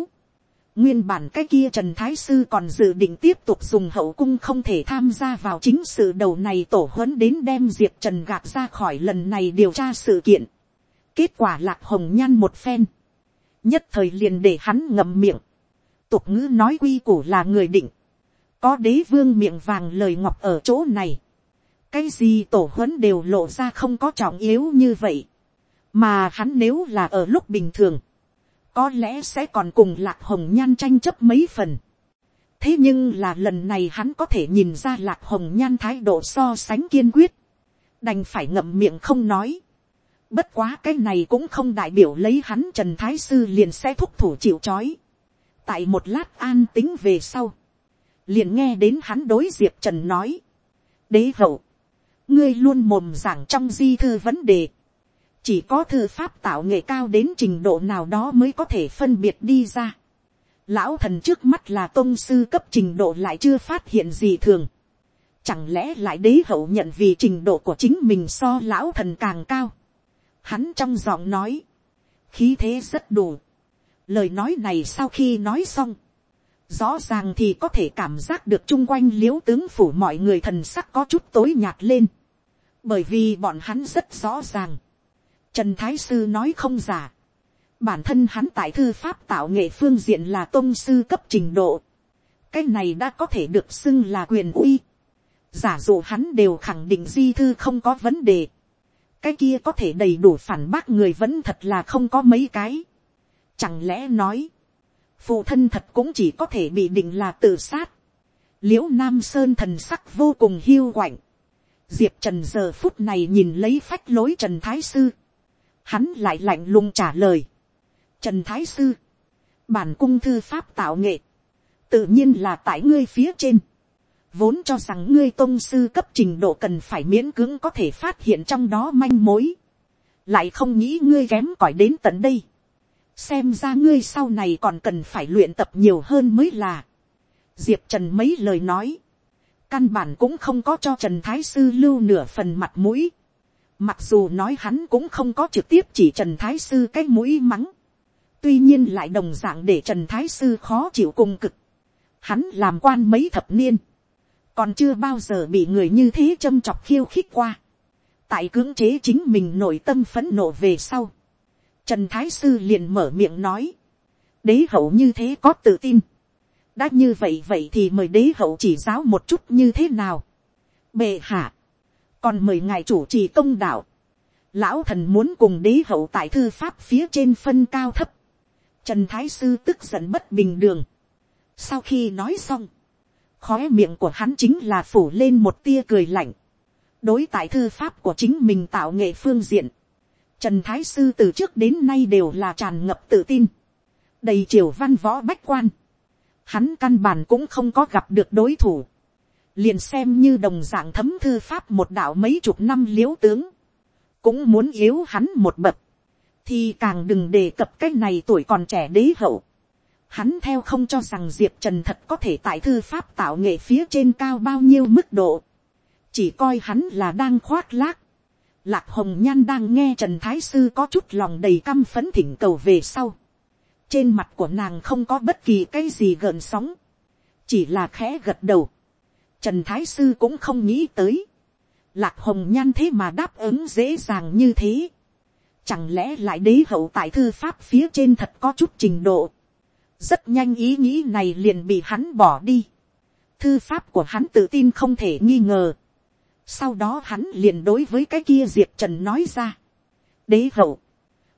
Nguyên bản cái kia Trần Thái Sư còn dự định tiếp tục dùng hậu cung không thể tham gia vào chính sự đầu này tổ huấn đến đem Diệp Trần gạt ra khỏi lần này điều tra sự kiện. Kết quả lạc hồng nhan một phen. Nhất thời liền để hắn ngậm miệng. Tục ngữ nói quy củ là người định. Có đế vương miệng vàng lời ngọc ở chỗ này. Cái gì tổ huấn đều lộ ra không có trọng yếu như vậy. Mà hắn nếu là ở lúc bình thường có lẽ sẽ còn cùng lạc hồng nhan tranh chấp mấy phần. thế nhưng là lần này hắn có thể nhìn ra lạc hồng nhan thái độ so sánh kiên quyết, đành phải ngậm miệng không nói. bất quá cái này cũng không đại biểu lấy hắn trần thái sư liền sẽ thúc thủ chịu c h ó i tại một lát an tính về sau, liền nghe đến hắn đối diệp trần nói, đế hậu, ngươi luôn mồm giảng trong di thư vấn đề, chỉ có thư pháp tạo nghệ cao đến trình độ nào đó mới có thể phân biệt đi ra. Lão thần trước mắt là công sư cấp trình độ lại chưa phát hiện gì thường. Chẳng lẽ lại đế hậu nhận vì trình độ của chính mình so lão thần càng cao. Hắn trong giọng nói. Khí thế rất đủ. Lời nói này sau khi nói xong. Rõ ràng thì có thể cảm giác được chung quanh liếu tướng phủ mọi người thần sắc có chút tối nhạt lên. Bởi vì bọn hắn rất rõ ràng Trần Thái Sư nói không giả. Bản thân hắn tại thư pháp tạo nghệ phương diện là tôn sư cấp trình độ. Cái này đã có thể được xưng là quyền uy. Giả dụ hắn đều khẳng định di thư không có vấn đề. Cái kia có thể đầy đủ phản bác người vẫn thật là không có mấy cái. Chẳng lẽ nói. Phụ thân thật cũng chỉ có thể bị định là tự sát. Liễu Nam Sơn thần sắc vô cùng hiu quạnh. Diệp Trần giờ phút này nhìn lấy phách lối Trần Thái Sư hắn lại lạnh lùng trả lời. Trần Thái Sư, bản cung thư pháp tạo nghệ, tự nhiên là tại ngươi phía trên. Vốn cho rằng ngươi tôn sư cấp trình độ cần phải miễn cưỡng có thể phát hiện trong đó manh mối. Lại không nghĩ ngươi kém cỏi đến tận đây. Xem ra ngươi sau này còn cần phải luyện tập nhiều hơn mới là. Diệp Trần mấy lời nói. Căn bản cũng không có cho Trần Thái Sư lưu nửa phần mặt mũi Mặc dù nói hắn cũng không có trực tiếp chỉ Trần Thái Sư cái mũi mắng. Tuy nhiên lại đồng dạng để Trần Thái Sư khó chịu cùng cực. Hắn làm quan mấy thập niên. Còn chưa bao giờ bị người như thế châm chọc khiêu khích qua. Tại cưỡng chế chính mình nội tâm phấn nộ về sau. Trần Thái Sư liền mở miệng nói. Đế hậu như thế có tự tin. Đã như vậy vậy thì mời đế hậu chỉ giáo một chút như thế nào. Bệ hạ còn mời ngài chủ trì công đạo, lão thần muốn cùng đế hậu tại thư pháp phía trên phân cao thấp, trần thái sư tức giận bất bình đường. sau khi nói xong, khói miệng của hắn chính là phủ lên một tia cười lạnh, đối tại thư pháp của chính mình tạo nghệ phương diện, trần thái sư từ trước đến nay đều là tràn ngập tự tin, đầy triều văn võ bách quan, hắn căn bản cũng không có gặp được đối thủ, liền xem như đồng dạng thấm thư pháp một đạo mấy chục năm l i ễ u tướng, cũng muốn yếu hắn một bậc, thì càng đừng đề cập cái này tuổi còn trẻ đế hậu. Hắn theo không cho rằng diệp trần thật có thể tại thư pháp tạo nghệ phía trên cao bao nhiêu mức độ, chỉ coi hắn là đang khoác lác. Lạc hồng nhan đang nghe trần thái sư có chút lòng đầy căm phấn thỉnh cầu về sau. trên mặt của nàng không có bất kỳ cái gì gợn sóng, chỉ là khẽ gật đầu Trần Thái Sư cũng không nghĩ tới. Lạc Hồng Nhan thế mà đáp ứng dễ dàng như thế. Chẳng lẽ lại đế hậu tại thư pháp phía trên thật có chút trình độ. Rất nhanh ý nghĩ này liền bị hắn bỏ đi. Thư pháp của hắn tự tin không thể nghi ngờ. Sau đó hắn liền đối với cái kia Diệp Trần nói ra. Đế hậu.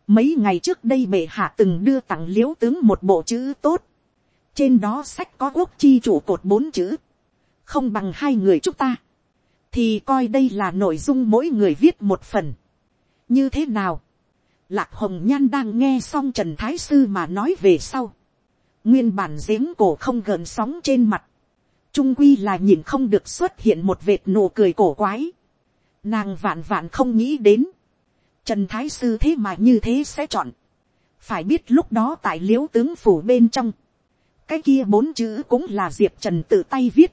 Mấy ngày trước đây bệ hạ từng đưa tặng liễu tướng một bộ chữ tốt. Trên đó sách có quốc chi chủ cột bốn chữ không bằng hai người chúng ta, thì coi đây là nội dung mỗi người viết một phần. như thế nào, lạc hồng nhan đang nghe xong trần thái sư mà nói về sau, nguyên bản giếng cổ không gợn sóng trên mặt, trung quy là nhìn không được xuất hiện một vệt nụ cười cổ quái, nàng vạn vạn không nghĩ đến, trần thái sư thế mà như thế sẽ chọn, phải biết lúc đó tại l i ễ u tướng phủ bên trong, cái kia bốn chữ cũng là diệp trần tự tay viết,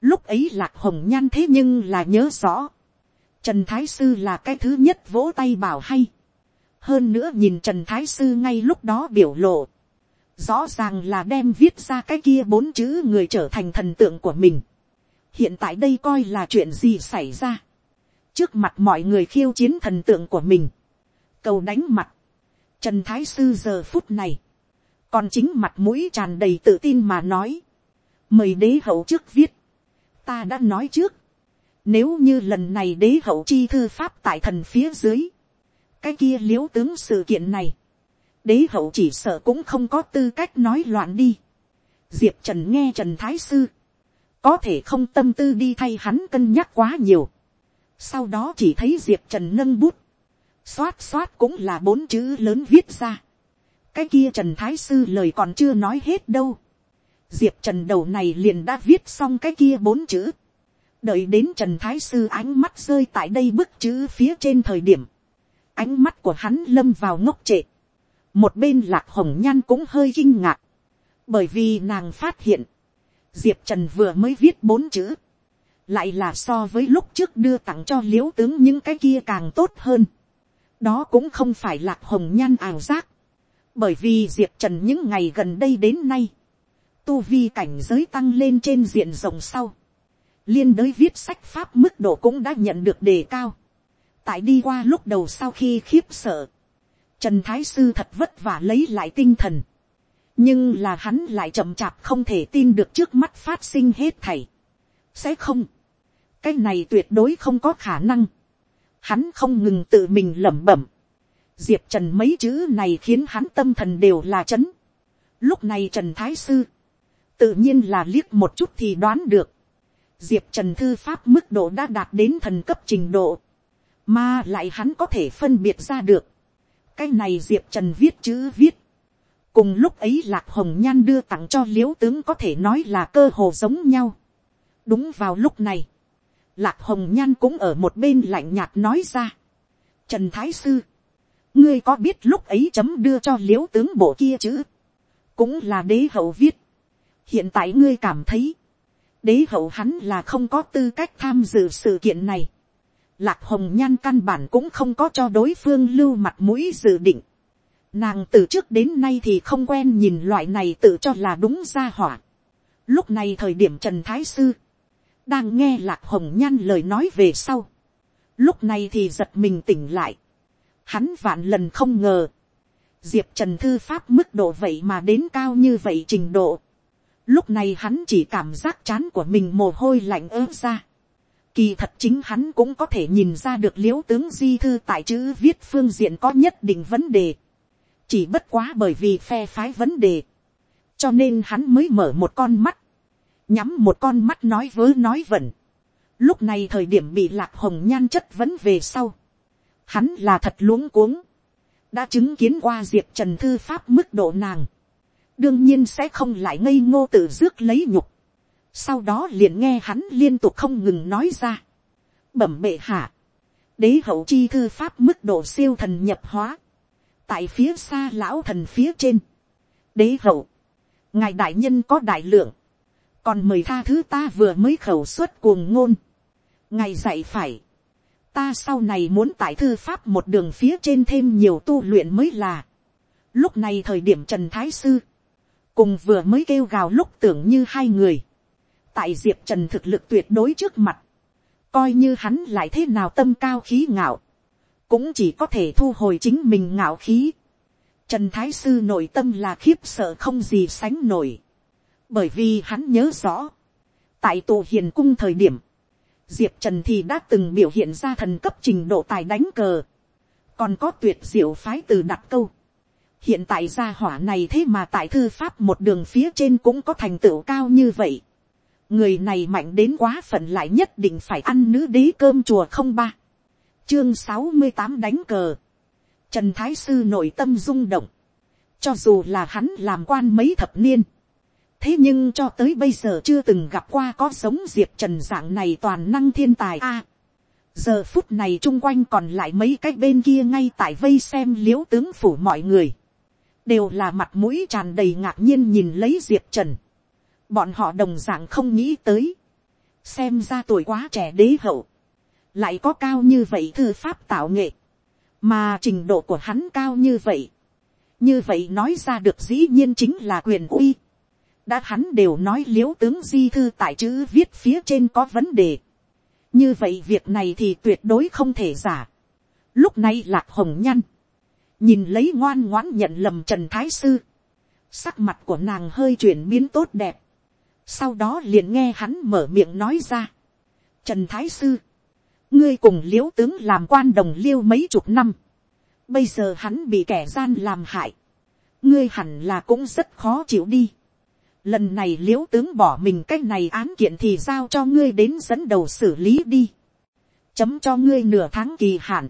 lúc ấy lạc hồng nhan thế nhưng là nhớ rõ, trần thái sư là cái thứ nhất vỗ tay bảo hay, hơn nữa nhìn trần thái sư ngay lúc đó biểu lộ, rõ ràng là đem viết ra cái kia bốn chữ người trở thành thần tượng của mình. hiện tại đây coi là chuyện gì xảy ra. trước mặt mọi người khiêu chiến thần tượng của mình. cầu đánh mặt. trần thái sư giờ phút này. còn chính mặt mũi tràn đầy tự tin mà nói. mời đế hậu trước viết ta đã nói trước. nếu như lần này đế hậu chi thư pháp tại thần phía dưới. cái kia l i ễ u tướng sự kiện này đế hậu chỉ sợ cũng không có tư cách nói loạn đi. diệp trần nghe trần thái sư, có thể không tâm tư đi thay hắn cân nhắc quá nhiều. sau đó chỉ thấy diệp trần nâng bút, xoát xoát cũng là bốn chữ lớn viết ra. cái kia trần thái sư lời còn chưa nói hết đâu diệp trần đầu này liền đã viết xong cái kia bốn chữ. đợi đến trần thái sư ánh mắt rơi tại đây bức chữ phía trên thời điểm. ánh mắt của hắn lâm vào ngốc trệ một bên lạc hồng nhan cũng hơi kinh ngạc, bởi vì nàng phát hiện, diệp trần vừa mới viết bốn chữ, lại là so với lúc trước đưa tặng cho l i ễ u tướng những cái kia càng tốt hơn. đó cũng không phải lạc hồng nhan ảo giác, bởi vì diệp trần những ngày gần đây đến nay, tu vi cảnh giới tăng lên trên diện rộng sau, liên đới viết sách pháp mức độ cũng đã nhận được đề cao. tại đi qua lúc đầu sau khi khiếp sợ, Trần Thái Sư thật vất vả lấy lại tinh thần. Nhưng là hắn lại chậm chạp không thể tin được trước mắt phát sinh hết thảy. Sẽ không. Cái này tuyệt đối không có khả năng. Hắn không ngừng tự mình lẩm bẩm. Diệp Trần mấy chữ này khiến hắn tâm thần đều là chấn. Lúc này Trần Thái Sư. Tự nhiên là liếc một chút thì đoán được. Diệp Trần thư pháp mức độ đã đạt đến thần cấp trình độ. Mà lại hắn có thể phân biệt ra được cái này diệp trần viết chữ viết. cùng lúc ấy lạc hồng nhan đưa tặng cho l i ễ u tướng có thể nói là cơ hồ giống nhau. đúng vào lúc này, lạc hồng nhan cũng ở một bên lạnh nhạt nói ra. trần thái sư, ngươi có biết lúc ấy chấm đưa cho l i ễ u tướng bộ kia chứ cũng là đế hậu viết hiện tại ngươi cảm thấy, đế hậu hắn là không có tư cách tham dự sự kiện này Lạc hồng nhan căn bản cũng không có cho đối phương lưu mặt mũi dự định. Nàng từ trước đến nay thì không quen nhìn loại này tự cho là đúng ra hỏa. Lúc này thời điểm Trần Thái Sư. Đang nghe lạc hồng nhan lời nói về sau. Lúc này thì giật mình tỉnh lại. Hắn vạn lần không ngờ. Diệp Trần Thư Pháp mức độ vậy mà đến cao như vậy trình độ. Lúc này hắn chỉ cảm giác chán của mình mồ hôi lạnh ớt ra Kỳ thật chính hắn cũng có thể nhìn ra được liễu tướng di thư tại chữ viết phương diện có nhất định vấn đề. Chỉ bất quá bởi vì phe phái vấn đề. Cho nên hắn mới mở một con mắt. Nhắm một con mắt nói vớ nói vẩn. Lúc này thời điểm bị lạc hồng nhan chất vấn về sau. Hắn là thật luống cuống. Đã chứng kiến qua diệp trần thư pháp mức độ nàng. Đương nhiên sẽ không lại ngây ngô tự rước lấy nhục. Sau đó liền nghe hắn liên tục không ngừng nói ra. bẩm bệ hạ, đế hậu chi thư pháp mức độ siêu thần nhập hóa, tại phía xa lão thần phía trên, đế hậu, ngài đại nhân có đại lượng, còn mời tha thứ ta vừa mới khẩu suất cuồng ngôn, ngài dạy phải, ta sau này muốn tại thư pháp một đường phía trên thêm nhiều tu luyện mới là, lúc này thời điểm trần thái sư, cùng vừa mới kêu gào lúc tưởng như hai người, tại diệp trần thực lực tuyệt đối trước mặt, coi như hắn lại thế nào tâm cao khí ngạo, cũng chỉ có thể thu hồi chính mình ngạo khí. Trần Thái Sư nội tâm là khiếp sợ không gì sánh nổi. Bởi vì hắn nhớ rõ. Tại tổ hiền cung thời điểm. Diệp Trần thì đã từng biểu hiện ra thần cấp trình độ tài đánh cờ. Còn có tuyệt diệu phái từ đặt câu. Hiện tại gia hỏa này thế mà tại thư pháp một đường phía trên cũng có thành tựu cao như vậy. Người này mạnh đến quá phận lại nhất định phải ăn nữ đế cơm chùa không ba. Chương sáu mươi tám đánh cờ. Trần thái sư nội tâm rung động. Cho dù là hắn làm quan mấy thập niên, thế nhưng cho tới bây giờ chưa từng gặp qua có giống diệp trần dạng này toàn năng thiên tài a. Giờ phút này chung quanh còn lại mấy cái bên kia ngay tại vây xem l i ễ u tướng phủ mọi người đều là mặt mũi tràn đầy ngạc nhiên nhìn lấy diệp trần. bọn họ đồng dạng không nghĩ tới. xem ra tuổi quá trẻ đế hậu, lại có cao như vậy thư pháp tạo nghệ, mà trình độ của hắn cao như vậy, như vậy nói ra được dĩ nhiên chính là quyền uy, đã hắn đều nói l i ễ u tướng di thư tại chữ viết phía trên có vấn đề, như vậy việc này thì tuyệt đối không thể giả. lúc này lạc hồng nhăn, nhìn lấy ngoan ngoãn nhận lầm trần thái sư, sắc mặt của nàng hơi chuyển biến tốt đẹp, sau đó liền nghe hắn mở miệng nói ra, trần thái sư, ngươi cùng l i ễ u tướng làm quan đồng liêu mấy chục năm, bây giờ hắn bị kẻ gian làm hại, ngươi hẳn là cũng rất khó chịu đi. Lần này l i ễ u tướng bỏ mình cái này án kiện thì giao cho ngươi đến dẫn đầu xử lý đi, chấm cho ngươi nửa tháng kỳ hạn,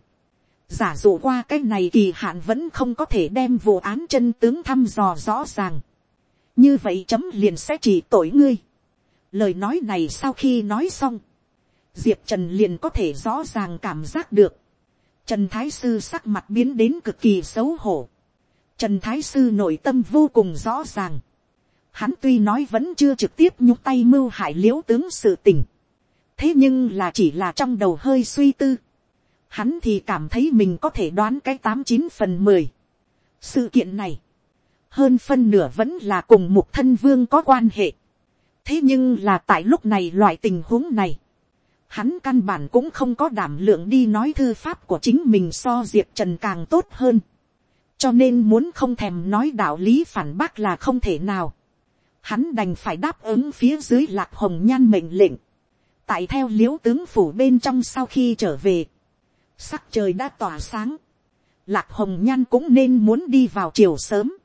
giả dụ qua cái này kỳ hạn vẫn không có thể đem vụ án chân tướng thăm dò rõ ràng, như vậy chấm liền sẽ chỉ tội ngươi. lời nói này sau khi nói xong, diệp trần liền có thể rõ ràng cảm giác được, trần thái sư sắc mặt biến đến cực kỳ xấu hổ, trần thái sư nội tâm vô cùng rõ ràng, Hắn tuy nói vẫn chưa trực tiếp nhúc tay mưu hại l i ễ u tướng sự tình. Thế nhưng là chỉ là trong đầu hơi suy tư. Hắn thì cảm thấy mình có thể đoán cái tám chín phần mười. Sự kiện này. Hơn phân nửa vẫn là cùng một thân vương có quan hệ. Thế nhưng là tại lúc này loại tình huống này. Hắn căn bản cũng không có đảm lượng đi nói thư pháp của chính mình so diệp trần càng tốt hơn cho nên muốn không thèm nói đạo lý phản bác là không thể nào hắn đành phải đáp ứng phía dưới lạc hồng nhan mệnh lệnh, tại theo l i ễ u tướng phủ bên trong sau khi trở về, sắc trời đã tỏa sáng, lạc hồng nhan cũng nên muốn đi vào chiều sớm,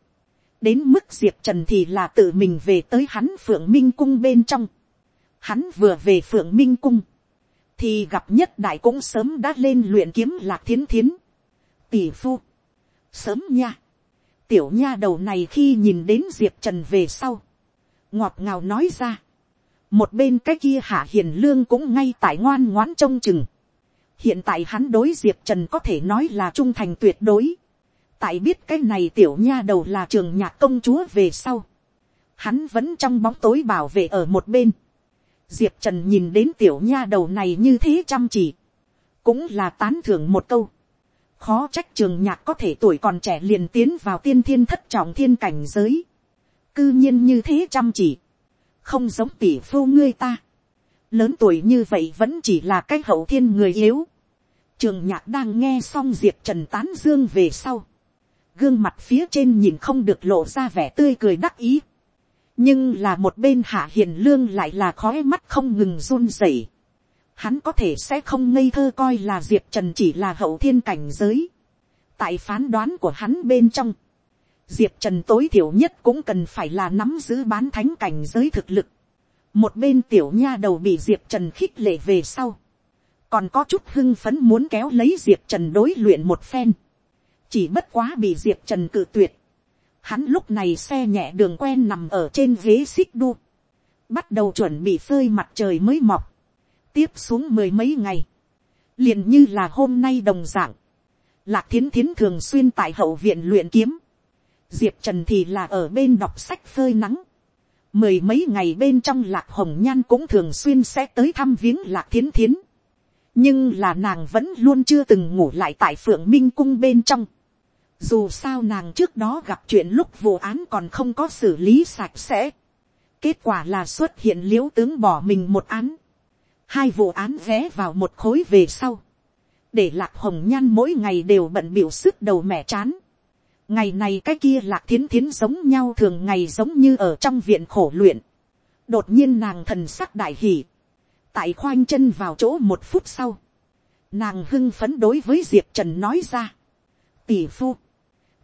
đến mức diệp trần thì là tự mình về tới hắn phượng minh cung bên trong, hắn vừa về phượng minh cung, thì gặp nhất đại cũng sớm đã lên luyện kiếm lạc thiến thiến, tỷ phu, sớm nha, tiểu nha đầu này khi nhìn đến diệp trần về sau, ngọt ngào nói ra. một bên cái kia hạ hiền lương cũng ngay tại ngoan ngoãn trông chừng hiện tại hắn đối diệp trần có thể nói là trung thành tuyệt đối. tại biết cái này tiểu nha đầu là trường nhạc công chúa về sau. hắn vẫn trong bóng tối bảo vệ ở một bên. diệp trần nhìn đến tiểu nha đầu này như thế chăm chỉ. cũng là tán thưởng một câu khó trách trường nhạc có thể tuổi còn trẻ liền tiến vào tiên thiên thất trọng thiên cảnh giới cư nhiên như thế chăm chỉ, không giống tỷ phu ngươi ta, lớn tuổi như vậy vẫn chỉ là cái hậu thiên người yếu. Trường nhạc đang nghe xong diệp trần tán dương về sau, gương mặt phía trên nhìn không được lộ ra vẻ tươi cười đắc ý, nhưng là một bên hạ hiền lương lại là khóe mắt không ngừng run rẩy. Hắn có thể sẽ không ngây thơ coi là diệp trần chỉ là hậu thiên cảnh giới. tại phán đoán của hắn bên trong, diệp trần tối thiểu nhất cũng cần phải là nắm giữ bán thánh cảnh giới thực lực. một bên tiểu nha đầu bị diệp trần khích lệ về sau còn có chút hưng phấn muốn kéo lấy diệp trần đối luyện một phen. chỉ bất quá bị diệp trần cự tuyệt. hắn lúc này xe nhẹ đường quen nằm ở trên ghế xích đu. bắt đầu chuẩn bị phơi mặt trời mới mọc. tiếp xuống mười mấy ngày. liền như là hôm nay đồng dạng. Lạc thiến thiến thường xuyên tại hậu viện luyện kiếm diệp trần thì là ở bên đọc sách phơi nắng. mười mấy ngày bên trong lạc hồng nhan cũng thường xuyên sẽ tới thăm viếng lạc thiến thiến nhưng là nàng vẫn luôn chưa từng ngủ lại tại phượng minh cung bên trong. dù sao nàng trước đó gặp chuyện lúc vụ án còn không có xử lý sạch sẽ. kết quả là xuất hiện l i ễ u tướng bỏ mình một án. hai vụ án vé vào một khối về sau. để lạc hồng nhan mỗi ngày đều bận biểu sức đầu mẹ chán ngày này cái kia lạc thiến thiến giống nhau thường ngày giống như ở trong viện khổ luyện. đột nhiên nàng thần sắc đại hỉ tại khoanh chân vào chỗ một phút sau. nàng hưng phấn đối với diệp trần nói ra. tỷ phu,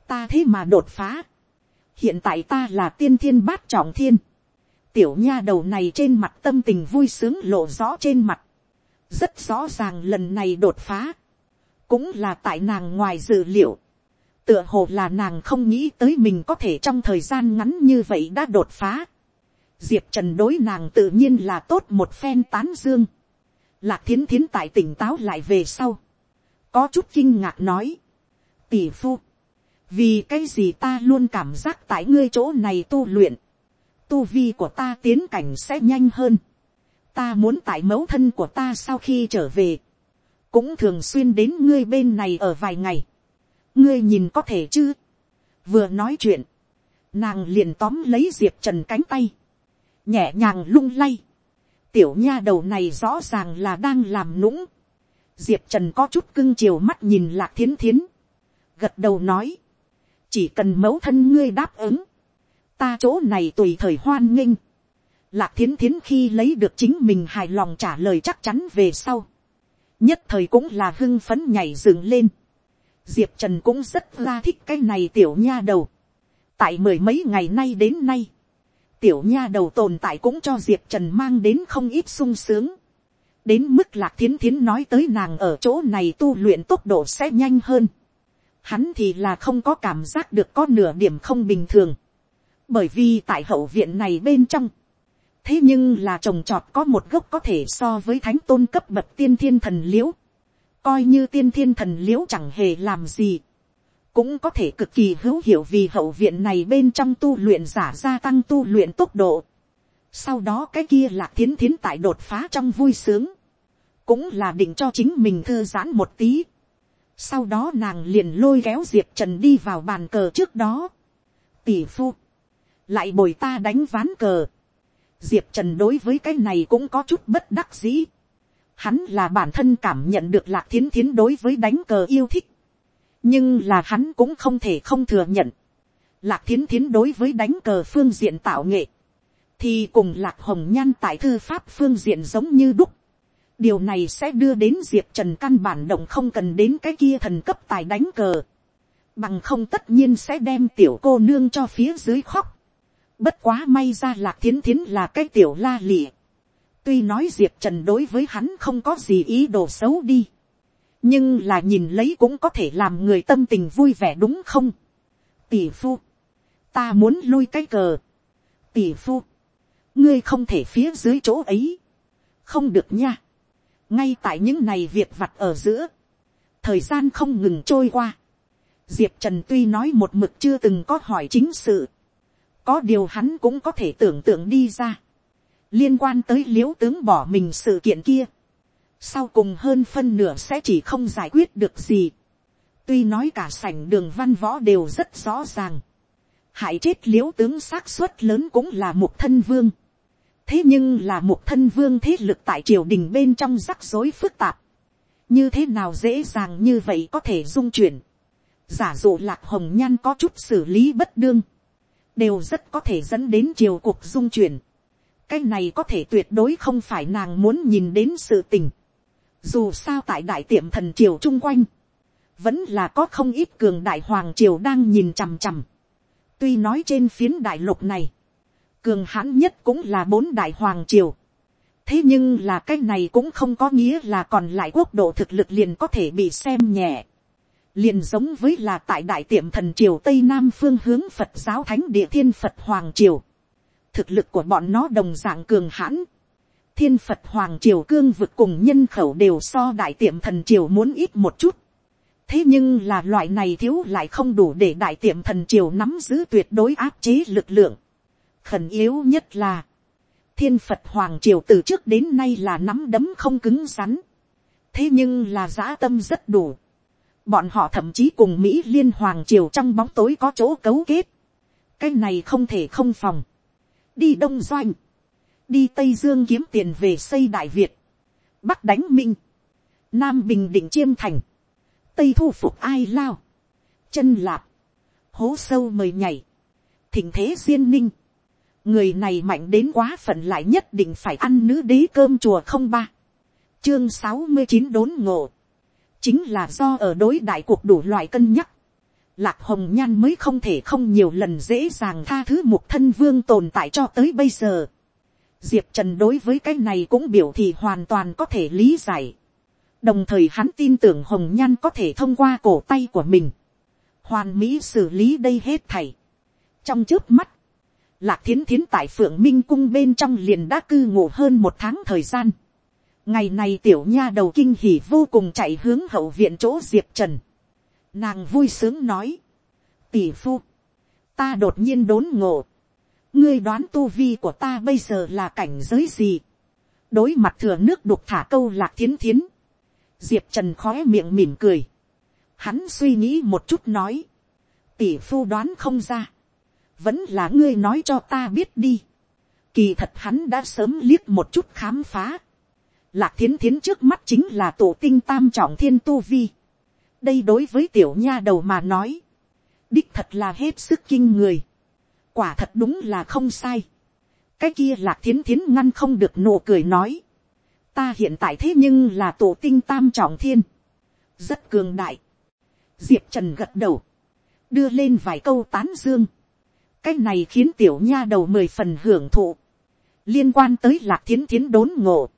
ta thế mà đột phá. hiện tại ta là tiên thiên bát trọng thiên. tiểu nha đầu này trên mặt tâm tình vui sướng lộ rõ trên mặt. rất rõ ràng lần này đột phá. cũng là tại nàng ngoài dự liệu tựa hồ là nàng không nghĩ tới mình có thể trong thời gian ngắn như vậy đã đột phá diệp trần đối nàng tự nhiên là tốt một phen tán dương. lạc thiến thiến tại tỉnh táo lại về sau. có chút kinh ngạc nói. tỷ phu, vì cái gì ta luôn cảm giác tại ngươi chỗ này tu luyện. tu vi của ta tiến cảnh sẽ nhanh hơn. ta muốn tại mẫu thân của ta sau khi trở về, cũng thường xuyên đến ngươi bên này ở vài ngày, ngươi nhìn có thể chứ, vừa nói chuyện, nàng liền tóm lấy diệp trần cánh tay, nhẹ nhàng lung lay, tiểu nha đầu này rõ ràng là đang làm nũng, diệp trần có chút cưng chiều mắt nhìn lạc thiến thiến, gật đầu nói, chỉ cần mẫu thân ngươi đáp ứng, ta chỗ này tùy thời hoan nghênh, lạc thiến thiến khi lấy được chính mình hài lòng trả lời chắc chắn về sau, nhất thời cũng là hưng phấn nhảy dựng lên, diệp trần cũng rất ra thích cái này tiểu nha đầu, tại mười mấy ngày nay đến nay, tiểu nha đầu tồn tại cũng cho diệp trần mang đến không ít sung sướng, đến mức lạc thiến thiến nói tới nàng ở chỗ này tu luyện tốc độ sẽ nhanh hơn, hắn thì là không có cảm giác được có nửa điểm không bình thường, bởi vì tại hậu viện này bên trong, thế nhưng là trồng trọt có một gốc có thể so với thánh tôn cấp bậc tiên thiên thần Liễu, coi như tiên thiên thần Liễu chẳng hề làm gì, cũng có thể cực kỳ hữu hiệu vì hậu viện này bên trong tu luyện giả gia tăng tu luyện tốc độ. Sau đó cái kia là thiến thiến tại đột phá trong vui sướng, cũng là định cho chính mình thư giãn một tí. Sau đó nàng liền lôi kéo diệp trần đi vào bàn cờ trước đó. Tỷ phu, lại bồi ta đánh ván cờ diệp trần đối với cái này cũng có chút bất đắc dĩ. Hắn là bản thân cảm nhận được lạc thiến thiến đối với đánh cờ yêu thích nhưng là hắn cũng không thể không thừa nhận. lạc thiến thiến đối với đánh cờ phương diện tạo nghệ. thì cùng lạc hồng nhan tại thư pháp phương diện giống như đúc. điều này sẽ đưa đến diệp trần căn bản động không cần đến cái kia thần cấp tài đánh cờ. bằng không tất nhiên sẽ đem tiểu cô nương cho phía dưới khóc Bất quá may ra lạc thiến thiến là cái tiểu la lịa. Tuy nói diệp trần đối với hắn không có gì ý đồ xấu đi. Nhưng là nhìn lấy cũng có thể làm người tâm tình vui vẻ đúng không? Tỷ phu. Ta muốn lui cái cờ. Tỷ phu. Ngươi không thể phía dưới chỗ ấy. Không được nha. Ngay tại những này việc vặt ở giữa. Thời gian không ngừng trôi qua. Diệp Trần tuy nói một mực chưa từng có hỏi chính sự có điều hắn cũng có thể tưởng tượng đi ra, liên quan tới l i ễ u tướng bỏ mình sự kiện kia, sau cùng hơn phân nửa sẽ chỉ không giải quyết được gì, tuy nói cả sảnh đường văn võ đều rất rõ ràng, hại chết l i ễ u tướng xác suất lớn cũng là một thân vương, thế nhưng là một thân vương thế lực tại triều đình bên trong rắc rối phức tạp, như thế nào dễ dàng như vậy có thể dung chuyển, giả dụ lạc hồng nhan có chút xử lý bất đương, đều rất có thể dẫn đến triều cuộc dung chuyển. cái này có thể tuyệt đối không phải nàng muốn nhìn đến sự tình dù sao tại đại tiệm thần triều chung quanh, vẫn là có không ít cường đại hoàng triều đang nhìn chằm chằm. tuy nói trên phiến đại lục này, cường hãn nhất cũng là bốn đại hoàng triều. thế nhưng là cái này cũng không có nghĩa là còn lại quốc độ thực lực liền có thể bị xem nhẹ liền giống với là tại đại tiệm thần triều tây nam phương hướng phật giáo thánh địa thiên phật hoàng triều thực lực của bọn nó đồng dạng cường hãn thiên phật hoàng triều cương vực cùng nhân khẩu đều so đại tiệm thần triều muốn ít một chút thế nhưng là loại này thiếu lại không đủ để đại tiệm thần triều nắm giữ tuyệt đối áp chế lực lượng khẩn yếu nhất là, thiên phật hoàng triều từ trước đến nay là nắm đấm không cứng rắn thế nhưng là giã tâm rất đủ Bọn họ thậm chí cùng Mỹ liên hoàng triều trong bóng tối có chỗ cấu kết. Cái này không thể không phòng. Đi Đông Doanh. Đi Tây Dương kiếm tiền về xây Đại Việt. Bắc đánh Minh. Nam Bình Định Chiêm Thành. Tây thu phục ai lao. Chân lạp. Hố sâu mời nhảy. Thỉnh thế duyên ninh. Người này mạnh đến quá phận lại nhất định phải ăn nữ đế cơm chùa không ba. Chương sáu mươi chín đốn ngộ chính là do ở đối đại cuộc đủ loại cân nhắc, lạc hồng nhan mới không thể không nhiều lần dễ dàng tha thứ một thân vương tồn tại cho tới bây giờ diệp trần đối với cái này cũng biểu thị hoàn toàn có thể lý giải. đồng thời hắn tin tưởng hồng nhan có thể thông qua cổ tay của mình, hoàn mỹ xử lý đây hết thảy. trong trước mắt, lạc thiến thiến tại phượng minh cung bên trong liền đã cư ngụ hơn một tháng thời gian ngày này tiểu nha đầu kinh hỉ vô cùng chạy hướng hậu viện chỗ diệp trần. nàng vui sướng nói, tỷ phu, ta đột nhiên đốn ngộ, ngươi đoán tu vi của ta bây giờ là cảnh giới gì. đối mặt thừa nước đục thả câu lạc thiến thiến, diệp trần khói miệng mỉm cười, hắn suy nghĩ một chút nói, tỷ phu đoán không ra, vẫn là ngươi nói cho ta biết đi, kỳ thật hắn đã sớm liếc một chút khám phá, lạc thiến thiến trước mắt chính là tổ tinh tam trọng thiên tu vi, đây đối với tiểu nha đầu mà nói, đích thật là hết sức kinh người, quả thật đúng là không sai, cái kia lạc thiến thiến ngăn không được nụ cười nói, ta hiện tại thế nhưng là tổ tinh tam trọng thiên, rất cường đại, diệp trần gật đầu, đưa lên vài câu tán dương, cái này khiến tiểu nha đầu mười phần hưởng thụ, liên quan tới lạc thiến thiến đốn ngộ,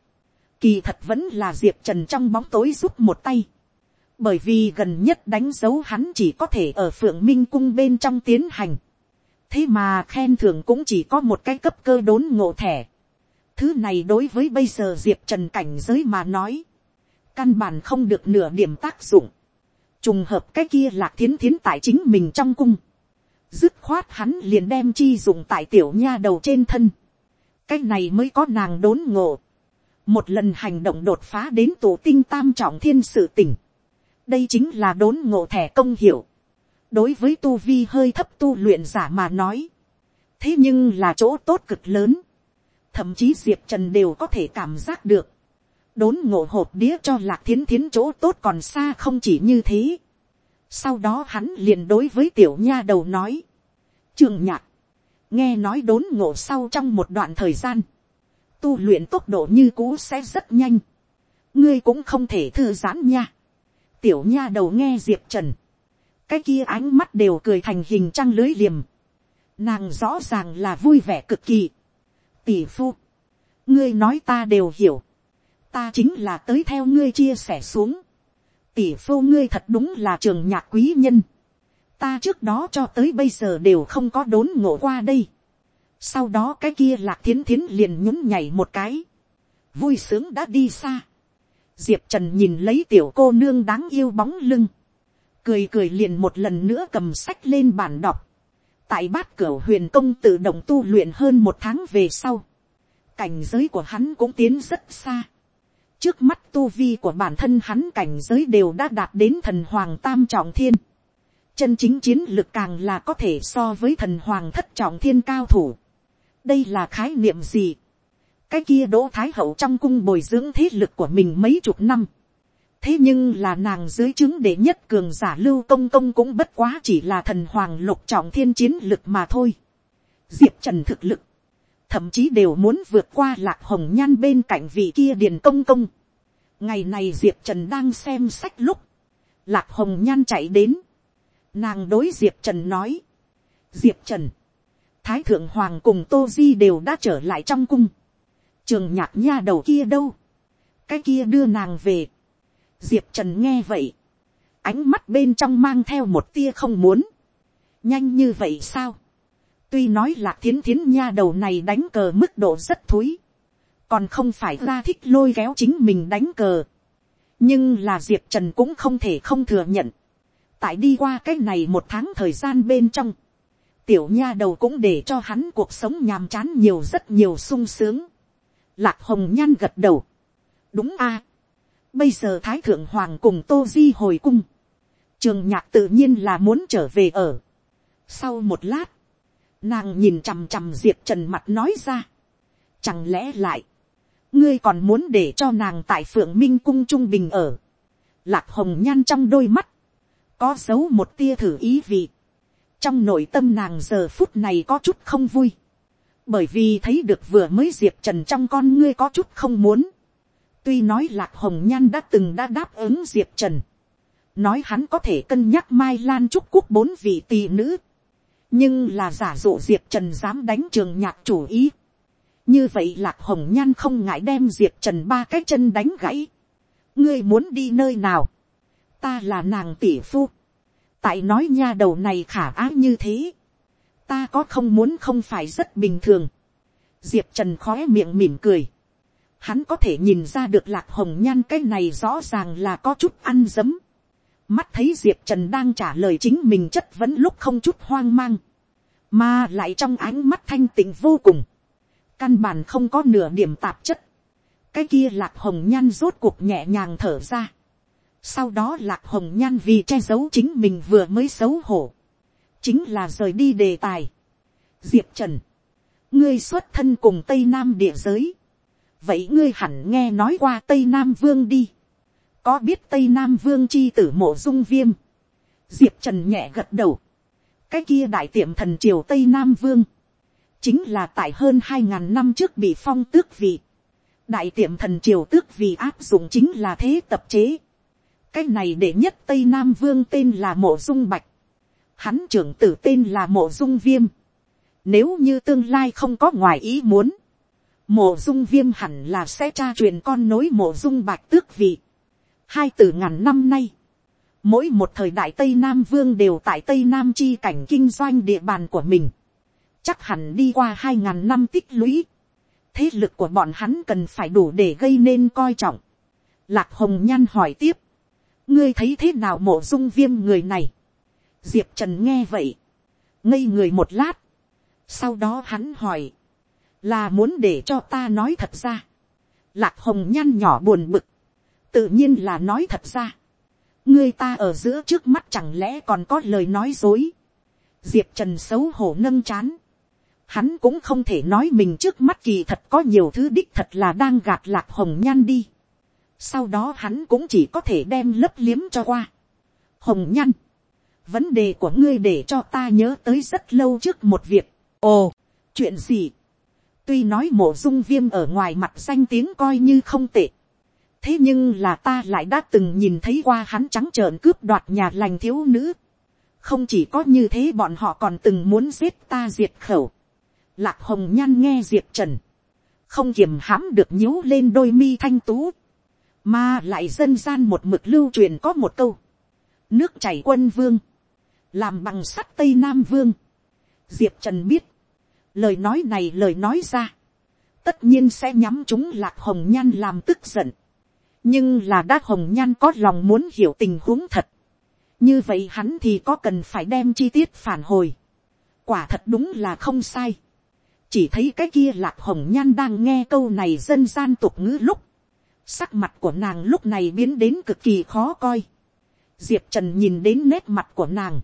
kỳ thật vẫn là diệp trần trong bóng tối giúp một tay, bởi vì gần nhất đánh dấu hắn chỉ có thể ở phượng minh cung bên trong tiến hành, thế mà khen thưởng cũng chỉ có một cái cấp cơ đốn ngộ thẻ. thứ này đối với bây giờ diệp trần cảnh giới mà nói, căn bản không được nửa điểm tác dụng, trùng hợp cái kia lạc thiến thiến tại chính mình trong cung, dứt khoát hắn liền đem chi dụng tại tiểu nha đầu trên thân, cái này mới có nàng đốn ngộ, một lần hành động đột phá đến tổ tinh tam trọng thiên sự tỉnh, đây chính là đốn ngộ thẻ công hiệu, đối với tu vi hơi thấp tu luyện giả mà nói, thế nhưng là chỗ tốt cực lớn, thậm chí diệp trần đều có thể cảm giác được, đốn ngộ hộp đĩa cho lạc thiến thiến chỗ tốt còn xa không chỉ như thế. sau đó hắn liền đối với tiểu nha đầu nói, trường nhạc, nghe nói đốn ngộ sau trong một đoạn thời gian, tu luyện tốc độ như cũ sẽ rất nhanh, ngươi cũng không thể thư giãn nha. tiểu nha đầu nghe diệp trần, cái kia ánh mắt đều cười thành hình trăng lưới liềm, nàng rõ ràng là vui vẻ cực kỳ. tỷ phu, ngươi nói ta đều hiểu, ta chính là tới theo ngươi chia sẻ xuống. tỷ phu ngươi thật đúng là trường nhạc quý nhân, ta trước đó cho tới bây giờ đều không có đốn ngộ qua đây. sau đó cái kia lạc thiến thiến liền nhún nhảy một cái, vui sướng đã đi xa. diệp trần nhìn lấy tiểu cô nương đáng yêu bóng lưng, cười cười liền một lần nữa cầm sách lên bản đọc, tại bát cửa huyền công tự động tu luyện hơn một tháng về sau, cảnh giới của hắn cũng tiến rất xa, trước mắt tu vi của bản thân hắn cảnh giới đều đã đạt đến thần hoàng tam trọng thiên, chân chính chiến lực càng là có thể so với thần hoàng thất trọng thiên cao thủ, đây là khái niệm gì, cái kia đỗ thái hậu trong cung bồi dưỡng thế lực của mình mấy chục năm, thế nhưng là nàng dưới chứng đệ nhất cường giả lưu công công cũng bất quá chỉ là thần hoàng lục trọng thiên chiến lực mà thôi. diệp trần thực lực, thậm chí đều muốn vượt qua lạc hồng nhan bên cạnh vị kia điền công công. ngày này diệp trần đang xem sách lúc, lạc hồng nhan chạy đến, nàng đối diệp trần nói, diệp trần, thái thượng hoàng cùng tô di đều đã trở lại trong cung, trường nhạc nha đầu kia đâu, cái kia đưa nàng về, diệp trần nghe vậy, ánh mắt bên trong mang theo một tia không muốn, nhanh như vậy sao, tuy nói là thiến thiến nha đầu này đánh cờ mức độ rất thúi, còn không phải ra thích lôi kéo chính mình đánh cờ, nhưng là diệp trần cũng không thể không thừa nhận, tại đi qua cái này một tháng thời gian bên trong, tiểu nha đầu cũng để cho hắn cuộc sống nhàm chán nhiều rất nhiều sung sướng. Lạc hồng nhan gật đầu. đúng a. Bây giờ Thái Thượng Hoàng cùng Tô Di hồi cung. Trường nhạc tự nhiên là muốn trở về ở. Sau một lát, nàng nhìn chằm chằm Diệp Trần mặt nói ra. Chẳng lẽ lại, ngươi còn muốn để cho nàng tại Phượng Minh cung trung bình ở. Lạc hồng nhan trong đôi mắt, có dấu một tia thử ý vị. Trong nội tâm nàng giờ phút này có chút không vui. Bởi vì thấy được vừa mới Diệp Trần trong con ngươi có chút không muốn Tuy nói lạc hồng nhan đã từng đã đáp ứng diệp trần. Nói hắn có thể cân nhắc mai lan trúc quốc bốn vị tỷ nữ. Nhưng là giả dụ diệp trần dám đánh trường nhạc chủ ý. Như vậy lạc hồng nhan không ngại đem diệp trần ba cái chân đánh gãy. Ngươi muốn đi nơi nào? Ta là nàng tỷ phu. Tại nói nha đầu này khả ái như thế. Ta có không muốn không phải rất bình thường. Diệp trần khói miệng mỉm cười hắn có thể nhìn ra được lạc hồng nhan cái này rõ ràng là có chút ăn dấm. mắt thấy diệp trần đang trả lời chính mình chất vẫn lúc không chút hoang mang, mà lại trong ánh mắt thanh tịnh vô cùng, căn bản không có nửa điểm tạp chất. cái kia lạc hồng nhan rốt cuộc nhẹ nhàng thở ra. sau đó lạc hồng nhan vì che giấu chính mình vừa mới xấu hổ, chính là rời đi đề tài. diệp trần, ngươi xuất thân cùng tây nam địa giới, vậy ngươi hẳn nghe nói qua tây nam vương đi, có biết tây nam vương chi tử mộ dung viêm, diệp trần nhẹ gật đầu, cái kia đại tiệm thần triều tây nam vương, chính là tại hơn hai ngàn năm trước bị phong tước vị, đại tiệm thần triều tước vị áp dụng chính là thế tập chế, cái này để nhất tây nam vương tên là mộ dung bạch, hắn trưởng tử tên là mộ dung viêm, nếu như tương lai không có ngoài ý muốn, mộ dung viêm hẳn là sẽ tra truyền con nối mộ dung bạch tước vị. Hai từ ngàn năm nay, mỗi một thời đại Tây Nam Vương đều tại Tây Nam chi cảnh kinh doanh địa bàn của mình. Chắc hẳn đi qua hai ngàn năm tích lũy. Thế lực của bọn hắn cần phải đủ để gây nên coi trọng. Lạc Hồng Nhan hỏi tiếp. Ngươi thấy thế nào mộ dung viêm người này? Diệp Trần nghe vậy. Ngây người một lát sau đó hắn hỏi, là muốn để cho ta nói thật ra. Lạc hồng nhăn nhỏ buồn bực, tự nhiên là nói thật ra. ngươi ta ở giữa trước mắt chẳng lẽ còn có lời nói dối. diệp trần xấu hổ nâng chán. hắn cũng không thể nói mình trước mắt kỳ thật có nhiều thứ đích thật là đang gạt lạc hồng nhan đi. sau đó hắn cũng chỉ có thể đem lấp liếm cho qua. hồng nhan, vấn đề của ngươi để cho ta nhớ tới rất lâu trước một việc ồ, chuyện gì, tuy nói mổ dung viêm ở ngoài mặt danh tiếng coi như không tệ, thế nhưng là ta lại đã từng nhìn thấy qua hắn trắng trợn cướp đoạt nhà lành thiếu nữ, không chỉ có như thế bọn họ còn từng muốn giết ta diệt khẩu, lạc hồng nhan nghe diệp trần, không kiềm hãm được nhíu lên đôi mi thanh tú, mà lại dân gian một mực lưu truyền có một câu, nước chảy quân vương, làm bằng sắt tây nam vương, diệp trần biết, lời nói này lời nói ra, tất nhiên sẽ nhắm chúng lạc hồng nhan làm tức giận. nhưng là đã hồng nhan có lòng muốn hiểu tình huống thật. như vậy hắn thì có cần phải đem chi tiết phản hồi. quả thật đúng là không sai. chỉ thấy cái kia lạc hồng nhan đang nghe câu này dân gian tục ngữ lúc. sắc mặt của nàng lúc này biến đến cực kỳ khó coi. diệp trần nhìn đến nét mặt của nàng.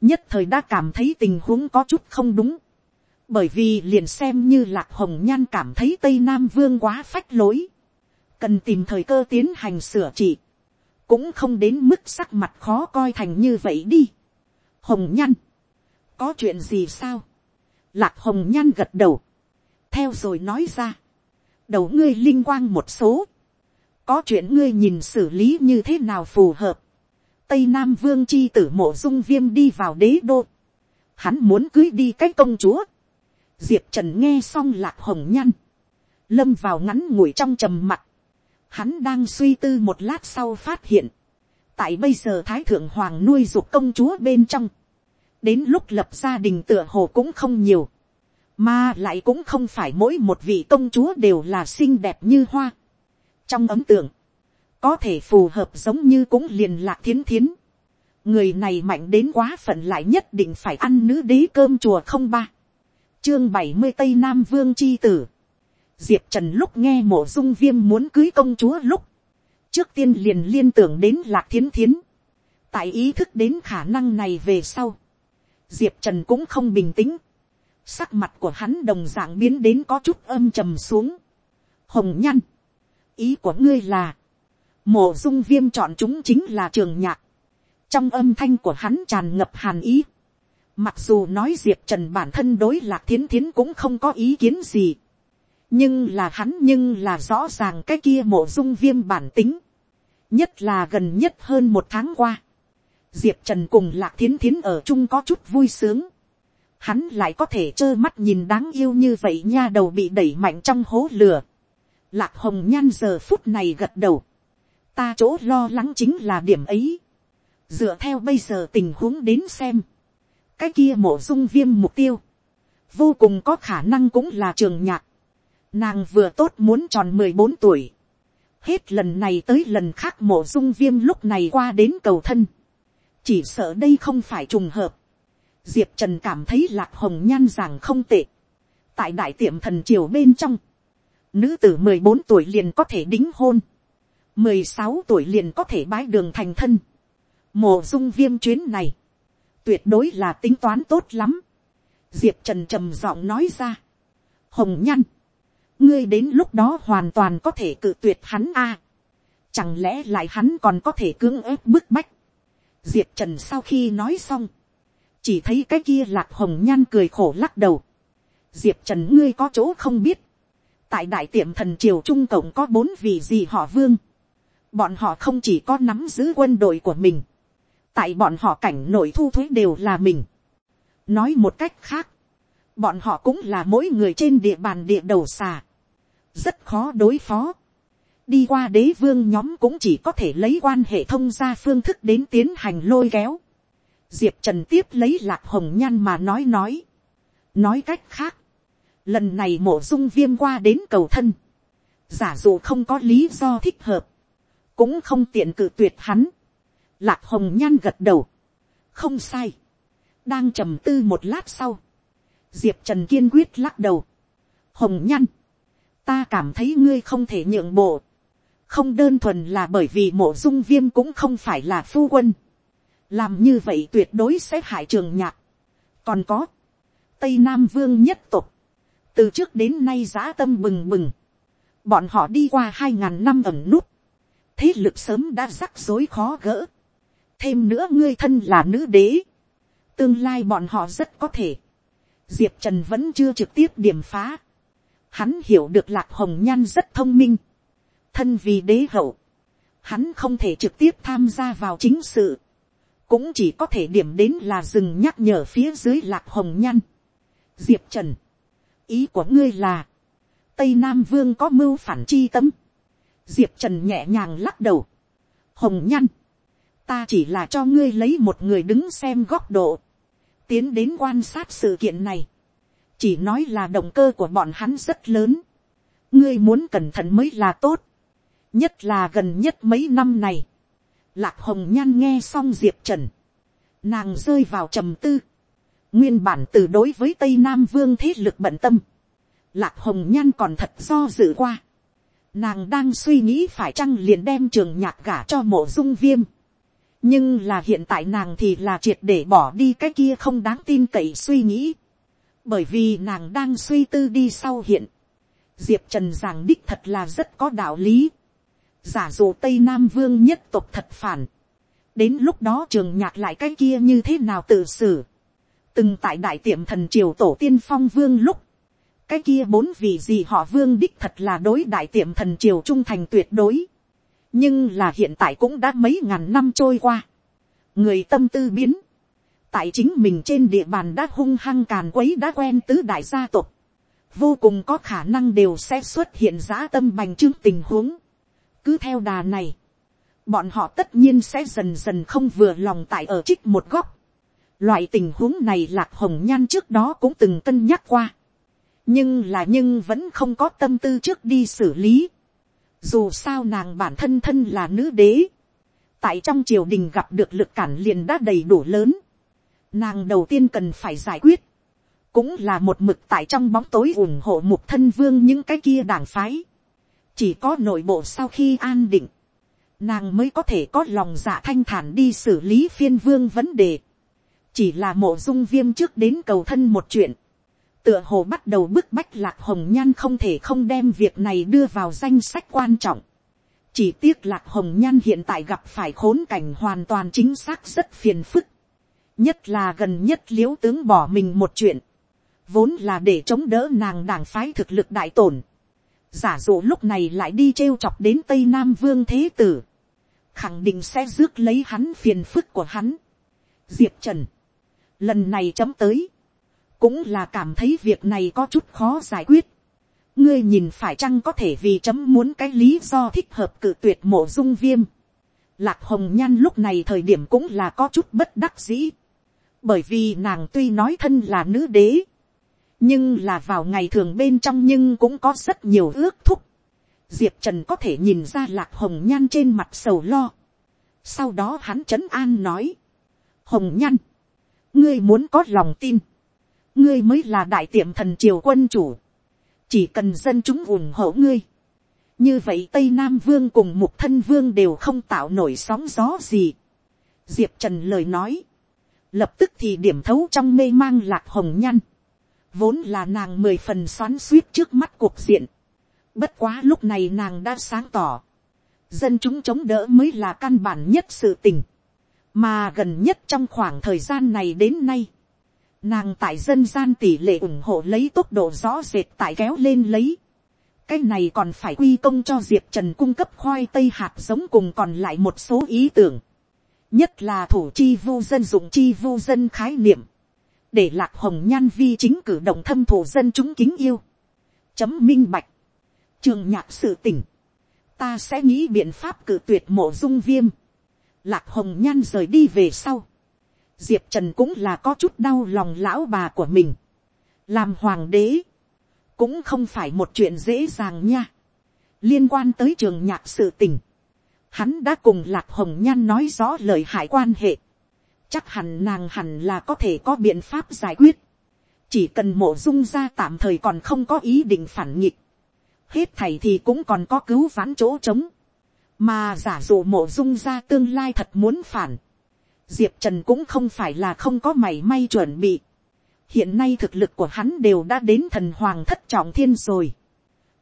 nhất thời đã cảm thấy tình huống có chút không đúng bởi vì liền xem như lạc hồng nhan cảm thấy tây nam vương quá phách lối, cần tìm thời cơ tiến hành sửa trị, cũng không đến mức sắc mặt khó coi thành như vậy đi. hồng nhan, có chuyện gì sao, lạc hồng nhan gật đầu, theo rồi nói ra, đầu ngươi linh quang một số, có chuyện ngươi nhìn xử lý như thế nào phù hợp, tây nam vương c h i tử mộ dung viêm đi vào đế đô, hắn muốn cưới đi cái công chúa, diệp trần nghe xong lạc hồng nhăn, lâm vào ngắn ngủi trong trầm mặt, hắn đang suy tư một lát sau phát hiện, tại bây giờ thái thượng hoàng nuôi ruột công chúa bên trong, đến lúc lập gia đình tựa hồ cũng không nhiều, mà lại cũng không phải mỗi một vị công chúa đều là xinh đẹp như hoa. trong ấm tượng, có thể phù hợp giống như cũng liền lạc thiến thiến. người này mạnh đến quá phận lại nhất định phải ăn nữ đế cơm chùa không ba chương bảy mươi tây nam vương c h i tử. diệp trần lúc nghe mộ dung viêm muốn cưới công chúa lúc, trước tiên liền liên tưởng đến lạc thiến thiến. tại ý thức đến khả năng này về sau, diệp trần cũng không bình tĩnh. sắc mặt của hắn đồng d ạ n g biến đến có chút âm trầm xuống. hồng nhăn, ý của ngươi là, mộ dung viêm chọn chúng chính là trường nhạc. trong âm thanh của hắn tràn ngập hàn ý Mặc dù nói Diệp Trần bản thân đối lạc thiến thiến cũng không có ý kiến gì. Nhưng là hắn nhưng là rõ ràng cái kia mộ dung viêm bản tính. Nhất là gần nhất hơn một tháng qua. Diệp Trần cùng lạc thiến thiến ở chung có chút vui sướng. Hắn lại có thể trơ mắt nhìn đáng yêu như vậy nha đầu bị đẩy mạnh trong hố lửa. Lạc hồng nhan giờ phút này gật đầu. Ta chỗ lo lắng chính là điểm ấy. Dựa theo bây giờ tình huống đến xem cái kia mộ dung viêm mục tiêu, vô cùng có khả năng cũng là trường nhạc. Nàng vừa tốt muốn tròn mười bốn tuổi. Hết lần này tới lần khác mộ dung viêm lúc này qua đến cầu thân. Chỉ sợ đây không phải trùng hợp. Diệp Trần cảm thấy lạc hồng nhan rằng không tệ. Tại đại tiệm thần triều bên trong. nữ tử mười bốn tuổi liền có thể đính hôn, mười sáu tuổi liền có thể bái đường thành thân, mộ dung viêm chuyến này, tuyệt đối là tính toán tốt lắm, diệp trần trầm giọng nói ra, hồng nhăn, ngươi đến lúc đó hoàn toàn có thể cự tuyệt hắn a, chẳng lẽ lại hắn còn có thể cưỡng ép bức bách, diệp trần sau khi nói xong, chỉ thấy cái kia lạc hồng nhan cười khổ lắc đầu, diệp trần ngươi có chỗ không biết, tại đại tiệm thần triều trung cộng có bốn vị gì họ vương, bọn họ không chỉ có nắm giữ quân đội của mình, tại bọn họ cảnh nội thu thuế đều là mình. nói một cách khác, bọn họ cũng là mỗi người trên địa bàn địa đầu xà, rất khó đối phó. đi qua đế vương nhóm cũng chỉ có thể lấy quan hệ thông ra phương thức đến tiến hành lôi kéo. diệp trần tiếp lấy lạc hồng nhan mà nói nói. nói cách khác, lần này mổ dung viêm qua đến cầu thân, giả dụ không có lý do thích hợp, cũng không tiện cự tuyệt hắn. Lạc hồng nhan gật đầu, không sai, đang trầm tư một lát sau, diệp trần kiên quyết lắc đầu, hồng nhan, ta cảm thấy ngươi không thể nhượng bộ, không đơn thuần là bởi vì mộ dung viêm cũng không phải là phu quân, làm như vậy tuyệt đối sẽ hại trường nhạc, còn có, tây nam vương nhất tục, từ trước đến nay giã tâm bừng bừng, bọn họ đi qua hai ngàn năm ẩm nút, thế lực sớm đã rắc rối khó gỡ, thêm nữa ngươi thân là nữ đế, tương lai bọn họ rất có thể, diệp trần vẫn chưa trực tiếp điểm phá, hắn hiểu được lạc hồng nhan rất thông minh, thân vì đế hậu, hắn không thể trực tiếp tham gia vào chính sự, cũng chỉ có thể điểm đến là dừng nhắc nhở phía dưới lạc hồng nhan. diệp trần, ý của ngươi là, tây nam vương có mưu phản chi tâm, diệp trần nhẹ nhàng lắc đầu, hồng Nhan ta chỉ là cho ngươi lấy một người đứng xem góc độ, tiến đến quan sát sự kiện này, chỉ nói là động cơ của bọn hắn rất lớn, ngươi muốn cẩn thận mới là tốt, nhất là gần nhất mấy năm này, lạc hồng nhan nghe xong diệp trần, nàng rơi vào trầm tư, nguyên bản từ đối với tây nam vương thế lực bận tâm, lạc hồng nhan còn thật do dự qua, nàng đang suy nghĩ phải chăng liền đem trường nhạc gả cho mộ dung viêm, nhưng là hiện tại nàng thì là triệt để bỏ đi cái kia không đáng tin cậy suy nghĩ, bởi vì nàng đang suy tư đi sau hiện, diệp trần giảng đích thật là rất có đạo lý, giả dụ tây nam vương nhất tục thật phản, đến lúc đó trường nhạc lại cái kia như thế nào tự xử, từng tại đại tiệm thần triều tổ tiên phong vương lúc, cái kia bốn vị gì họ vương đích thật là đối đại tiệm thần triều trung thành tuyệt đối, nhưng là hiện tại cũng đã mấy ngàn năm trôi qua, người tâm tư biến, tại chính mình trên địa bàn đã hung hăng càn quấy đã quen tứ đại gia tộc, vô cùng có khả năng đều sẽ xuất hiện giã tâm bành trướng tình huống. cứ theo đà này, bọn họ tất nhiên sẽ dần dần không vừa lòng tại ở trích một góc. loại tình huống này lạc hồng nhan trước đó cũng từng cân nhắc qua. nhưng là nhưng vẫn không có tâm tư trước đi xử lý dù sao nàng bản thân thân là nữ đế. tại trong triều đình gặp được lực cản liền đã đầy đủ lớn Nàng đầu tiên cần phải giải quyết. Cũng là một mực tại trong bóng tối ủng hộ mục thân vương những cái kia đảng phái. Chỉ có nội bộ sau khi an định. Nàng mới có thể có lòng dạ thanh thản đi xử lý phiên vương vấn đề. Chỉ là mộ dung viêm trước đến cầu thân một chuyện. Tựa hồ bắt đầu bức bách lạc hồng nhan không thể không đem việc này đưa vào danh sách quan trọng. Chỉ tiếc lạc hồng nhan hiện tại gặp phải khốn cảnh hoàn toàn chính xác rất phiền phức. Nhất là gần nhất l i ễ u tướng bỏ mình một chuyện, vốn là để chống đỡ nàng đảng phái thực lực đại tổn, giả dụ lúc này lại đi trêu chọc đến tây nam vương thế tử, khẳng định sẽ rước lấy hắn phiền phức của hắn. diệp trần, lần này chấm tới, cũng là cảm thấy việc này có chút khó giải quyết. ngươi nhìn phải chăng có thể vì chấm muốn cái lý do thích hợp cự tuyệt mộ dung viêm. Lạc hồng nhan lúc này thời điểm cũng là có chút bất đắc dĩ bởi vì nàng tuy nói thân là nữ đế, nhưng là vào ngày thường bên trong nhưng cũng có rất nhiều ước thúc. Diệp trần có thể nhìn ra lạc hồng nhan trên mặt sầu lo. sau đó hắn trấn an nói, hồng nhan, ngươi muốn có lòng tin, ngươi mới là đại tiệm thần triều quân chủ, chỉ cần dân chúng ủng hộ ngươi, như vậy tây nam vương cùng mục thân vương đều không tạo nổi sóng gió gì. diệp trần lời nói, lập tức thì điểm thấu trong mê mang lạc hồng nhăn, vốn là nàng mười phần xoắn suýt trước mắt cuộc diện, bất quá lúc này nàng đã sáng tỏ, dân chúng chống đỡ mới là căn bản nhất sự tình, mà gần nhất trong khoảng thời gian này đến nay, nàng tại dân gian tỷ lệ ủng hộ lấy tốc độ rõ rệt tại kéo lên lấy, cái này còn phải quy công cho diệp trần cung cấp khoai tây hạt giống cùng còn lại một số ý tưởng, nhất là thủ chi vu dân dụng chi vu dân khái niệm, để lạc hồng nhan vi chính cử động thâm thủ dân chúng kính yêu, chấm minh bạch, trường nhạc sự tỉnh, ta sẽ nghĩ biện pháp cử tuyệt mộ dung viêm, lạc hồng nhan rời đi về sau, diệp trần cũng là có chút đau lòng lão bà của mình, làm hoàng đế, cũng không phải một chuyện dễ dàng nha, liên quan tới trường nhạc sự tình, hắn đã cùng lạc hồng nhan nói rõ lời hại quan hệ, chắc hẳn nàng hẳn là có thể có biện pháp giải quyết, chỉ cần mộ dung ra tạm thời còn không có ý định phản nghịch, hết thầy thì cũng còn có cứu vãn chỗ trống, mà giả dụ mộ dung ra tương lai thật muốn phản, diệp trần cũng không phải là không có mảy may chuẩn bị, hiện nay thực lực của hắn đều đã đến thần hoàng thất trọng thiên rồi,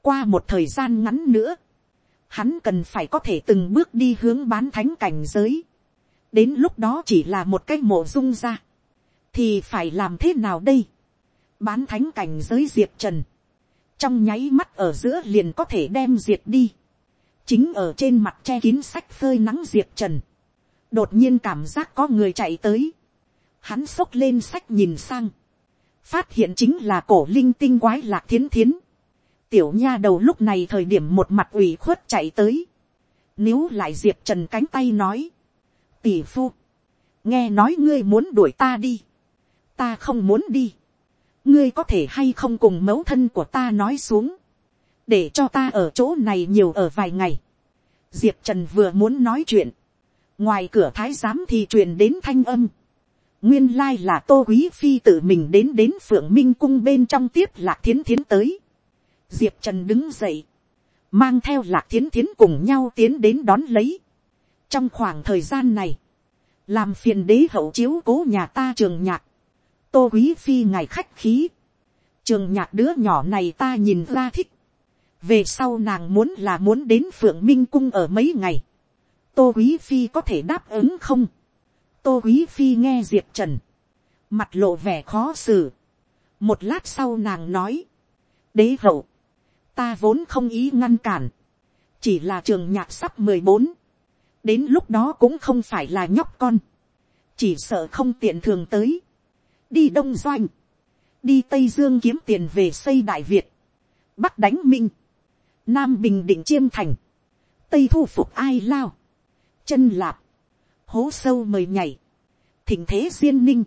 qua một thời gian ngắn nữa, hắn cần phải có thể từng bước đi hướng bán thánh cảnh giới, đến lúc đó chỉ là một cái mộ dung ra, thì phải làm thế nào đây, bán thánh cảnh giới diệp trần, trong nháy mắt ở giữa liền có thể đem diệt đi, chính ở trên mặt che kín sách phơi nắng diệp trần, đột nhiên cảm giác có người chạy tới, hắn xốc lên sách nhìn sang, phát hiện chính là cổ linh tinh quái lạc thiến thiến, tiểu nha đầu lúc này thời điểm một mặt ủy khuất chạy tới, nếu lại diệp trần cánh tay nói, tỷ phu, nghe nói ngươi muốn đuổi ta đi, ta không muốn đi, ngươi có thể hay không cùng mẫu thân của ta nói xuống, để cho ta ở chỗ này nhiều ở vài ngày. diệp trần vừa muốn nói chuyện, ngoài cửa thái giám thì truyền đến thanh âm, nguyên lai là tô quý phi tự mình đến đến phượng minh cung bên trong tiếp lạc thiến thiến tới. diệp trần đứng dậy, mang theo lạc thiến thiến cùng nhau tiến đến đón lấy. trong khoảng thời gian này, làm phiền đế hậu chiếu cố nhà ta trường nhạc, tô quý phi ngài khách khí, trường nhạc đứa nhỏ này ta nhìn ra thích, về sau nàng muốn là muốn đến phượng minh cung ở mấy ngày, tô quý phi có thể đáp ứng không, tô quý phi nghe diệp trần, mặt lộ vẻ khó xử, một lát sau nàng nói, đế hậu, ta vốn không ý ngăn cản, chỉ là trường nhạc sắp mười bốn, đến lúc đó cũng không phải là nhóc con, chỉ sợ không tiện thường tới, đi đông doanh, đi tây dương kiếm tiền về xây đại việt, bắc đánh minh, nam bình định chiêm thành, tây thu phục ai lao, chân lạp, hố sâu mời nhảy, thỉnh thế duyên ninh,